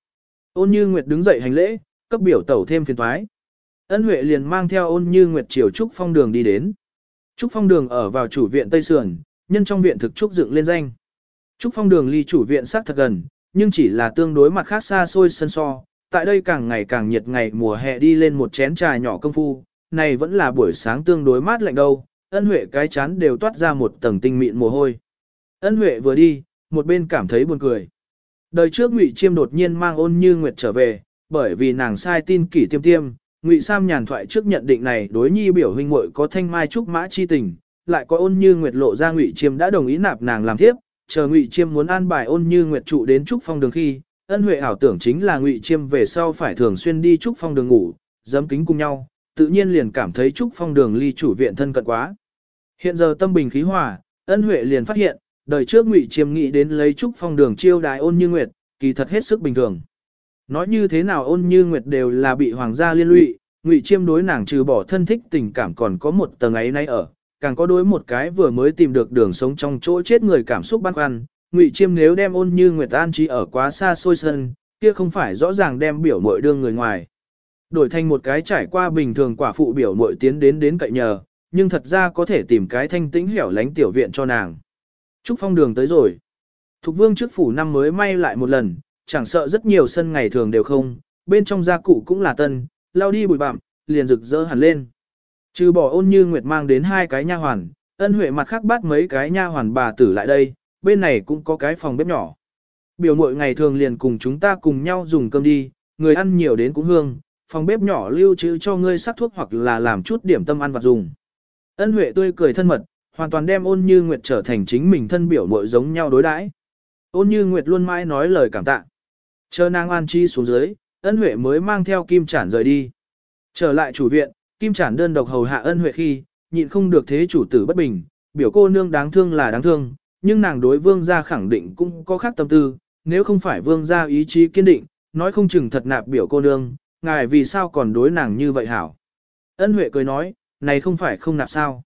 Ôn như Nguyệt đứng dậy hành lễ, cấp biểu tẩu thêm phiền thoái. Ân Huệ liền mang theo ôn như Nguyệt chiều Trúc Phong đường đi đến. Trúc Phong đường ở vào chủ viện Tây Sườn, nhân trong viện thực Trúc dựng lên danh. Trúc Phong đường ly chủ viện sát thật gần, nhưng chỉ là tương đối mặt khác xa xôi sân so. Tại đây càng ngày càng nhiệt ngày mùa hè đi lên một chén trà nhỏ công phu, này vẫn là buổi sáng tương đối mát lạnh đâu, ân huệ cái chán đều toát ra một tầng tinh mịn mồ hôi. Ân huệ vừa đi, một bên cảm thấy buồn cười. Đời trước Ngụy Chiêm đột nhiên mang ôn như nguyệt trở về, bởi vì nàng sai tin kỷ tiêm tiêm, Ngụy Sam nhàn thoại trước nhận định này đối nhi biểu huynh muội có thanh mai trúc mã chi tình, lại có ôn như nguyệt lộ ra Ngụy Chiêm đã đồng ý nạp nàng làm thiếp, chờ Ngụy Chiêm muốn an bài ôn như nguyệt trụ đến trúc phong đường khi, ân huệ ảo tưởng chính là Ngụy Chiêm về sau phải thường xuyên đi trúc phong đường ngủ, dấm kính cùng nhau, tự nhiên liền cảm thấy trúc phong đường ly chủ viện thân cận quá. Hiện giờ tâm bình khí hòa, ân huệ liền phát hiện, đời trước Ngụy Chiêm nghĩ đến lấy trúc phong đường chiêu đại ôn như nguyệt, kỳ thật hết sức bình thường. Nói như thế nào ôn như nguyệt đều là bị hoàng gia liên lụy, Ngụy Chiêm đối nàng trừ bỏ thân thích tình cảm còn có một tầng ấy nay ở, càng có đối một cái vừa mới tìm được đường sống trong chỗ chết người cảm xúc băn khoăn. Ngụy Chiêm nếu đem ôn như nguyệt an trí ở quá xa xôi sân, kia không phải rõ ràng đem biểu mội đương người ngoài. Đổi thành một cái trải qua bình thường quả phụ biểu mội tiến đến đến cậy nhờ, nhưng thật ra có thể tìm cái thanh tĩnh hẻo lánh tiểu viện cho nàng. Trúc phong đường tới rồi. Thục vương trước phủ năm mới may lại một lần, chẳng sợ rất nhiều sân ngày thường đều không, bên trong gia cụ cũng là tân, lao đi bụi bặm, liền rực rỡ hẳn lên. Trừ bỏ ôn như nguyệt mang đến hai cái nha hoàn, ân huệ mặt khác bắt mấy cái nha hoàn bà tử lại đây, bên này cũng có cái phòng bếp nhỏ. Biểu mội ngày thường liền cùng chúng ta cùng nhau dùng cơm đi, người ăn nhiều đến cũng hương, phòng bếp nhỏ lưu trữ cho ngươi sắc thuốc hoặc là làm chút điểm tâm ăn vặt dùng. Ân huệ tươi cười thân mật, hoàn toàn đem ôn như nguyệt trở thành chính mình thân biểu mội giống nhau đối đãi. Ôn như nguyệt luôn mãi nói lời cảm tạ. Chờ nàng an chi xuống dưới, ân huệ mới mang theo kim chản rời đi. Trở lại chủ viện, kim chản đơn độc hầu hạ ân huệ khi, nhịn không được thế chủ tử bất bình, biểu cô nương đáng thương là đáng thương, nhưng nàng đối vương gia khẳng định cũng có khác tâm tư, nếu không phải vương gia ý chí kiên định, nói không chừng thật nạp biểu cô nương, ngài vì sao còn đối nàng như vậy hảo. Ân huệ cười nói, này không phải không nạp sao.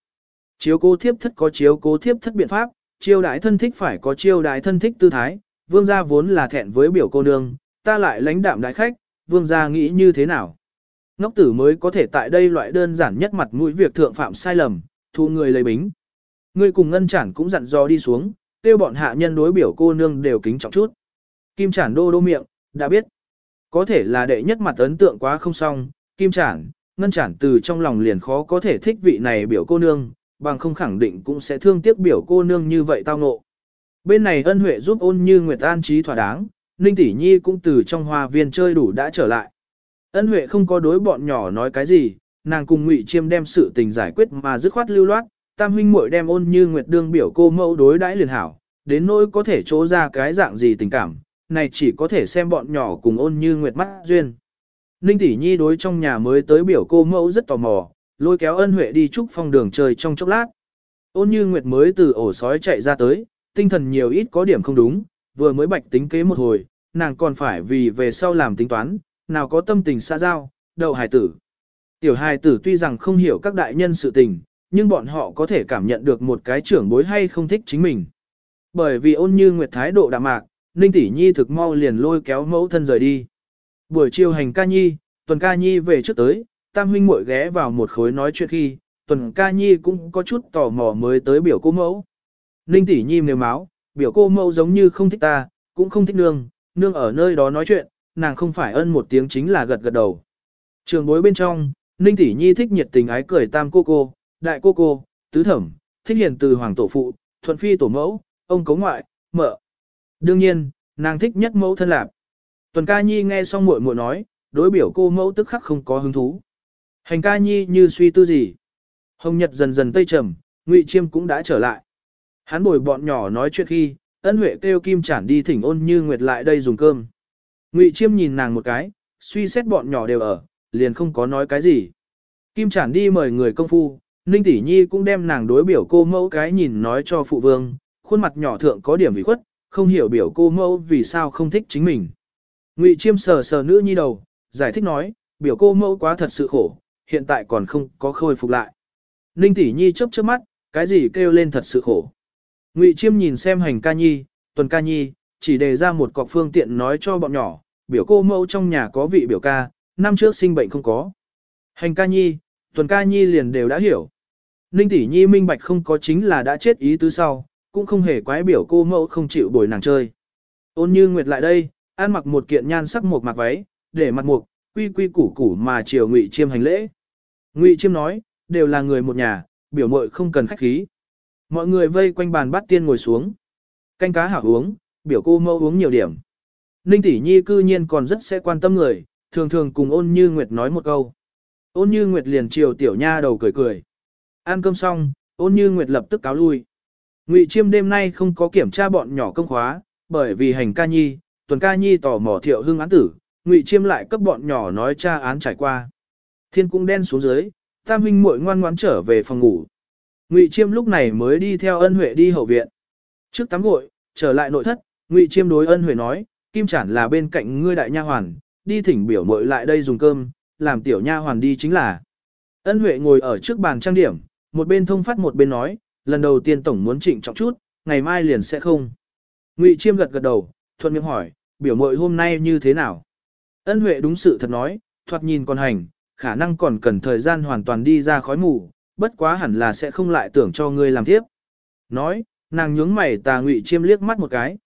Chiếu cố thiếp thất có chiếu cố thiếp thất biện pháp, chiêu đại thân thích phải có chiêu đại thân thích tư thái, vương gia vốn là thẹn với biểu cô nương, ta lại lãnh đạm đại khách, vương gia nghĩ như thế nào. Ngốc tử mới có thể tại đây loại đơn giản nhất mặt mũi việc thượng phạm sai lầm, thu người lấy bính. Ngươi cùng ngân chản cũng dặn dò đi xuống, tiêu bọn hạ nhân đối biểu cô nương đều kính trọng chút. Kim chản đô đô miệng, đã biết. Có thể là đệ nhất mặt ấn tượng quá không xong, kim chản, ngân chản từ trong lòng liền khó có thể thích vị này biểu cô nương, bằng không khẳng định cũng sẽ thương tiếc biểu cô nương như vậy tao ngộ. Bên này ân huệ giúp ôn như Nguyệt An trí thỏa đáng, Ninh Tỷ Nhi cũng từ trong hoa viên chơi đủ đã trở lại. Ân huệ không có đối bọn nhỏ nói cái gì, nàng cùng Ngụy Chiêm đem sự tình giải quyết mà dứt khoát lưu loát, tam huynh muội đem ôn như Nguyệt đương biểu cô mẫu đối đãi liền hảo, đến nỗi có thể chỗ ra cái dạng gì tình cảm, này chỉ có thể xem bọn nhỏ cùng ôn như Nguyệt mắt duyên. Ninh Tỷ Nhi đối trong nhà mới tới biểu cô mẫu rất tò mò, lôi kéo ân huệ đi chúc phong đường chơi trong chốc lát. Ôn như Nguyệt mới từ ổ sói chạy ra tới, tinh thần nhiều ít có điểm không đúng, vừa mới bạch tính kế một hồi, nàng còn phải vì về sau làm tính toán, nào có tâm tình xa giao, đậu hài tử. Tiểu hài tử tuy rằng không hiểu các đại nhân sự tình, nhưng bọn họ có thể cảm nhận được một cái trưởng bối hay không thích chính mình. Bởi vì ôn như nguyệt thái độ đạm mạc, Ninh Tỷ Nhi thực mau liền lôi kéo mẫu thân rời đi. Buổi chiều hành ca nhi, tuần ca nhi về trước tới, tam huynh muội ghé vào một khối nói chuyện khi, tuần ca nhi cũng có chút tò mò mới tới biểu cô mẫu. Ninh tỷ nhi nếu máu, biểu cô mẫu giống như không thích ta, cũng không thích nương, nương ở nơi đó nói chuyện, nàng không phải ân một tiếng chính là gật gật đầu. Trường bối bên trong, Ninh tỷ nhi thích nhiệt tình ái cười tam cô cô, đại cô cô, tứ thẩm, thích hiền từ hoàng tổ phụ, thuận phi tổ mẫu, ông cấu ngoại, mợ. Đương nhiên, nàng thích nhất mẫu thân lạc. Tuần ca nhi nghe xong muội muội nói, đối biểu cô mẫu tức khắc không có hứng thú. Hành ca nhi như suy tư gì. Hồng Nhật dần dần tây trầm, Ngụy Chiêm cũng đã trở lại. Hắn bồi bọn nhỏ nói chuyện khi, ân huệ kêu Kim Chản đi thỉnh ôn như nguyệt lại đây dùng cơm. Ngụy Chiêm nhìn nàng một cái, suy xét bọn nhỏ đều ở, liền không có nói cái gì. Kim Chản đi mời người công phu, Ninh Tỷ Nhi cũng đem nàng đối biểu cô mẫu cái nhìn nói cho phụ vương, khuôn mặt nhỏ thượng có điểm bị khuất, không hiểu biểu cô mẫu vì sao không thích chính mình. Ngụy Chiêm sờ sờ nữ nhi đầu, giải thích nói, biểu cô mẫu quá thật sự khổ, hiện tại còn không có khôi phục lại. Ninh tỷ nhi chớp chớp mắt, cái gì kêu lên thật sự khổ. Ngụy Chiêm nhìn xem hành ca nhi, tuần ca nhi, chỉ đề ra một cọc phương tiện nói cho bọn nhỏ, biểu cô mẫu trong nhà có vị biểu ca, năm trước sinh bệnh không có. Hành ca nhi, tuần ca nhi liền đều đã hiểu. Ninh tỷ nhi minh bạch không có chính là đã chết ý tứ sau, cũng không hề quái biểu cô mẫu không chịu bồi nàng chơi. Ôn như nguyệt lại đây, ăn mặc một kiện nhan sắc một mặc váy, để mặt mục, quy quy củ củ mà chiều ngụy chiêm hành lễ. Ngụy chiêm nói, đều là người một nhà, biểu mội không cần khách khí. Mọi người vây quanh bàn bát tiên ngồi xuống. Canh cá hảo uống, biểu cô mẫu uống nhiều điểm. Ninh tỷ nhi cư nhiên còn rất sẽ quan tâm người, thường thường cùng ôn như nguyệt nói một câu. Ôn như nguyệt liền chiều tiểu nha đầu cười cười. Ăn cơm xong, ôn như nguyệt lập tức cáo lui. Ngụy chiêm đêm nay không có kiểm tra bọn nhỏ công khóa, bởi vì hành ca nhi, tuần ca nhi tỏ mỏ thiệu hưng án tử, ngụy chiêm lại cấp bọn nhỏ nói tra án trải qua. Thiên cũng đen xuống dưới, tam huynh muội ngoan ngoãn trở về phòng ngủ. Ngụy chiêm lúc này mới đi theo ân huệ đi hậu viện. Trước tắm gội, trở lại nội thất, ngụy chiêm đối ân huệ nói, kim trản là bên cạnh ngươi đại nha hoàn, đi thỉnh biểu muội lại đây dùng cơm, làm tiểu nha hoàn đi chính là. Ân huệ ngồi ở trước bàn trang điểm, một bên thông phát một bên nói, lần đầu tiên tổng muốn trịnh trọng chút, ngày mai liền sẽ không. Ngụy Chiêm gật gật đầu, thuận miệng hỏi, biểu mội hôm nay như thế nào? Ân Huệ đúng sự thật nói, thoạt nhìn còn hành, khả năng còn cần thời gian hoàn toàn đi ra khói mù, bất quá hẳn là sẽ không lại tưởng cho ngươi làm tiếp. Nói, nàng nhướng mày tà Ngụy Chiêm liếc mắt một cái.